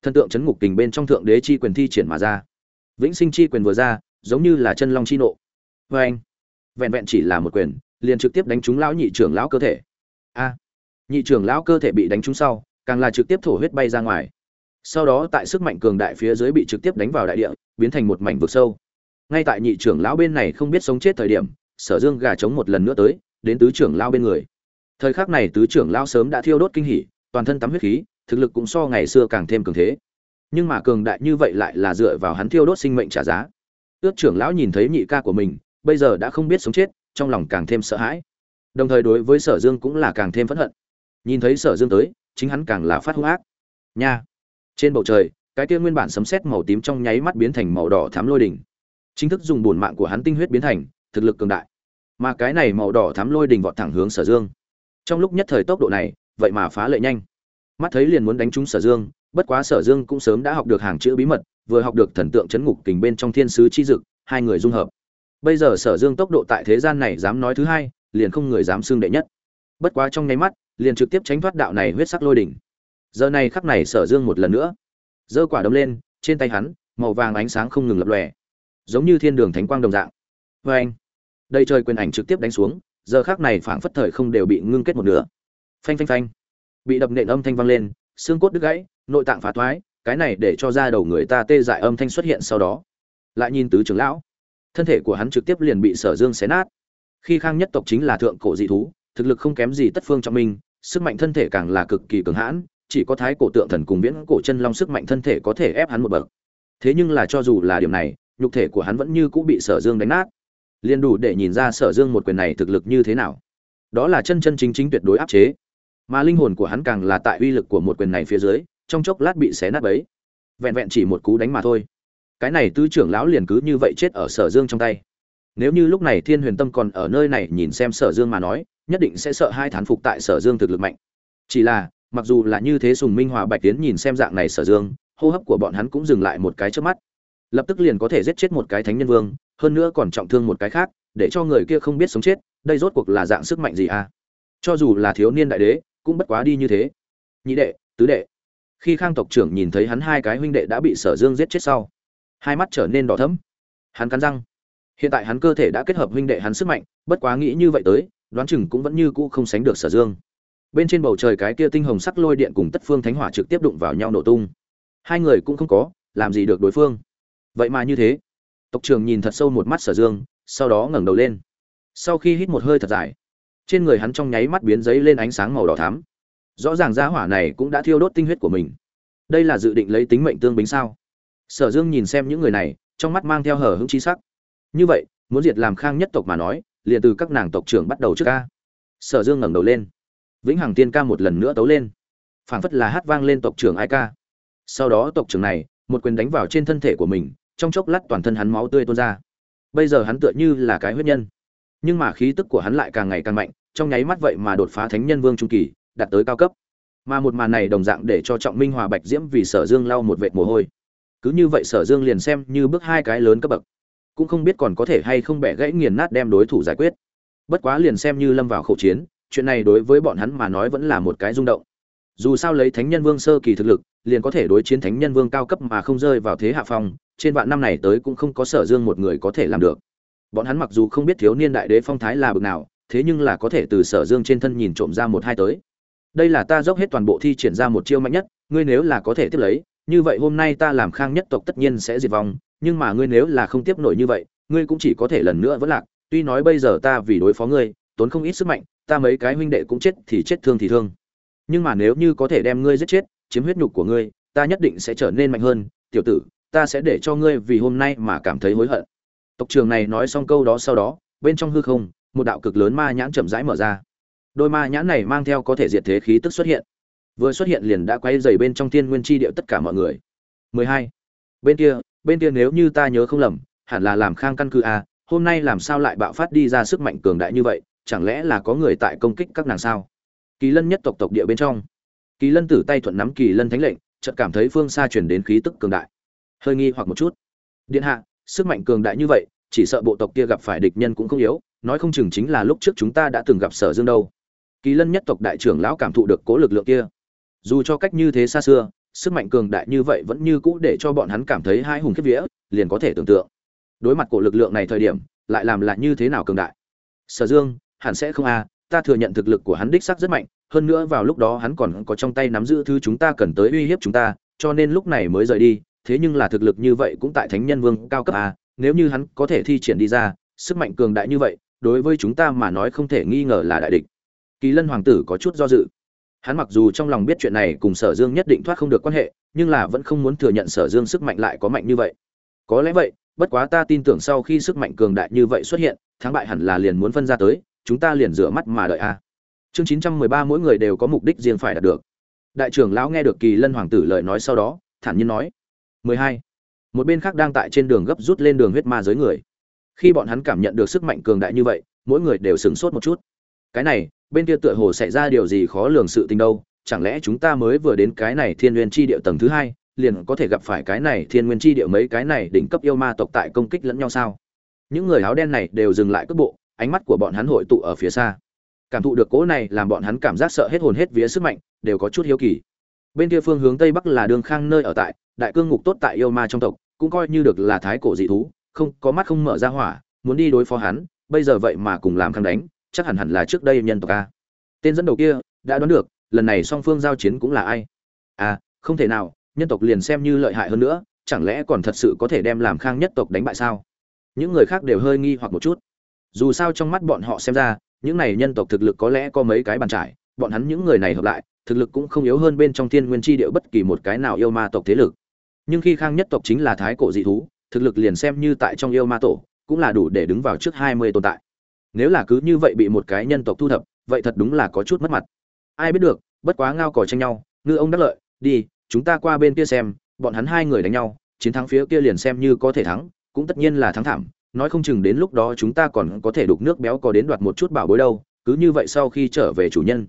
Thần tượng chấn ngục kình bên trong thượng đế chi quyền thi triển mà ra. Vĩnh sinh chi quyền vừa ra, giống như là chân long chi nộ. Vê anh, vẹn vẹn chỉ là một quyền, liền trực tiếp đánh trúng lão nhị trưởng lão cơ thể. A, nhị trưởng lão cơ thể bị đánh trúng sau, càng là trực tiếp thổ huyết bay ra ngoài. Sau đó tại sức mạnh cường đại phía dưới bị trực tiếp đánh vào đại địa, biến thành một mảnh vực sâu. Ngay tại nhị trưởng lão bên này không biết sống chết thời điểm sở dương gà trống một lần nữa tới, đến tứ trưởng lão bên người. Thời khắc này tứ trưởng lão sớm đã thiêu đốt kinh hỉ, toàn thân tắm huyết khí, thực lực cũng so ngày xưa càng thêm cường thế. Nhưng mà cường đại như vậy lại là dựa vào hắn thiêu đốt sinh mệnh trả giá. Ước trưởng lão nhìn thấy nhị ca của mình, bây giờ đã không biết sống chết, trong lòng càng thêm sợ hãi. Đồng thời đối với sở dương cũng là càng thêm phẫn hận. Nhìn thấy sở dương tới, chính hắn càng là phát hung ác. Nha! Trên bầu trời, cái kia nguyên bản sấm sét màu tím trong nháy mắt biến thành màu đỏ thắm lôi đỉnh. Chính thức dùng bổn mạng của hắn tinh huyết biến thành thực lực cường đại mà cái này màu đỏ thắm lôi đỉnh vọt thẳng hướng sở dương. Trong lúc nhất thời tốc độ này, vậy mà phá lệ nhanh. Mắt thấy liền muốn đánh trúng sở dương, bất quá sở dương cũng sớm đã học được hàng chữ bí mật, vừa học được thần tượng chấn ngục kình bên trong thiên sứ chi dực, hai người dung hợp. Bây giờ sở dương tốc độ tại thế gian này dám nói thứ hai, liền không người dám xưng đệ nhất. Bất quá trong nháy mắt, liền trực tiếp tránh thoát đạo này huyết sắc lôi đỉnh giờ này khắc này sở dương một lần nữa, giơ quả đấm lên, trên tay hắn, màu vàng ánh sáng không ngừng lập lòe. Giống như thiên đường thánh quang đồng dạng. Vê anh đây trời quyền ảnh trực tiếp đánh xuống, giờ khác này phảng phất thời không đều bị ngưng kết một nửa. Phanh phanh phanh. Bị đập nện âm thanh vang lên, xương cốt đứt gãy, nội tạng phá thoái, cái này để cho ra đầu người ta tê dại âm thanh xuất hiện sau đó. Lại nhìn tứ trưởng lão, thân thể của hắn trực tiếp liền bị sở dương xé nát. Khi khang nhất tộc chính là thượng cổ dị thú, thực lực không kém gì tất phương trọng minh, sức mạnh thân thể càng là cực kỳ cường hãn, chỉ có thái cổ tượng thần cùng viễn cổ chân long sức mạnh thân thể có thể ép hắn một bậc. Thế nhưng là cho dù là điểm này, nhục thể của hắn vẫn như cũ bị sở dương đánh nát liền đủ để nhìn ra sở dương một quyền này thực lực như thế nào. Đó là chân chân chính chính tuyệt đối áp chế. Mà linh hồn của hắn càng là tại uy lực của một quyền này phía dưới, trong chốc lát bị xé nát ấy vẹn vẹn chỉ một cú đánh mà thôi. Cái này tứ trưởng lão liền cứ như vậy chết ở sở dương trong tay. Nếu như lúc này thiên huyền tâm còn ở nơi này nhìn xem sở dương mà nói, nhất định sẽ sợ hai thán phục tại sở dương thực lực mạnh. Chỉ là, mặc dù là như thế sùng minh hòa bạch tiến nhìn xem dạng này sở dương, hô hấp của bọn hắn cũng dừng lại một cái trước mắt. Lập tức liền có thể giết chết một cái thánh nhân vương hơn nữa còn trọng thương một cái khác, để cho người kia không biết sống chết, đây rốt cuộc là dạng sức mạnh gì à? Cho dù là thiếu niên đại đế, cũng bất quá đi như thế. Nhị đệ, tứ đệ. Khi khang tộc trưởng nhìn thấy hắn hai cái huynh đệ đã bị sở dương giết chết sau, hai mắt trở nên đỏ thẫm. Hắn cắn răng. Hiện tại hắn cơ thể đã kết hợp huynh đệ hắn sức mạnh, bất quá nghĩ như vậy tới, đoán chừng cũng vẫn như cũ không sánh được sở dương. Bên trên bầu trời cái kia tinh hồng sắc lôi điện cùng tất phương thánh hỏa trực tiếp đụng vào nhau nổ tung. Hai người cũng không có, làm gì được đối phương. Vậy mà như thế tộc trưởng nhìn thật sâu một mắt sở dương, sau đó ngẩng đầu lên. Sau khi hít một hơi thật dài, trên người hắn trong nháy mắt biến giấy lên ánh sáng màu đỏ thắm. Rõ ràng gia hỏa này cũng đã thiêu đốt tinh huyết của mình. Đây là dự định lấy tính mệnh tương bính sao? Sở dương nhìn xem những người này, trong mắt mang theo hở hững chi sắc. Như vậy, muốn diệt làm khang nhất tộc mà nói, liền từ các nàng tộc trưởng bắt đầu trước ca. Sở dương ngẩng đầu lên. Vĩnh hằng tiên ca một lần nữa tấu lên. Phảng phất là hát vang lên tộc trưởng ai ca. Sau đó tộc trưởng này, một quyền đánh vào trên thân thể của mình trong chốc lát toàn thân hắn máu tươi tuôn ra. Bây giờ hắn tựa như là cái huyết nhân. Nhưng mà khí tức của hắn lại càng ngày càng mạnh, trong nháy mắt vậy mà đột phá thánh nhân vương trung kỳ, đạt tới cao cấp. Mà một màn này đồng dạng để cho trọng minh hòa bạch diễm vì sở dương lau một vệt mồ hôi. Cứ như vậy sở dương liền xem như bước hai cái lớn cấp bậc. Cũng không biết còn có thể hay không bẻ gãy nghiền nát đem đối thủ giải quyết. Bất quá liền xem như lâm vào khẩu chiến, chuyện này đối với bọn hắn mà nói vẫn là một cái rung động dù sao lấy thánh nhân vương sơ kỳ thực lực, liền có thể đối chiến thánh nhân vương cao cấp mà không rơi vào thế hạ phong, trên vạn năm này tới cũng không có sở dương một người có thể làm được. Bọn hắn mặc dù không biết thiếu niên đại đế phong thái là bực nào, thế nhưng là có thể từ sở dương trên thân nhìn trộm ra một hai tới. Đây là ta dốc hết toàn bộ thi triển ra một chiêu mạnh nhất, ngươi nếu là có thể tiếp lấy, như vậy hôm nay ta làm khang nhất tộc tất nhiên sẽ diệt vong, nhưng mà ngươi nếu là không tiếp nổi như vậy, ngươi cũng chỉ có thể lần nữa vẫn lạc, tuy nói bây giờ ta vì đối phó ngươi, tốn không ít sức mạnh, ta mấy cái huynh đệ cũng chết thì chết thương thì thương nhưng mà nếu như có thể đem ngươi giết chết, chiếm huyết nhục của ngươi, ta nhất định sẽ trở nên mạnh hơn. Tiểu tử, ta sẽ để cho ngươi vì hôm nay mà cảm thấy hối hận. Tộc trường này nói xong câu đó sau đó, bên trong hư không, một đạo cực lớn ma nhãn chậm rãi mở ra. Đôi ma nhãn này mang theo có thể diệt thế khí tức xuất hiện. Vừa xuất hiện liền đã quay dày bên trong thiên nguyên chi điệu tất cả mọi người. 12. bên kia bên kia nếu như ta nhớ không lầm, hẳn là làm khang căn cứ a hôm nay làm sao lại bạo phát đi ra sức mạnh cường đại như vậy, chẳng lẽ là có người tại công kích các nàng sao? Kỳ lân nhất tộc tộc địa bên trong. Kỳ lân tử tay thuận nắm kỳ lân thánh lệnh, chợt cảm thấy phương xa truyền đến khí tức cường đại. Hơi nghi hoặc một chút. Điện hạ, sức mạnh cường đại như vậy, chỉ sợ bộ tộc kia gặp phải địch nhân cũng không yếu, nói không chừng chính là lúc trước chúng ta đã từng gặp sở dương đâu. Kỳ lân nhất tộc đại trưởng lão cảm thụ được cố lực lượng kia. Dù cho cách như thế xa xưa, sức mạnh cường đại như vậy vẫn như cũ để cho bọn hắn cảm thấy hai hùng kiếp vía, liền có thể tưởng tượng. Đối mặt của lực lượng này thời điểm, lại làm lại như thế nào cường đại? Sở dương, hẳn sẽ không a ta thừa nhận thực lực của hắn đích xác rất mạnh, hơn nữa vào lúc đó hắn còn có trong tay nắm giữ thứ chúng ta cần tới uy hiếp chúng ta, cho nên lúc này mới rời đi, thế nhưng là thực lực như vậy cũng tại thánh nhân vương cao cấp a nếu như hắn có thể thi triển đi ra, sức mạnh cường đại như vậy, đối với chúng ta mà nói không thể nghi ngờ là đại địch. Kỳ lân hoàng tử có chút do dự. Hắn mặc dù trong lòng biết chuyện này cùng sở dương nhất định thoát không được quan hệ, nhưng là vẫn không muốn thừa nhận sở dương sức mạnh lại có mạnh như vậy. Có lẽ vậy, bất quá ta tin tưởng sau khi sức mạnh cường đại như vậy xuất hiện, thắng bại hẳn là liền muốn phân ra tới chúng ta liền rửa mắt mà đợi a chương chín trăm mười ba mỗi người đều có mục đích riêng phải đạt được. Đại trưởng lão nghe được kỳ lân hoàng tử lời nói sau đó, thản nhiên nói 12. một bên khác đang tại trên đường gấp rút lên đường huyết ma giới người. Khi bọn hắn cảm nhận được sức mạnh cường đại như vậy, mỗi người đều sửng sốt một chút. Cái này, bên kia tựa hồ xảy ra điều gì khó lường sự tình đâu, chẳng lẽ chúng ta mới vừa đến cái này thiên nguyên chi địa tầng thứ hai, liền có thể gặp phải cái này thiên nguyên chi địa mấy cái này đỉnh cấp yêu ma tộc tại công kích lẫn nhau sao? Những người áo đen này đều dừng lại cước bộ ánh mắt của bọn hắn hội tụ ở phía xa. Cảm thụ được cỗ này làm bọn hắn cảm giác sợ hết hồn hết vía sức mạnh, đều có chút hiếu kỳ. Bên kia phương hướng tây bắc là đường khang nơi ở tại, đại cương ngục tốt tại yêu ma trong tộc, cũng coi như được là thái cổ dị thú, không, có mắt không mở ra hỏa, muốn đi đối phó hắn, bây giờ vậy mà cùng làm khang đánh, chắc hẳn hẳn là trước đây nhân tộc a. Tên dẫn đầu kia, đã đoán được, lần này song phương giao chiến cũng là ai? À không thể nào, nhân tộc liền xem như lợi hại hơn nữa, chẳng lẽ còn thật sự có thể đem làm khang nhất tộc đánh bại sao? Những người khác đều hơi nghi hoặc một chút dù sao trong mắt bọn họ xem ra, những này nhân tộc thực lực có lẽ có mấy cái bàn trải, bọn hắn những người này hợp lại, thực lực cũng không yếu hơn bên trong thiên nguyên chi địa bất kỳ một cái nào yêu ma tộc thế lực. Nhưng khi khang nhất tộc chính là thái cổ dị thú, thực lực liền xem như tại trong yêu ma tổ, cũng là đủ để đứng vào trước hai mươi tồn tại. Nếu là cứ như vậy bị một cái nhân tộc thu thập, vậy thật đúng là có chút mất mặt. Ai biết được, bất quá ngao cò tranh nhau, ngư ông đắc lợi, đi, chúng ta qua bên kia xem, bọn hắn hai người đánh nhau, chiến thắng phía kia liền xem như có thể thắng, cũng tất nhiên là thắng thảm nói không chừng đến lúc đó chúng ta còn có thể đục nước béo có đến đoạt một chút bảo bối đâu, cứ như vậy sau khi trở về chủ nhân,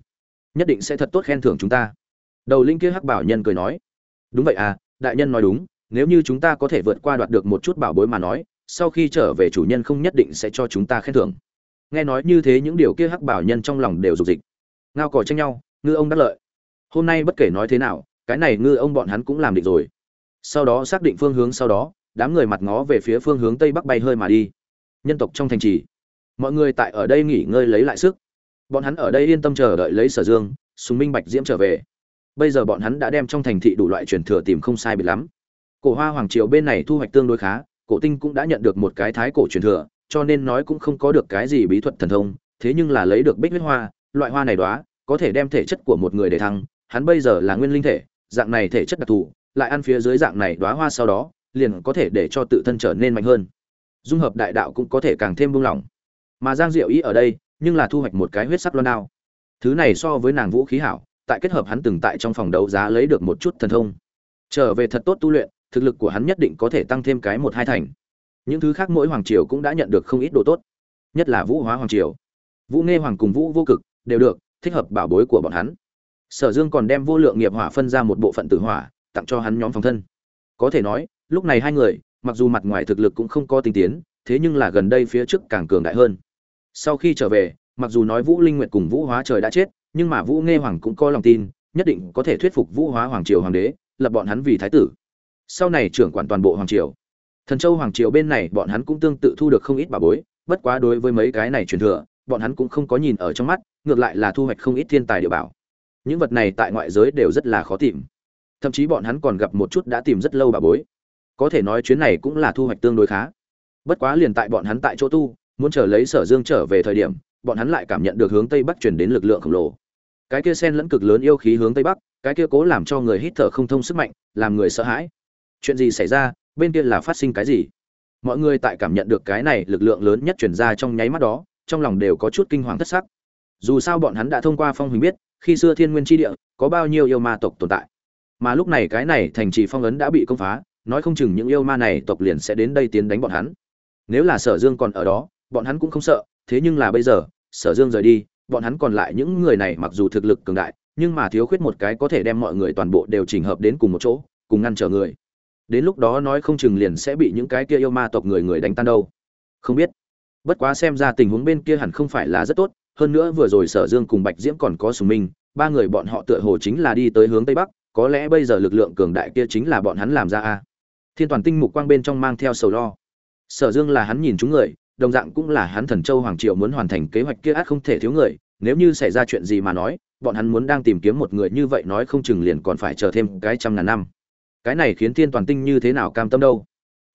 nhất định sẽ thật tốt khen thưởng chúng ta. Đầu linh kia hắc bảo nhân cười nói, đúng vậy à đại nhân nói đúng, nếu như chúng ta có thể vượt qua đoạt được một chút bảo bối mà nói, sau khi trở về chủ nhân không nhất định sẽ cho chúng ta khen thưởng. Nghe nói như thế những điều kia hắc bảo nhân trong lòng đều dục dịch. Ngao cò tranh nhau, ngư ông đắc lợi. Hôm nay bất kể nói thế nào, cái này ngư ông bọn hắn cũng làm định rồi. Sau đó xác định phương hướng sau đó đám người mặt ngó về phía phương hướng tây bắc bay hơi mà đi. Nhân tộc trong thành trì. Mọi người tại ở đây nghỉ ngơi lấy lại sức. Bọn hắn ở đây yên tâm chờ đợi lấy sở dương, sùng minh bạch diễm trở về. Bây giờ bọn hắn đã đem trong thành thị đủ loại truyền thừa tìm không sai biệt lắm. Cổ hoa hoàng triều bên này thu hoạch tương đối khá, cổ tinh cũng đã nhận được một cái thái cổ truyền thừa, cho nên nói cũng không có được cái gì bí thuật thần thông, thế nhưng là lấy được bích huyết hoa, loại hoa này đó có thể đem thể chất của một người để thăng, hắn bây giờ là nguyên linh thể, dạng này thể chất đặc thù, lại ăn phía dưới dạng này đóa hoa sau đó liền có thể để cho tự thân trở nên mạnh hơn. Dung hợp đại đạo cũng có thể càng thêm buông lỏng. Mà giang diệu ý ở đây, nhưng là thu hoạch một cái huyết sắc loan đao. Thứ này so với nàng vũ khí hảo, tại kết hợp hắn từng tại trong phòng đấu giá lấy được một chút thần thông. Trở về thật tốt tu luyện, thực lực của hắn nhất định có thể tăng thêm cái một hai thành. Những thứ khác mỗi hoàng triều cũng đã nhận được không ít đồ tốt. Nhất là vũ hóa hoàng triều. Vũ nghe hoàng cùng vũ vô cực đều được thích hợp bảo bối của bọn hắn. Sở dương còn đem vô lượng nghiệp hỏa phân ra một bộ phận tử hỏa, tặng cho hắn nhóm phòng thân. Có thể nói lúc này hai người, mặc dù mặt ngoài thực lực cũng không có tinh tiến, thế nhưng là gần đây phía trước càng cường đại hơn. Sau khi trở về, mặc dù nói vũ linh nguyệt cùng vũ hóa trời đã chết, nhưng mà vũ nghe hoàng cũng có lòng tin, nhất định có thể thuyết phục vũ hóa hoàng triều hoàng đế, lập bọn hắn vì thái tử. Sau này trưởng quản toàn bộ hoàng triều. Thần châu hoàng triều bên này bọn hắn cũng tương tự thu được không ít bà bối, bất quá đối với mấy cái này truyền thừa, bọn hắn cũng không có nhìn ở trong mắt, ngược lại là thu hoạch không ít thiên tài địa bảo. Những vật này tại ngoại giới đều rất là khó tìm. Thậm chí bọn hắn còn gặp một chút đã tìm rất lâu bà bối có thể nói chuyến này cũng là thu hoạch tương đối khá. Bất quá liền tại bọn hắn tại chỗ tu, muốn chờ lấy sở dương trở về thời điểm, bọn hắn lại cảm nhận được hướng tây bắc chuyển đến lực lượng khổng lồ. Cái kia sen lẫn cực lớn yêu khí hướng tây bắc, cái kia cố làm cho người hít thở không thông sức mạnh, làm người sợ hãi. Chuyện gì xảy ra, bên kia là phát sinh cái gì? Mọi người tại cảm nhận được cái này lực lượng lớn nhất chuyển ra trong nháy mắt đó, trong lòng đều có chút kinh hoàng thất sắc. Dù sao bọn hắn đã thông qua phong huỳnh biết, khi xưa thiên nguyên tri địa, có bao nhiêu yêu ma tộc tồn tại. Mà lúc này cái này thành trì phong ấn đã bị công phá nói không chừng những yêu ma này tộc liền sẽ đến đây tiến đánh bọn hắn. Nếu là sở dương còn ở đó, bọn hắn cũng không sợ, thế nhưng là bây giờ, sở dương rời đi, bọn hắn còn lại những người này mặc dù thực lực cường đại, nhưng mà thiếu khuyết một cái có thể đem mọi người toàn bộ đều chỉnh hợp đến cùng một chỗ, cùng ngăn trở người. Đến lúc đó nói không chừng liền sẽ bị những cái kia yêu ma tộc người người đánh tan đâu. Không biết. Bất quá xem ra tình huống bên kia hẳn không phải là rất tốt, hơn nữa vừa rồi sở dương cùng bạch diễm còn có sùng minh, ba người bọn họ tựa hồ chính là đi tới hướng tây bắc, có lẽ bây giờ lực lượng cường đại kia chính là bọn hắn làm ra a thiên toàn tinh mục quang bên trong mang theo sầu lo. Sở dương là hắn nhìn chúng người, đồng dạng cũng là hắn thần châu hoàng Triệu muốn hoàn thành kế hoạch kia át không thể thiếu người, nếu như xảy ra chuyện gì mà nói, bọn hắn muốn đang tìm kiếm một người như vậy nói không chừng liền còn phải chờ thêm cái trăm ngàn năm. Cái này khiến thiên toàn tinh như thế nào cam tâm đâu?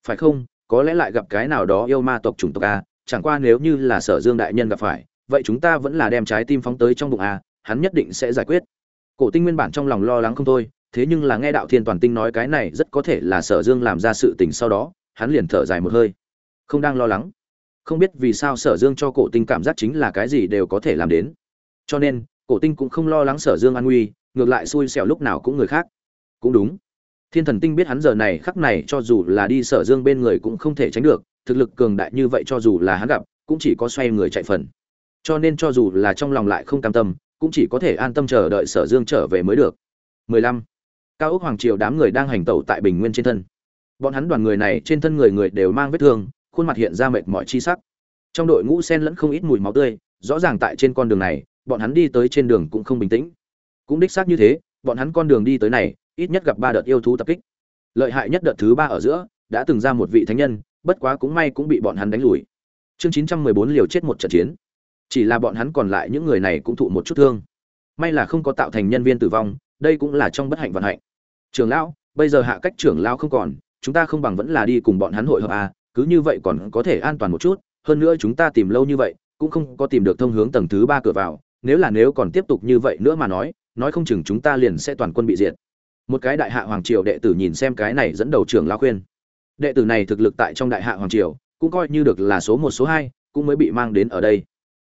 Phải không? Có lẽ lại gặp cái nào đó yêu ma tộc chủng tộc a, chẳng qua nếu như là sở dương đại nhân gặp phải, vậy chúng ta vẫn là đem trái tim phóng tới trong bụng a, hắn nhất định sẽ giải quyết. Cổ tinh nguyên bản trong lòng lo lắng không thôi thế nhưng là nghe đạo thiên toàn tinh nói cái này rất có thể là sở dương làm ra sự tình sau đó, hắn liền thở dài một hơi. Không đang lo lắng. Không biết vì sao sở dương cho cổ tinh cảm giác chính là cái gì đều có thể làm đến. Cho nên, cổ tinh cũng không lo lắng sở dương an nguy, ngược lại xui xẻo lúc nào cũng người khác. Cũng đúng. Thiên thần tinh biết hắn giờ này khắc này cho dù là đi sở dương bên người cũng không thể tránh được, thực lực cường đại như vậy cho dù là hắn gặp, cũng chỉ có xoay người chạy phần. Cho nên cho dù là trong lòng lại không cam tâm, cũng chỉ có thể an tâm chờ đợi sở dương trở về mới được. 15 cao ốc hoàng triều đám người đang hành tẩu tại bình nguyên trên thân. Bọn hắn đoàn người này trên thân người người đều mang vết thương, khuôn mặt hiện ra mệt mỏi chi sắc. Trong đội ngũ sen lẫn không ít mùi máu tươi, rõ ràng tại trên con đường này, bọn hắn đi tới trên đường cũng không bình tĩnh. Cũng đích xác như thế, bọn hắn con đường đi tới này, ít nhất gặp ba đợt yêu thú tập kích. Lợi hại nhất đợt thứ ba ở giữa, đã từng ra một vị thánh nhân, bất quá cũng may cũng bị bọn hắn đánh lùi. Chương chín trăm mười bốn liều chết một trận chiến. Chỉ là bọn hắn còn lại những người này cũng thụ một chút thương. May là không có tạo thành nhân viên tử vong đây cũng là trong bất hạnh vận hạnh. Trưởng lão bây giờ hạ cách trưởng lão không còn chúng ta không bằng vẫn là đi cùng bọn hắn hội hợp à, cứ như vậy còn có thể an toàn một chút hơn nữa chúng ta tìm lâu như vậy cũng không có tìm được thông hướng tầng thứ ba cửa vào nếu là nếu còn tiếp tục như vậy nữa mà nói nói không chừng chúng ta liền sẽ toàn quân bị diệt. Một cái đại hạ hoàng triều đệ tử nhìn xem cái này dẫn đầu trưởng lão khuyên. Đệ tử này thực lực tại trong đại hạ hoàng triều cũng coi như được là số một số hai cũng mới bị mang đến ở đây.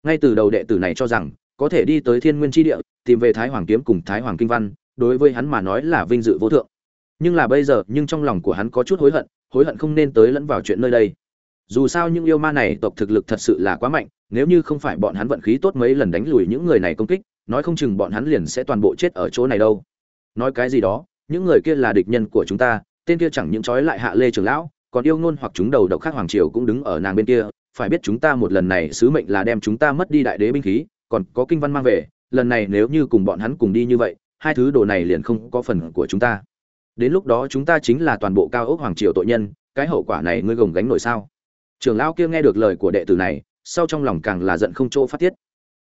Ngay từ đầu đệ tử này cho rằng có thể đi tới thiên nguyên tri địa tìm về thái hoàng kiếm cùng thái hoàng kinh văn đối với hắn mà nói là vinh dự vô thượng. Nhưng là bây giờ, nhưng trong lòng của hắn có chút hối hận hối hận không nên tới lẫn vào chuyện nơi đây. Dù sao những yêu ma này tộc thực lực thật sự là quá mạnh, nếu như không phải bọn hắn vận khí tốt mấy lần đánh lùi những người này công kích, nói không chừng bọn hắn liền sẽ toàn bộ chết ở chỗ này đâu. Nói cái gì đó, những người kia là địch nhân của chúng ta, tên kia chẳng những trói lại hạ lê trường lão, còn yêu ngôn hoặc chúng đầu độc khác hoàng triều cũng đứng ở nàng bên kia. Phải biết chúng ta một lần này, sứ mệnh là đem chúng ta mất đi đại đế binh khí, còn có kinh văn mang về, lần này nếu như cùng bọn hắn cùng đi như vậy hai thứ đồ này liền không có phần của chúng ta. Đến lúc đó chúng ta chính là toàn bộ cao ốc hoàng triều tội nhân, cái hậu quả này ngươi gồng gánh nổi sao? Trưởng lão kia nghe được lời của đệ tử này, sau trong lòng càng là giận không chỗ phát tiết.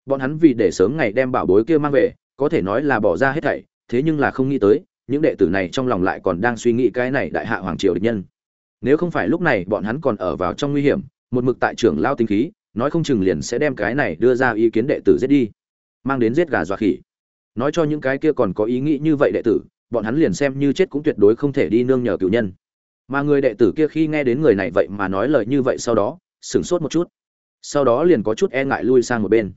Bọn hắn vì để sớm ngày đem bảo bối kia mang về, có thể nói là bỏ ra hết thảy, thế nhưng là không nghĩ tới, những đệ tử này trong lòng lại còn đang suy nghĩ cái này đại hạ hoàng triều địch nhân. Nếu không phải lúc này bọn hắn còn ở vào trong nguy hiểm, một mực tại trưởng lao tinh khí, nói không chừng liền sẽ đem cái này đưa ra ý kiến đệ tử giết đi. Mang đến giết gà dọa khỉ nói cho những cái kia còn có ý nghĩ như vậy đệ tử, bọn hắn liền xem như chết cũng tuyệt đối không thể đi nương nhờ cựu nhân. Mà người đệ tử kia khi nghe đến người này vậy mà nói lời như vậy sau đó, sửng sốt một chút. Sau đó liền có chút e ngại lui sang một bên.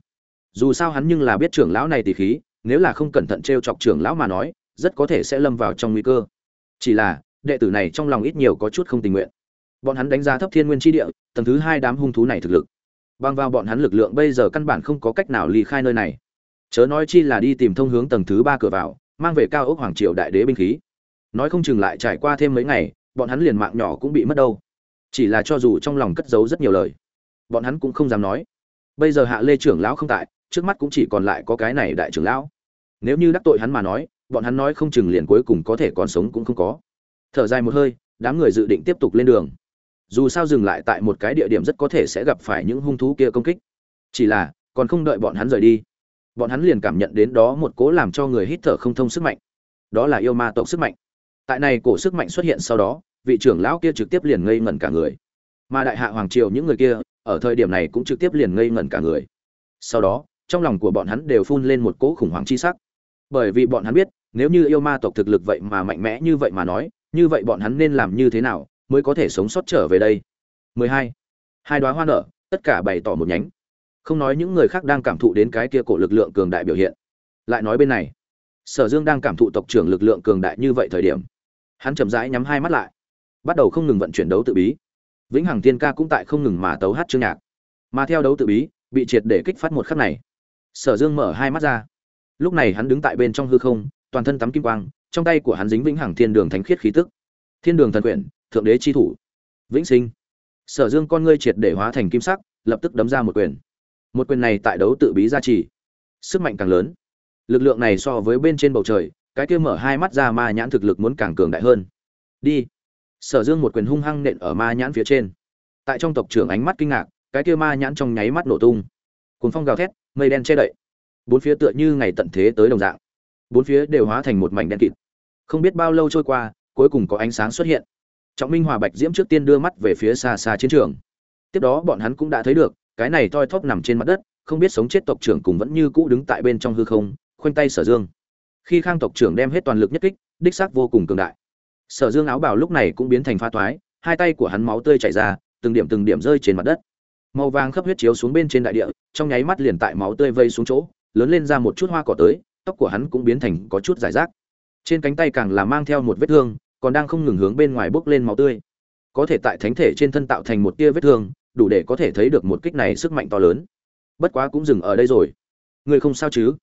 Dù sao hắn nhưng là biết trưởng lão này tỷ khí, nếu là không cẩn thận t r e o chọc trưởng lão mà nói, rất có thể sẽ lâm vào trong nguy cơ. Chỉ là, đệ tử này trong lòng ít nhiều có chút không tình nguyện. Bọn hắn đánh giá thấp thiên nguyên tri địa, tầng thứ hai đám hung thú này thực lực. Băng vào bọn hắn lực lượng bây giờ căn bản không có cách nào ly khai nơi này chớ nói chi là đi tìm thông hướng tầng thứ ba cửa vào, mang về cao ốc hoàng triều đại đế binh khí. Nói không chừng lại trải qua thêm mấy ngày, bọn hắn liền mạng nhỏ cũng bị mất đâu. Chỉ là cho dù trong lòng cất giấu rất nhiều lời, bọn hắn cũng không dám nói. Bây giờ hạ lê trưởng lão không tại, trước mắt cũng chỉ còn lại có cái này đại trưởng lão. Nếu như đắc tội hắn mà nói, bọn hắn nói không chừng liền cuối cùng có thể còn sống cũng không có. Thở dài một hơi, đám người dự định tiếp tục lên đường. Dù sao dừng lại tại một cái địa điểm rất có thể sẽ gặp phải những hung thú kia công kích. Chỉ là, còn không đợi bọn hắn rời đi bọn hắn liền cảm nhận đến đó một cố làm cho người hít thở không thông sức mạnh. Đó là yêu ma tộc sức mạnh. Tại này cổ sức mạnh xuất hiện sau đó, vị trưởng lão kia trực tiếp liền ngây ngẩn cả người. Mà đại hạ hoàng triều những người kia, ở thời điểm này cũng trực tiếp liền ngây ngẩn cả người. Sau đó, trong lòng của bọn hắn đều phun lên một cỗ khủng hoảng chi sắc. Bởi vì bọn hắn biết, nếu như yêu ma tộc thực lực vậy mà mạnh mẽ như vậy mà nói, như vậy bọn hắn nên làm như thế nào mới có thể sống sót trở về đây? 12. hai. Đoá hoa nở, tất cả bày tỏ một nhánh không nói những người khác đang cảm thụ đến cái kia cổ lực lượng cường đại biểu hiện. Lại nói bên này, sở dương đang cảm thụ tộc trưởng lực lượng cường đại như vậy thời điểm, hắn chậm rãi nhắm hai mắt lại, bắt đầu không ngừng vận chuyển đấu tự bí. Vĩnh hằng tiên ca cũng tại không ngừng mà tấu hát chương nhạc. Mà theo đấu tự bí, bị triệt để kích phát một khắc này, sở dương mở hai mắt ra. Lúc này hắn đứng tại bên trong hư không, toàn thân tắm kim quang, trong tay của hắn dính vĩnh hằng thiên đường thánh khiết khí tức. Thiên đường thần quyển, thượng đế chi thủ. Vĩnh sinh. Sở dương con ngươi triệt để hóa thành kim sắc, lập tức đấm ra một quyền một quyền này tại đấu tự bí gia trì. Sức mạnh càng lớn, lực lượng này so với bên trên bầu trời, cái kia mở hai mắt ra ma nhãn thực lực muốn càng cường đại hơn. Đi. Sở dương một quyền hung hăng nện ở ma nhãn phía trên. Tại trong tộc trưởng ánh mắt kinh ngạc, cái kia ma nhãn trong nháy mắt nổ tung. Cuốn phong gào thét, mây đen che đậy. Bốn phía tựa như ngày tận thế tới đồng dạng. Bốn phía đều hóa thành một mảnh đen kịt. Không biết bao lâu trôi qua, cuối cùng có ánh sáng xuất hiện. Trọng minh hòa bạch diễm trước tiên đưa mắt về phía xa xa chiến trường. Tiếp đó bọn hắn cũng đã thấy được cái này thoi thóp nằm trên mặt đất, không biết sống chết tộc trưởng cùng vẫn như cũ đứng tại bên trong hư không, khoanh tay sở dương. Khi khang tộc trưởng đem hết toàn lực nhất kích, đích xác vô cùng cường đại. Sở dương áo bào lúc này cũng biến thành pha toái, hai tay của hắn máu tươi chảy ra, từng điểm từng điểm rơi trên mặt đất. Màu vàng khắp huyết chiếu xuống bên trên đại địa, trong nháy mắt liền tại máu tươi vây xuống chỗ, lớn lên ra một chút hoa cỏ tới, tóc của hắn cũng biến thành có chút giải rác. Trên cánh tay càng là mang theo một vết thương, còn đang không ngừng hướng bên ngoài bốc lên máu tươi. Có thể tại thánh thể trên thân tạo thành một tia vết thương đủ để có thể thấy được một kích này sức mạnh to lớn. Bất quá cũng dừng ở đây rồi. Người không sao chứ?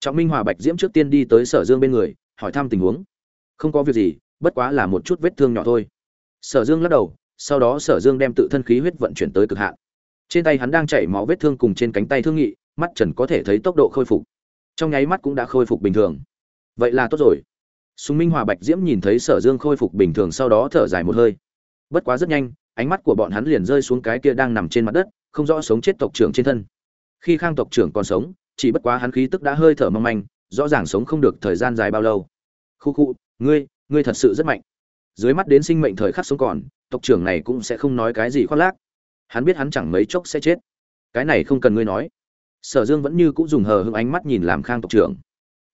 Trọng minh hòa bạch diễm trước tiên đi tới sở dương bên người, hỏi thăm tình huống. Không có việc gì, bất quá là một chút vết thương nhỏ thôi. Sở dương lắc đầu, sau đó sở dương đem tự thân khí huyết vận chuyển tới cực hạn. Trên tay hắn đang chảy máu vết thương cùng trên cánh tay thương nghị, mắt trần có thể thấy tốc độ khôi phục. Trong nháy mắt cũng đã khôi phục bình thường. Vậy là tốt rồi. Sùng minh hòa bạch diễm nhìn thấy sở dương khôi phục bình thường sau đó thở dài một hơi. Bất quá rất nhanh ánh mắt của bọn hắn liền rơi xuống cái kia đang nằm trên mặt đất, không rõ sống chết tộc trưởng trên thân. Khi khang tộc trưởng còn sống, chỉ bất quá hắn khí tức đã hơi thở mong manh, rõ ràng sống không được thời gian dài bao lâu. Khu khu, ngươi ngươi thật sự rất mạnh. Dưới mắt đến sinh mệnh thời khắc sống còn, tộc trưởng này cũng sẽ không nói cái gì khoác lác. Hắn biết hắn chẳng mấy chốc sẽ chết. Cái này không cần ngươi nói. Sở dương vẫn như cũng dùng hờ hững ánh mắt nhìn làm khang tộc trưởng.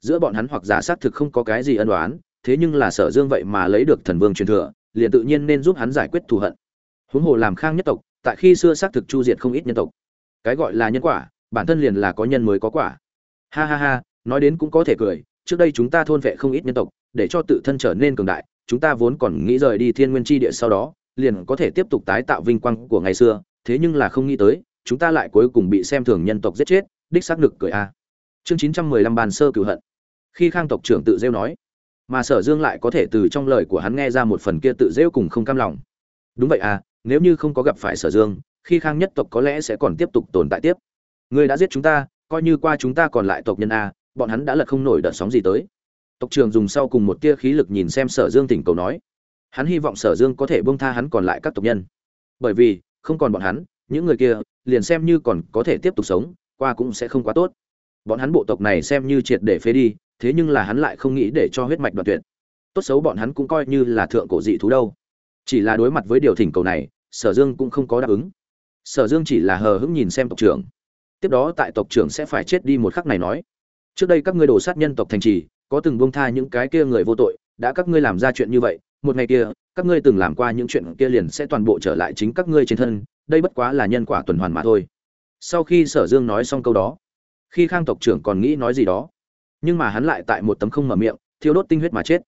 Giữa bọn hắn hoặc giả xác thực không có cái gì ân đoán thế nhưng là sở dương vậy mà lấy được thần vương truyền thừa, liền tự nhiên nên giúp hắn giải quyết thù hận huống hồ làm khang nhất tộc, tại khi xưa xác thực chu diệt không ít nhân tộc. Cái gọi là nhân quả, bản thân liền là có nhân mới có quả. Ha ha ha, nói đến cũng có thể cười, trước đây chúng ta thôn vệ không ít nhân tộc, để cho tự thân trở nên cường đại, chúng ta vốn còn nghĩ rời đi thiên nguyên tri địa sau đó, liền có thể tiếp tục tái tạo vinh quang của ngày xưa, thế nhưng là không nghĩ tới, chúng ta lại cuối cùng bị xem thường nhân tộc giết chết, đích xác nực cười a. Chương chín trăm mười lăm bàn sơ cửu hận. Khi khang tộc trưởng tự rêu nói, mà sở dương lại có thể từ trong lời của hắn nghe ra một phần kia tự rêu cùng không cam lòng. Đúng vậy à nếu như không có gặp phải sở dương, khi khang nhất tộc có lẽ sẽ còn tiếp tục tồn tại tiếp. Người đã giết chúng ta, coi như qua chúng ta còn lại tộc nhân a, bọn hắn đã lật không nổi đợt sóng gì tới. Tộc Trường dùng sau cùng một tia khí lực nhìn xem sở dương tỉnh cầu nói. Hắn hy vọng sở dương có thể bông tha hắn còn lại các tộc nhân. Bởi vì, không còn bọn hắn, những người kia, liền xem như còn có thể tiếp tục sống, qua cũng sẽ không quá tốt. Bọn hắn bộ tộc này xem như triệt để phế đi, thế nhưng là hắn lại không nghĩ để cho huyết mạch đoạn tuyệt. Tốt xấu bọn hắn cũng coi như là thượng cổ dị thú đâu. Chỉ là đối mặt với điều thỉnh cầu này sở dương cũng không có đáp ứng. Sở dương chỉ là hờ hững nhìn xem tộc trưởng. Tiếp đó tại tộc trưởng sẽ phải chết đi một khắc này nói. Trước đây các ngươi đổ sát nhân tộc thành trì, có từng buông tha những cái kia người vô tội, đã các ngươi làm ra chuyện như vậy, một ngày kia, các ngươi từng làm qua những chuyện kia liền sẽ toàn bộ trở lại chính các ngươi trên thân, đây bất quá là nhân quả tuần hoàn mà thôi. Sau khi sở dương nói xong câu đó, khi khang tộc trưởng còn nghĩ nói gì đó, nhưng mà hắn lại tại một tấm không mở miệng, thiêu đốt tinh huyết mà chết.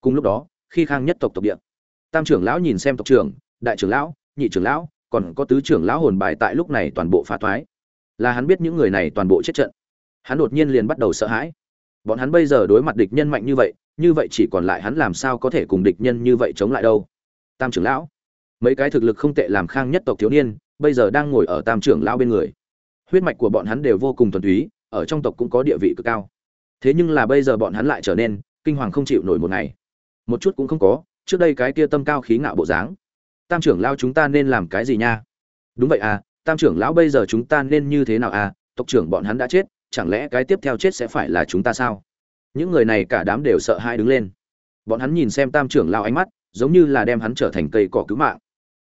Cùng lúc đó, khi khang nhất tộc tộc địa, tam trưởng lão nhìn xem tộc trưởng, đại trưởng lão nhị trưởng lão, còn có tứ trưởng lão hồn bài tại lúc này toàn bộ phá thoái. Là hắn biết những người này toàn bộ chết trận. Hắn đột nhiên liền bắt đầu sợ hãi. Bọn hắn bây giờ đối mặt địch nhân mạnh như vậy như vậy chỉ còn lại hắn làm sao có thể cùng địch nhân như vậy chống lại đâu. Tam trưởng lão. Mấy cái thực lực không tệ làm khang nhất tộc thiếu niên, bây giờ đang ngồi ở tam trưởng lão bên người. Huyết mạch của bọn hắn đều vô cùng thuần túy, ở trong tộc cũng có địa vị cực cao. Thế nhưng là bây giờ bọn hắn lại trở nên kinh hoàng không chịu nổi một ngày. Một chút cũng không có, trước đây cái kia tâm cao khí ngạo bộ dáng tam trưởng lão chúng ta nên làm cái gì nha? Đúng vậy à tam trưởng lão bây giờ chúng ta nên như thế nào à? Tộc trưởng bọn hắn đã chết, chẳng lẽ cái tiếp theo chết sẽ phải là chúng ta sao? Những người này cả đám đều sợ hãi đứng lên. Bọn hắn nhìn xem tam trưởng lão ánh mắt, giống như là đem hắn trở thành cây cỏ cứu mạng.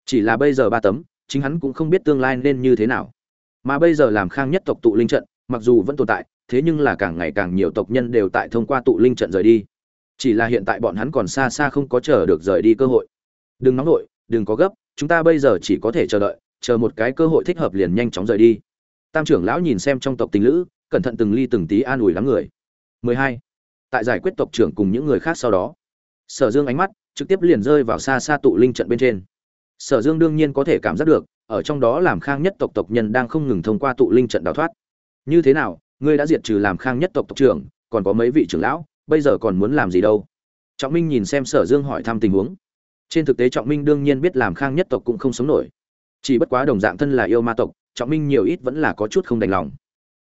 Chỉ là bây giờ ba tấm, chính hắn cũng không biết tương lai nên như thế nào. Mà bây giờ làm khang nhất tộc tụ linh trận, mặc dù vẫn tồn tại, thế nhưng là càng ngày càng nhiều tộc nhân đều tại thông qua tụ linh trận rời đi. Chỉ là hiện tại bọn hắn còn xa xa không có chờ được rời đi cơ hội. Đừng nóng nổi đừng có gấp, chúng ta bây giờ chỉ có thể chờ đợi, chờ một cái cơ hội thích hợp liền nhanh chóng rời đi. Tam trưởng lão nhìn xem trong tộc tình lữ, cẩn thận từng ly từng tí an ủi lắm người. 12. tại giải quyết tộc trưởng cùng những người khác sau đó, sở dương ánh mắt trực tiếp liền rơi vào xa xa tụ linh trận bên trên. Sở dương đương nhiên có thể cảm giác được, ở trong đó làm khang nhất tộc tộc nhân đang không ngừng thông qua tụ linh trận đào thoát. Như thế nào, ngươi đã diệt trừ làm khang nhất tộc tộc trưởng, còn có mấy vị trưởng lão, bây giờ còn muốn làm gì đâu? Trọng minh nhìn xem sở dương hỏi thăm tình huống trên thực tế trọng minh đương nhiên biết làm khang nhất tộc cũng không sống nổi. Chỉ bất quá đồng dạng thân là yêu ma tộc, trọng minh nhiều ít vẫn là có chút không đành lòng.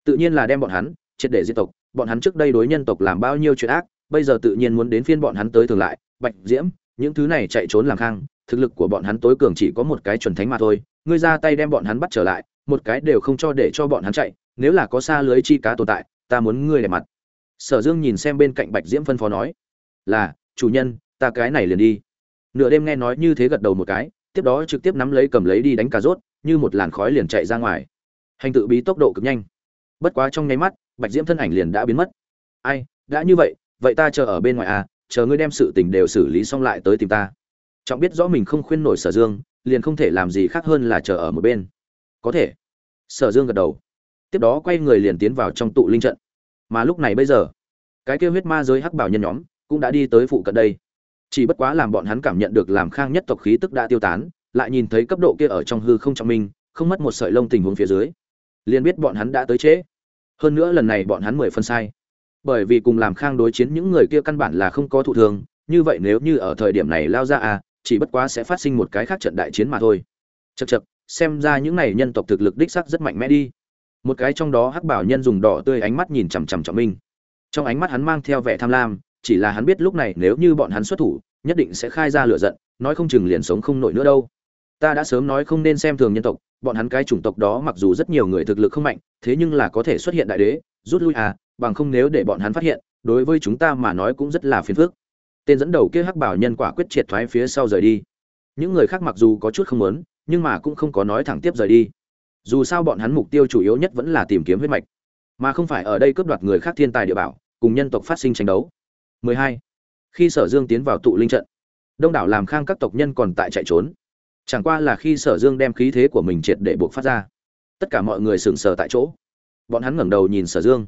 Tự nhiên là đem bọn hắn triệt để diệt tộc. Bọn hắn trước đây đối nhân tộc làm bao nhiêu chuyện ác, bây giờ tự nhiên muốn đến phiên bọn hắn tới thường lại. Bạch diễm, những thứ này chạy trốn làm khang, thực lực của bọn hắn tối cường chỉ có một cái chuẩn thánh mà thôi. Ngươi ra tay đem bọn hắn bắt trở lại, một cái đều không cho để cho bọn hắn chạy. Nếu là có xa lưới chi cá tồn tại, ta muốn ngươi để mặt. Sở dương nhìn xem bên cạnh bạch diễm phân phó nói, là, chủ nhân, ta cái này liền đi nửa đêm nghe nói như thế gật đầu một cái, tiếp đó trực tiếp nắm lấy cầm lấy đi đánh cà rốt, như một làn khói liền chạy ra ngoài. Hành tự bí tốc độ cực nhanh. Bất quá trong nháy mắt, bạch diễm thân ảnh liền đã biến mất. Ai, đã như vậy vậy ta chờ ở bên ngoài à chờ ngươi đem sự tình đều xử lý xong lại tới tìm ta. Trọng biết rõ mình không khuyên nổi sở dương, liền không thể làm gì khác hơn là chờ ở một bên. Có thể. Sở dương gật đầu. Tiếp đó quay người liền tiến vào trong tụ linh trận. Mà lúc này bây giờ, cái kêu huyết ma giới hắc bảo nhân nhóm cũng đã đi tới phụ cận đây chỉ bất quá làm bọn hắn cảm nhận được làm khang nhất tộc khí tức đã tiêu tán, lại nhìn thấy cấp độ kia ở trong hư không trọng minh, không mất một sợi lông tình huống phía dưới, liền biết bọn hắn đã tới trễ. Hơn nữa lần này bọn hắn mười phân sai. Bởi vì cùng làm khang đối chiến những người kia căn bản là không có thụ thường, như vậy nếu như ở thời điểm này lao ra à chỉ bất quá sẽ phát sinh một cái khác trận đại chiến mà thôi. Chật chật xem ra những này nhân tộc thực lực đích sắc rất mạnh mẽ đi. Một cái trong đó hắc bảo nhân dùng đỏ tươi ánh mắt nhìn chằm chằm trọng minh. Trong ánh mắt hắn mang theo vẻ tham lam chỉ là hắn biết lúc này nếu như bọn hắn xuất thủ, nhất định sẽ khai ra lửa giận, nói không chừng liền sống không nổi nữa đâu. Ta đã sớm nói không nên xem thường nhân tộc, bọn hắn cái chủng tộc đó mặc dù rất nhiều người thực lực không mạnh, thế nhưng là có thể xuất hiện đại đế, rút lui à bằng không nếu để bọn hắn phát hiện, đối với chúng ta mà nói cũng rất là phiền phức. Tên dẫn đầu kia hắc bảo nhân quả quyết triệt thoái phía sau rời đi. Những người khác mặc dù có chút không muốn, nhưng mà cũng không có nói thẳng tiếp rời đi. Dù sao bọn hắn mục tiêu chủ yếu nhất vẫn là tìm kiếm huyết mạch, mà không phải ở đây cướp đoạt người khác thiên tài địa bảo, cùng nhân tộc phát sinh tranh đấu. 12. khi sở dương tiến vào tụ linh trận, đông đảo làm khang các tộc nhân còn tại chạy trốn. Chẳng qua là khi sở dương đem khí thế của mình triệt để buộc phát ra, tất cả mọi người sững sờ tại chỗ. Bọn hắn ngẩng đầu nhìn sở dương,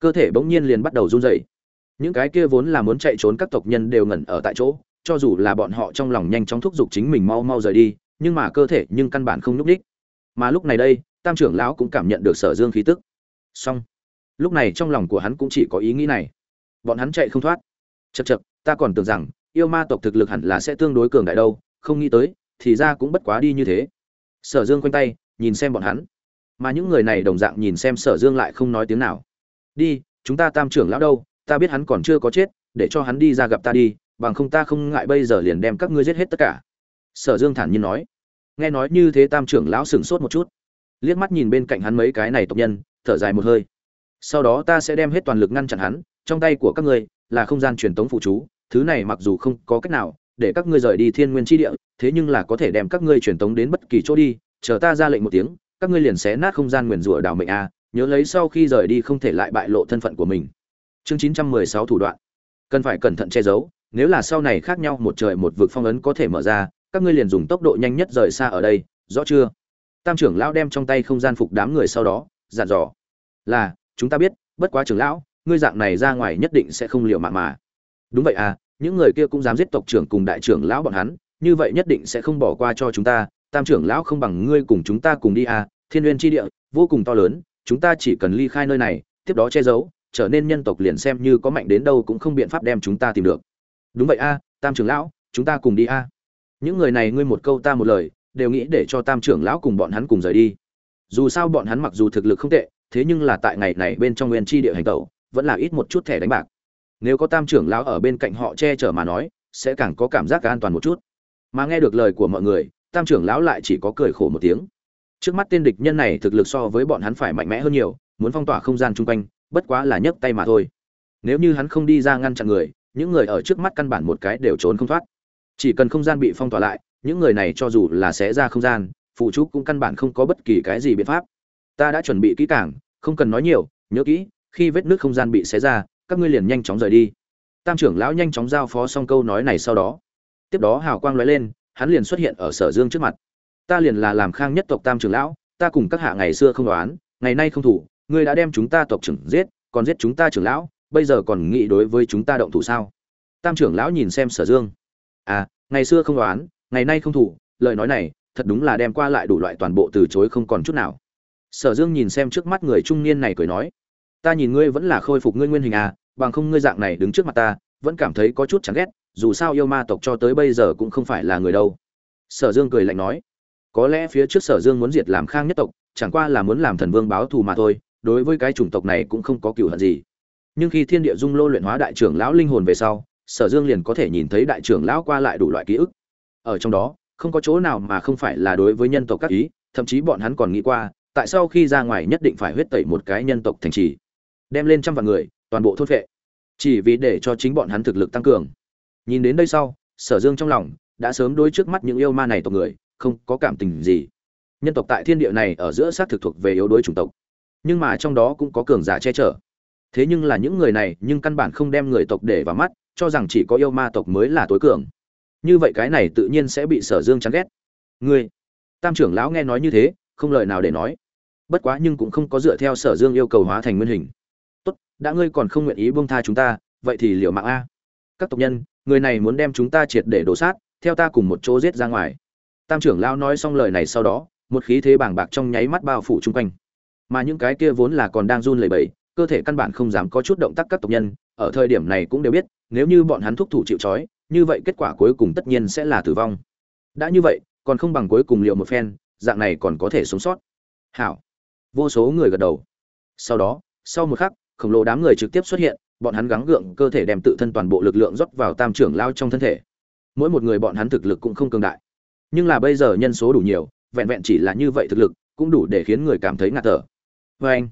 cơ thể bỗng nhiên liền bắt đầu run rẩy. Những cái kia vốn là muốn chạy trốn các tộc nhân đều ngẩn ở tại chỗ, cho dù là bọn họ trong lòng nhanh chóng thúc giục chính mình mau mau rời đi, nhưng mà cơ thể nhưng căn bản không nhúc nhích. mà lúc này đây, tam trưởng lão cũng cảm nhận được sở dương khí tức. Song lúc này trong lòng của hắn cũng chỉ có ý nghĩ này. Bọn hắn chạy không thoát chật chật ta còn tưởng rằng, yêu ma tộc thực lực hẳn là sẽ tương đối cường đại đâu, không nghĩ tới, thì ra cũng bất quá đi như thế. Sở dương quanh tay, nhìn xem bọn hắn. Mà những người này đồng dạng nhìn xem sở dương lại không nói tiếng nào. Đi, chúng ta tam trưởng lão đâu, ta biết hắn còn chưa có chết, để cho hắn đi ra gặp ta đi, bằng không ta không ngại bây giờ liền đem các ngươi giết hết tất cả. Sở dương thản nhiên nói. Nghe nói như thế tam trưởng lão sửng sốt một chút. Liếc mắt nhìn bên cạnh hắn mấy cái này tộc nhân, thở dài một hơi. Sau đó ta sẽ đem hết toàn lực ngăn chặn hắn, trong tay của các ngươi là không gian truyền tống phụ chú, thứ này mặc dù không có cách nào để các ngươi rời đi thiên nguyên tri địa, thế nhưng là có thể đem các ngươi truyền tống đến bất kỳ chỗ đi. Chờ ta ra lệnh một tiếng, các ngươi liền xé nát không gian nguyền rủa đảo mệnh a, nhớ lấy sau khi rời đi không thể lại bại lộ thân phận của mình. Chương chín trăm mười sáu thủ đoạn. Cần phải cẩn thận che giấu, nếu là sau này khác nhau một trời một vực phong ấn có thể mở ra, các ngươi liền dùng tốc độ nhanh nhất rời xa ở đây, rõ chưa? Tam trưởng lão đem trong tay không gian phục đám người sau đó, dặn dò. Là, chúng ta biết, bất quá trưởng lão ngươi dạng này ra ngoài nhất định sẽ không liều mạng mà. Đúng vậy à những người kia cũng dám giết tộc trưởng cùng đại trưởng lão bọn hắn, như vậy nhất định sẽ không bỏ qua cho chúng ta, tam trưởng lão không bằng ngươi cùng chúng ta cùng đi à thiên nguyên tri địa, vô cùng to lớn, chúng ta chỉ cần ly khai nơi này, tiếp đó che giấu, trở nên nhân tộc liền xem như có mạnh đến đâu cũng không biện pháp đem chúng ta tìm được. Đúng vậy a tam trưởng lão, chúng ta cùng đi a những người này ngươi một câu ta một lời, đều nghĩ để cho tam trưởng lão cùng bọn hắn cùng rời đi. Dù sao bọn hắn mặc dù thực lực không tệ, thế nhưng là tại ngày này bên trong nguyên tri địa hành tẩu vẫn là ít một chút thẻ đánh bạc. Nếu có tam trưởng lão ở bên cạnh họ che chở mà nói, sẽ càng có cảm giác an toàn một chút. Mà nghe được lời của mọi người, tam trưởng lão lại chỉ có cười khổ một tiếng. Trước mắt tên địch nhân này thực lực so với bọn hắn phải mạnh mẽ hơn nhiều, muốn phong tỏa không gian chung quanh, bất quá là nhấc tay mà thôi. Nếu như hắn không đi ra ngăn chặn người, những người ở trước mắt căn bản một cái đều trốn không thoát. Chỉ cần không gian bị phong tỏa lại, những người này cho dù là sẽ ra không gian, phụ trúc cũng căn bản không có bất kỳ cái gì biện pháp. Ta đã chuẩn bị kỹ càng, không cần nói nhiều, nhớ kỹ khi vết nước không gian bị xé ra, các ngươi liền nhanh chóng rời đi. Tam trưởng lão nhanh chóng giao phó xong câu nói này sau đó. Tiếp đó hào quang lóe lên, hắn liền xuất hiện ở sở dương trước mặt. Ta liền là làm khang nhất tộc tam trưởng lão, ta cùng các hạ ngày xưa không đoán, ngày nay không thủ, ngươi đã đem chúng ta tộc trưởng giết, còn giết chúng ta trưởng lão, bây giờ còn nghĩ đối với chúng ta động thủ sao? Tam trưởng lão nhìn xem sở dương. À ngày xưa không đoán, ngày nay không thủ, lời nói này, thật đúng là đem qua lại đủ loại toàn bộ từ chối không còn chút nào. Sở dương nhìn xem trước mắt người trung niên này cười nói ta nhìn ngươi vẫn là khôi phục ngươi nguyên hình à bằng không ngươi dạng này đứng trước mặt ta, vẫn cảm thấy có chút chán ghét, dù sao yêu ma tộc cho tới bây giờ cũng không phải là người đâu. Sở dương cười lạnh nói. Có lẽ phía trước sở dương muốn diệt làm khang nhất tộc, chẳng qua là muốn làm thần vương báo thù mà thôi, đối với cái chủng tộc này cũng không có cựu hận gì. Nhưng khi thiên địa dung lô luyện hóa đại trưởng lão linh hồn về sau, sở dương liền có thể nhìn thấy đại trưởng lão qua lại đủ loại ký ức. Ở trong đó, không có chỗ nào mà không phải là đối với nhân tộc các ý, thậm chí bọn hắn còn nghĩ qua, tại sao khi ra ngoài nhất định phải huyết tẩy một cái nhân tộc thành trì đem lên trăm vạn người, toàn bộ thôn vệ chỉ vì để cho chính bọn hắn thực lực tăng cường. Nhìn đến đây sau, sở dương trong lòng đã sớm đối trước mắt những yêu ma này tộc người không có cảm tình gì. Nhân tộc tại thiên địa này ở giữa xác thực thuộc về yếu đuối chủng tộc. Nhưng mà trong đó cũng có cường giả che chở. Thế nhưng là những người này nhưng căn bản không đem người tộc để vào mắt, cho rằng chỉ có yêu ma tộc mới là tối cường. Như vậy cái này tự nhiên sẽ bị sở dương chán ghét. Ngươi, tam trưởng lão nghe nói như thế, không lời nào để nói. Bất quá nhưng cũng không có dựa theo sở dương yêu cầu hóa thành nguyên hình đã ngươi còn không nguyện ý buông tha chúng ta, vậy thì liệu mạng a. Các tộc nhân, người này muốn đem chúng ta triệt để đổ sát, theo ta cùng một chỗ giết ra ngoài. Tam trưởng lão nói xong lời này sau đó, một khí thế bàng bạc trong nháy mắt bao phủ chung quanh. Mà những cái kia vốn là còn đang run lẩy bẩy, cơ thể căn bản không dám có chút động tác các tộc nhân, ở thời điểm này cũng đều biết, nếu như bọn hắn thúc thủ chịu trói, như vậy kết quả cuối cùng tất nhiên sẽ là tử vong. Đã như vậy, còn không bằng cuối cùng liệu một phen, dạng này còn có thể sống sót. Hảo. Vô số người gật đầu. Sau đó, sau một khắc khổng lồ đám người trực tiếp xuất hiện, bọn hắn gắng gượng cơ thể đem tự thân toàn bộ lực lượng rót vào tam trưởng lao trong thân thể. Mỗi một người bọn hắn thực lực cũng không cường đại. Nhưng là bây giờ nhân số đủ nhiều, vẹn vẹn chỉ là như vậy thực lực, cũng đủ để khiến người cảm thấy ngạt thở. Vê anh,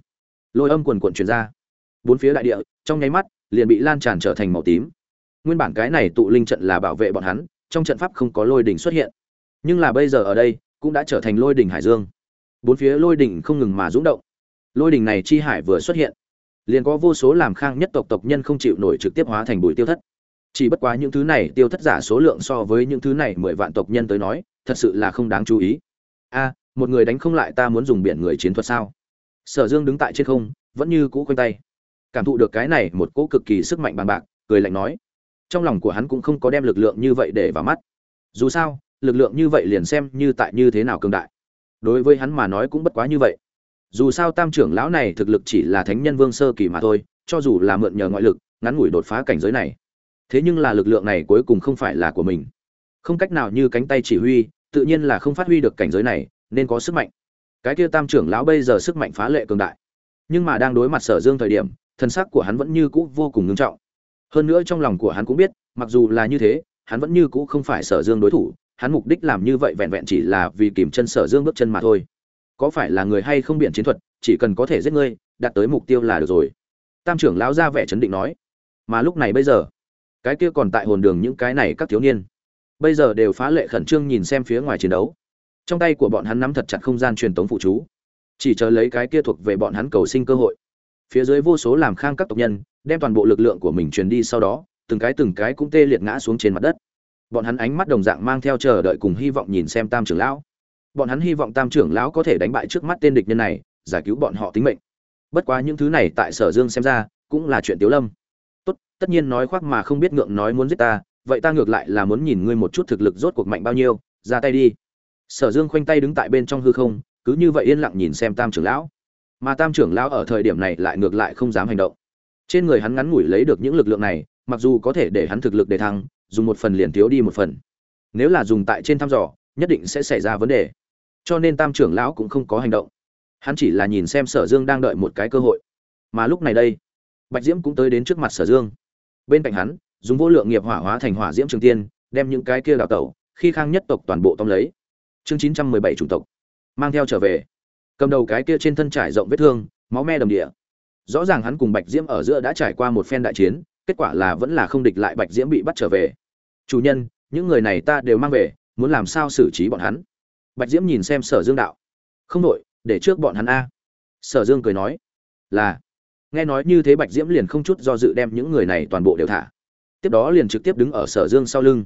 lôi âm quần quần chuyển ra. Bốn phía đại địa, trong nháy mắt, liền bị lan tràn trở thành màu tím. Nguyên bản cái này tụ linh trận là bảo vệ bọn hắn, trong trận pháp không có lôi đỉnh xuất hiện. Nhưng là bây giờ ở đây, cũng đã trở thành lôi đỉnh hải dương. Bốn phía lôi đỉnh không ngừng mà rung động. Lôi đỉnh này chi hải vừa xuất hiện liền có vô số làm khang nhất tộc tộc nhân không chịu nổi trực tiếp hóa thành bụi tiêu thất. Chỉ bất quá những thứ này, tiêu thất giả số lượng so với những thứ này mười vạn tộc nhân tới nói, thật sự là không đáng chú ý. A, một người đánh không lại ta muốn dùng biển người chiến thuật sao? Sở dương đứng tại trên không, vẫn như cũ quanh tay. Cảm thụ được cái này một cỗ cực kỳ sức mạnh bằng bạc, cười lạnh nói. Trong lòng của hắn cũng không có đem lực lượng như vậy để vào mắt. Dù sao, lực lượng như vậy liền xem như tại như thế nào cường đại. Đối với hắn mà nói cũng bất quá như vậy dù sao tam trưởng lão này thực lực chỉ là thánh nhân vương sơ kỳ mà thôi, cho dù là mượn nhờ ngoại lực, ngắn ngủi đột phá cảnh giới này. Thế nhưng là lực lượng này cuối cùng không phải là của mình. Không cách nào như cánh tay chỉ huy, tự nhiên là không phát huy được cảnh giới này, nên có sức mạnh. Cái kia tam trưởng lão bây giờ sức mạnh phá lệ cường đại. Nhưng mà đang đối mặt sở dương thời điểm, thân sắc của hắn vẫn như cũ vô cùng ngưng trọng. Hơn nữa trong lòng của hắn cũng biết, mặc dù là như thế, hắn vẫn như cũ không phải sở dương đối thủ, hắn mục đích làm như vậy vẹn vẹn chỉ là vì kìm chân sở dương bước chân mà thôi có phải là người hay không biện chiến thuật, chỉ cần có thể giết ngươi, đạt tới mục tiêu là được rồi. Tam trưởng lão ra vẻ chấn định nói. Mà lúc này bây giờ, cái kia còn tại hồn đường những cái này các thiếu niên, bây giờ đều phá lệ khẩn trương nhìn xem phía ngoài chiến đấu. Trong tay của bọn hắn nắm thật chặt không gian truyền tống phụ trú chỉ chờ lấy cái kia thuộc về bọn hắn cầu sinh cơ hội. Phía dưới vô số làm khang các tộc nhân, đem toàn bộ lực lượng của mình truyền đi sau đó, từng cái từng cái cũng tê liệt ngã xuống trên mặt đất. Bọn hắn ánh mắt đồng dạng mang theo chờ đợi cùng hy vọng nhìn xem tam trưởng lão bọn hắn hy vọng tam trưởng lão có thể đánh bại trước mắt tên địch nhân này, giải cứu bọn họ tính mệnh. Bất quá những thứ này tại sở dương xem ra cũng là chuyện tiếu lâm. Tốt, tất nhiên nói khoác mà không biết ngượng nói muốn giết ta, vậy ta ngược lại là muốn nhìn ngươi một chút thực lực rốt cuộc mạnh bao nhiêu, ra tay đi. Sở dương khoanh tay đứng tại bên trong hư không, cứ như vậy yên lặng nhìn xem tam trưởng lão. Mà tam trưởng lão ở thời điểm này lại ngược lại không dám hành động. Trên người hắn ngắn ngủi lấy được những lực lượng này, mặc dù có thể để hắn thực lực để thăng, dùng một phần liền thiếu đi một phần. Nếu là dùng tại trên thăm dò, nhất định sẽ xảy ra vấn đề cho nên tam trưởng lão cũng không có hành động. Hắn chỉ là nhìn xem sở dương đang đợi một cái cơ hội. Mà lúc này đây, bạch diễm cũng tới đến trước mặt sở dương. Bên cạnh hắn, dùng vô lượng nghiệp hỏa hóa thành hỏa diễm trường tiên, đem những cái kia đào tẩu, khi khang nhất tộc toàn bộ tóm lấy. Chương chín trăm mười bảy chủng tộc. Mang theo trở về. Cầm đầu cái kia trên thân trải rộng vết thương, máu me đầm địa. Rõ ràng hắn cùng bạch diễm ở giữa đã trải qua một phen đại chiến, kết quả là vẫn là không địch lại bạch diễm bị bắt trở về. Chủ nhân, những người này ta đều mang về, muốn làm sao xử trí bọn hắn? Bạch diễm nhìn xem sở dương đạo. Không đội để trước bọn hắn a. Sở dương cười nói. Là. Nghe nói như thế bạch diễm liền không chút do dự đem những người này toàn bộ đều thả. Tiếp đó liền trực tiếp đứng ở sở dương sau lưng.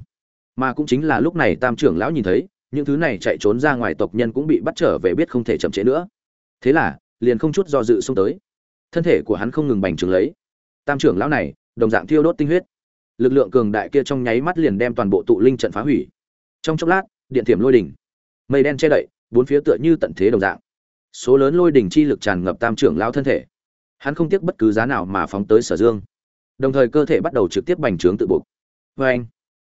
Mà cũng chính là lúc này tam trưởng lão nhìn thấy, những thứ này chạy trốn ra ngoài tộc nhân cũng bị bắt trở về biết không thể chậm trễ nữa. Thế là, liền không chút do dự xông tới. Thân thể của hắn không ngừng bành trướng lấy. Tam trưởng lão này, đồng dạng thiêu đốt tinh huyết. Lực lượng cường đại kia trong nháy mắt liền đem toàn bộ tụ linh trận phá hủy. Trong chốc lát, điện thiểm lôi đỉnh mây đen che đậy, bốn phía tựa như tận thế đồng dạng. Số lớn lôi đỉnh chi lực tràn ngập tam trưởng lão thân thể. Hắn không tiếc bất cứ giá nào mà phóng tới sở dương. Đồng thời cơ thể bắt đầu trực tiếp bành trướng tự buộc. Vê anh,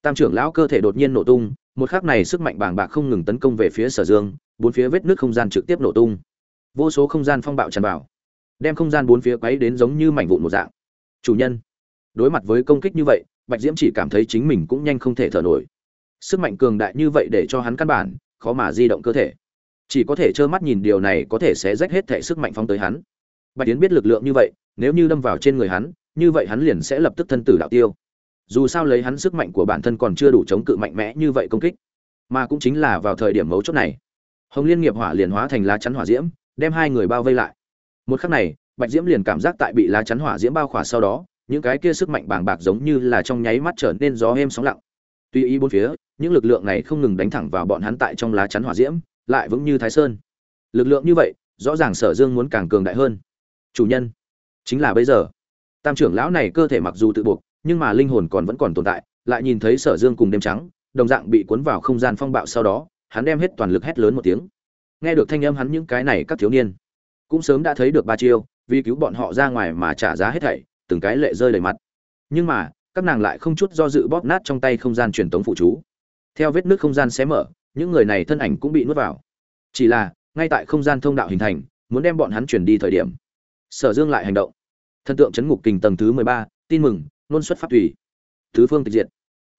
tam trưởng lão cơ thể đột nhiên nổ tung, một khắc này sức mạnh bàng bạc không ngừng tấn công về phía sở dương, bốn phía vết nước không gian trực tiếp nổ tung. Vô số không gian phong bạo tràn vào, đem không gian bốn phía quấy đến giống như mảnh vụn một dạng. Chủ nhân, đối mặt với công kích như vậy, bạch diễm chỉ cảm thấy chính mình cũng nhanh không thể thở nổi. Sức mạnh cường đại như vậy để cho hắn căn bản khó mà di động cơ thể. Chỉ có thể trơ mắt nhìn điều này có thể sẽ rách hết thể sức mạnh phóng tới hắn. Bạch tiến biết lực lượng như vậy, nếu như đâm vào trên người hắn, như vậy hắn liền sẽ lập tức thân tử đạo tiêu. Dù sao lấy hắn sức mạnh của bản thân còn chưa đủ chống cự mạnh mẽ như vậy công kích, mà cũng chính là vào thời điểm mấu chốt này. Hồng liên nghiệp hỏa liền hóa thành lá chắn hỏa diễm, đem hai người bao vây lại. Một khắc này, bạch diễm liền cảm giác tại bị lá chắn hỏa diễm bao khỏa sau đó, những cái kia sức mạnh bàng bạc giống như là trong nháy mắt trở nên gió êm sóng lặng tuy ý bốn phía, những lực lượng này không ngừng đánh thẳng vào bọn hắn tại trong lá chắn hỏa diễm, lại vững như thái sơn. Lực lượng như vậy, rõ ràng sở dương muốn càng cường đại hơn. Chủ nhân, chính là bây giờ. Tam trưởng lão này cơ thể mặc dù tự buộc, nhưng mà linh hồn còn vẫn còn tồn tại, lại nhìn thấy sở dương cùng đêm trắng, đồng dạng bị cuốn vào không gian phong bạo sau đó, hắn đem hết toàn lực hét lớn một tiếng. Nghe được thanh âm hắn những cái này các thiếu niên, cũng sớm đã thấy được ba chiêu, vì cứu bọn họ ra ngoài mà trả giá hết thảy, từng cái lệ rơi đầy mặt. Nhưng mà các nàng lại không chút do dự bóp nát trong tay không gian truyền tống phụ chú. Theo vết nước không gian xé mở, những người này thân ảnh cũng bị nuốt vào. Chỉ là, ngay tại không gian thông đạo hình thành, muốn đem bọn hắn chuyển đi thời điểm, sở dương lại hành động. Thân tượng chấn ngục kình tầng thứ mười ba, tin mừng, nôn xuất pháp thủy thứ phương tịch diệt.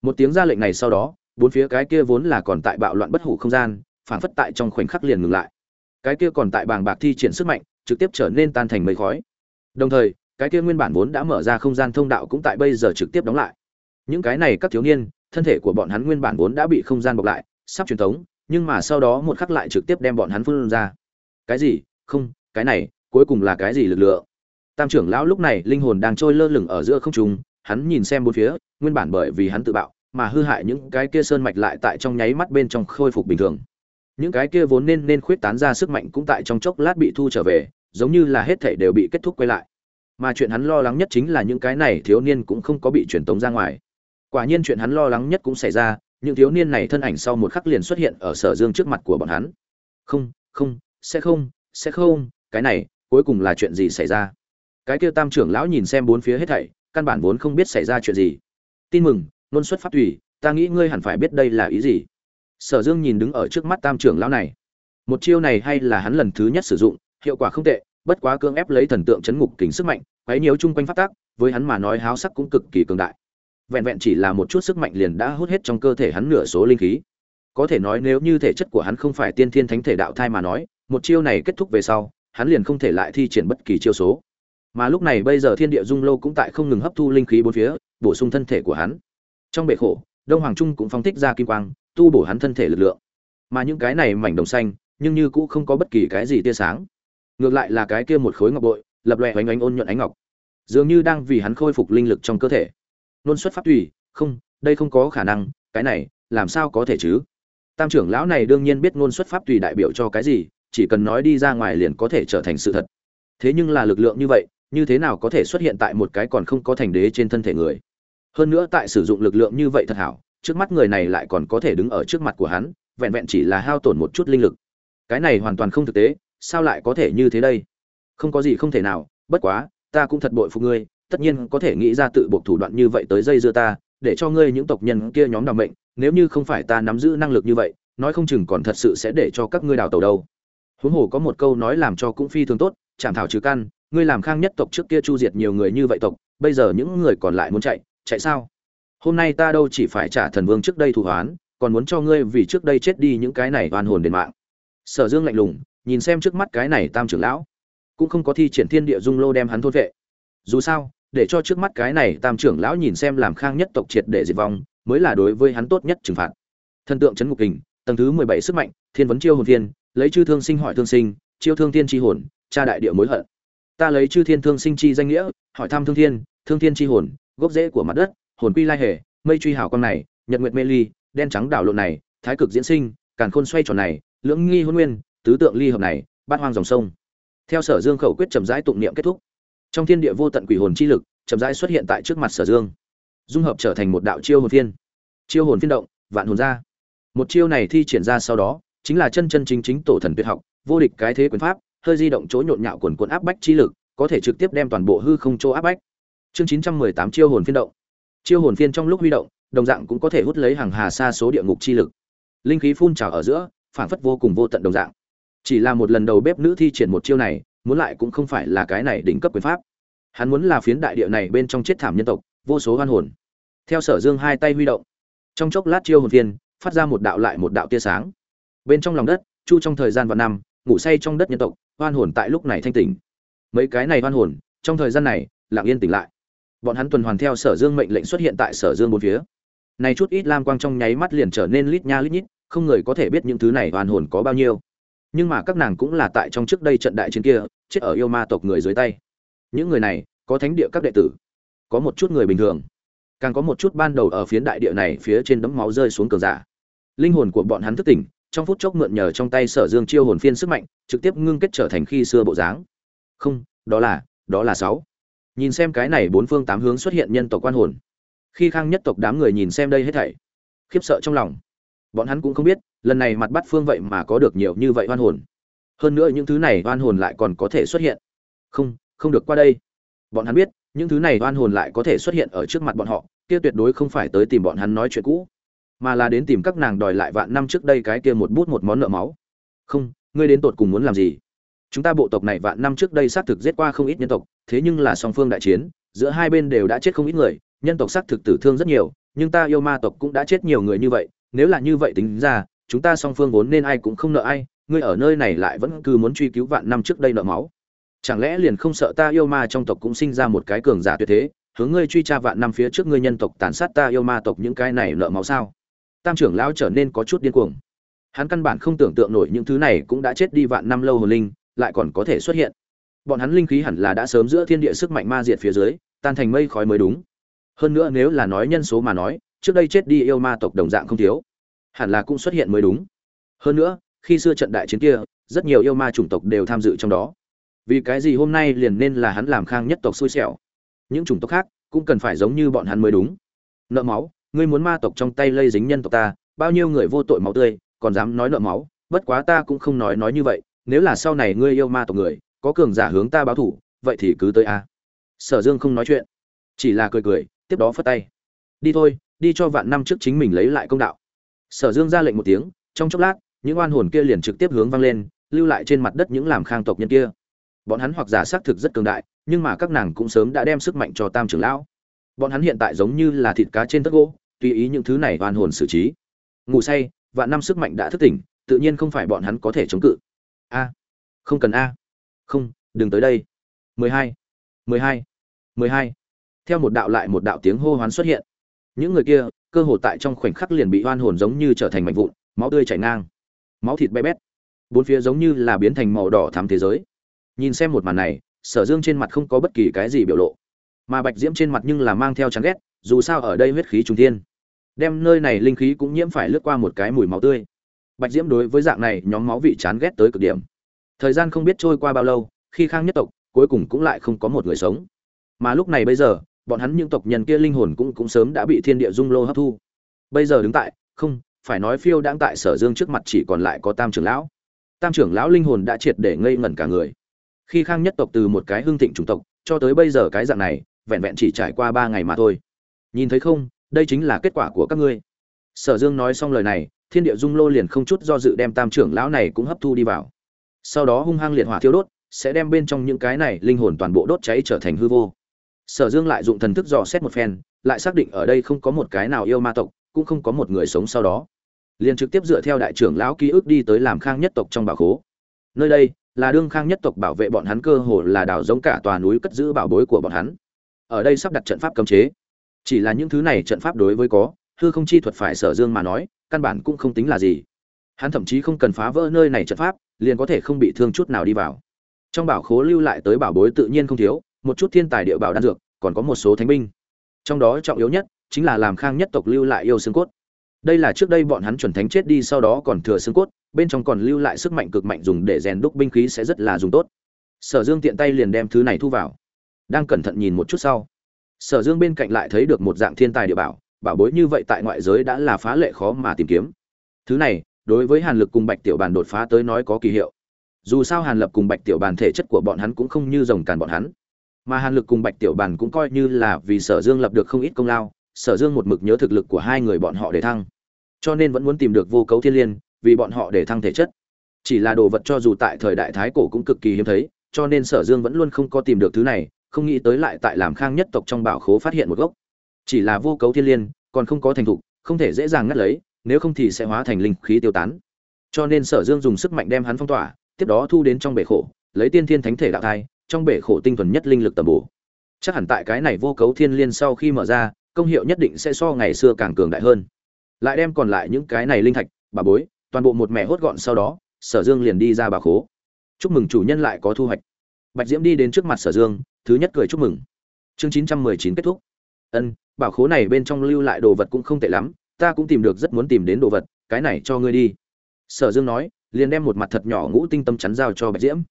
Một tiếng ra lệnh này sau đó, bốn phía cái kia vốn là còn tại bạo loạn bất hủ không gian, phản phất tại trong khoảnh khắc liền ngừng lại. Cái kia còn tại bàng bạc thi triển sức mạnh, trực tiếp trở nên tan thành mây khói. Đồng thời cái kia nguyên bản vốn đã mở ra không gian thông đạo cũng tại bây giờ trực tiếp đóng lại. Những cái này các thiếu niên, thân thể của bọn hắn nguyên bản vốn đã bị không gian bọc lại, sắp truyền thống, nhưng mà sau đó một khắc lại trực tiếp đem bọn hắn phun ra. Cái gì? Không, cái này, cuối cùng là cái gì lực lượng? Tam trưởng lão lúc này linh hồn đang trôi lơ lửng ở giữa không trung, hắn nhìn xem bốn phía, nguyên bản bởi vì hắn tự bạo, mà hư hại những cái kia sơn mạch lại tại trong nháy mắt bên trong khôi phục bình thường. Những cái kia vốn nên nên khuyết tán ra sức mạnh cũng tại trong chốc lát bị thu trở về, giống như là hết thảy đều bị kết thúc quay lại mà chuyện hắn lo lắng nhất chính là những cái này thiếu niên cũng không có bị truyền tống ra ngoài. Quả nhiên chuyện hắn lo lắng nhất cũng xảy ra, những thiếu niên này thân ảnh sau một khắc liền xuất hiện ở sở dương trước mặt của bọn hắn. Không không, sẽ không sẽ không, cái này, cuối cùng là chuyện gì xảy ra? Cái kia tam trưởng lão nhìn xem bốn phía hết thảy, căn bản vốn không biết xảy ra chuyện gì. Tin mừng nôn xuất pháp tùy, ta nghĩ ngươi hẳn phải biết đây là ý gì. Sở dương nhìn đứng ở trước mắt tam trưởng lão này. Một chiêu này hay là hắn lần thứ nhất sử dụng, hiệu quả không tệ bất quá cưỡng ép lấy thần tượng chấn ngục kính sức mạnh, quấy nhiều chung quanh phát tác với hắn mà nói háo sắc cũng cực kỳ cường đại. Vẹn vẹn chỉ là một chút sức mạnh liền đã hút hết trong cơ thể hắn nửa số linh khí. Có thể nói nếu như thể chất của hắn không phải tiên thiên thánh thể đạo thai mà nói, một chiêu này kết thúc về sau, hắn liền không thể lại thi triển bất kỳ chiêu số. Mà lúc này bây giờ thiên địa dung lô cũng tại không ngừng hấp thu linh khí bốn phía, bổ sung thân thể của hắn. Trong bệ khổ, đông hoàng trung cũng phóng thích ra kim quang, tu bổ hắn thân thể lực lượng. Mà những cái này mảnh đồng xanh, nhưng như cũng không có bất kỳ cái gì tia sáng ngược lại là cái kia một khối ngọc bội, lập lòe oánh oánh ôn nhuận ánh ngọc. Dường như đang vì hắn khôi phục linh lực trong cơ thể. Nôn xuất pháp tùy, không, đây không có khả năng, cái này, làm sao có thể chứ? Tam trưởng lão này đương nhiên biết ngôn xuất pháp tùy đại biểu cho cái gì, chỉ cần nói đi ra ngoài liền có thể trở thành sự thật. Thế nhưng là lực lượng như vậy, như thế nào có thể xuất hiện tại một cái còn không có thành đế trên thân thể người? Hơn nữa tại sử dụng lực lượng như vậy thật hảo, trước mắt người này lại còn có thể đứng ở trước mặt của hắn, vẹn vẹn chỉ là hao tổn một chút linh lực. Cái này hoàn toàn không thực tế sao lại có thể như thế đây? Không có gì không thể nào, bất quá, ta cũng thật bội phục ngươi, tất nhiên có thể nghĩ ra tự buộc thủ đoạn như vậy tới dây dưa ta, để cho ngươi những tộc nhân kia nhóm đào mệnh, nếu như không phải ta nắm giữ năng lực như vậy, nói không chừng còn thật sự sẽ để cho các ngươi đào tàu đâu. Huống hồ có một câu nói làm cho cũng phi thường tốt chạm thảo trừ căn, ngươi làm khang nhất tộc trước kia chu diệt nhiều người như vậy tộc, bây giờ những người còn lại muốn chạy chạy sao? Hôm nay ta đâu chỉ phải trả thần vương trước đây thù hoán còn muốn cho ngươi vì trước đây chết đi những cái này oan hồn đền mạng. Sở dương lạnh lùng nhìn xem trước mắt cái này tam trưởng lão, cũng không có thi triển thiên địa dung lô đem hắn thôn vệ. Dù sao, để cho trước mắt cái này tam trưởng lão nhìn xem làm khang nhất tộc triệt để diệt vong, mới là đối với hắn tốt nhất trừng phạt. Thần tượng chấn ngục kình, tầng thứ mười bảy sức mạnh, thiên vấn chiêu hồn thiên, lấy chư thương sinh hỏi thương sinh, chiêu thương thiên chi hồn, cha đại địa mối hận. Ta lấy chư thiên thương sinh chi danh nghĩa, hỏi thăm thương thiên thương thiên chi hồn, gốc rễ của mặt đất, hồn quy lai hề, mây truy hảo con này, nhật nguyệt mê ly, đen trắng đảo lộn này, thái cực diễn sinh, càn khôn xoay tròn này, lưỡng nghi hôn nguyên tứ tượng ly hợp này, bát hoang dòng sông. Theo sở dương khẩu quyết chậm rãi tụng niệm kết thúc. Trong thiên địa vô tận quỷ hồn chi lực, chậm rãi xuất hiện tại trước mặt sở dương. Dung hợp trở thành một đạo chiêu hồn phiên. Chiêu hồn phiên động, vạn hồn ra. Một chiêu này thi triển ra sau đó, chính là chân chân chính chính tổ thần tuyệt học, vô địch cái thế quyền pháp, hơi di động chỗ nhộn nhạo quần cuộn áp bách chi lực, có thể trực tiếp đem toàn bộ hư không chỗ áp bách. Chương chín trăm mười tám chiêu hồn phiên động. Chiêu hồn phiên trong lúc huy động, đồng dạng cũng có thể hút lấy hàng hà xa số địa ngục chi lực. Linh khí phun trào ở giữa phản phất vô cùng vô tận đồng dạng chỉ là một lần đầu bếp nữ thi triển một chiêu này, muốn lại cũng không phải là cái này đỉnh cấp quyền pháp. Hắn muốn là phiến đại địa này bên trong chết thảm nhân tộc, vô số hoan hồn. Theo sở dương hai tay huy động, trong chốc lát chiêu hồn phiên, phát ra một đạo lại một đạo tia sáng. Bên trong lòng đất, chu trong thời gian vạn năm, ngủ say trong đất nhân tộc hoan hồn tại lúc này thanh tỉnh. Mấy cái này hoan hồn, trong thời gian này, lặng yên tỉnh lại. Bọn hắn tuần hoàn theo sở dương mệnh lệnh xuất hiện tại sở dương bốn phía. Này chút ít lam quang trong nháy mắt liền trở nên lít nha lít nhít, không người có thể biết những thứ này hoàn hồn có bao nhiêu nhưng mà các nàng cũng là tại trong trước đây trận đại chiến kia, chết ở yêu ma tộc người dưới tay. Những người này, có thánh địa các đệ tử, có một chút người bình thường. Càng có một chút ban đầu ở phiến đại địa này phía trên đấm máu rơi xuống cường giả. Linh hồn của bọn hắn thức tỉnh, trong phút chốc mượn nhờ trong tay sở dương chiêu hồn phiên sức mạnh, trực tiếp ngưng kết trở thành khi xưa bộ dáng. Không, đó là đó là sáu. Nhìn xem cái này bốn phương tám hướng xuất hiện nhân tộc quan hồn. Khi khang nhất tộc đám người nhìn xem đây hết thảy, khiếp sợ trong lòng. Bọn hắn cũng không biết lần này mặt bắt phương vậy mà có được nhiều như vậy oan hồn. Hơn nữa những thứ này oan hồn lại còn có thể xuất hiện. Không không được qua đây. Bọn hắn biết, những thứ này oan hồn lại có thể xuất hiện ở trước mặt bọn họ, kia tuyệt đối không phải tới tìm bọn hắn nói chuyện cũ, mà là đến tìm các nàng đòi lại vạn năm trước đây cái kia một bút một món nợ máu. Không, ngươi đến tột cùng muốn làm gì? Chúng ta bộ tộc này vạn năm trước đây xác thực giết qua không ít nhân tộc, thế nhưng là song phương đại chiến, giữa hai bên đều đã chết không ít người, nhân tộc xác thực tử thương rất nhiều, nhưng ta yêu ma tộc cũng đã chết nhiều người như vậy, nếu là như vậy tính ra chúng ta song phương vốn nên ai cũng không nợ ai, ngươi ở nơi này lại vẫn cứ muốn truy cứu vạn năm trước đây nợ máu. Chẳng lẽ liền không sợ ta yêu ma trong tộc cũng sinh ra một cái cường giả tuyệt thế, hướng ngươi truy tra vạn năm phía trước ngươi nhân tộc tàn sát ta yêu ma tộc những cái này nợ máu sao? Tam trưởng lão trở nên có chút điên cuồng. Hắn căn bản không tưởng tượng nổi những thứ này cũng đã chết đi vạn năm lâu hồn linh, lại còn có thể xuất hiện. Bọn hắn linh khí hẳn là đã sớm giữa thiên địa sức mạnh ma diệt phía dưới, tan thành mây khói mới đúng. Hơn nữa nếu là nói nhân số mà nói, trước đây chết đi yêu ma tộc đồng dạng không thiếu hẳn là cũng xuất hiện mới đúng. Hơn nữa, khi xưa trận đại chiến kia, rất nhiều yêu ma chủng tộc đều tham dự trong đó. Vì cái gì hôm nay liền nên là hắn làm khang nhất tộc xui xẻo? Những chủng tộc khác cũng cần phải giống như bọn hắn mới đúng. Nợ máu, ngươi muốn ma tộc trong tay lây dính nhân tộc ta, bao nhiêu người vô tội máu tươi, còn dám nói nợ máu, bất quá ta cũng không nói nói như vậy, nếu là sau này ngươi yêu ma tộc người, có cường giả hướng ta báo thủ vậy thì cứ tới a. Sở dương không nói chuyện, chỉ là cười cười, tiếp đó phất tay. Đi thôi, đi cho vạn năm trước chính mình lấy lại công đạo sở dương ra lệnh một tiếng, trong chốc lát, những oan hồn kia liền trực tiếp hướng vang lên, lưu lại trên mặt đất những làm khang tộc nhân kia. Bọn hắn hoặc giả xác thực rất cường đại, nhưng mà các nàng cũng sớm đã đem sức mạnh cho tam trưởng lão. Bọn hắn hiện tại giống như là thịt cá trên tấc gỗ, tùy ý những thứ này oan hồn xử trí. Ngủ say, vạn năm sức mạnh đã thức tỉnh, tự nhiên không phải bọn hắn có thể chống cự. A, không cần a. Không, đừng tới đây. Mười hai mười hai mười hai. Theo một đạo lại một đạo tiếng hô hoán xuất hiện. Những người kia cơ hồ tại trong khoảnh khắc liền bị oan hồn giống như trở thành mảnh vụn, máu tươi chảy ngang. Máu thịt bé bét. Bốn phía giống như là biến thành màu đỏ thắm thế giới. Nhìn xem một màn này, sở dương trên mặt không có bất kỳ cái gì biểu lộ. Mà bạch diễm trên mặt nhưng là mang theo chán ghét, dù sao ở đây huyết khí trùng thiên. Đem nơi này linh khí cũng nhiễm phải lướt qua một cái mùi máu tươi. Bạch diễm đối với dạng này, nhóm máu vị chán ghét tới cực điểm. Thời gian không biết trôi qua bao lâu, khi khang nhất tộc cuối cùng cũng lại không có một người sống. Mà lúc này bây giờ bọn hắn những tộc nhân kia linh hồn cũng cũng sớm đã bị thiên địa dung lô hấp thu. Bây giờ đứng tại, không, phải nói phiêu đang tại sở dương trước mặt chỉ còn lại có tam trưởng lão. Tam trưởng lão linh hồn đã triệt để ngây ngẩn cả người. Khi khang nhất tộc từ một cái hưng thịnh chủng tộc, cho tới bây giờ cái dạng này, vẹn vẹn chỉ trải qua ba ngày mà thôi. Nhìn thấy không, đây chính là kết quả của các ngươi. Sở dương nói xong lời này, thiên địa dung lô liền không chút do dự đem tam trưởng lão này cũng hấp thu đi vào. Sau đó hung hăng liệt hỏa thiêu đốt, sẽ đem bên trong những cái này linh hồn toàn bộ đốt cháy trở thành hư vô sở dương lại dụng thần thức dò xét một phen, lại xác định ở đây không có một cái nào yêu ma tộc, cũng không có một người sống sau đó. Liền trực tiếp dựa theo đại trưởng lão ký ức đi tới làm khang nhất tộc trong bảo khố. Nơi đây là đương khang nhất tộc bảo vệ bọn hắn cơ hồ là đảo giống cả tòa núi cất giữ bảo bối của bọn hắn. Ở đây sắp đặt trận pháp cấm chế. Chỉ là những thứ này trận pháp đối với có, hư không chi thuật phải sở dương mà nói, căn bản cũng không tính là gì. Hắn thậm chí không cần phá vỡ nơi này trận pháp, liền có thể không bị thương chút nào đi vào. Trong bảo khố lưu lại tới bảo bối tự nhiên không thiếu một chút thiên tài địa bảo đan dược, còn có một số thánh binh. Trong đó trọng yếu nhất chính là làm khang nhất tộc lưu lại yêu xương cốt. Đây là trước đây bọn hắn chuẩn thánh chết đi sau đó còn thừa xương cốt, bên trong còn lưu lại sức mạnh cực mạnh dùng để rèn đúc binh khí sẽ rất là dùng tốt. Sở dương tiện tay liền đem thứ này thu vào. Đang cẩn thận nhìn một chút sau, sở dương bên cạnh lại thấy được một dạng thiên tài địa bảo bảo bối như vậy tại ngoại giới đã là phá lệ khó mà tìm kiếm. Thứ này, đối với hàn lực cùng bạch tiểu bàn đột phá tới nói có kỳ hiệu. Dù sao hàn lập cùng bạch tiểu bàn thể chất của bọn hắn cũng không như rồng càn bọn hắn mà hàn lực cùng bạch tiểu bàn cũng coi như là vì sở dương lập được không ít công lao, sở dương một mực nhớ thực lực của hai người bọn họ để thăng. Cho nên vẫn muốn tìm được vô cấu thiên liên, vì bọn họ để thăng thể chất. Chỉ là đồ vật cho dù tại thời đại thái cổ cũng cực kỳ hiếm thấy, cho nên sở dương vẫn luôn không có tìm được thứ này, không nghĩ tới lại tại làm khang nhất tộc trong bảo khố phát hiện một gốc. Chỉ là vô cấu thiên liên, còn không có thành thục, không thể dễ dàng ngắt lấy, nếu không thì sẽ hóa thành linh khí tiêu tán. Cho nên sở dương dùng sức mạnh đem hắn phong tỏa, tiếp đó thu đến trong bể khổ, lấy tiên thiên thánh thể đạo thai trong bể khổ tinh thuần nhất linh lực tầm bổ. Chắc hẳn tại cái này vô cấu thiên liên sau khi mở ra, công hiệu nhất định sẽ so ngày xưa càng cường đại hơn. Lại đem còn lại những cái này linh thạch, bà bối, toàn bộ một mẹ hốt gọn sau đó, sở dương liền đi ra bà khố. Chúc mừng chủ nhân lại có thu hoạch. Bạch diễm đi đến trước mặt sở dương, thứ nhất cười chúc mừng. Chương chín trăm mười chín kết thúc. Ân bảo khố này bên trong lưu lại đồ vật cũng không tệ lắm, ta cũng tìm được rất muốn tìm đến đồ vật, cái này cho ngươi đi. Sở dương nói, liền đem một mặt thật nhỏ ngũ tinh tâm chắn giao cho bạch diễm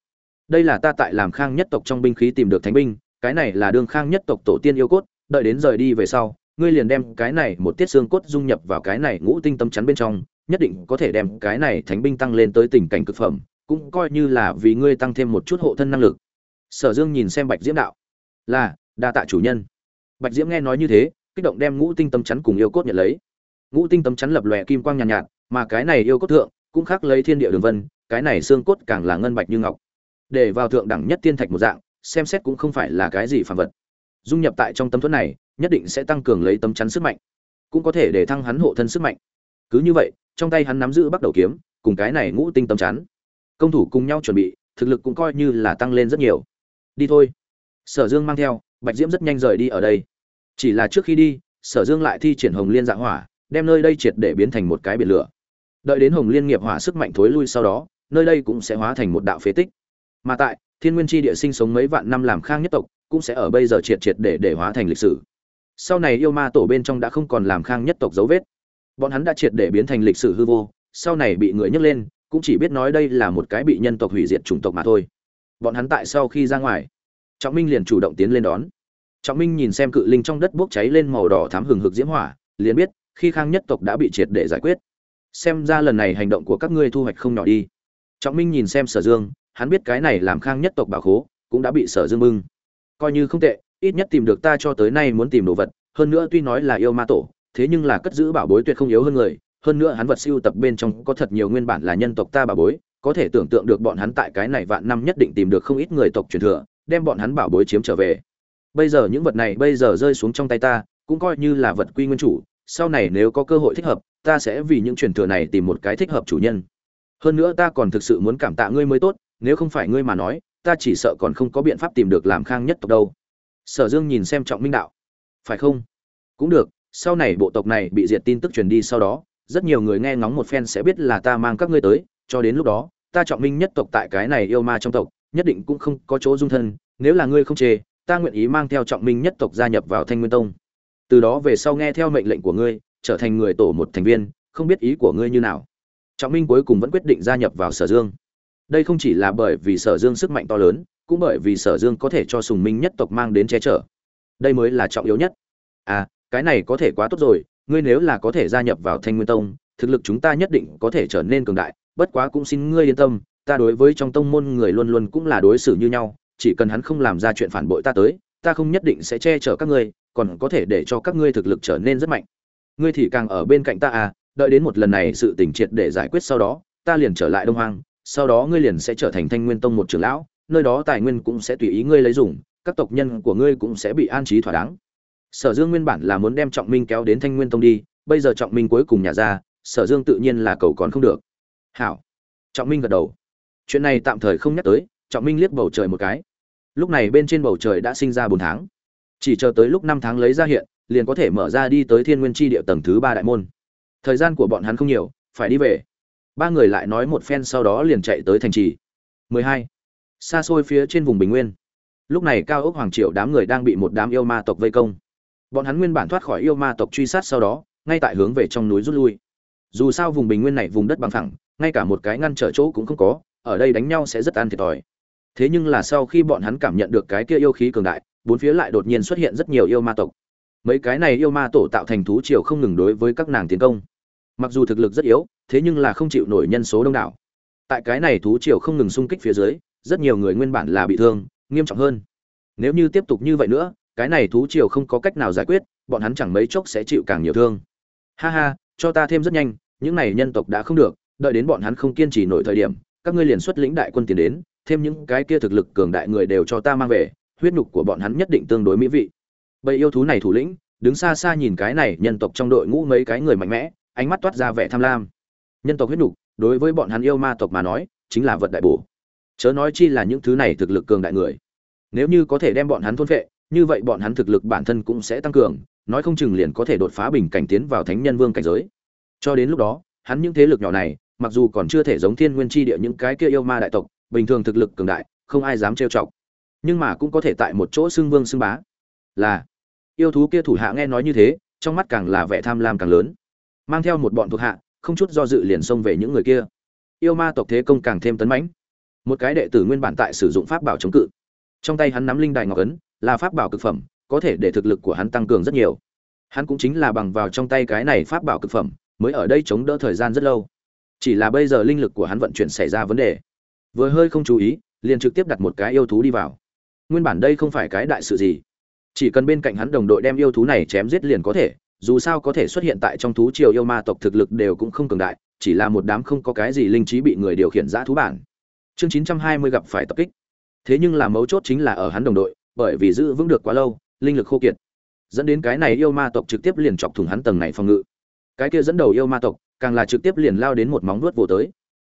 đây là ta tại làm khang nhất tộc trong binh khí tìm được thánh binh cái này là đương khang nhất tộc tổ tiên yêu cốt đợi đến rời đi về sau ngươi liền đem cái này một tiết xương cốt dung nhập vào cái này ngũ tinh tâm chắn bên trong nhất định có thể đem cái này thánh binh tăng lên tới tình cảnh cực phẩm cũng coi như là vì ngươi tăng thêm một chút hộ thân năng lực. Sở dương nhìn xem bạch diễm đạo là đa tạ chủ nhân. Bạch diễm nghe nói như thế kích động đem ngũ tinh tâm chắn cùng yêu cốt nhận lấy. Ngũ tinh tâm chắn lập lòe kim quang nhàn nhạt, nhạt mà cái này yêu cốt thượng cũng khác lấy thiên địa đường vân cái này xương cốt càng là ngân bạch như ngọc để vào thượng đẳng nhất tiên thạch một dạng, xem xét cũng không phải là cái gì phản vật. Dung nhập tại trong tấm thuẫn này, nhất định sẽ tăng cường lấy tấm chắn sức mạnh, cũng có thể để thăng hắn hộ thân sức mạnh. Cứ như vậy, trong tay hắn nắm giữ bắt đầu kiếm, cùng cái này ngũ tinh tấm chắn, công thủ cùng nhau chuẩn bị, thực lực cũng coi như là tăng lên rất nhiều. Đi thôi. Sở dương mang theo, bạch diễm rất nhanh rời đi ở đây. Chỉ là trước khi đi, sở dương lại thi triển hồng liên dạ hỏa, đem nơi đây triệt để biến thành một cái biển lửa. Đợi đến hồng liên nghiệp hỏa sức mạnh thối lui sau đó, nơi đây cũng sẽ hóa thành một đạo phế tích mà tại, thiên nguyên tri địa sinh sống mấy vạn năm làm khang nhất tộc, cũng sẽ ở bây giờ triệt triệt để để hóa thành lịch sử. Sau này yêu ma tổ bên trong đã không còn làm khang nhất tộc dấu vết. Bọn hắn đã triệt để biến thành lịch sử hư vô, sau này bị người nhấc lên, cũng chỉ biết nói đây là một cái bị nhân tộc hủy diệt chủng tộc mà thôi. Bọn hắn tại sau khi ra ngoài, trọng minh liền chủ động tiến lên đón. Trọng minh nhìn xem cự linh trong đất bốc cháy lên màu đỏ thám hừng hực diễm hỏa, liền biết, khi khang nhất tộc đã bị triệt để giải quyết. Xem ra lần này hành động của các ngươi thu hoạch không nhỏ đi. Trọng minh nhìn xem sở dương hắn biết cái này làm khang nhất tộc bảo khố, cũng đã bị sở dương bưng. Coi như không tệ, ít nhất tìm được ta cho tới nay muốn tìm đồ vật, hơn nữa tuy nói là yêu ma tổ, thế nhưng là cất giữ bảo bối tuyệt không yếu hơn người, hơn nữa hắn vật siêu tập bên trong có thật nhiều nguyên bản là nhân tộc ta bảo bối, có thể tưởng tượng được bọn hắn tại cái này vạn năm nhất định tìm được không ít người tộc truyền thừa, đem bọn hắn bảo bối chiếm trở về. Bây giờ những vật này bây giờ rơi xuống trong tay ta, cũng coi như là vật quy nguyên chủ, sau này nếu có cơ hội thích hợp, ta sẽ vì những truyền thừa này tìm một cái thích hợp chủ nhân. Hơn nữa ta còn thực sự muốn cảm tạ ngươi mới tốt nếu không phải ngươi mà nói, ta chỉ sợ còn không có biện pháp tìm được làm khang nhất tộc đâu. Sở dương nhìn xem trọng minh đạo. Phải không? Cũng được, sau này bộ tộc này bị diệt tin tức truyền đi sau đó, rất nhiều người nghe ngóng một phen sẽ biết là ta mang các ngươi tới, cho đến lúc đó, ta trọng minh nhất tộc tại cái này yêu ma trong tộc, nhất định cũng không có chỗ dung thân, nếu là ngươi không chê, ta nguyện ý mang theo trọng minh nhất tộc gia nhập vào thanh nguyên tông. Từ đó về sau nghe theo mệnh lệnh của ngươi, trở thành người tổ một thành viên, không biết ý của ngươi như nào. Trọng minh cuối cùng vẫn quyết định gia nhập vào sở dương đây không chỉ là bởi vì sở dương sức mạnh to lớn, cũng bởi vì sở dương có thể cho sùng minh nhất tộc mang đến che chở. Đây mới là trọng yếu nhất. À cái này có thể quá tốt rồi, ngươi nếu là có thể gia nhập vào thanh nguyên tông, thực lực chúng ta nhất định có thể trở nên cường đại, bất quá cũng xin ngươi yên tâm, ta đối với trong tông môn người luôn luôn cũng là đối xử như nhau, chỉ cần hắn không làm ra chuyện phản bội ta tới, ta không nhất định sẽ che chở các ngươi, còn có thể để cho các ngươi thực lực trở nên rất mạnh. Ngươi thì càng ở bên cạnh ta à đợi đến một lần này sự tình triệt để giải quyết sau đó, ta liền trở lại đông hoang sau đó ngươi liền sẽ trở thành thanh nguyên tông một trưởng lão, nơi đó tài nguyên cũng sẽ tùy ý ngươi lấy dùng, các tộc nhân của ngươi cũng sẽ bị an trí thỏa đáng. Sở dương nguyên bản là muốn đem trọng minh kéo đến thanh nguyên tông đi, bây giờ trọng minh cuối cùng nhà ra, sở dương tự nhiên là cầu còn không được. Hảo. Trọng minh gật đầu. Chuyện này tạm thời không nhắc tới, trọng minh liếc bầu trời một cái. Lúc này bên trên bầu trời đã sinh ra bốn tháng. Chỉ chờ tới lúc năm tháng lấy ra hiện, liền có thể mở ra đi tới thiên nguyên tri địa tầng thứ ba đại môn. Thời gian của bọn hắn không nhiều, phải đi về ba người lại nói một phen sau đó liền chạy tới thành trì. 12. xa xôi phía trên vùng bình nguyên. Lúc này cao ốc hoàng triệu đám người đang bị một đám yêu ma tộc vây công. Bọn hắn nguyên bản thoát khỏi yêu ma tộc truy sát sau đó, ngay tại hướng về trong núi rút lui. Dù sao vùng bình nguyên này vùng đất bằng phẳng, ngay cả một cái ngăn trở chỗ cũng không có, ở đây đánh nhau sẽ rất an thiệt thòi. Thế nhưng là sau khi bọn hắn cảm nhận được cái kia yêu khí cường đại, bốn phía lại đột nhiên xuất hiện rất nhiều yêu ma tộc. Mấy cái này yêu ma tổ tạo thành thú triều không ngừng đối với các nàng tiến công mặc dù thực lực rất yếu, thế nhưng là không chịu nổi nhân số đông đảo. Tại cái này thú triều không ngừng xung kích phía dưới, rất nhiều người nguyên bản là bị thương, nghiêm trọng hơn. Nếu như tiếp tục như vậy nữa, cái này thú triều không có cách nào giải quyết, bọn hắn chẳng mấy chốc sẽ chịu càng nhiều thương. Ha ha, cho ta thêm rất nhanh, những này nhân tộc đã không được, đợi đến bọn hắn không kiên trì nổi thời điểm, các ngươi liền xuất lĩnh đại quân tiến đến, thêm những cái kia thực lực cường đại người đều cho ta mang về, huyết nhục của bọn hắn nhất định tương đối mỹ vị. Bầy yêu thú này thủ lĩnh, đứng xa xa nhìn cái này nhân tộc trong đội ngũ mấy cái người mạnh mẽ ánh mắt toát ra vẻ tham lam. Nhân tộc huyết nục, đối với bọn hắn yêu ma tộc mà nói, chính là vật đại bổ. Chớ nói chi là những thứ này thực lực cường đại người. Nếu như có thể đem bọn hắn thôn phệ, như vậy bọn hắn thực lực bản thân cũng sẽ tăng cường, nói không chừng liền có thể đột phá bình cảnh tiến vào thánh nhân vương cảnh giới. Cho đến lúc đó, hắn những thế lực nhỏ này, mặc dù còn chưa thể giống thiên nguyên chi địa những cái kia yêu ma đại tộc, bình thường thực lực cường đại, không ai dám trêu chọc. Nhưng mà cũng có thể tại một chỗ xưng vương xưng bá. Là, yêu thú kia thủ hạ nghe nói như thế, trong mắt càng là vẻ tham lam càng lớn mang theo một bọn thuộc hạ, không chút do dự liền xông về những người kia. Yêu ma tộc thế công càng thêm tấn mãnh. Một cái đệ tử nguyên bản tại sử dụng pháp bảo chống cự. Trong tay hắn nắm linh đài ngọc ấn, là pháp bảo cực phẩm, có thể để thực lực của hắn tăng cường rất nhiều. Hắn cũng chính là bằng vào trong tay cái này pháp bảo cực phẩm, mới ở đây chống đỡ thời gian rất lâu. Chỉ là bây giờ linh lực của hắn vận chuyển xảy ra vấn đề. Vừa hơi không chú ý, liền trực tiếp đặt một cái yêu thú đi vào. Nguyên bản đây không phải cái đại sự gì. Chỉ cần bên cạnh hắn đồng đội đem yêu thú này chém giết liền có thể dù sao có thể xuất hiện tại trong thú triều yêu ma tộc thực lực đều cũng không cường đại, chỉ là một đám không có cái gì linh trí bị người điều khiển dã thú bản. Chương chín trăm hai mươi gặp phải tập kích. Thế nhưng là mấu chốt chính là ở hắn đồng đội, bởi vì giữ vững được quá lâu, linh lực khô kiệt. Dẫn đến cái này yêu ma tộc trực tiếp liền chọc thủng hắn tầng này phòng ngự. Cái kia dẫn đầu yêu ma tộc, càng là trực tiếp liền lao đến một móng vuốt vô tới.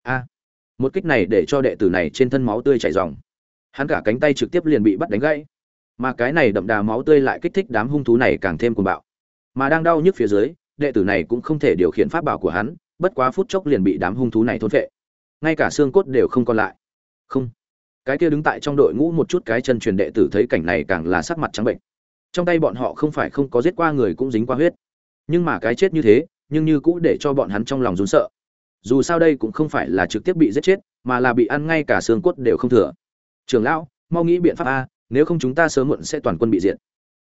A! Một kích này để cho đệ tử này trên thân máu tươi chảy ròng. Hắn cả cánh tay trực tiếp liền bị bắt đánh gãy. Mà cái này đậm đà máu tươi lại kích thích đám hung thú này càng thêm cuồng bạo mà đang đau nhức phía dưới, đệ tử này cũng không thể điều khiển pháp bảo của hắn, bất quá phút chốc liền bị đám hung thú này thôn phệ. Ngay cả xương cốt đều không còn lại. Không. Cái kia đứng tại trong đội ngũ một chút cái chân truyền đệ tử thấy cảnh này càng là sắc mặt trắng bệnh. Trong tay bọn họ không phải không có giết qua người cũng dính qua huyết. Nhưng mà cái chết như thế, nhưng như cũ để cho bọn hắn trong lòng run sợ. Dù sao đây cũng không phải là trực tiếp bị giết chết, mà là bị ăn ngay cả xương cốt đều không thừa. Trường lão, mau nghĩ biện pháp a, nếu không chúng ta sớm muộn sẽ toàn quân bị diệt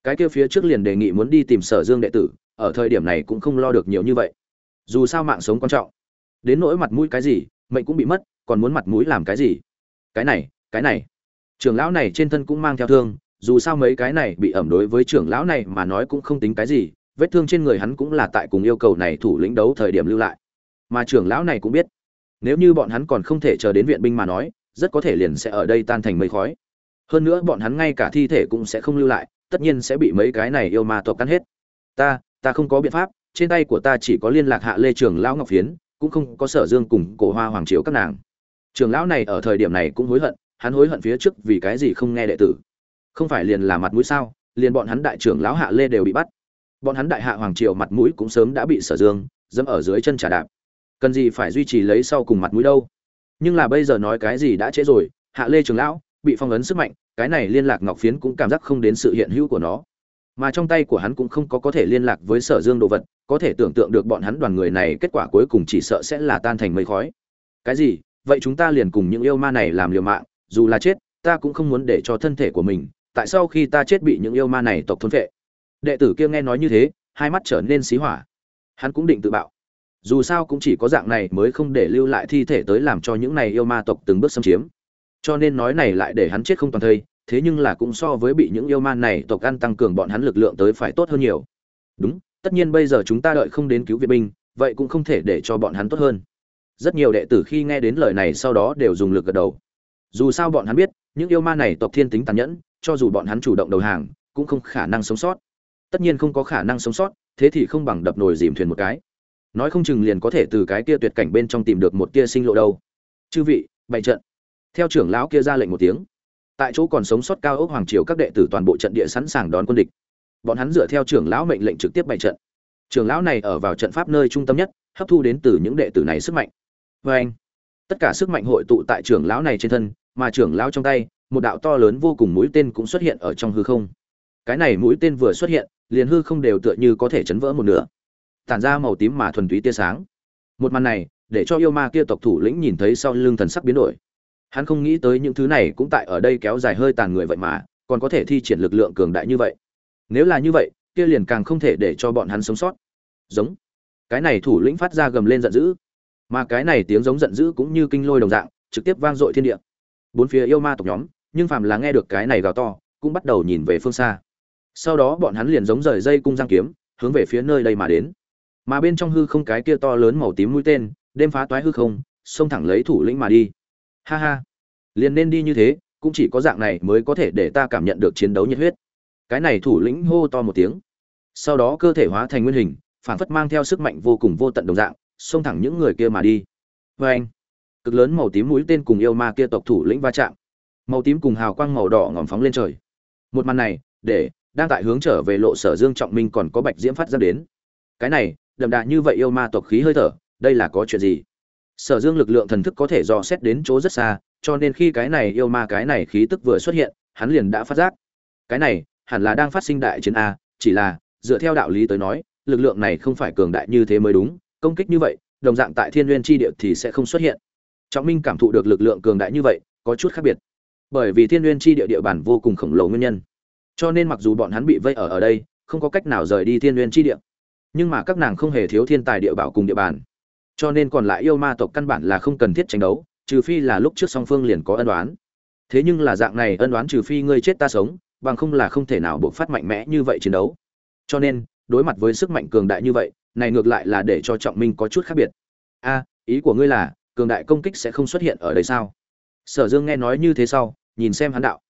cái kia phía trước liền đề nghị muốn đi tìm sở dương đệ tử, ở thời điểm này cũng không lo được nhiều như vậy. Dù sao mạng sống quan trọng. Đến nỗi mặt mũi cái gì, mệnh cũng bị mất, còn muốn mặt mũi làm cái gì? Cái này cái này. Trưởng lão này trên thân cũng mang theo thương, dù sao mấy cái này bị ẩm đối với trưởng lão này mà nói cũng không tính cái gì, vết thương trên người hắn cũng là tại cùng yêu cầu này thủ lĩnh đấu thời điểm lưu lại. Mà trưởng lão này cũng biết, nếu như bọn hắn còn không thể chờ đến viện binh mà nói, rất có thể liền sẽ ở đây tan thành mây khói. Hơn nữa bọn hắn ngay cả thi thể cũng sẽ không lưu lại tất nhiên sẽ bị mấy cái này yêu ma tộc cắn hết. Ta ta không có biện pháp, trên tay của ta chỉ có liên lạc hạ lê trường lão ngọc phiến, cũng không có sở dương cùng cổ hoa hoàng triều các nàng. Trường lão này ở thời điểm này cũng hối hận, hắn hối hận phía trước vì cái gì không nghe đệ tử. Không phải liền là mặt mũi sao, liền bọn hắn đại trưởng lão hạ lê đều bị bắt. Bọn hắn đại hạ hoàng triều mặt mũi cũng sớm đã bị sở dương dẫm ở dưới chân trà đạp. Cần gì phải duy trì lấy sau cùng mặt mũi đâu? Nhưng là bây giờ nói cái gì đã trễ rồi, hạ lê trường lão bị phong ấn sức mạnh, cái này liên lạc ngọc phiến cũng cảm giác không đến sự hiện hữu của nó. Mà trong tay của hắn cũng không có có thể liên lạc với sở dương đồ vật, có thể tưởng tượng được bọn hắn đoàn người này kết quả cuối cùng chỉ sợ sẽ là tan thành mây khói. Cái gì? Vậy chúng ta liền cùng những yêu ma này làm liều mạng, dù là chết, ta cũng không muốn để cho thân thể của mình, tại sao khi ta chết bị những yêu ma này tộc thôn phệ? đệ tử kia nghe nói như thế, hai mắt trở nên xí hỏa. Hắn cũng định tự bạo. Dù sao cũng chỉ có dạng này mới không để lưu lại thi thể tới làm cho những này yêu ma tộc từng bước xâm chiếm cho nên nói này lại để hắn chết không toàn thây, thế nhưng là cũng so với bị những yêu man này tộc ăn tăng cường bọn hắn lực lượng tới phải tốt hơn nhiều. Đúng, tất nhiên bây giờ chúng ta đợi không đến cứu viện binh, vậy cũng không thể để cho bọn hắn tốt hơn. Rất nhiều đệ tử khi nghe đến lời này sau đó đều dùng lực gật đầu. Dù sao bọn hắn biết, những yêu ma này tộc thiên tính tàn nhẫn, cho dù bọn hắn chủ động đầu hàng, cũng không khả năng sống sót. Tất nhiên không có khả năng sống sót, thế thì không bằng đập nồi dìm thuyền một cái. Nói không chừng liền có thể từ cái kia tuyệt cảnh bên trong tìm được một tia sinh lộ đâu. Chư vị, bày trận theo trưởng lão kia ra lệnh một tiếng, tại chỗ còn sống sót cao ốc hoàng triều các đệ tử toàn bộ trận địa sẵn sàng đón quân địch. Bọn hắn dựa theo trưởng lão mệnh lệnh trực tiếp bày trận. Trưởng lão này ở vào trận pháp nơi trung tâm nhất, hấp thu đến từ những đệ tử này sức mạnh. Vê anh, tất cả sức mạnh hội tụ tại trưởng lão này trên thân, mà trưởng lão trong tay, một đạo to lớn vô cùng mũi tên cũng xuất hiện ở trong hư không. Cái này mũi tên vừa xuất hiện, liền hư không đều tựa như có thể chấn vỡ một nửa. Tản ra màu tím mà thuần túy tia sáng. Một màn này, để cho yêu ma kia tộc thủ lĩnh nhìn thấy sau lưng thần sắc biến đổi hắn không nghĩ tới những thứ này cũng tại ở đây kéo dài hơi tàn người vậy mà, còn có thể thi triển lực lượng cường đại như vậy. Nếu là như vậy, kia liền càng không thể để cho bọn hắn sống sót. Giống. Cái này thủ lĩnh phát ra gầm lên giận dữ. Mà cái này tiếng giống giận dữ cũng như kinh lôi đồng dạng, trực tiếp vang dội thiên địa. Bốn phía yêu ma tộc nhóm, nhưng phàm là nghe được cái này gào to, cũng bắt đầu nhìn về phương xa. Sau đó bọn hắn liền giống rời dây cung giang kiếm, hướng về phía nơi đây mà đến. Mà bên trong hư không cái kia to lớn màu tím mũi tên, đêm phá toái hư không, xông thẳng lấy thủ lĩnh mà đi ha ha. Liền nên đi như thế, cũng chỉ có dạng này mới có thể để ta cảm nhận được chiến đấu nhiệt huyết. Cái này thủ lĩnh hô to một tiếng. Sau đó cơ thể hóa thành nguyên hình, phản phất mang theo sức mạnh vô cùng vô tận đồng dạng, xông thẳng những người kia mà đi. Vê anh, cực lớn màu tím mũi tên cùng yêu ma kia tộc thủ lĩnh va chạm. Màu tím cùng hào quang màu đỏ ngòm phóng lên trời. Một màn này, để, đang tại hướng trở về lộ sở dương trọng minh còn có bạch diễm phát ra đến. Cái này, đậm đà như vậy yêu ma tộc khí hơi thở, đây là có chuyện gì? Sở dương lực lượng thần thức có thể dò xét đến chỗ rất xa, cho nên khi cái này yêu ma cái này khí tức vừa xuất hiện, hắn liền đã phát giác. Cái này, hẳn là đang phát sinh đại chiến a, chỉ là, dựa theo đạo lý tới nói, lực lượng này không phải cường đại như thế mới đúng, công kích như vậy, đồng dạng tại thiên nguyên tri địa thì sẽ không xuất hiện. Trọng minh cảm thụ được lực lượng cường đại như vậy, có chút khác biệt. Bởi vì thiên nguyên tri địa địa bàn vô cùng khổng lồ nguyên nhân. Cho nên mặc dù bọn hắn bị vây ở ở đây, không có cách nào rời đi thiên nguyên chi địa. Nhưng mà các nàng không hề thiếu thiên tài địa bảo cùng địa bàn cho nên còn lại yêu ma tộc căn bản là không cần thiết tranh đấu, trừ phi là lúc trước song phương liền có ân đoán thế nhưng là dạng này ân đoán trừ phi ngươi chết ta sống, bằng không là không thể nào buộc phát mạnh mẽ như vậy chiến đấu. Cho nên, đối mặt với sức mạnh cường đại như vậy, này ngược lại là để cho trọng minh có chút khác biệt. A, ý của ngươi là, cường đại công kích sẽ không xuất hiện ở đây sao? Sở dương nghe nói như thế sau, nhìn xem hắn đạo.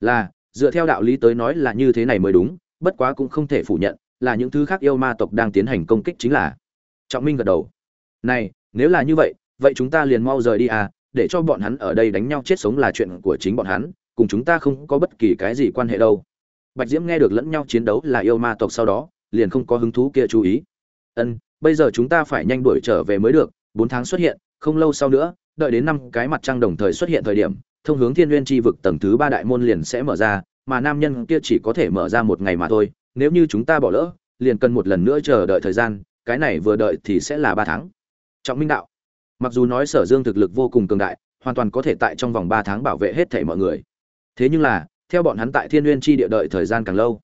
Là, dựa theo đạo lý tới nói là như thế này mới đúng, bất quá cũng không thể phủ nhận, là những thứ khác yêu ma tộc đang tiến hành công kích chính là. Trọng minh gật đầu này, nếu là như vậy vậy chúng ta liền mau rời đi à để cho bọn hắn ở đây đánh nhau chết sống là chuyện của chính bọn hắn, cùng chúng ta không có bất kỳ cái gì quan hệ đâu. Bạch diễm nghe được lẫn nhau chiến đấu là yêu ma tộc sau đó, liền không có hứng thú kia chú ý. Ân, bây giờ chúng ta phải nhanh đuổi trở về mới được, bốn tháng xuất hiện, không lâu sau nữa, đợi đến năm cái mặt trăng đồng thời xuất hiện thời điểm, thông hướng thiên nguyên tri vực tầng thứ ba đại môn liền sẽ mở ra, mà nam nhân kia chỉ có thể mở ra một ngày mà thôi, nếu như chúng ta bỏ lỡ, liền cần một lần nữa chờ đợi thời gian, cái này vừa đợi thì sẽ là ba tháng trọng minh đạo. Mặc dù nói sở dương thực lực vô cùng cường đại, hoàn toàn có thể tại trong vòng ba tháng bảo vệ hết thể mọi người. Thế nhưng là, theo bọn hắn tại thiên nguyên chi địa đợi thời gian càng lâu